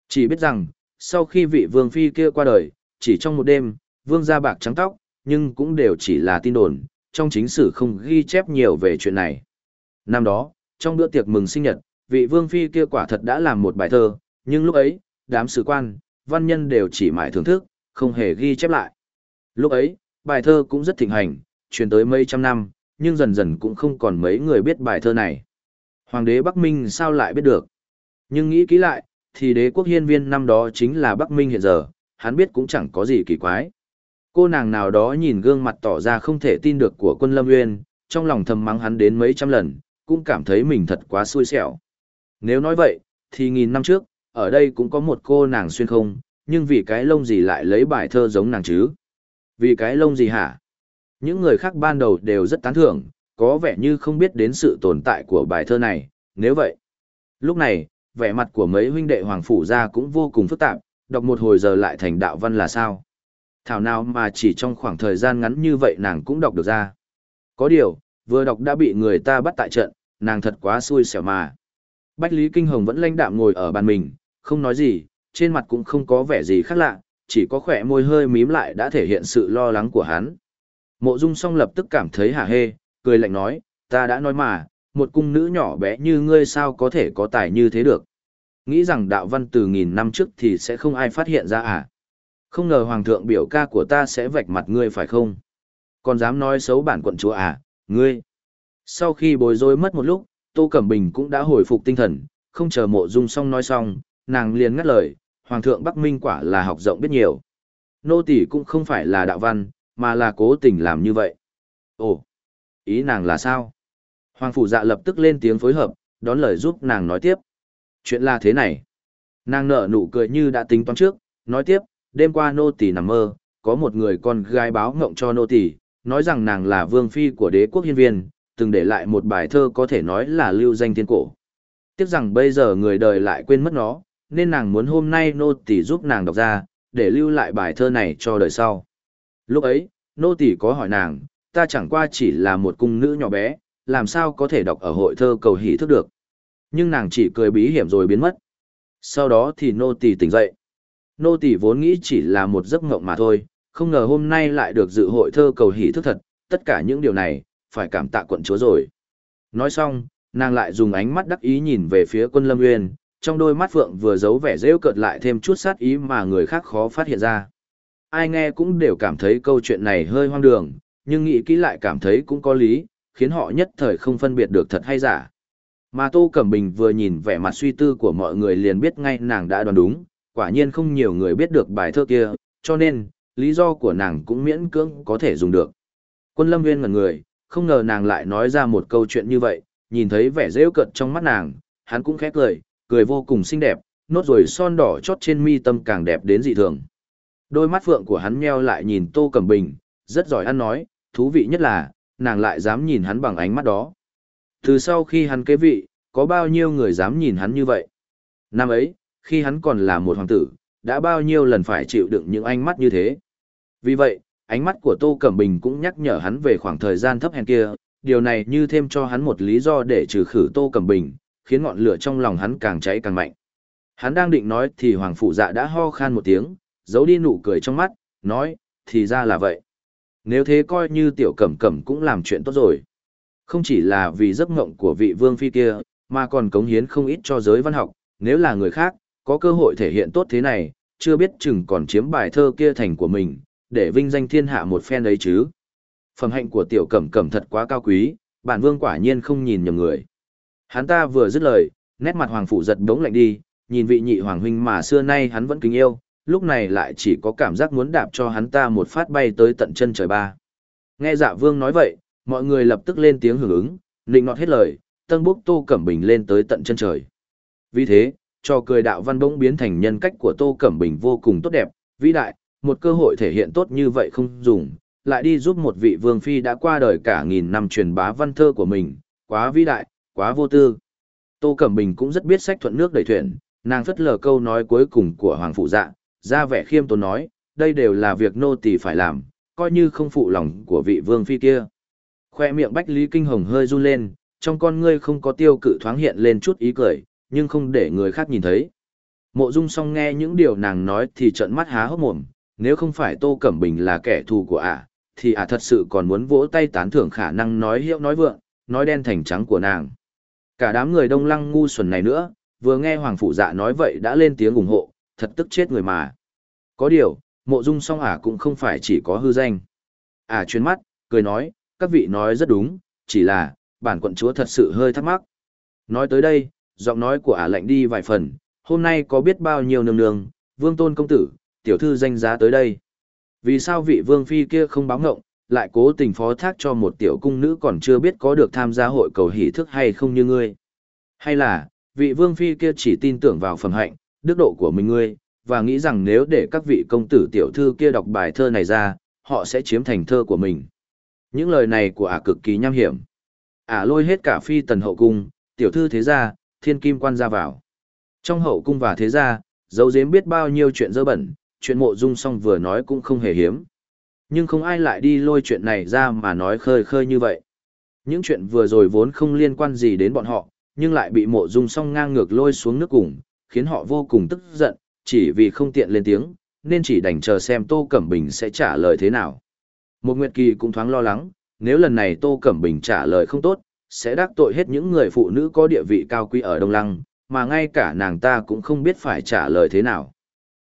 Chỉ biết rằng, sau khi vị vương phi kia qua đời, chỉ trong một đêm, vương gia bạc trắng tóc, nhưng cũng đều chỉ là tin đồn, trong chính sử không ghi chép nhiều về chuyện này. Năm đó, trong bữa tiệc mừng sinh nhật, vị vương phi kia quả thật đã làm một bài thơ, nhưng lúc ấy, đám sử quan, văn nhân đều chỉ mãi thưởng thức, không hề ghi chép lại. Lúc ấy, bài thơ cũng rất thịnh hành, truyền tới mấy trăm năm, nhưng dần dần cũng không còn mấy người biết bài thơ này. Hoàng đế Bắc Minh sao lại biết được? Nhưng nghĩ kỹ lại, thì đế quốc hiên viên năm đó chính là Bắc Minh hiện giờ, hắn biết cũng chẳng có gì kỳ quái. Cô nàng nào đó nhìn gương mặt tỏ ra không thể tin được của quân Lâm Nguyên, trong lòng thầm mắng hắn đến mấy trăm lần, cũng cảm thấy mình thật quá xui xẻo. Nếu nói vậy, thì nghìn năm trước, ở đây cũng có một cô nàng xuyên không, nhưng vì cái lông gì lại lấy bài thơ giống nàng chứ? Vì cái lông gì hả? Những người khác ban đầu đều rất tán thưởng, có vẻ như không biết đến sự tồn tại của bài thơ này, nếu vậy. Lúc này, vẻ mặt của mấy huynh đệ hoàng phủ gia cũng vô cùng phức tạp, đọc một hồi giờ lại thành đạo văn là sao? Thảo nào mà chỉ trong khoảng thời gian ngắn như vậy nàng cũng đọc được ra. Có điều, vừa đọc đã bị người ta bắt tại trận, nàng thật quá xui xẻo mà. Bách Lý Kinh Hồng vẫn lãnh đạm ngồi ở bàn mình, không nói gì, trên mặt cũng không có vẻ gì khác lạ, chỉ có khỏe môi hơi mím lại đã thể hiện sự lo lắng của hắn. Mộ Dung song lập tức cảm thấy hả hê, cười lạnh nói, ta đã nói mà, một cung nữ nhỏ bé như ngươi sao có thể có tài như thế được. Nghĩ rằng đạo văn từ nghìn năm trước thì sẽ không ai phát hiện ra à. Không ngờ hoàng thượng biểu ca của ta sẽ vạch mặt ngươi phải không? Còn dám nói xấu bản quận chúa à, ngươi. Sau khi bối rối mất một lúc, Tô Cẩm Bình cũng đã hồi phục tinh thần, không chờ mộ dung xong nói xong, nàng liền ngắt lời, Hoàng thượng Bắc Minh quả là học rộng biết nhiều. Nô tỷ cũng không phải là đạo văn, mà là cố tình làm như vậy. Ồ, ý nàng là sao? Hoàng phủ dạ lập tức lên tiếng phối hợp, đón lời giúp nàng nói tiếp. Chuyện là thế này. Nàng nở nụ cười như đã tính toán trước, nói tiếp, đêm qua nô tỳ nằm mơ, có một người con gái báo ngộng cho nô tỳ, nói rằng nàng là vương phi của đế quốc hiên viên, từng để lại một bài thơ có thể nói là lưu danh thiên cổ. Tiếc rằng bây giờ người đời lại quên mất nó, nên nàng muốn hôm nay nô tỳ giúp nàng đọc ra, để lưu lại bài thơ này cho đời sau. Lúc ấy, nô tỳ có hỏi nàng, ta chẳng qua chỉ là một cung nữ nhỏ bé, làm sao có thể đọc ở hội thơ cầu hỷ thức được. Nhưng nàng chỉ cười bí hiểm rồi biến mất. Sau đó thì nô tỳ tỉnh dậy. Nô tỷ vốn nghĩ chỉ là một giấc mộng mà thôi, không ngờ hôm nay lại được dự hội thơ cầu hỷ thức thật, tất cả những điều này, phải cảm tạ quận chúa rồi. Nói xong, nàng lại dùng ánh mắt đắc ý nhìn về phía quân lâm nguyên, trong đôi mắt phượng vừa giấu vẻ rêu cợt lại thêm chút sát ý mà người khác khó phát hiện ra. Ai nghe cũng đều cảm thấy câu chuyện này hơi hoang đường, nhưng nghĩ kỹ lại cảm thấy cũng có lý, khiến họ nhất thời không phân biệt được thật hay giả. Mà Tô Cẩm Bình vừa nhìn vẻ mặt suy tư của mọi người liền biết ngay nàng đã đoán đúng, quả nhiên không nhiều người biết được bài thơ kia, cho nên, lý do của nàng cũng miễn cưỡng có thể dùng được. Quân Lâm Viên ngẩn người, không ngờ nàng lại nói ra một câu chuyện như vậy, nhìn thấy vẻ rêu cợt trong mắt nàng, hắn cũng khẽ cười, cười vô cùng xinh đẹp, nốt rồi son đỏ chót trên mi tâm càng đẹp đến dị thường. Đôi mắt phượng của hắn nheo lại nhìn Tô Cẩm Bình, rất giỏi ăn nói, thú vị nhất là, nàng lại dám nhìn hắn bằng ánh mắt đó. Từ sau khi hắn kế vị, có bao nhiêu người dám nhìn hắn như vậy? Năm ấy, khi hắn còn là một hoàng tử, đã bao nhiêu lần phải chịu đựng những ánh mắt như thế. Vì vậy, ánh mắt của Tô Cẩm Bình cũng nhắc nhở hắn về khoảng thời gian thấp hèn kia, điều này như thêm cho hắn một lý do để trừ khử Tô Cẩm Bình, khiến ngọn lửa trong lòng hắn càng cháy càng mạnh. Hắn đang định nói thì Hoàng Phụ Dạ đã ho khan một tiếng, giấu đi nụ cười trong mắt, nói, thì ra là vậy. Nếu thế coi như tiểu cẩm cẩm cũng làm chuyện tốt rồi. Không chỉ là vì giấc ngộng của vị vương phi kia, mà còn cống hiến không ít cho giới văn học, nếu là người khác, có cơ hội thể hiện tốt thế này, chưa biết chừng còn chiếm bài thơ kia thành của mình, để vinh danh thiên hạ một phen đấy chứ. Phẩm hạnh của tiểu cẩm cẩm thật quá cao quý, bản vương quả nhiên không nhìn nhầm người. Hắn ta vừa dứt lời, nét mặt hoàng phủ giật đống lạnh đi, nhìn vị nhị hoàng huynh mà xưa nay hắn vẫn kính yêu, lúc này lại chỉ có cảm giác muốn đạp cho hắn ta một phát bay tới tận chân trời ba. Nghe dạ vương nói vậy, mọi người lập tức lên tiếng hưởng ứng, nịnh nọt hết lời, tân bốc Tô Cẩm Bình lên tới tận chân trời. Vì thế, cho cười đạo văn bỗng biến thành nhân cách của Tô Cẩm Bình vô cùng tốt đẹp, vĩ đại, một cơ hội thể hiện tốt như vậy không dùng, lại đi giúp một vị vương phi đã qua đời cả nghìn năm truyền bá văn thơ của mình, quá vĩ đại, quá vô tư. Tô Cẩm Bình cũng rất biết sách thuận nước đẩy thuyền, nàng phất lờ câu nói cuối cùng của Hoàng Phụ Dạ, ra vẻ khiêm tốn nói, đây đều là việc nô tỳ phải làm, coi như không phụ lòng của vị vương phi kia. Khoe miệng Bách Lý Kinh Hồng hơi run lên, trong con ngươi không có tiêu cự thoáng hiện lên chút ý cười, nhưng không để người khác nhìn thấy. Mộ Dung song nghe những điều nàng nói thì trợn mắt há hốc mồm, nếu không phải Tô Cẩm Bình là kẻ thù của ả, thì ả thật sự còn muốn vỗ tay tán thưởng khả năng nói hiệu nói vượng, nói đen thành trắng của nàng. Cả đám người đông lăng ngu xuẩn này nữa, vừa nghe Hoàng Phụ Dạ nói vậy đã lên tiếng ủng hộ, thật tức chết người mà. Có điều, mộ dung song ả cũng không phải chỉ có hư danh. Ả chuyến mắt, cười nói, các vị nói rất đúng, chỉ là, bản quận chúa thật sự hơi thắc mắc. Nói tới đây, giọng nói của ả lạnh đi vài phần, hôm nay có biết bao nhiêu nương nương, vương tôn công tử, tiểu thư danh giá tới đây. Vì sao vị vương phi kia không báo ngộng, lại cố tình phó thác cho một tiểu cung nữ còn chưa biết có được tham gia hội cầu hỷ thức hay không như ngươi? Hay là, vị vương phi kia chỉ tin tưởng vào phẩm hạnh, đức độ của mình ngươi, và nghĩ rằng nếu để các vị công tử tiểu thư kia đọc bài thơ này ra, họ sẽ chiếm thành thơ của mình. Những lời này của ả cực kỳ nham hiểm. Ả lôi hết cả phi tần hậu cung, tiểu thư thế gia, thiên kim quan ra vào. Trong hậu cung và thế gia, dấu dếm biết bao nhiêu chuyện dơ bẩn, chuyện mộ dung song vừa nói cũng không hề hiếm. Nhưng không ai lại đi lôi chuyện này ra mà nói khơi khơi như vậy. Những chuyện vừa rồi vốn không liên quan gì đến bọn họ, nhưng lại bị mộ dung song ngang ngược lôi xuống nước cùng, khiến họ vô cùng tức giận, chỉ vì không tiện lên tiếng, nên chỉ đành chờ xem Tô Cẩm Bình sẽ trả lời thế nào. Một Nguyệt Kỳ cũng thoáng lo lắng, nếu lần này Tô Cẩm Bình trả lời không tốt, sẽ đắc tội hết những người phụ nữ có địa vị cao quý ở Đông Lăng, mà ngay cả nàng ta cũng không biết phải trả lời thế nào.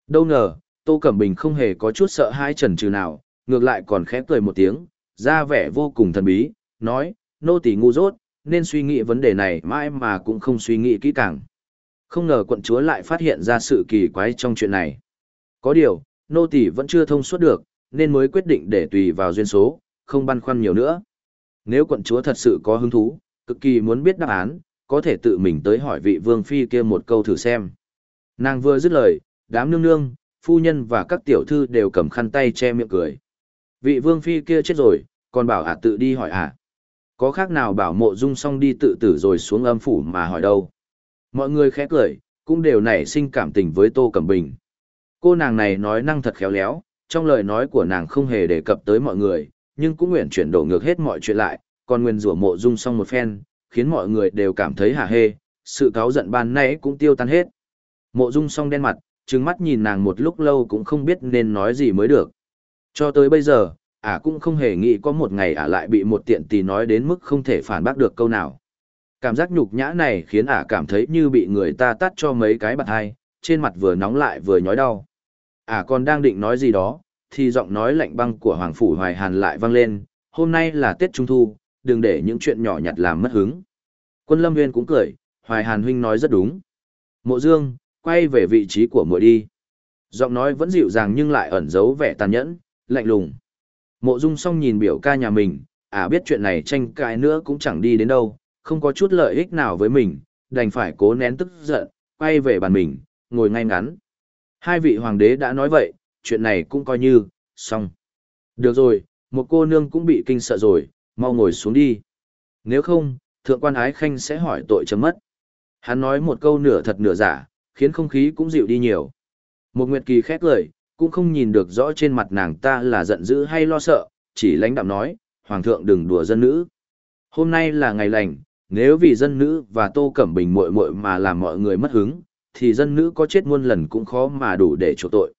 Đâu ngờ, Tô Cẩm Bình không hề có chút sợ hãi trần trừ nào, ngược lại còn khẽ cười một tiếng, ra vẻ vô cùng thần bí, nói, nô tỳ ngu dốt, nên suy nghĩ vấn đề này mãi mà cũng không suy nghĩ kỹ càng. Không ngờ quận chúa lại phát hiện ra sự kỳ quái trong chuyện này. Có điều, nô tỳ vẫn chưa thông suốt được, nên mới quyết định để tùy vào duyên số, không băn khoăn nhiều nữa. Nếu quận chúa thật sự có hứng thú, cực kỳ muốn biết đáp án, có thể tự mình tới hỏi vị vương phi kia một câu thử xem. Nàng vừa dứt lời, đám nương nương, phu nhân và các tiểu thư đều cầm khăn tay che miệng cười. Vị vương phi kia chết rồi, còn bảo ả tự đi hỏi ả. Có khác nào bảo mộ dung xong đi tự tử rồi xuống âm phủ mà hỏi đâu. Mọi người khẽ cười, cũng đều nảy sinh cảm tình với Tô Cẩm Bình. Cô nàng này nói năng thật khéo léo, trong lời nói của nàng không hề đề cập tới mọi người, nhưng cũng nguyện chuyển đổ ngược hết mọi chuyện lại, còn nguyên rủa mộ dung xong một phen, khiến mọi người đều cảm thấy hả hê, sự cáo giận ban nãy cũng tiêu tan hết. Mộ dung xong đen mặt, trừng mắt nhìn nàng một lúc lâu cũng không biết nên nói gì mới được. Cho tới bây giờ, ả cũng không hề nghĩ có một ngày ả lại bị một tiện tì nói đến mức không thể phản bác được câu nào. Cảm giác nhục nhã này khiến ả cảm thấy như bị người ta tắt cho mấy cái bạt hai, trên mặt vừa nóng lại vừa nhói đau. Ả còn đang định nói gì đó, thì giọng nói lạnh băng của Hoàng Phủ Hoài Hàn lại vang lên, hôm nay là Tết Trung Thu, đừng để những chuyện nhỏ nhặt làm mất hứng. Quân Lâm Nguyên cũng cười, Hoài Hàn huynh nói rất đúng. Mộ Dương, quay về vị trí của muội đi. Giọng nói vẫn dịu dàng nhưng lại ẩn giấu vẻ tàn nhẫn, lạnh lùng. Mộ Dung song nhìn biểu ca nhà mình, à biết chuyện này tranh cãi nữa cũng chẳng đi đến đâu, không có chút lợi ích nào với mình, đành phải cố nén tức giận, quay về bàn mình, ngồi ngay ngắn. Hai vị hoàng đế đã nói vậy, chuyện này cũng coi như, xong. Được rồi, một cô nương cũng bị kinh sợ rồi, mau ngồi xuống đi. Nếu không, thượng quan ái khanh sẽ hỏi tội chấm mất. Hắn nói một câu nửa thật nửa giả, khiến không khí cũng dịu đi nhiều. Một nguyệt kỳ khét lời, cũng không nhìn được rõ trên mặt nàng ta là giận dữ hay lo sợ, chỉ lãnh đạm nói, Hoàng thượng đừng đùa dân nữ. Hôm nay là ngày lành, nếu vì dân nữ và Tô Cẩm Bình muội muội mà làm mọi người mất hứng, thì dân nữ có chết muôn lần cũng khó mà đủ để chỗ tội.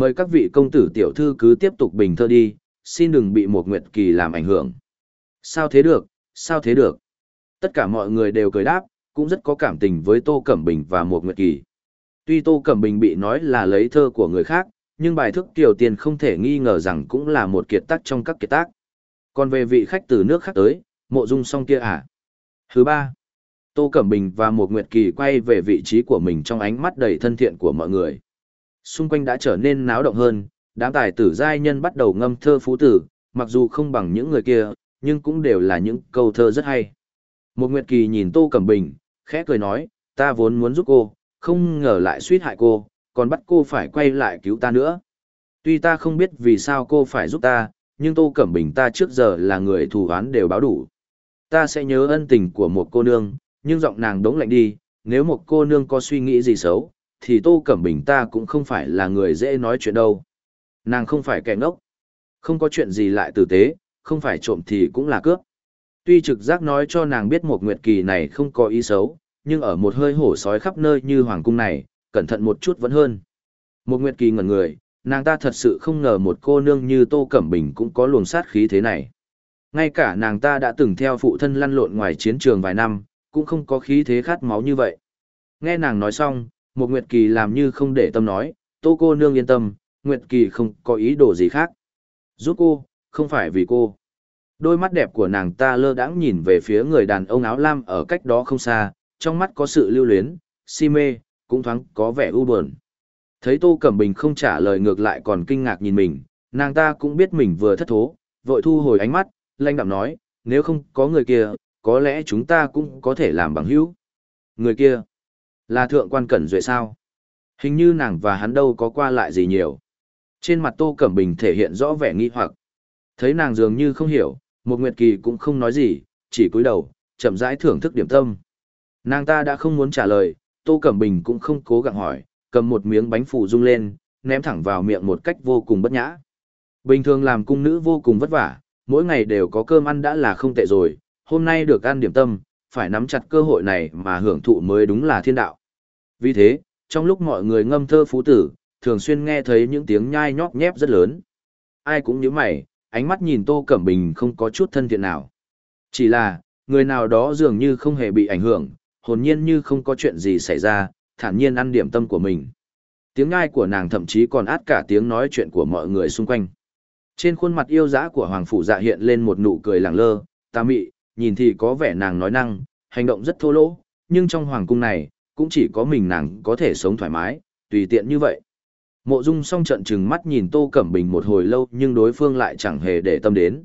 Mời các vị công tử tiểu thư cứ tiếp tục bình thơ đi, xin đừng bị một nguyệt kỳ làm ảnh hưởng. Sao thế được, sao thế được? Tất cả mọi người đều cười đáp, cũng rất có cảm tình với Tô Cẩm Bình và một nguyệt kỳ. Tuy Tô Cẩm Bình bị nói là lấy thơ của người khác, nhưng bài thức tiểu tiền không thể nghi ngờ rằng cũng là một kiệt tác trong các kiệt tác. Còn về vị khách từ nước khác tới, mộ dung song kia à? Thứ ba, Tô Cẩm Bình và một Nguyệt Kỳ quay về vị trí của mình trong ánh mắt đầy thân thiện của mọi người. Xung quanh đã trở nên náo động hơn, đám tài tử giai nhân bắt đầu ngâm thơ phú tử, mặc dù không bằng những người kia, nhưng cũng đều là những câu thơ rất hay. Một Nguyệt Kỳ nhìn Tô Cẩm Bình, khẽ cười nói, ta vốn muốn giúp cô, không ngờ lại suýt hại cô, còn bắt cô phải quay lại cứu ta nữa. Tuy ta không biết vì sao cô phải giúp ta, nhưng Tô Cẩm Bình ta trước giờ là người thù oán đều báo đủ. Ta sẽ nhớ ân tình của một cô nương, nhưng giọng nàng đống lạnh đi, nếu một cô nương có suy nghĩ gì xấu, thì Tô Cẩm Bình ta cũng không phải là người dễ nói chuyện đâu. Nàng không phải kẻ ngốc. Không có chuyện gì lại tử tế, không phải trộm thì cũng là cướp. Tuy trực giác nói cho nàng biết một nguyệt kỳ này không có ý xấu, nhưng ở một hơi hổ sói khắp nơi như hoàng cung này, cẩn thận một chút vẫn hơn. Một nguyệt kỳ ngẩn người, nàng ta thật sự không ngờ một cô nương như Tô Cẩm Bình cũng có luồng sát khí thế này. Ngay cả nàng ta đã từng theo phụ thân lăn lộn ngoài chiến trường vài năm, cũng không có khí thế khát máu như vậy. Nghe nàng nói xong, một Nguyệt Kỳ làm như không để tâm nói, Tô cô nương yên tâm, Nguyệt Kỳ không có ý đồ gì khác. Giúp cô, không phải vì cô. Đôi mắt đẹp của nàng ta lơ đãng nhìn về phía người đàn ông áo lam ở cách đó không xa, trong mắt có sự lưu luyến, si mê, cũng thoáng có vẻ u buồn. Thấy Tô Cẩm Bình không trả lời ngược lại còn kinh ngạc nhìn mình, nàng ta cũng biết mình vừa thất thố, vội thu hồi ánh mắt, lanh đạm nói, nếu không có người kia, có lẽ chúng ta cũng có thể làm bằng hữu. Người kia, là thượng quan cẩn duệ sao? Hình như nàng và hắn đâu có qua lại gì nhiều. Trên mặt Tô Cẩm Bình thể hiện rõ vẻ nghi hoặc. Thấy nàng dường như không hiểu, một Nguyệt Kỳ cũng không nói gì, chỉ cúi đầu, chậm rãi thưởng thức điểm tâm. Nàng ta đã không muốn trả lời, Tô Cẩm Bình cũng không cố gắng hỏi, cầm một miếng bánh phủ rung lên, ném thẳng vào miệng một cách vô cùng bất nhã. Bình thường làm cung nữ vô cùng vất vả, mỗi ngày đều có cơm ăn đã là không tệ rồi, hôm nay được ăn điểm tâm, phải nắm chặt cơ hội này mà hưởng thụ mới đúng là thiên đạo. Vì thế, trong lúc mọi người ngâm thơ phú tử, thường xuyên nghe thấy những tiếng nhai nhóp nhép rất lớn. Ai cũng như mày, ánh mắt nhìn Tô Cẩm Bình không có chút thân thiện nào. Chỉ là, người nào đó dường như không hề bị ảnh hưởng, hồn nhiên như không có chuyện gì xảy ra, thản nhiên ăn điểm tâm của mình. Tiếng ngai của nàng thậm chí còn át cả tiếng nói chuyện của mọi người xung quanh. Trên khuôn mặt yêu dã của Hoàng Phủ Dạ hiện lên một nụ cười lẳng lơ, ta mị, nhìn thì có vẻ nàng nói năng, hành động rất thô lỗ, nhưng trong Hoàng Cung này, cũng chỉ có mình nàng có thể sống thoải mái, tùy tiện như vậy. Mộ Dung song trận trừng mắt nhìn Tô Cẩm Bình một hồi lâu nhưng đối phương lại chẳng hề để tâm đến.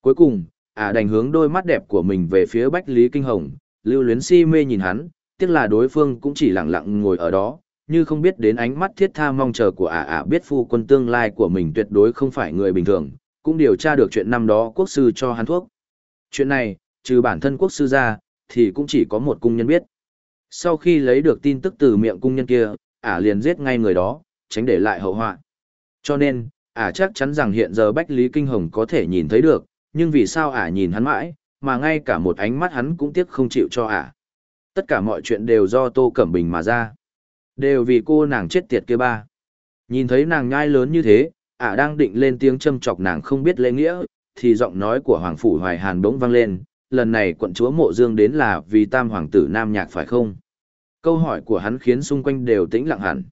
Cuối cùng, ả à đành hướng đôi mắt đẹp của mình về phía Bách Lý Kinh Hồng, lưu luyến si mê nhìn hắn, tiếc là đối phương cũng chỉ lặng lặng ngồi ở đó, như không biết đến ánh mắt thiết tha mong chờ của ả ả biết phu quân tương lai của mình tuyệt đối không phải người bình thường, cũng điều tra được chuyện năm đó quốc sư cho hắn thuốc. Chuyện này, trừ bản thân quốc sư ra, thì cũng chỉ có một cung nhân biết. Sau khi lấy được tin tức từ miệng cung nhân kia, ả liền giết ngay người đó, tránh để lại hậu họa. Cho nên, ả chắc chắn rằng hiện giờ Bách Lý Kinh Hồng có thể nhìn thấy được, nhưng vì sao ả nhìn hắn mãi, mà ngay cả một ánh mắt hắn cũng tiếc không chịu cho ả. Tất cả mọi chuyện đều do Tô Cẩm Bình mà ra. Đều vì cô nàng chết tiệt kia ba. Nhìn thấy nàng nhai lớn như thế, ả đang định lên tiếng châm chọc nàng không biết lễ nghĩa, thì giọng nói của Hoàng Phủ Hoài Hàn bỗng vang lên, lần này quận chúa mộ dương đến là vì tam hoàng tử Nam Nhạc phải không? Câu hỏi của hắn khiến xung quanh đều tĩnh lặng hẳn.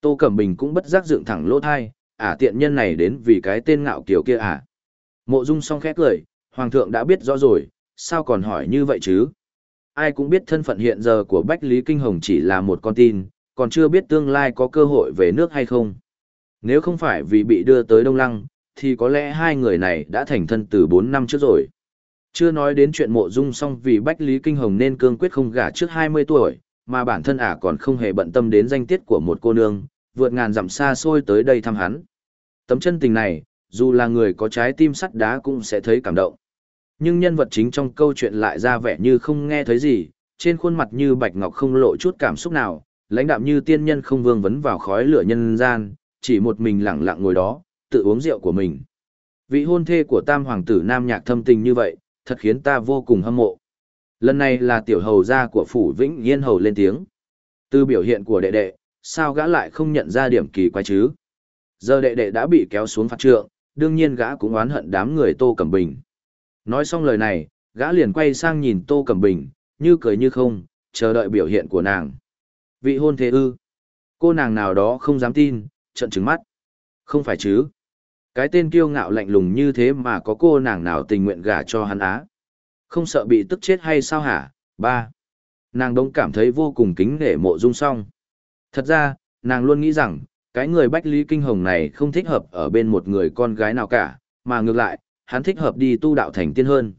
Tô Cẩm Bình cũng bất giác dựng thẳng lỗ thai, ả tiện nhân này đến vì cái tên ngạo kiều kia à? Mộ dung song khét cười, Hoàng thượng đã biết rõ rồi, sao còn hỏi như vậy chứ? Ai cũng biết thân phận hiện giờ của Bách Lý Kinh Hồng chỉ là một con tin, còn chưa biết tương lai có cơ hội về nước hay không. Nếu không phải vì bị đưa tới Đông Lăng, thì có lẽ hai người này đã thành thân từ 4 năm trước rồi. Chưa nói đến chuyện mộ dung xong vì Bách Lý Kinh Hồng nên cương quyết không gả trước 20 tuổi, mà bản thân ả còn không hề bận tâm đến danh tiết của một cô nương, vượt ngàn dặm xa xôi tới đây thăm hắn. Tấm chân tình này, dù là người có trái tim sắt đá cũng sẽ thấy cảm động. Nhưng nhân vật chính trong câu chuyện lại ra vẻ như không nghe thấy gì, trên khuôn mặt như bạch ngọc không lộ chút cảm xúc nào, lãnh đạm như tiên nhân không vương vấn vào khói lửa nhân gian, chỉ một mình lặng lặng ngồi đó, tự uống rượu của mình. Vị hôn thê của tam hoàng tử nam nhạc thâm tình như vậy, thật khiến ta vô cùng hâm mộ. Lần này là tiểu hầu gia của phủ Vĩnh Yên hầu lên tiếng. Từ biểu hiện của đệ đệ, sao gã lại không nhận ra điểm kỳ quái chứ? Giờ đệ đệ đã bị kéo xuống phạt trượng, đương nhiên gã cũng oán hận đám người Tô Cẩm Bình. Nói xong lời này, gã liền quay sang nhìn Tô Cẩm Bình, như cười như không, chờ đợi biểu hiện của nàng. Vị hôn thế ư? Cô nàng nào đó không dám tin, trận trứng mắt. Không phải chứ? Cái tên kiêu ngạo lạnh lùng như thế mà có cô nàng nào tình nguyện gả cho hắn á? Không sợ bị tức chết hay sao hả? Ba. Nàng đông cảm thấy vô cùng kính nể mộ dung song. Thật ra, nàng luôn nghĩ rằng, cái người Bách Lý Kinh Hồng này không thích hợp ở bên một người con gái nào cả, mà ngược lại, hắn thích hợp đi tu đạo thành tiên hơn.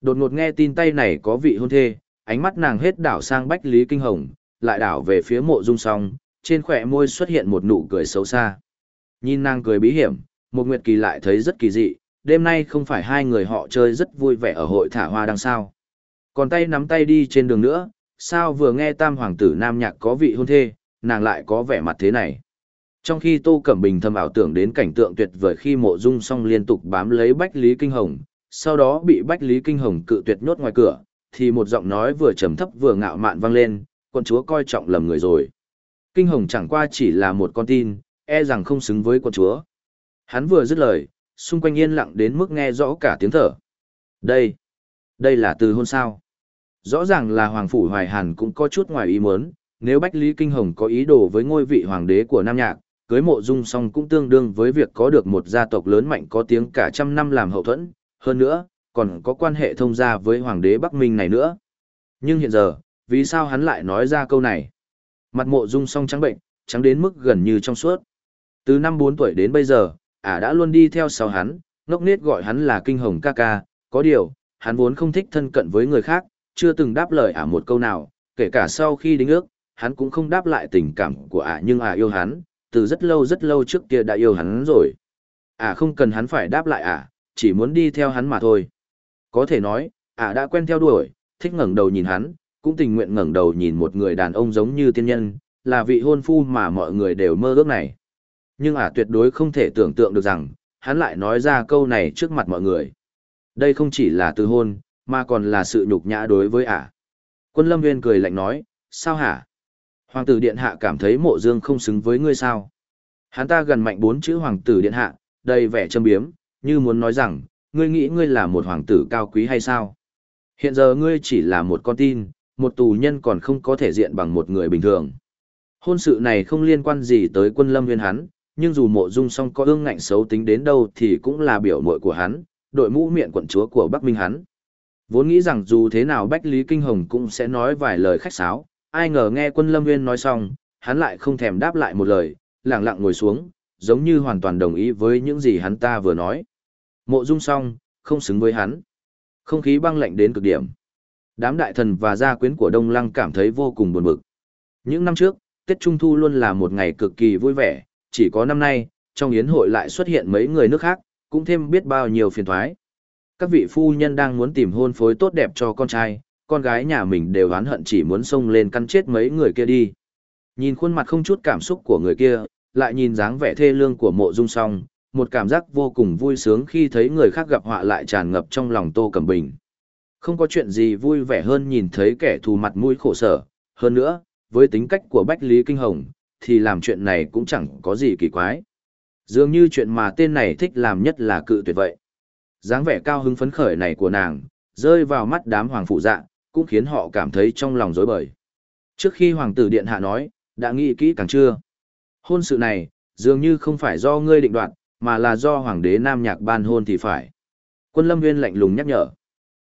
Đột ngột nghe tin tay này có vị hôn thê, ánh mắt nàng hết đảo sang Bách Lý Kinh Hồng, lại đảo về phía mộ dung song, trên khỏe môi xuất hiện một nụ cười xấu xa. Nhìn nàng cười bí hiểm, một nguyệt kỳ lại thấy rất kỳ dị, đêm nay không phải hai người họ chơi rất vui vẻ ở hội thả hoa đằng sao. Còn tay nắm tay đi trên đường nữa, sao vừa nghe tam hoàng tử nam nhạc có vị hôn thê, nàng lại có vẻ mặt thế này. Trong khi Tô Cẩm Bình thầm ảo tưởng đến cảnh tượng tuyệt vời khi mộ dung song liên tục bám lấy Bách Lý Kinh Hồng, sau đó bị Bách Lý Kinh Hồng cự tuyệt nhốt ngoài cửa, thì một giọng nói vừa trầm thấp vừa ngạo mạn vang lên, quân chúa coi trọng lầm người rồi. Kinh Hồng chẳng qua chỉ là một con tin, e rằng không xứng với quân chúa. Hắn vừa dứt lời, xung quanh yên lặng đến mức nghe rõ cả tiếng thở. Đây, đây là từ hôn sao. Rõ ràng là Hoàng Phủ Hoài Hàn cũng có chút ngoài ý muốn, nếu Bách Lý Kinh Hồng có ý đồ với ngôi vị hoàng đế của Nam Nhạc, cưới mộ dung song cũng tương đương với việc có được một gia tộc lớn mạnh có tiếng cả trăm năm làm hậu thuẫn, hơn nữa, còn có quan hệ thông gia với hoàng đế Bắc Minh này nữa. Nhưng hiện giờ, vì sao hắn lại nói ra câu này? Mặt mộ dung song trắng bệnh, trắng đến mức gần như trong suốt. Từ năm 4 tuổi đến bây giờ, ả đã luôn đi theo sau hắn, ngốc nết gọi hắn là kinh hồng ca ca, có điều, hắn vốn không thích thân cận với người khác, chưa từng đáp lời ả một câu nào, kể cả sau khi đính ước, hắn cũng không đáp lại tình cảm của ả nhưng ả yêu hắn, từ rất lâu rất lâu trước kia đã yêu hắn rồi. Ả không cần hắn phải đáp lại ả, chỉ muốn đi theo hắn mà thôi. Có thể nói, ả đã quen theo đuổi, thích ngẩng đầu nhìn hắn, cũng tình nguyện ngẩng đầu nhìn một người đàn ông giống như tiên nhân, là vị hôn phu mà mọi người đều mơ ước này. Nhưng ả tuyệt đối không thể tưởng tượng được rằng, hắn lại nói ra câu này trước mặt mọi người. Đây không chỉ là từ hôn, mà còn là sự nhục nhã đối với ả. Quân Lâm Nguyên cười lạnh nói, sao hả? Hoàng tử điện hạ cảm thấy mộ dương không xứng với ngươi sao? Hắn ta gần mạnh bốn chữ hoàng tử điện hạ, đầy vẻ châm biếm, như muốn nói rằng, ngươi nghĩ ngươi là một hoàng tử cao quý hay sao? Hiện giờ ngươi chỉ là một con tin, một tù nhân còn không có thể diện bằng một người bình thường. Hôn sự này không liên quan gì tới quân lâm viên hắn, nhưng dù mộ dung song có ương ngạnh xấu tính đến đâu thì cũng là biểu mội của hắn, đội mũ miệng quận chúa của Bắc Minh hắn. Vốn nghĩ rằng dù thế nào Bách Lý Kinh Hồng cũng sẽ nói vài lời khách sáo, ai ngờ nghe quân lâm nguyên nói xong, hắn lại không thèm đáp lại một lời, lặng lặng ngồi xuống, giống như hoàn toàn đồng ý với những gì hắn ta vừa nói. Mộ dung song, không xứng với hắn. Không khí băng lạnh đến cực điểm. Đám đại thần và gia quyến của Đông Lăng cảm thấy vô cùng buồn bực. Những năm trước, Tết Trung Thu luôn là một ngày cực kỳ vui vẻ, chỉ có năm nay, trong yến hội lại xuất hiện mấy người nước khác, cũng thêm biết bao nhiêu phiền thoái. Các vị phu nhân đang muốn tìm hôn phối tốt đẹp cho con trai, con gái nhà mình đều oán hận chỉ muốn xông lên căn chết mấy người kia đi. Nhìn khuôn mặt không chút cảm xúc của người kia, lại nhìn dáng vẻ thê lương của mộ dung song, một cảm giác vô cùng vui sướng khi thấy người khác gặp họa lại tràn ngập trong lòng Tô Cẩm Bình. Không có chuyện gì vui vẻ hơn nhìn thấy kẻ thù mặt mũi khổ sở, hơn nữa, với tính cách của Bách Lý Kinh Hồng, thì làm chuyện này cũng chẳng có gì kỳ quái. Dường như chuyện mà tên này thích làm nhất là cự tuyệt vậy. dáng vẻ cao hứng phấn khởi này của nàng, rơi vào mắt đám hoàng phụ dạ, cũng khiến họ cảm thấy trong lòng rối bời. Trước khi hoàng tử điện hạ nói, đã nghĩ kỹ càng chưa? Hôn sự này, dường như không phải do ngươi định đoạt, mà là do hoàng đế Nam Nhạc ban hôn thì phải. Quân Lâm Nguyên lạnh lùng nhắc nhở.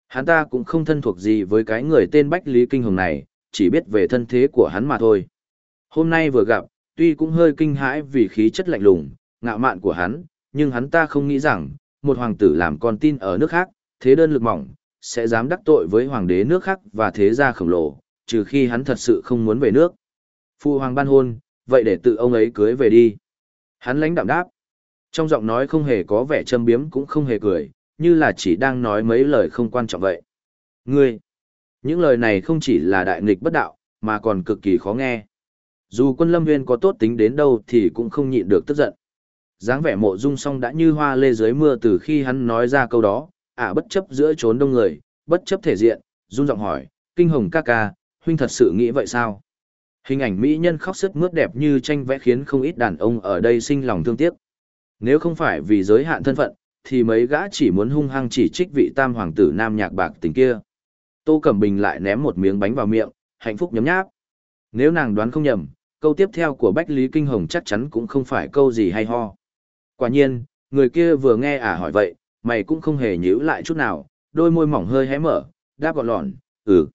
Hắn ta cũng không thân thuộc gì với cái người tên Bách Lý Kinh Hồng này, chỉ biết về thân thế của hắn mà thôi. Hôm nay vừa gặp, tuy cũng hơi kinh hãi vì khí chất lạnh lùng, ngạo mạn của hắn, nhưng hắn ta không nghĩ rằng, một hoàng tử làm con tin ở nước khác, thế đơn lực mỏng, sẽ dám đắc tội với hoàng đế nước khác và thế gia khổng lồ, trừ khi hắn thật sự không muốn về nước. Phu hoàng ban hôn, vậy để tự ông ấy cưới về đi. Hắn lãnh đạm đáp. Trong giọng nói không hề có vẻ châm biếm cũng không hề cười, như là chỉ đang nói mấy lời không quan trọng vậy. Ngươi! Những lời này không chỉ là đại nghịch bất đạo, mà còn cực kỳ khó nghe. Dù quân lâm nguyên có tốt tính đến đâu thì cũng không nhịn được tức giận. dáng vẻ mộ dung song đã như hoa lê dưới mưa từ khi hắn nói ra câu đó, ả bất chấp giữa trốn đông người, bất chấp thể diện, run giọng hỏi, kinh hồng ca ca, huynh thật sự nghĩ vậy sao? Hình ảnh mỹ nhân khóc sức mướt đẹp như tranh vẽ khiến không ít đàn ông ở đây sinh lòng thương tiếc. Nếu không phải vì giới hạn thân phận, thì mấy gã chỉ muốn hung hăng chỉ trích vị tam hoàng tử nam nhạc bạc tình kia. Tô Cẩm Bình lại ném một miếng bánh vào miệng, hạnh phúc nhấm nháp. Nếu nàng đoán không nhầm, câu tiếp theo của Bách Lý Kinh Hồng chắc chắn cũng không phải câu gì hay ho. Quả nhiên, người kia vừa nghe ả hỏi vậy, mày cũng không hề nhíu lại chút nào, đôi môi mỏng hơi hé mở, đáp gọn lọn, ừ.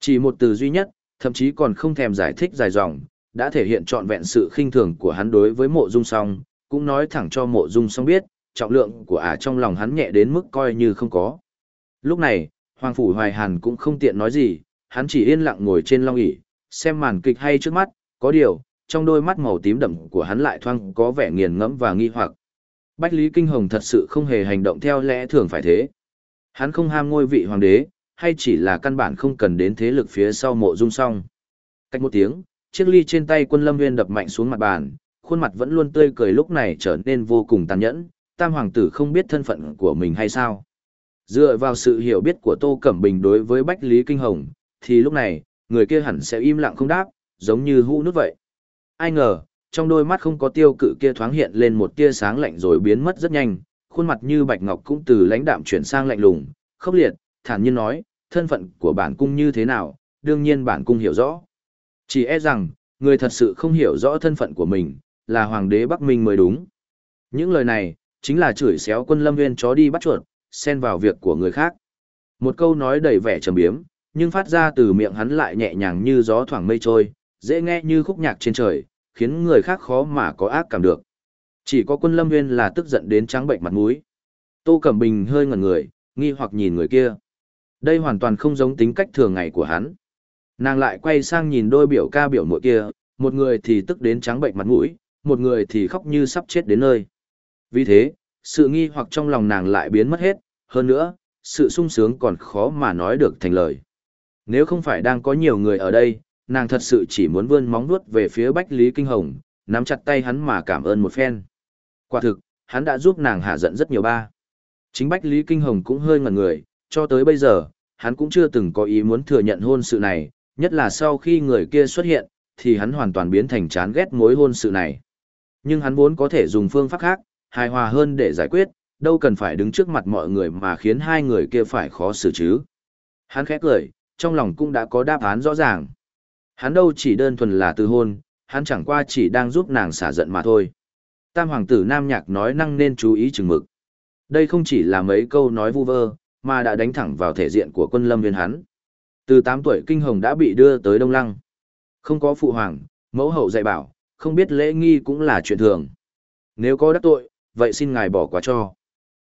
Chỉ một từ duy nhất, thậm chí còn không thèm giải thích dài dòng, đã thể hiện trọn vẹn sự khinh thường của hắn đối với mộ dung song, cũng nói thẳng cho mộ dung song biết, trọng lượng của ả trong lòng hắn nhẹ đến mức coi như không có. Lúc này, Hoàng Phủ Hoài Hàn cũng không tiện nói gì, hắn chỉ yên lặng ngồi trên long ỷ xem màn kịch hay trước mắt, có điều, trong đôi mắt màu tím đậm của hắn lại thoang có vẻ nghiền ngẫm và nghi hoặc. Bách Lý Kinh Hồng thật sự không hề hành động theo lẽ thường phải thế. Hắn không ham ngôi vị hoàng đế, hay chỉ là căn bản không cần đến thế lực phía sau mộ dung song. Cách một tiếng, chiếc ly trên tay quân lâm Viên đập mạnh xuống mặt bàn, khuôn mặt vẫn luôn tươi cười lúc này trở nên vô cùng tàn nhẫn, tam hoàng tử không biết thân phận của mình hay sao. Dựa vào sự hiểu biết của Tô Cẩm Bình đối với Bách Lý Kinh Hồng, thì lúc này, người kia hẳn sẽ im lặng không đáp, giống như hũ nút vậy. Ai ngờ, trong đôi mắt không có tiêu cự kia thoáng hiện lên một tia sáng lạnh rồi biến mất rất nhanh, khuôn mặt như bạch ngọc cũng từ lãnh đạm chuyển sang lạnh lùng, khốc liệt, thản nhiên nói, thân phận của bản cung như thế nào, đương nhiên bản cung hiểu rõ. Chỉ e rằng, người thật sự không hiểu rõ thân phận của mình, là hoàng đế Bắc Minh mới đúng. Những lời này, chính là chửi xéo quân lâm viên chó đi bắt chuột, xen vào việc của người khác. Một câu nói đầy vẻ trầm biếm, nhưng phát ra từ miệng hắn lại nhẹ nhàng như gió thoảng mây trôi, dễ nghe như khúc nhạc trên trời, khiến người khác khó mà có ác cảm được. Chỉ có quân lâm nguyên là tức giận đến trắng bệnh mặt mũi. Tô Cẩm Bình hơi ngẩn người, nghi hoặc nhìn người kia. Đây hoàn toàn không giống tính cách thường ngày của hắn. Nàng lại quay sang nhìn đôi biểu ca biểu muội kia, một người thì tức đến trắng bệnh mặt mũi, một người thì khóc như sắp chết đến nơi. Vì thế, sự nghi hoặc trong lòng nàng lại biến mất hết, hơn nữa, sự sung sướng còn khó mà nói được thành lời. Nếu không phải đang có nhiều người ở đây, nàng thật sự chỉ muốn vươn móng vuốt về phía Bách Lý Kinh Hồng, nắm chặt tay hắn mà cảm ơn một phen. Quả thực, hắn đã giúp nàng hạ giận rất nhiều ba. Chính Bách Lý Kinh Hồng cũng hơi ngẩn người, cho tới bây giờ, hắn cũng chưa từng có ý muốn thừa nhận hôn sự này, nhất là sau khi người kia xuất hiện, thì hắn hoàn toàn biến thành chán ghét mối hôn sự này. Nhưng hắn vốn có thể dùng phương pháp khác, hài hòa hơn để giải quyết, đâu cần phải đứng trước mặt mọi người mà khiến hai người kia phải khó xử chứ. Hắn khẽ cười, trong lòng cũng đã có đáp án rõ ràng. Hắn đâu chỉ đơn thuần là từ hôn, hắn chẳng qua chỉ đang giúp nàng xả giận mà thôi. Tam hoàng tử Nam Nhạc nói năng nên chú ý chừng mực. Đây không chỉ là mấy câu nói vu vơ, mà đã đánh thẳng vào thể diện của quân lâm viên hắn. Từ 8 tuổi kinh hồng đã bị đưa tới Đông Lăng. Không có phụ hoàng, mẫu hậu dạy bảo, không biết lễ nghi cũng là chuyện thường. Nếu có đắc tội, vậy xin ngài bỏ qua cho.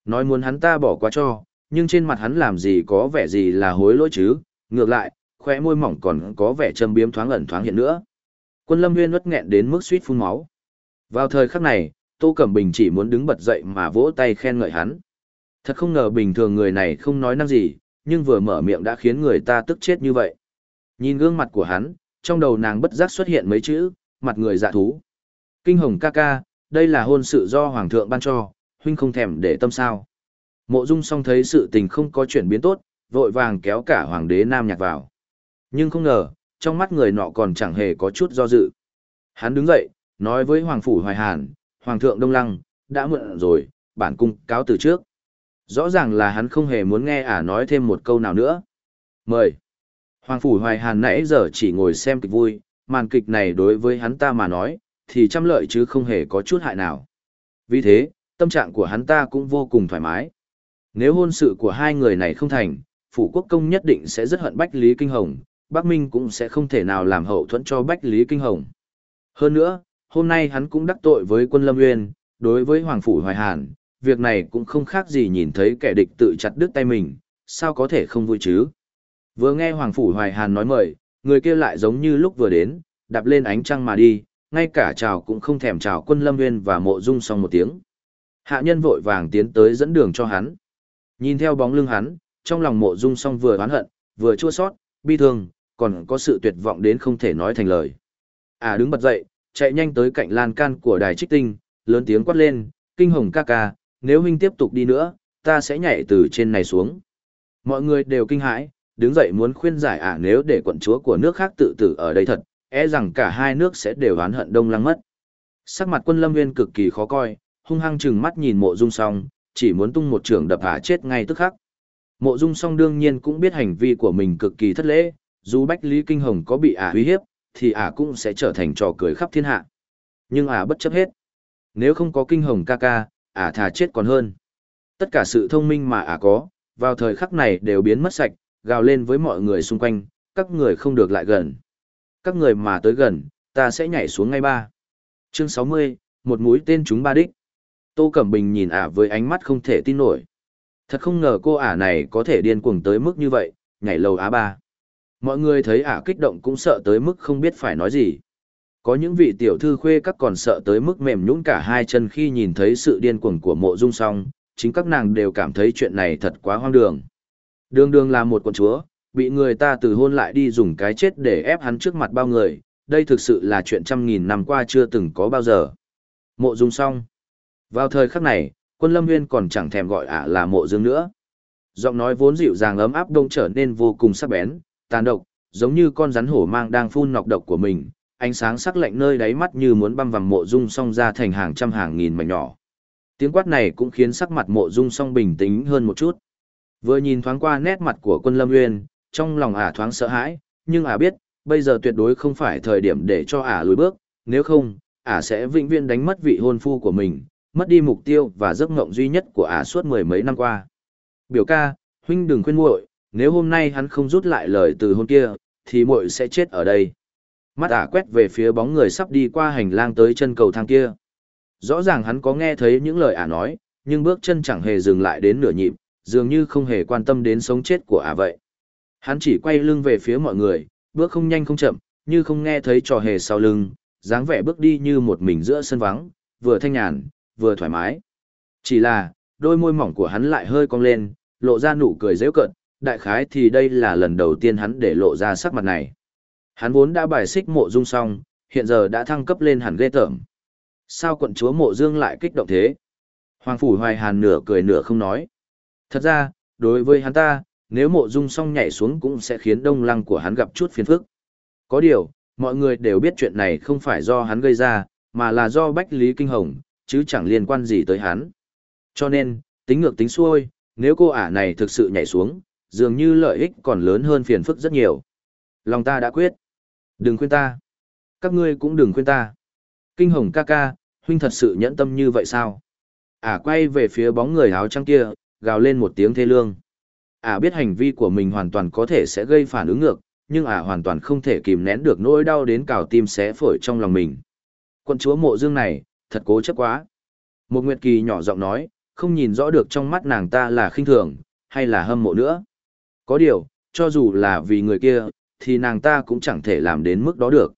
Nói muốn hắn ta bỏ qua cho, nhưng trên mặt hắn làm gì có vẻ gì là hối lỗi chứ, ngược lại, khóe môi mỏng còn có vẻ châm biếm thoáng ẩn thoáng hiện nữa. Quân Lâm Nguyên nuốt nghẹn đến mức suýt phun máu. Vào thời khắc này, Tô Cẩm Bình chỉ muốn đứng bật dậy mà vỗ tay khen ngợi hắn. Thật không ngờ bình thường người này không nói năng gì, nhưng vừa mở miệng đã khiến người ta tức chết như vậy. Nhìn gương mặt của hắn, trong đầu nàng bất giác xuất hiện mấy chữ, mặt người dạ thú. Kinh hồng ca ca, đây là hôn sự do Hoàng thượng ban cho, huynh không thèm để tâm sao. Mộ dung song thấy sự tình không có chuyển biến tốt, vội vàng kéo cả Hoàng đế Nam Nhạc vào. Nhưng không ngờ, trong mắt người nọ còn chẳng hề có chút do dự. Hắn đứng dậy, nói với Hoàng Phủ Hoài Hàn, Hoàng thượng Đông Lăng, đã muộn rồi, bản cung cáo từ trước. Rõ ràng là hắn không hề muốn nghe ả nói thêm một câu nào nữa. Mời. Hoàng Phủ Hoài Hàn nãy giờ chỉ ngồi xem kịch vui, màn kịch này đối với hắn ta mà nói, thì trăm lợi chứ không hề có chút hại nào. Vì thế, tâm trạng của hắn ta cũng vô cùng thoải mái. Nếu hôn sự của hai người này không thành, Phủ Quốc Công nhất định sẽ rất hận Bách Lý Kinh Hồng, Bắc Minh cũng sẽ không thể nào làm hậu thuẫn cho Bách Lý Kinh Hồng. Hơn nữa, hôm nay hắn cũng đắc tội với quân Lâm Nguyên, đối với Hoàng Phủ Hoài Hàn, việc này cũng không khác gì nhìn thấy kẻ địch tự chặt đứt tay mình, sao có thể không vui chứ. Vừa nghe Hoàng Phủ Hoài Hàn nói mời, người kia lại giống như lúc vừa đến, đạp lên ánh trăng mà đi, ngay cả chào cũng không thèm chào quân Lâm Nguyên và mộ dung xong một tiếng. Hạ nhân vội vàng tiến tới dẫn đường cho hắn. Nhìn theo bóng lưng hắn, trong lòng mộ dung song vừa oán hận, vừa chua sót, bi thương, còn có sự tuyệt vọng đến không thể nói thành lời. À đứng bật dậy, chạy nhanh tới cạnh lan can của đài trích tinh, lớn tiếng quát lên, kinh hồng ca ca, nếu huynh tiếp tục đi nữa, ta sẽ nhảy từ trên này xuống. Mọi người đều kinh hãi, đứng dậy muốn khuyên giải à nếu để quận chúa của nước khác tự tử ở đây thật, e rằng cả hai nước sẽ đều oán hận đông lăng mất. Sắc mặt quân lâm viên cực kỳ khó coi, hung hăng chừng mắt nhìn mộ dung song, chỉ muốn tung một trường đập hạ chết ngay tức khắc. Mộ dung song đương nhiên cũng biết hành vi của mình cực kỳ thất lễ, dù Bách Lý Kinh Hồng có bị ả à uy hiếp, thì ả cũng sẽ trở thành trò cười khắp thiên hạ. Nhưng ả bất chấp hết. Nếu không có Kinh Hồng ca ca, ả thà chết còn hơn. Tất cả sự thông minh mà ả có, vào thời khắc này đều biến mất sạch, gào lên với mọi người xung quanh, các người không được lại gần. Các người mà tới gần, ta sẽ nhảy xuống ngay ba. Chương 60, một mũi tên chúng ba đích. Tô Cẩm Bình nhìn ả với ánh mắt không thể tin nổi. Thật không ngờ cô ả này có thể điên cuồng tới mức như vậy, nhảy lầu á ba. Mọi người thấy ả kích động cũng sợ tới mức không biết phải nói gì. Có những vị tiểu thư khuê các còn sợ tới mức mềm nhũn cả hai chân khi nhìn thấy sự điên cuồng của mộ dung song, chính các nàng đều cảm thấy chuyện này thật quá hoang đường. Đường đường là một con chúa, bị người ta từ hôn lại đi dùng cái chết để ép hắn trước mặt bao người, đây thực sự là chuyện trăm nghìn năm qua chưa từng có bao giờ. Mộ dung song. Vào thời khắc này, quân lâm nguyên còn chẳng thèm gọi ả là mộ dương nữa. Giọng nói vốn dịu dàng ấm áp đông trở nên vô cùng sắc bén, tàn độc, giống như con rắn hổ mang đang phun nọc độc của mình, ánh sáng sắc lạnh nơi đáy mắt như muốn băm vằm mộ dung song ra thành hàng trăm hàng nghìn mảnh nhỏ. Tiếng quát này cũng khiến sắc mặt mộ dung song bình tĩnh hơn một chút. Vừa nhìn thoáng qua nét mặt của quân lâm uyên trong lòng ả thoáng sợ hãi, nhưng ả biết, bây giờ tuyệt đối không phải thời điểm để cho ả lùi bước, nếu không, ả sẽ vĩnh viễn đánh mất vị hôn phu của mình, mất đi mục tiêu và giấc ngộng duy nhất của ả suốt mười mấy năm qua. Biểu ca, huynh đừng khuyên muội, nếu hôm nay hắn không rút lại lời từ hôm kia, thì muội sẽ chết ở đây. Mắt ả quét về phía bóng người sắp đi qua hành lang tới chân cầu thang kia. Rõ ràng hắn có nghe thấy những lời ả nói, nhưng bước chân chẳng hề dừng lại đến nửa nhịp, dường như không hề quan tâm đến sống chết của ả vậy. Hắn chỉ quay lưng về phía mọi người, bước không nhanh không chậm, như không nghe thấy trò hề sau lưng, dáng vẻ bước đi như một mình giữa sân vắng, vừa thanh nhàn, vừa thoải mái. Chỉ là, đôi môi mỏng của hắn lại hơi cong lên, lộ ra nụ cười dễ cận, đại khái thì đây là lần đầu tiên hắn để lộ ra sắc mặt này. Hắn vốn đã bài xích mộ dung xong, hiện giờ đã thăng cấp lên hẳn ghê tởm. Sao quận chúa mộ dương lại kích động thế? Hoàng phủ hoài hàn nửa cười nửa không nói. Thật ra, đối với hắn ta, nếu mộ dung xong nhảy xuống cũng sẽ khiến đông lăng của hắn gặp chút phiền phức. Có điều, mọi người đều biết chuyện này không phải do hắn gây ra, mà là do Bách Lý Kinh Hồng, chứ chẳng liên quan gì tới hắn. Cho nên, tính ngược tính xuôi, nếu cô ả này thực sự nhảy xuống, dường như lợi ích còn lớn hơn phiền phức rất nhiều. Lòng ta đã quyết. Đừng khuyên ta. Các ngươi cũng đừng khuyên ta. Kinh hồng ca ca, huynh thật sự nhẫn tâm như vậy sao? Ả quay về phía bóng người áo trắng kia, gào lên một tiếng thê lương. Ả biết hành vi của mình hoàn toàn có thể sẽ gây phản ứng ngược, nhưng Ả hoàn toàn không thể kìm nén được nỗi đau đến cào tim xé phổi trong lòng mình. Quân chúa mộ dương này, thật cố chấp quá. Một Nguyệt Kỳ nhỏ giọng nói, không nhìn rõ được trong mắt nàng ta là khinh thường, hay là hâm mộ nữa. Có điều, cho dù là vì người kia, thì nàng ta cũng chẳng thể làm đến mức đó được.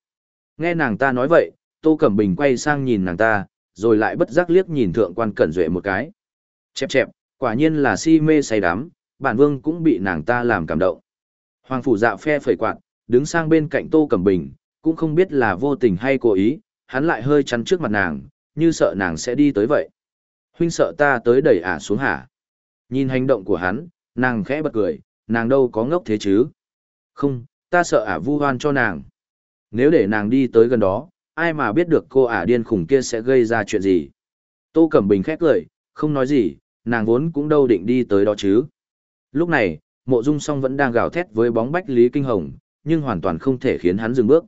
Nghe nàng ta nói vậy, Tô Cẩm Bình quay sang nhìn nàng ta, rồi lại bất giác liếc nhìn thượng quan cẩn duệ một cái. Chẹp chẹp, quả nhiên là si mê say đắm, bản vương cũng bị nàng ta làm cảm động. Hoàng phủ dạo phe phẩy quạt, đứng sang bên cạnh Tô Cẩm Bình, cũng không biết là vô tình hay cố ý, hắn lại hơi chắn trước mặt nàng, như sợ nàng sẽ đi tới vậy. Huynh sợ ta tới đẩy ả xuống hả? Nhìn hành động của hắn, nàng khẽ bật cười, nàng đâu có ngốc thế chứ? Không, ta sợ ả vu hoan cho nàng. Nếu để nàng đi tới gần đó, ai mà biết được cô ả điên khủng kia sẽ gây ra chuyện gì? Tô Cẩm Bình khẽ cười, không nói gì, nàng vốn cũng đâu định đi tới đó chứ. Lúc này, mộ dung song vẫn đang gào thét với bóng bách Lý Kinh Hồng, nhưng hoàn toàn không thể khiến hắn dừng bước.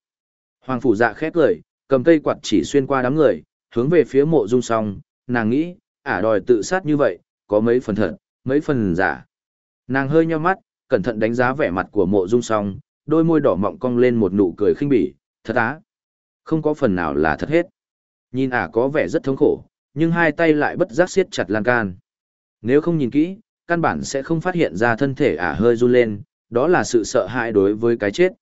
Hoàng phủ dạ khét cười, cầm cây quạt chỉ xuyên qua đám người, hướng về phía mộ dung song, nàng nghĩ, ả đòi tự sát như vậy, có mấy phần thật, mấy phần giả. Nàng hơi nheo mắt, cẩn thận đánh giá vẻ mặt của mộ dung song, đôi môi đỏ mọng cong lên một nụ cười khinh bỉ, thật á. Không có phần nào là thật hết. Nhìn ả có vẻ rất thống khổ, nhưng hai tay lại bất giác siết chặt lan can. Nếu không nhìn kỹ, căn bản sẽ không phát hiện ra thân thể ả hơi run lên, đó là sự sợ hãi đối với cái chết.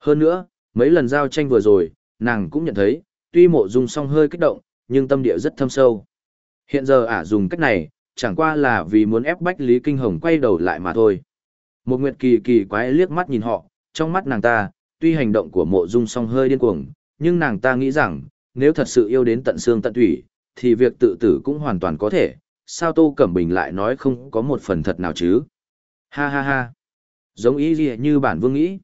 Hơn nữa, mấy lần giao tranh vừa rồi, nàng cũng nhận thấy, tuy mộ dung song hơi kích động, nhưng tâm địa rất thâm sâu. Hiện giờ ả dùng cách này, chẳng qua là vì muốn ép bách Lý Kinh Hồng quay đầu lại mà thôi. Một nguyệt kỳ kỳ quái liếc mắt nhìn họ, trong mắt nàng ta, tuy hành động của mộ dung song hơi điên cuồng, nhưng nàng ta nghĩ rằng, nếu thật sự yêu đến tận xương tận thủy, thì việc tự tử cũng hoàn toàn có thể, sao Tô Cẩm Bình lại nói không có một phần thật nào chứ? Ha ha ha! Giống ý gì như bản vương nghĩ.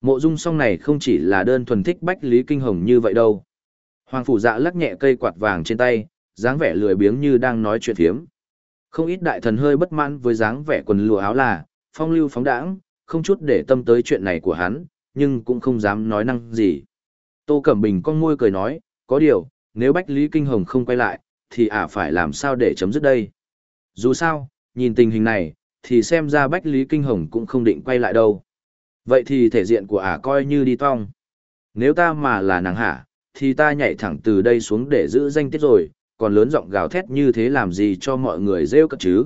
Mộ dung song này không chỉ là đơn thuần thích Bách Lý Kinh Hồng như vậy đâu. Hoàng phủ dạ lắc nhẹ cây quạt vàng trên tay, dáng vẻ lười biếng như đang nói chuyện phiếm. Không ít đại thần hơi bất mãn với dáng vẻ quần lụa áo là, phong lưu phóng đãng, không chút để tâm tới chuyện này của hắn, nhưng cũng không dám nói năng gì. Tô Cẩm Bình con môi cười nói, có điều, nếu Bách Lý Kinh Hồng không quay lại, thì ả phải làm sao để chấm dứt đây. Dù sao, nhìn tình hình này, thì xem ra Bách Lý Kinh Hồng cũng không định quay lại đâu. Vậy thì thể diện của ả coi như đi tong. Nếu ta mà là nàng hả, thì ta nhảy thẳng từ đây xuống để giữ danh tiết rồi, còn lớn giọng gào thét như thế làm gì cho mọi người rêu cất chứ.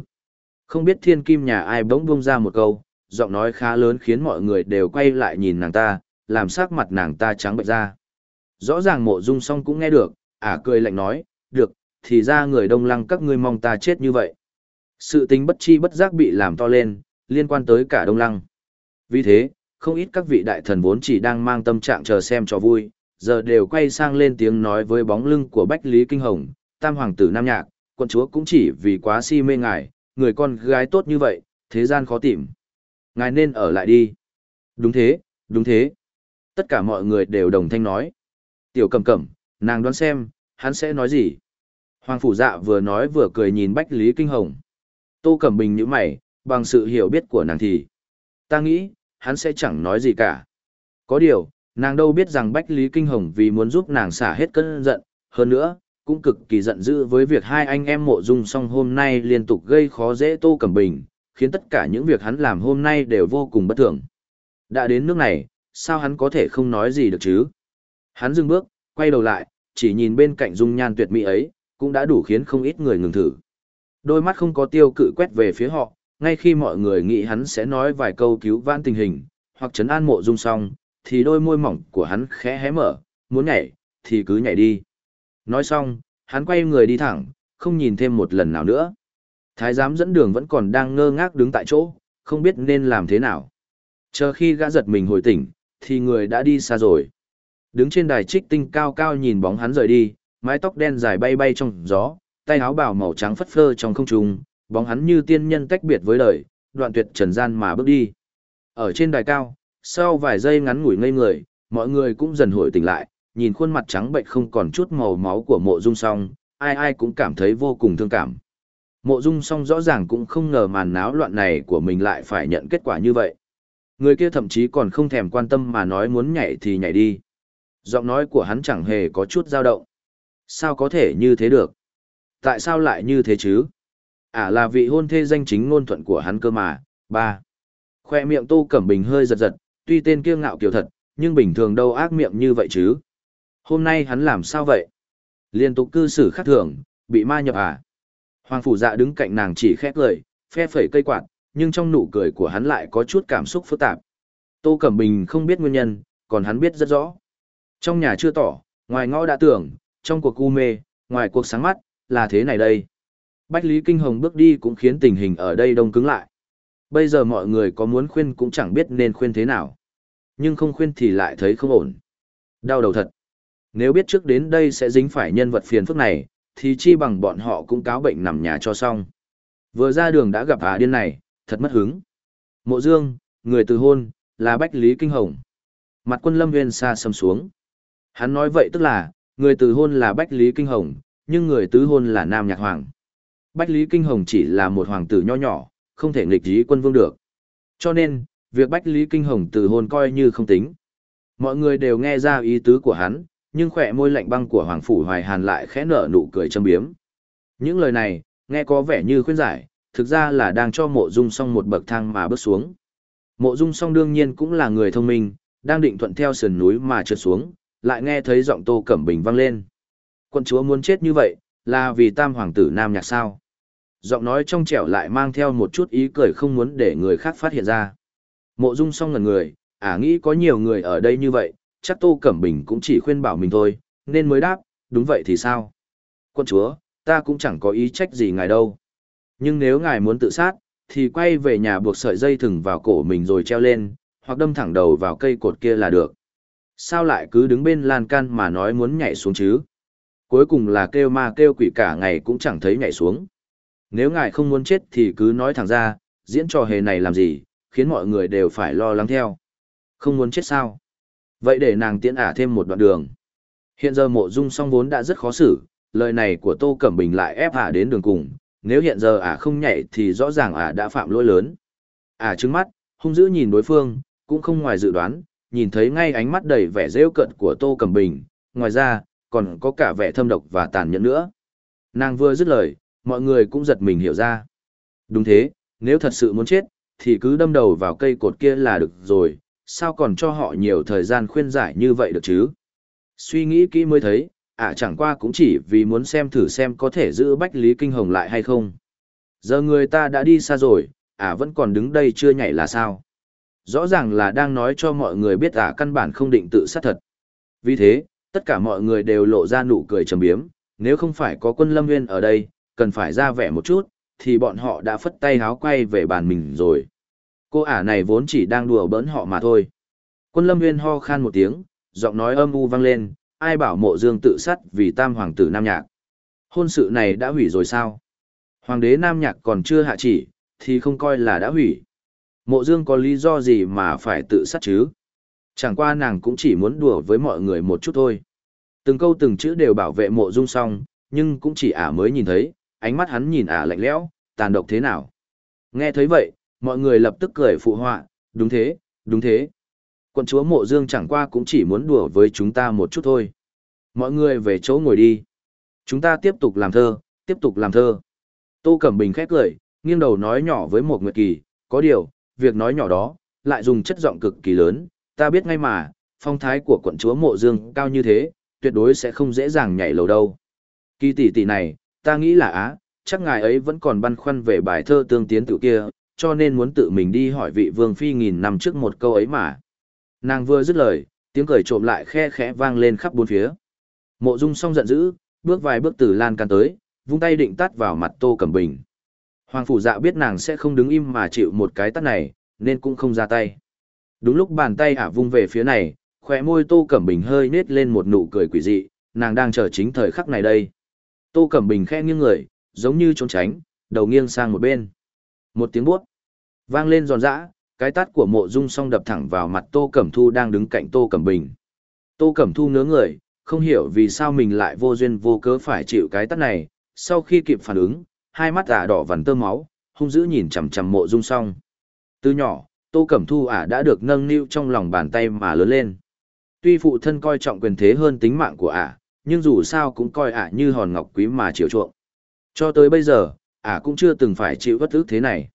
Không biết thiên kim nhà ai bỗng bung ra một câu, giọng nói khá lớn khiến mọi người đều quay lại nhìn nàng ta, làm sắc mặt nàng ta trắng bệch ra. Rõ ràng mộ dung song cũng nghe được, ả cười lạnh nói, được, thì ra người đông lăng các ngươi mong ta chết như vậy. Sự tính bất chi bất giác bị làm to lên, liên quan tới cả đông lăng. Vì thế, không ít các vị đại thần vốn chỉ đang mang tâm trạng chờ xem cho vui, giờ đều quay sang lên tiếng nói với bóng lưng của Bách Lý Kinh Hồng, tam hoàng tử Nam Nhạc, quân chúa cũng chỉ vì quá si mê ngài, người con gái tốt như vậy, thế gian khó tìm. Ngài nên ở lại đi. Đúng thế, đúng thế. Tất cả mọi người đều đồng thanh nói. Tiểu cầm cẩm, nàng đoán xem, hắn sẽ nói gì. Hoàng phủ dạ vừa nói vừa cười nhìn Bách Lý Kinh Hồng. Tô Cẩm Bình như mày, bằng sự hiểu biết của nàng thì. Ta nghĩ, hắn sẽ chẳng nói gì cả. Có điều, nàng đâu biết rằng Bách Lý Kinh Hồng vì muốn giúp nàng xả hết cơn giận, hơn nữa, cũng cực kỳ giận dữ với việc hai anh em mộ dung song hôm nay liên tục gây khó dễ Tô Cẩm Bình, khiến tất cả những việc hắn làm hôm nay đều vô cùng bất thường. Đã đến nước này, sao hắn có thể không nói gì được chứ? Hắn dừng bước, quay đầu lại, chỉ nhìn bên cạnh dung nhan tuyệt mỹ ấy, cũng đã đủ khiến không ít người ngừng thử. Đôi mắt không có tiêu cự quét về phía họ, ngay khi mọi người nghĩ hắn sẽ nói vài câu cứu vãn tình hình, hoặc chấn an mộ dung song, thì đôi môi mỏng của hắn khẽ hé mở, muốn nhảy, thì cứ nhảy đi. Nói xong, hắn quay người đi thẳng, không nhìn thêm một lần nào nữa. Thái giám dẫn đường vẫn còn đang ngơ ngác đứng tại chỗ, không biết nên làm thế nào. Chờ khi gã giật mình hồi tỉnh, thì người đã đi xa rồi. Đứng trên đài trích tinh cao cao nhìn bóng hắn rời đi, mái tóc đen dài bay bay trong gió, tay áo bào màu trắng phất phơ trong không trung, bóng hắn như tiên nhân tách biệt với đời, đoạn tuyệt trần gian mà bước đi. Ở trên đài cao, sau vài giây ngắn ngủi ngây người, mọi người cũng dần hồi tỉnh lại, nhìn khuôn mặt trắng bệnh không còn chút màu máu của mộ dung song, ai ai cũng cảm thấy vô cùng thương cảm. Mộ dung song rõ ràng cũng không ngờ màn náo loạn này của mình lại phải nhận kết quả như vậy. Người kia thậm chí còn không thèm quan tâm mà nói muốn nhảy thì nhảy đi. Giọng nói của hắn chẳng hề có chút dao động. Sao có thể như thế được? Tại sao lại như thế chứ? À là vị hôn thê danh chính ngôn thuận của hắn cơ mà. Ba. Khoe miệng Tô Cẩm Bình hơi giật giật, tuy tên kia ngạo kiểu thật, nhưng bình thường đâu ác miệng như vậy chứ. Hôm nay hắn làm sao vậy? Liên tục cư xử khác thường, bị ma nhập à? Hoàng phủ dạ đứng cạnh nàng chỉ khét lời, phe phẩy cây quạt, nhưng trong nụ cười của hắn lại có chút cảm xúc phức tạp. Tô Cẩm Bình không biết nguyên nhân, còn hắn biết rất rõ. Trong nhà chưa tỏ, ngoài ngõ đã tưởng, trong cuộc u mê, ngoài cuộc sáng mắt, là thế này đây. Bách Lý Kinh Hồng bước đi cũng khiến tình hình ở đây đông cứng lại. Bây giờ mọi người có muốn khuyên cũng chẳng biết nên khuyên thế nào. Nhưng không khuyên thì lại thấy không ổn. Đau đầu thật. Nếu biết trước đến đây sẽ dính phải nhân vật phiền phức này, thì chi bằng bọn họ cũng cáo bệnh nằm nhà cho xong. Vừa ra đường đã gặp à điên này, thật mất hứng. Mộ Dương, người từ hôn, là Bách Lý Kinh Hồng. Mặt quân lâm viên xa xâm xuống. Hắn nói vậy tức là, người từ hôn là Bách Lý Kinh Hồng, nhưng người tứ hôn là Nam Nhạc Hoàng. Bách Lý Kinh Hồng chỉ là một hoàng tử nho nhỏ, không thể nghịch ý quân vương được. Cho nên, việc Bách Lý Kinh Hồng từ hôn coi như không tính. Mọi người đều nghe ra ý tứ của hắn, nhưng khỏe môi lạnh băng của Hoàng Phủ Hoài Hàn lại khẽ nở nụ cười châm biếm. Những lời này, nghe có vẻ như khuyên giải, thực ra là đang cho mộ dung song một bậc thang mà bước xuống. Mộ dung song đương nhiên cũng là người thông minh, đang định thuận theo sườn núi mà trượt xuống, lại nghe thấy giọng Tô Cẩm Bình vang lên. Quân chúa muốn chết như vậy, là vì tam hoàng tử nam nhạc sao? Giọng nói trong trẻo lại mang theo một chút ý cười không muốn để người khác phát hiện ra. Mộ dung song ngần người, ả nghĩ có nhiều người ở đây như vậy, chắc Tô Cẩm Bình cũng chỉ khuyên bảo mình thôi, nên mới đáp, đúng vậy thì sao? Quân chúa, ta cũng chẳng có ý trách gì ngài đâu. Nhưng nếu ngài muốn tự sát, thì quay về nhà buộc sợi dây thừng vào cổ mình rồi treo lên, hoặc đâm thẳng đầu vào cây cột kia là được. Sao lại cứ đứng bên lan can mà nói muốn nhảy xuống chứ? Cuối cùng là kêu ma kêu quỷ cả ngày cũng chẳng thấy nhảy xuống. Nếu ngài không muốn chết thì cứ nói thẳng ra, diễn trò hề này làm gì, khiến mọi người đều phải lo lắng theo. Không muốn chết sao? Vậy để nàng tiễn ả thêm một đoạn đường. Hiện giờ mộ dung song vốn đã rất khó xử, lời này của Tô Cẩm Bình lại ép ả đến đường cùng, nếu hiện giờ ả không nhảy thì rõ ràng ả đã phạm lỗi lớn. Ả trứng mắt, hung dữ nhìn đối phương, cũng không ngoài dự đoán, nhìn thấy ngay ánh mắt đầy vẻ rêu cận của Tô Cẩm Bình, ngoài ra, còn có cả vẻ thâm độc và tàn nhẫn nữa. Nàng vừa dứt lời, mọi người cũng giật mình hiểu ra. Đúng thế, nếu thật sự muốn chết, thì cứ đâm đầu vào cây cột kia là được rồi, sao còn cho họ nhiều thời gian khuyên giải như vậy được chứ? Suy nghĩ kỹ mới thấy, à chẳng qua cũng chỉ vì muốn xem thử xem có thể giữ Bách Lý Kinh Hồng lại hay không. Giờ người ta đã đi xa rồi, ả vẫn còn đứng đây chưa nhảy là sao? Rõ ràng là đang nói cho mọi người biết ả căn bản không định tự sát thật. Vì thế, tất cả mọi người đều lộ ra nụ cười trầm biếm, nếu không phải có quân lâm nguyên ở đây, cần phải ra vẻ một chút, thì bọn họ đã phất tay háo quay về bàn mình rồi. Cô ả này vốn chỉ đang đùa bỡn họ mà thôi. Quân lâm nguyên ho khan một tiếng, giọng nói âm u vang lên, ai bảo mộ dương tự sát vì tam hoàng tử Nam Nhạc. Hôn sự này đã hủy rồi sao? Hoàng đế Nam Nhạc còn chưa hạ chỉ, thì không coi là đã hủy. Mộ dương có lý do gì mà phải tự sát chứ? Chẳng qua nàng cũng chỉ muốn đùa với mọi người một chút thôi. Từng câu từng chữ đều bảo vệ mộ dung song, nhưng cũng chỉ ả mới nhìn thấy, ánh mắt hắn nhìn ả lạnh lẽo, tàn độc thế nào. Nghe thấy vậy, mọi người lập tức cười phụ họa, đúng thế, đúng thế. Quận chúa mộ dương chẳng qua cũng chỉ muốn đùa với chúng ta một chút thôi. Mọi người về chỗ ngồi đi. Chúng ta tiếp tục làm thơ, tiếp tục làm thơ. Tô Cẩm Bình khép cười, nghiêng đầu nói nhỏ với một nguyệt kỳ, có điều, việc nói nhỏ đó, lại dùng chất giọng cực kỳ lớn, ta biết ngay mà, phong thái của quận chúa mộ dương cao như thế, tuyệt đối sẽ không dễ dàng nhảy lầu đâu. Kỳ tỷ tỷ này, ta nghĩ là á, chắc ngài ấy vẫn còn băn khoăn về bài thơ tương tiến tự kia, cho nên muốn tự mình đi hỏi vị vương phi nghìn năm trước một câu ấy mà. Nàng vừa dứt lời, tiếng cười trộm lại khe khẽ vang lên khắp bốn phía. Mộ Dung song giận dữ, bước vài bước từ lan can tới, vung tay định tát vào mặt Tô Cẩm Bình. Hoàng phủ dạ biết nàng sẽ không đứng im mà chịu một cái tát này, nên cũng không ra tay. Đúng lúc bàn tay ả vung về phía này, khóe môi Tô Cẩm Bình hơi nết lên một nụ cười quỷ dị, nàng đang chờ chính thời khắc này đây. Tô Cẩm Bình khe nghiêng người, giống như trốn tránh, đầu nghiêng sang một bên. Một tiếng buốt vang lên giòn giã, cái tát của mộ dung song đập thẳng vào mặt Tô Cẩm Thu đang đứng cạnh Tô Cẩm Bình. Tô Cẩm Thu ngớ người, không hiểu vì sao mình lại vô duyên vô cớ phải chịu cái tát này, sau khi kịp phản ứng, hai mắt ả đỏ vằn tơ máu, hung dữ nhìn chằm chằm mộ dung song. Từ nhỏ, Tô Cẩm Thu ả đã được nâng niu trong lòng bàn tay mà lớn lên. Tuy phụ thân coi trọng quyền thế hơn tính mạng của ả, nhưng dù sao cũng coi ả như hòn ngọc quý mà chiều chuộng. Cho tới bây giờ, ả cũng chưa từng phải chịu bất ức thế này.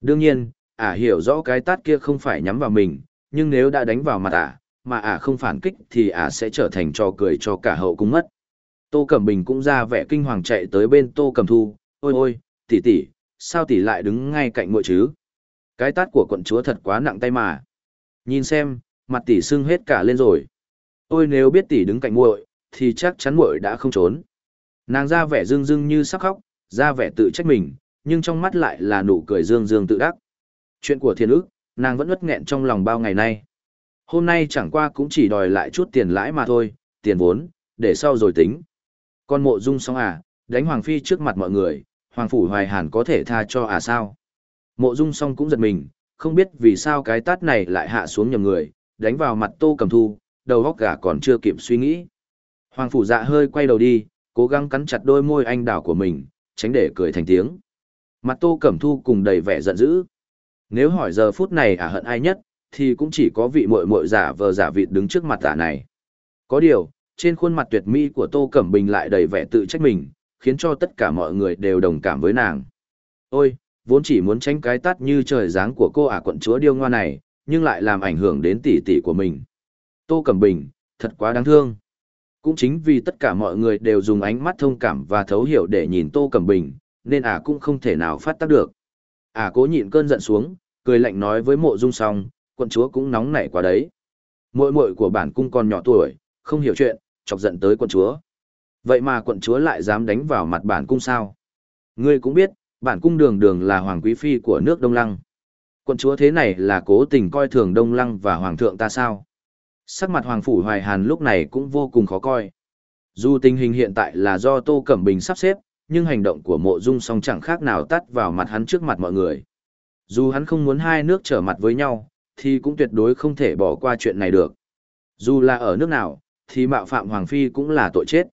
Đương nhiên, ả hiểu rõ cái tát kia không phải nhắm vào mình, nhưng nếu đã đánh vào mặt ả, mà ả không phản kích thì ả sẽ trở thành trò cười cho cả hậu cung mất. Tô Cẩm Bình cũng ra vẻ kinh hoàng chạy tới bên Tô Cẩm Thu, ôi ôi, tỷ tỷ, sao tỷ lại đứng ngay cạnh muội chứ? Cái tát của quận chúa thật quá nặng tay mà. Nhìn xem, mặt tỷ sưng hết cả lên rồi. Ôi nếu biết tỷ đứng cạnh muội, thì chắc chắn muội đã không trốn. Nàng ra vẻ dương dương như sắp khóc, ra vẻ tự trách mình, nhưng trong mắt lại là nụ cười dương dương tự đắc. Chuyện của thiên ức, nàng vẫn ướt nghẹn trong lòng bao ngày nay. Hôm nay chẳng qua cũng chỉ đòi lại chút tiền lãi mà thôi, tiền vốn, để sau rồi tính. Con mộ dung xong à, đánh Hoàng Phi trước mặt mọi người, Hoàng Phủ Hoài Hàn có thể tha cho à sao? Mộ dung xong cũng giật mình, không biết vì sao cái tát này lại hạ xuống nhầm người, đánh vào mặt tô cầm thu, đầu góc gà còn chưa kịp suy nghĩ. Hoàng Phủ dạ hơi quay đầu đi, cố gắng cắn chặt đôi môi anh đảo của mình, tránh để cười thành tiếng. Mặt tô cẩm thu cùng đầy vẻ giận dữ. Nếu hỏi giờ phút này à hận ai nhất, thì cũng chỉ có vị muội muội giả vờ giả vịt đứng trước mặt giả này. Có điều, trên khuôn mặt tuyệt mỹ của Tô Cẩm Bình lại đầy vẻ tự trách mình, khiến cho tất cả mọi người đều đồng cảm với nàng. Ôi, vốn chỉ muốn tránh cái tát như trời dáng của cô ả quận chúa điêu ngoa này, nhưng lại làm ảnh hưởng đến tỷ tỷ của mình. Tô Cẩm Bình, thật quá đáng thương. Cũng chính vì tất cả mọi người đều dùng ánh mắt thông cảm và thấu hiểu để nhìn Tô Cẩm Bình, nên ả cũng không thể nào phát tác được. Ả cố nhịn cơn giận xuống, cười lạnh nói với mộ dung song, quận chúa cũng nóng nảy quá đấy. Mội mội của bản cung còn nhỏ tuổi, không hiểu chuyện, chọc giận tới quận chúa. Vậy mà quận chúa lại dám đánh vào mặt bản cung sao? Ngươi cũng biết, bản cung đường đường là hoàng quý phi của nước Đông Lăng. Quận chúa thế này là cố tình coi thường Đông Lăng và hoàng thượng ta sao? Sắc mặt hoàng phủ hoài hàn lúc này cũng vô cùng khó coi. Dù tình hình hiện tại là do Tô Cẩm Bình sắp xếp, nhưng hành động của mộ dung song chẳng khác nào tắt vào mặt hắn trước mặt mọi người. Dù hắn không muốn hai nước trở mặt với nhau, thì cũng tuyệt đối không thể bỏ qua chuyện này được. Dù là ở nước nào, thì mạo phạm Hoàng Phi cũng là tội chết.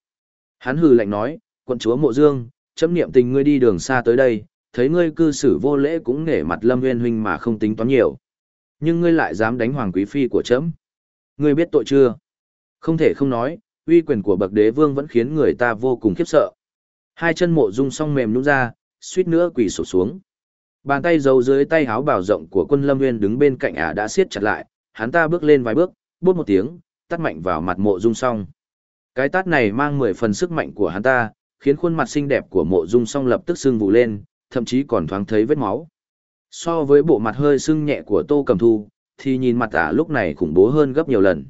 Hắn hừ lạnh nói, quận chúa mộ dương, chấm niệm tình ngươi đi đường xa tới đây, thấy ngươi cư xử vô lễ cũng nể mặt lâm nguyên huynh mà không tính toán nhiều. Nhưng ngươi lại dám đánh Hoàng Quý Phi của chấm. Ngươi biết tội chưa? Không thể không nói, uy quyền của bậc đế vương vẫn khiến người ta vô cùng khiếp sợ. Hai chân mộ dung song mềm nhũn ra, suýt nữa quỳ sụp xuống. Bàn tay giấu dưới tay háo bảo rộng của quân Lâm Nguyên đứng bên cạnh ả đã siết chặt lại, hắn ta bước lên vài bước, bút một tiếng, tắt mạnh vào mặt mộ dung song. Cái tát này mang mười phần sức mạnh của hắn ta, khiến khuôn mặt xinh đẹp của mộ dung song lập tức sưng vụ lên, thậm chí còn thoáng thấy vết máu. So với bộ mặt hơi sưng nhẹ của Tô Cầm Thu, thì nhìn mặt ả lúc này khủng bố hơn gấp nhiều lần.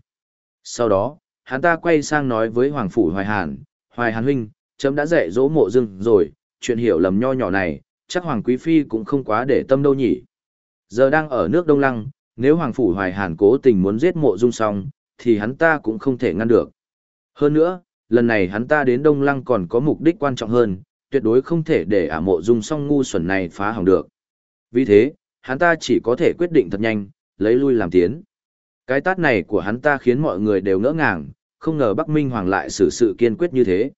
Sau đó, hắn ta quay sang nói với Hoàng Phủ Hoài Hàn, Hoài Hàn huynh, chấm đã dạy dỗ mộ dưng rồi, chuyện hiểu lầm nho nhỏ này, chắc Hoàng Quý Phi cũng không quá để tâm đâu nhỉ. Giờ đang ở nước Đông Lăng, nếu Hoàng Phủ Hoài Hàn cố tình muốn giết mộ dung song, thì hắn ta cũng không thể ngăn được. Hơn nữa, lần này hắn ta đến Đông Lăng còn có mục đích quan trọng hơn, tuyệt đối không thể để ả mộ dung song ngu xuẩn này phá hỏng được. Vì thế, hắn ta chỉ có thể quyết định thật nhanh, lấy lui làm tiến. Cái tát này của hắn ta khiến mọi người đều ngỡ ngàng, không ngờ Bắc Minh Hoàng lại xử sự kiên quyết như thế.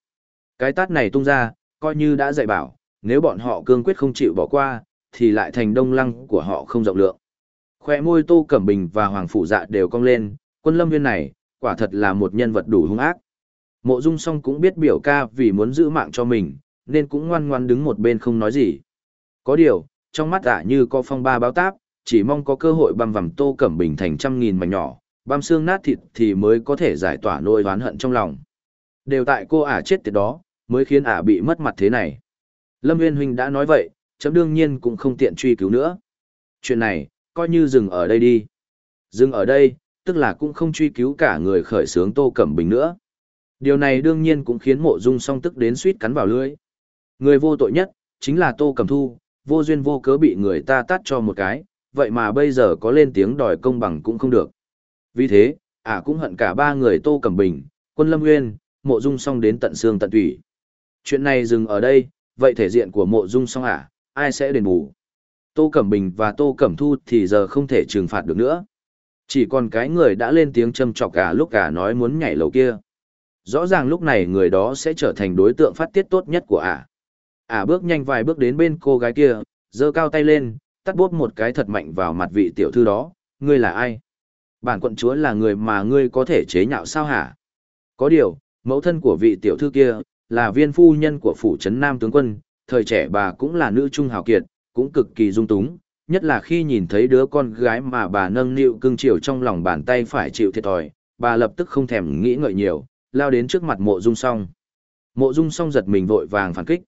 Cái tát này tung ra, coi như đã dạy bảo, nếu bọn họ cương quyết không chịu bỏ qua, thì lại thành đông lăng của họ không rộng lượng. Khoe môi Tô Cẩm Bình và Hoàng Phủ Dạ đều cong lên, quân lâm viên này, quả thật là một nhân vật đủ hung ác. Mộ Dung Song cũng biết biểu ca vì muốn giữ mạng cho mình, nên cũng ngoan ngoan đứng một bên không nói gì. Có điều, trong mắt ả như có phong ba báo táp, chỉ mong có cơ hội băm vằm Tô Cẩm Bình thành trăm nghìn mảnh nhỏ, băm xương nát thịt thì mới có thể giải tỏa nỗi oán hận trong lòng. Đều tại cô ả chết tiệt đó, mới khiến ả bị mất mặt thế này. Lâm Nguyên Huynh đã nói vậy, chấm đương nhiên cũng không tiện truy cứu nữa. Chuyện này, coi như dừng ở đây đi. Dừng ở đây, tức là cũng không truy cứu cả người khởi sướng Tô Cẩm Bình nữa. Điều này đương nhiên cũng khiến mộ dung song tức đến suýt cắn vào lưỡi. Người vô tội nhất, chính là Tô Cẩm Thu, vô duyên vô cớ bị người ta tắt cho một cái, vậy mà bây giờ có lên tiếng đòi công bằng cũng không được. Vì thế, ả cũng hận cả ba người Tô Cẩm Bình, Quân Lâm Nguyên, Mộ Dung Song đến tận xương tận tủy. Chuyện này dừng ở đây, vậy thể diện của Mộ Dung Song ả, ai sẽ đền bù? Tô Cẩm Bình và Tô Cẩm Thu thì giờ không thể trừng phạt được nữa. Chỉ còn cái người đã lên tiếng châm chọc cả lúc cả nói muốn nhảy lầu kia. Rõ ràng lúc này người đó sẽ trở thành đối tượng phát tiết tốt nhất của ả. Ả bước nhanh vài bước đến bên cô gái kia, giơ cao tay lên, tắt bốp một cái thật mạnh vào mặt vị tiểu thư đó, ngươi là ai? Bản quận chúa là người mà ngươi có thể chế nhạo sao hả? Có điều, mẫu thân của vị tiểu thư kia, là viên phu nhân của phủ trấn Nam tướng quân, thời trẻ bà cũng là nữ trung hào kiệt, cũng cực kỳ dung túng, nhất là khi nhìn thấy đứa con gái mà bà nâng niu cưng chiều trong lòng bàn tay phải chịu thiệt thòi, bà lập tức không thèm nghĩ ngợi nhiều, lao đến trước mặt mộ dung song. Mộ dung song giật mình vội vàng phản kích.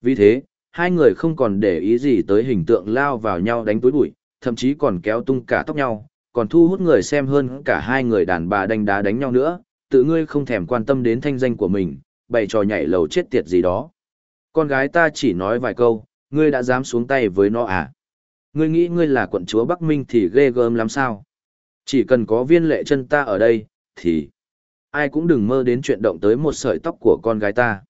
Vì thế, hai người không còn để ý gì tới hình tượng lao vào nhau đánh túi bụi, thậm chí còn kéo tung cả tóc nhau, còn thu hút người xem hơn cả hai người đàn bà đánh đá đánh nhau nữa, tự ngươi không thèm quan tâm đến thanh danh của mình, bày trò nhảy lầu chết tiệt gì đó. Con gái ta chỉ nói vài câu, ngươi đã dám xuống tay với nó à? Ngươi nghĩ ngươi là quận chúa Bắc Minh thì ghê gớm lắm sao? Chỉ cần có viên lệ chân ta ở đây, thì ai cũng đừng mơ đến chuyện động tới một sợi tóc của con gái ta.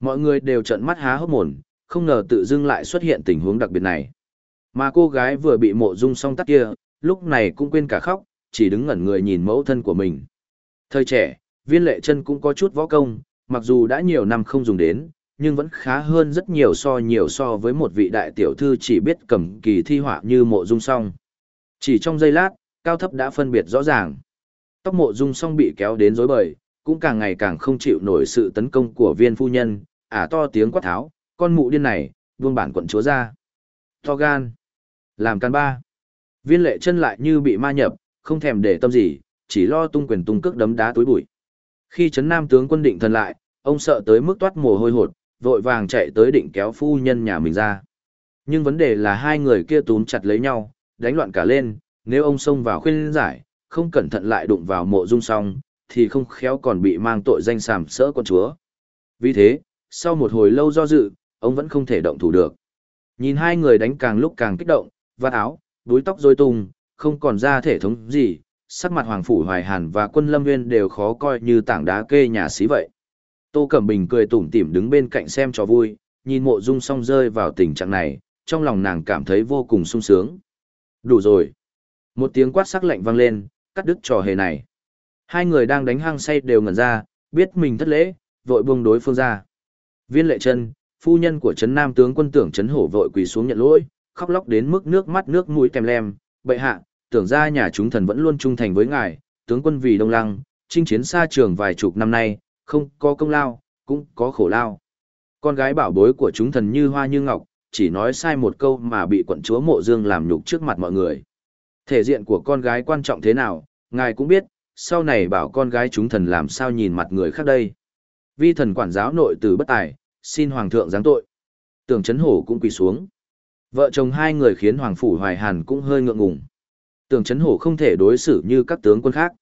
Mọi người đều trợn mắt há hốc mồm, không ngờ tự dưng lại xuất hiện tình huống đặc biệt này. Mà cô gái vừa bị mộ dung song tắt kia, lúc này cũng quên cả khóc, chỉ đứng ngẩn người nhìn mẫu thân của mình. Thời trẻ, viên lệ chân cũng có chút võ công, mặc dù đã nhiều năm không dùng đến, nhưng vẫn khá hơn rất nhiều so nhiều so với một vị đại tiểu thư chỉ biết cầm kỳ thi họa như mộ dung song. Chỉ trong giây lát, cao thấp đã phân biệt rõ ràng. Tóc mộ dung song bị kéo đến rối bời, cũng càng ngày càng không chịu nổi sự tấn công của viên phu nhân, ả to tiếng quát tháo, con mụ điên này, vương bản quận chúa ra. To gan. Làm can ba. Viên lệ chân lại như bị ma nhập, không thèm để tâm gì, chỉ lo tung quyền tung cước đấm đá túi bụi. Khi chấn nam tướng quân định thần lại, ông sợ tới mức toát mồ hôi hột, vội vàng chạy tới định kéo phu nhân nhà mình ra. Nhưng vấn đề là hai người kia túm chặt lấy nhau, đánh loạn cả lên, nếu ông xông vào khuyên giải, không cẩn thận lại đụng vào mộ dung song, thì không khéo còn bị mang tội danh sàm sỡ con chúa. Vì thế, sau một hồi lâu do dự, ông vẫn không thể động thủ được. Nhìn hai người đánh càng lúc càng kích động, vạt áo, đuôi tóc rối tung, không còn ra thể thống gì, sắc mặt Hoàng Phủ Hoài Hàn và quân Lâm Nguyên đều khó coi như tảng đá kê nhà xí vậy. Tô Cẩm Bình cười tủm tỉm đứng bên cạnh xem cho vui, nhìn mộ dung song rơi vào tình trạng này, trong lòng nàng cảm thấy vô cùng sung sướng. Đủ rồi. Một tiếng quát sắc lạnh vang lên, cắt đứt trò hề này. Hai người đang đánh hang say đều ngẩn ra, biết mình thất lễ, vội buông đối phương ra. Viên lệ chân, phu nhân của Trấn Nam tướng quân tưởng Trấn Hổ vội quỳ xuống nhận lỗi, khóc lóc đến mức nước mắt nước mũi kèm lem, bệ hạ, tưởng ra nhà chúng thần vẫn luôn trung thành với ngài, tướng quân vì Đông Lăng, chinh chiến xa trường vài chục năm nay, không có công lao, cũng có khổ lao. Con gái bảo bối của chúng thần như hoa như ngọc, chỉ nói sai một câu mà bị quận chúa mộ dương làm nhục trước mặt mọi người. Thể diện của con gái quan trọng thế nào, ngài cũng biết, sau này bảo con gái chúng thần làm sao nhìn mặt người khác đây. Vi thần quản giáo nội tử bất tài, xin hoàng thượng giáng tội. Tưởng chấn hổ cũng quỳ xuống. Vợ chồng hai người khiến hoàng phủ hoài hàn cũng hơi ngượng ngùng. Tưởng chấn hổ không thể đối xử như các tướng quân khác.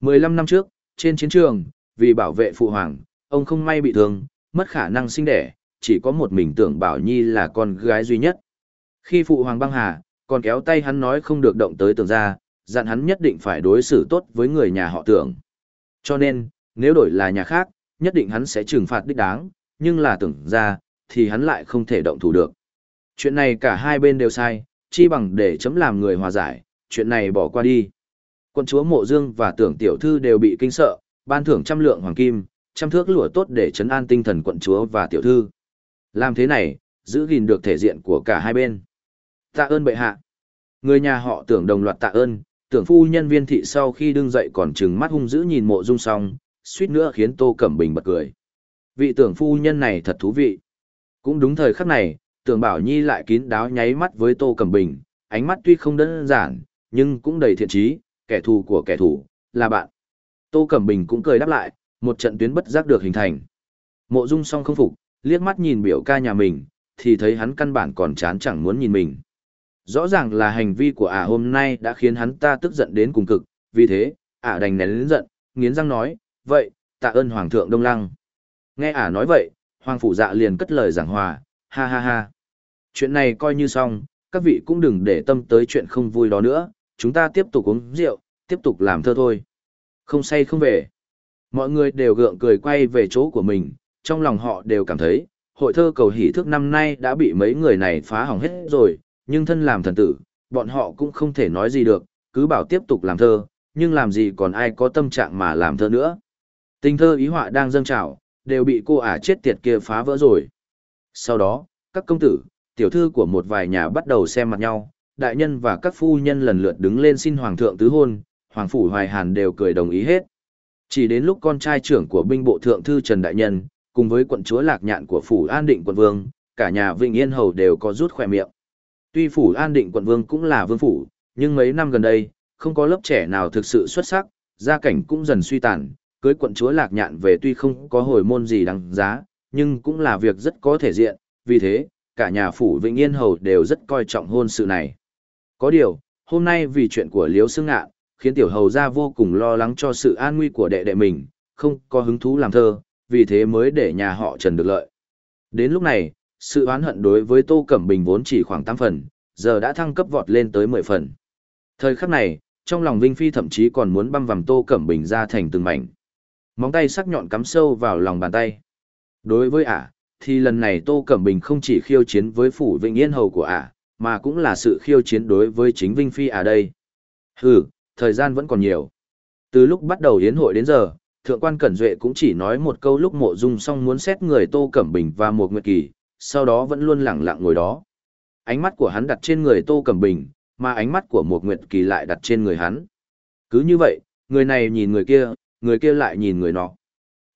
15 năm trước, trên chiến trường, vì bảo vệ phụ hoàng, ông không may bị thương, mất khả năng sinh đẻ, chỉ có một mình tưởng bảo nhi là con gái duy nhất. Khi phụ hoàng băng hà, còn kéo tay hắn nói không được động tới tưởng ra, dặn hắn nhất định phải đối xử tốt với người nhà họ tưởng. Cho nên, nếu đổi là nhà khác, nhất định hắn sẽ trừng phạt đích đáng, nhưng là tưởng ra, thì hắn lại không thể động thủ được. Chuyện này cả hai bên đều sai, chi bằng để chấm làm người hòa giải, chuyện này bỏ qua đi. Quân chúa Mộ Dương và tưởng tiểu thư đều bị kinh sợ, ban thưởng trăm lượng hoàng kim, trăm thước lụa tốt để chấn an tinh thần quận chúa và tiểu thư. Làm thế này, giữ gìn được thể diện của cả hai bên. Tạ ơn bệ hạ. Người nhà họ tưởng đồng loạt tạ ơn, tưởng phu nhân viên thị sau khi đứng dậy còn trừng mắt hung dữ nhìn mộ dung song, suýt nữa khiến Tô Cẩm Bình bật cười. Vị tưởng phu nhân này thật thú vị. Cũng đúng thời khắc này, tưởng bảo nhi lại kín đáo nháy mắt với Tô Cẩm Bình, ánh mắt tuy không đơn giản, nhưng cũng đầy thiện trí, kẻ thù của kẻ thù, là bạn. Tô Cẩm Bình cũng cười đáp lại, một trận tuyến bất giác được hình thành. Mộ Dung song không phục, liếc mắt nhìn biểu ca nhà mình, thì thấy hắn căn bản còn chán chẳng muốn nhìn mình. Rõ ràng là hành vi của ả hôm nay đã khiến hắn ta tức giận đến cùng cực, vì thế, ả đành nén lớn giận, nghiến răng nói, vậy, tạ ơn Hoàng thượng Đông Lăng. Nghe ả nói vậy, Hoàng phủ dạ liền cất lời giảng hòa, ha ha ha. Chuyện này coi như xong, các vị cũng đừng để tâm tới chuyện không vui đó nữa, chúng ta tiếp tục uống rượu, tiếp tục làm thơ thôi. Không say không về. Mọi người đều gượng cười quay về chỗ của mình, trong lòng họ đều cảm thấy, hội thơ cầu hỷ thức năm nay đã bị mấy người này phá hỏng hết rồi, nhưng thân làm thần tử, bọn họ cũng không thể nói gì được, cứ bảo tiếp tục làm thơ, nhưng làm gì còn ai có tâm trạng mà làm thơ nữa. Tình thơ ý họa đang dâng trào, đều bị cô ả chết tiệt kia phá vỡ rồi. Sau đó, các công tử, tiểu thư của một vài nhà bắt đầu xem mặt nhau, đại nhân và các phu nhân lần lượt đứng lên xin hoàng thượng tứ hôn, hoàng phủ hoài hàn đều cười đồng ý hết. Chỉ đến lúc con trai trưởng của binh bộ thượng thư Trần Đại Nhân, cùng với quận chúa lạc nhạn của phủ an định quận vương, cả nhà Vịnh Yên Hầu đều có rút khỏe miệng. Tuy phủ an định quận vương cũng là vương phủ, nhưng mấy năm gần đây, không có lớp trẻ nào thực sự xuất sắc, gia cảnh cũng dần suy tàn, cưới quận chúa lạc nhạn về tuy không có hồi môn gì đáng giá, nhưng cũng là việc rất có thể diện, vì thế, cả nhà phủ Vĩnh Yên Hầu đều rất coi trọng hôn sự này. Có điều, hôm nay vì chuyện của Liễu Sương Ngạn, khiến tiểu hầu gia vô cùng lo lắng cho sự an nguy của đệ đệ mình, không có hứng thú làm thơ, vì thế mới để nhà họ Trần được lợi. Đến lúc này, sự oán hận đối với Tô Cẩm Bình vốn chỉ khoảng 8 phần, giờ đã thăng cấp vọt lên tới 10 phần. Thời khắc này, trong lòng Vinh Phi thậm chí còn muốn băm vằm Tô Cẩm Bình ra thành từng mảnh. Móng tay sắc nhọn cắm sâu vào lòng bàn tay. Đối với ả, thì lần này Tô Cẩm Bình không chỉ khiêu chiến với phủ Vĩnh Yên Hầu của ả, mà cũng là sự khiêu chiến đối với chính Vinh Phi ả đây. Hừ, thời gian vẫn còn nhiều. Từ lúc bắt đầu yến hội đến giờ, Thượng quan Cẩn Duệ cũng chỉ nói một câu lúc mộ dung xong muốn xét người Tô Cẩm Bình và một Nguyệt Kỳ, sau đó vẫn luôn lặng lặng ngồi đó. Ánh mắt của hắn đặt trên người Tô Cẩm Bình, mà ánh mắt của một Nguyệt Kỳ lại đặt trên người hắn. Cứ như vậy, người này nhìn người kia, người kia lại nhìn người nọ.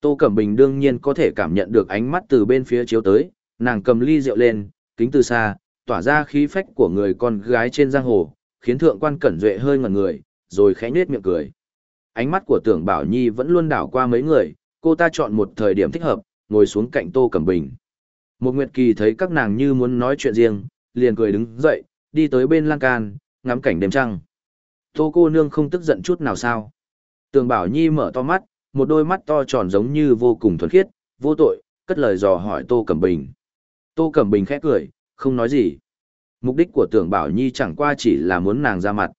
Tô Cẩm Bình đương nhiên có thể cảm nhận được ánh mắt từ bên phía chiếu tới, nàng cầm ly rượu lên, kính từ xa, tỏa ra khí phách của người con gái trên giang hồ, khiến thượng quan Cẩn Duệ hơi ngẩn người, rồi khẽ nhếch miệng cười. Ánh mắt của Tưởng Bảo Nhi vẫn luôn đảo qua mấy người, cô ta chọn một thời điểm thích hợp, ngồi xuống cạnh Tô Cẩm Bình. Một Nguyệt Kỳ thấy các nàng như muốn nói chuyện riêng, liền cười đứng dậy, đi tới bên lan can, ngắm cảnh đêm trăng. Tô cô nương không tức giận chút nào sao? Tường Bảo Nhi mở to mắt, một đôi mắt to tròn giống như vô cùng thuần khiết, vô tội, cất lời dò hỏi Tô Cẩm Bình. Tô Cẩm Bình khẽ cười, không nói gì. Mục đích của Tưởng Bảo Nhi chẳng qua chỉ là muốn nàng ra mặt.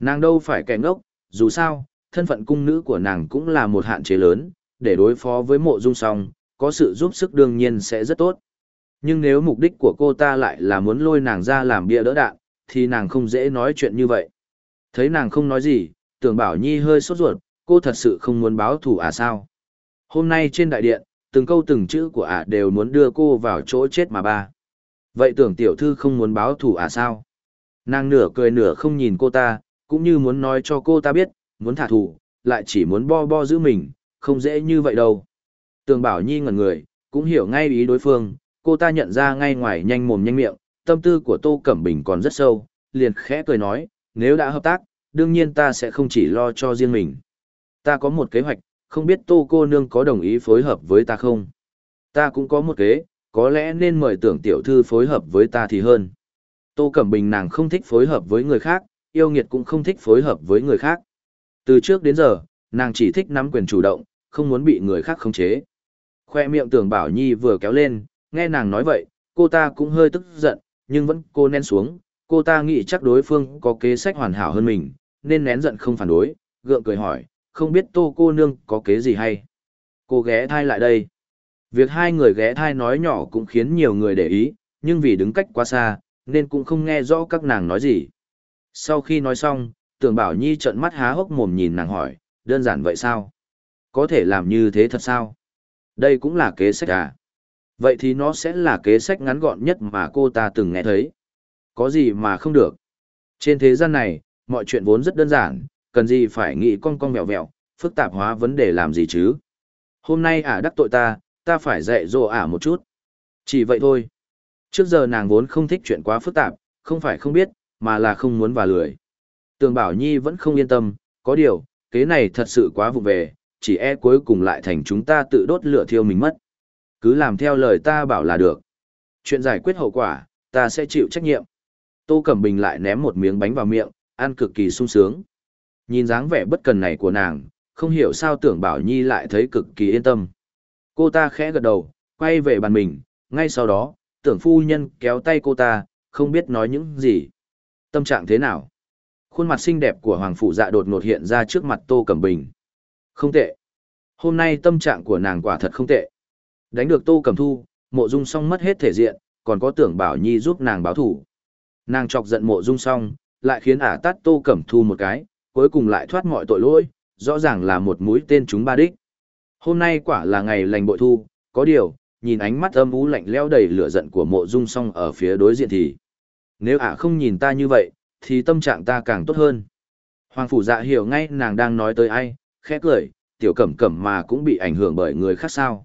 Nàng đâu phải kẻ ngốc, dù sao, thân phận cung nữ của nàng cũng là một hạn chế lớn, để đối phó với mộ dung song, có sự giúp sức đương nhiên sẽ rất tốt. Nhưng nếu mục đích của cô ta lại là muốn lôi nàng ra làm bia đỡ đạn, thì nàng không dễ nói chuyện như vậy. Thấy nàng không nói gì, tưởng bảo nhi hơi sốt ruột, cô thật sự không muốn báo thù à sao? Hôm nay trên đại điện, từng câu từng chữ của ả đều muốn đưa cô vào chỗ chết mà ba. Vậy tưởng tiểu thư không muốn báo thù à sao? Nàng nửa cười nửa không nhìn cô ta, cũng như muốn nói cho cô ta biết, muốn thả thù, lại chỉ muốn bo bo giữ mình, không dễ như vậy đâu. Tường Bảo Nhi ngẩn người, cũng hiểu ngay ý đối phương, cô ta nhận ra ngay ngoài nhanh mồm nhanh miệng, tâm tư của Tô Cẩm Bình còn rất sâu, liền khẽ cười nói, nếu đã hợp tác, đương nhiên ta sẽ không chỉ lo cho riêng mình. Ta có một kế hoạch, không biết tô cô nương có đồng ý phối hợp với ta không? Ta cũng có một kế, có lẽ nên mời tưởng tiểu thư phối hợp với ta thì hơn. Tô Cẩm Bình nàng không thích phối hợp với người khác, yêu nghiệt cũng không thích phối hợp với người khác. Từ trước đến giờ, nàng chỉ thích nắm quyền chủ động, không muốn bị người khác khống chế. Khoe miệng tưởng Bảo Nhi vừa kéo lên, nghe nàng nói vậy, cô ta cũng hơi tức giận, nhưng vẫn cô nén xuống, cô ta nghĩ chắc đối phương có kế sách hoàn hảo hơn mình, nên nén giận không phản đối, gượng cười hỏi, không biết tô cô nương có kế gì hay. Cô ghé thai lại đây. Việc hai người ghé thai nói nhỏ cũng khiến nhiều người để ý, nhưng vì đứng cách quá xa, nên cũng không nghe rõ các nàng nói gì. Sau khi nói xong, tưởng bảo nhi trợn mắt há hốc mồm nhìn nàng hỏi, đơn giản vậy sao? Có thể làm như thế thật sao? Đây cũng là kế sách à? Vậy thì nó sẽ là kế sách ngắn gọn nhất mà cô ta từng nghe thấy. Có gì mà không được? Trên thế gian này, mọi chuyện vốn rất đơn giản, cần gì phải nghĩ con con mèo mèo, phức tạp hóa vấn đề làm gì chứ? Hôm nay ả đắc tội ta, ta phải dạy dỗ ả một chút. Chỉ vậy thôi. Trước giờ nàng vốn không thích chuyện quá phức tạp, không phải không biết, mà là không muốn và lười. Tường Bảo Nhi vẫn không yên tâm, có điều, kế này thật sự quá vụ về, chỉ e cuối cùng lại thành chúng ta tự đốt lửa thiêu mình mất. Cứ làm theo lời ta bảo là được. Chuyện giải quyết hậu quả, ta sẽ chịu trách nhiệm. Tô Cẩm Bình lại ném một miếng bánh vào miệng, ăn cực kỳ sung sướng. Nhìn dáng vẻ bất cần này của nàng, không hiểu sao tưởng Bảo Nhi lại thấy cực kỳ yên tâm. Cô ta khẽ gật đầu, quay về bàn mình, ngay sau đó, tưởng phu nhân kéo tay cô ta, không biết nói những gì. Tâm trạng thế nào? Khuôn mặt xinh đẹp của Hoàng Phụ Dạ đột ngột hiện ra trước mặt Tô Cẩm Bình. Không tệ. Hôm nay tâm trạng của nàng quả thật không tệ. Đánh được Tô Cẩm Thu, mộ dung song mất hết thể diện, còn có tưởng Bảo Nhi giúp nàng báo thủ. Nàng chọc giận mộ dung song, lại khiến ả tát Tô Cẩm Thu một cái, cuối cùng lại thoát mọi tội lỗi, rõ ràng là một mũi tên chúng ba đích. Hôm nay quả là ngày lành bội thu, có điều, nhìn ánh mắt âm u lạnh lẽo đầy lửa giận của mộ dung song ở phía đối diện thì. Nếu ả không nhìn ta như vậy, thì tâm trạng ta càng tốt hơn. Hoàng phủ dạ hiểu ngay nàng đang nói tới ai, khẽ cười, tiểu cẩm cẩm mà cũng bị ảnh hưởng bởi người khác sao.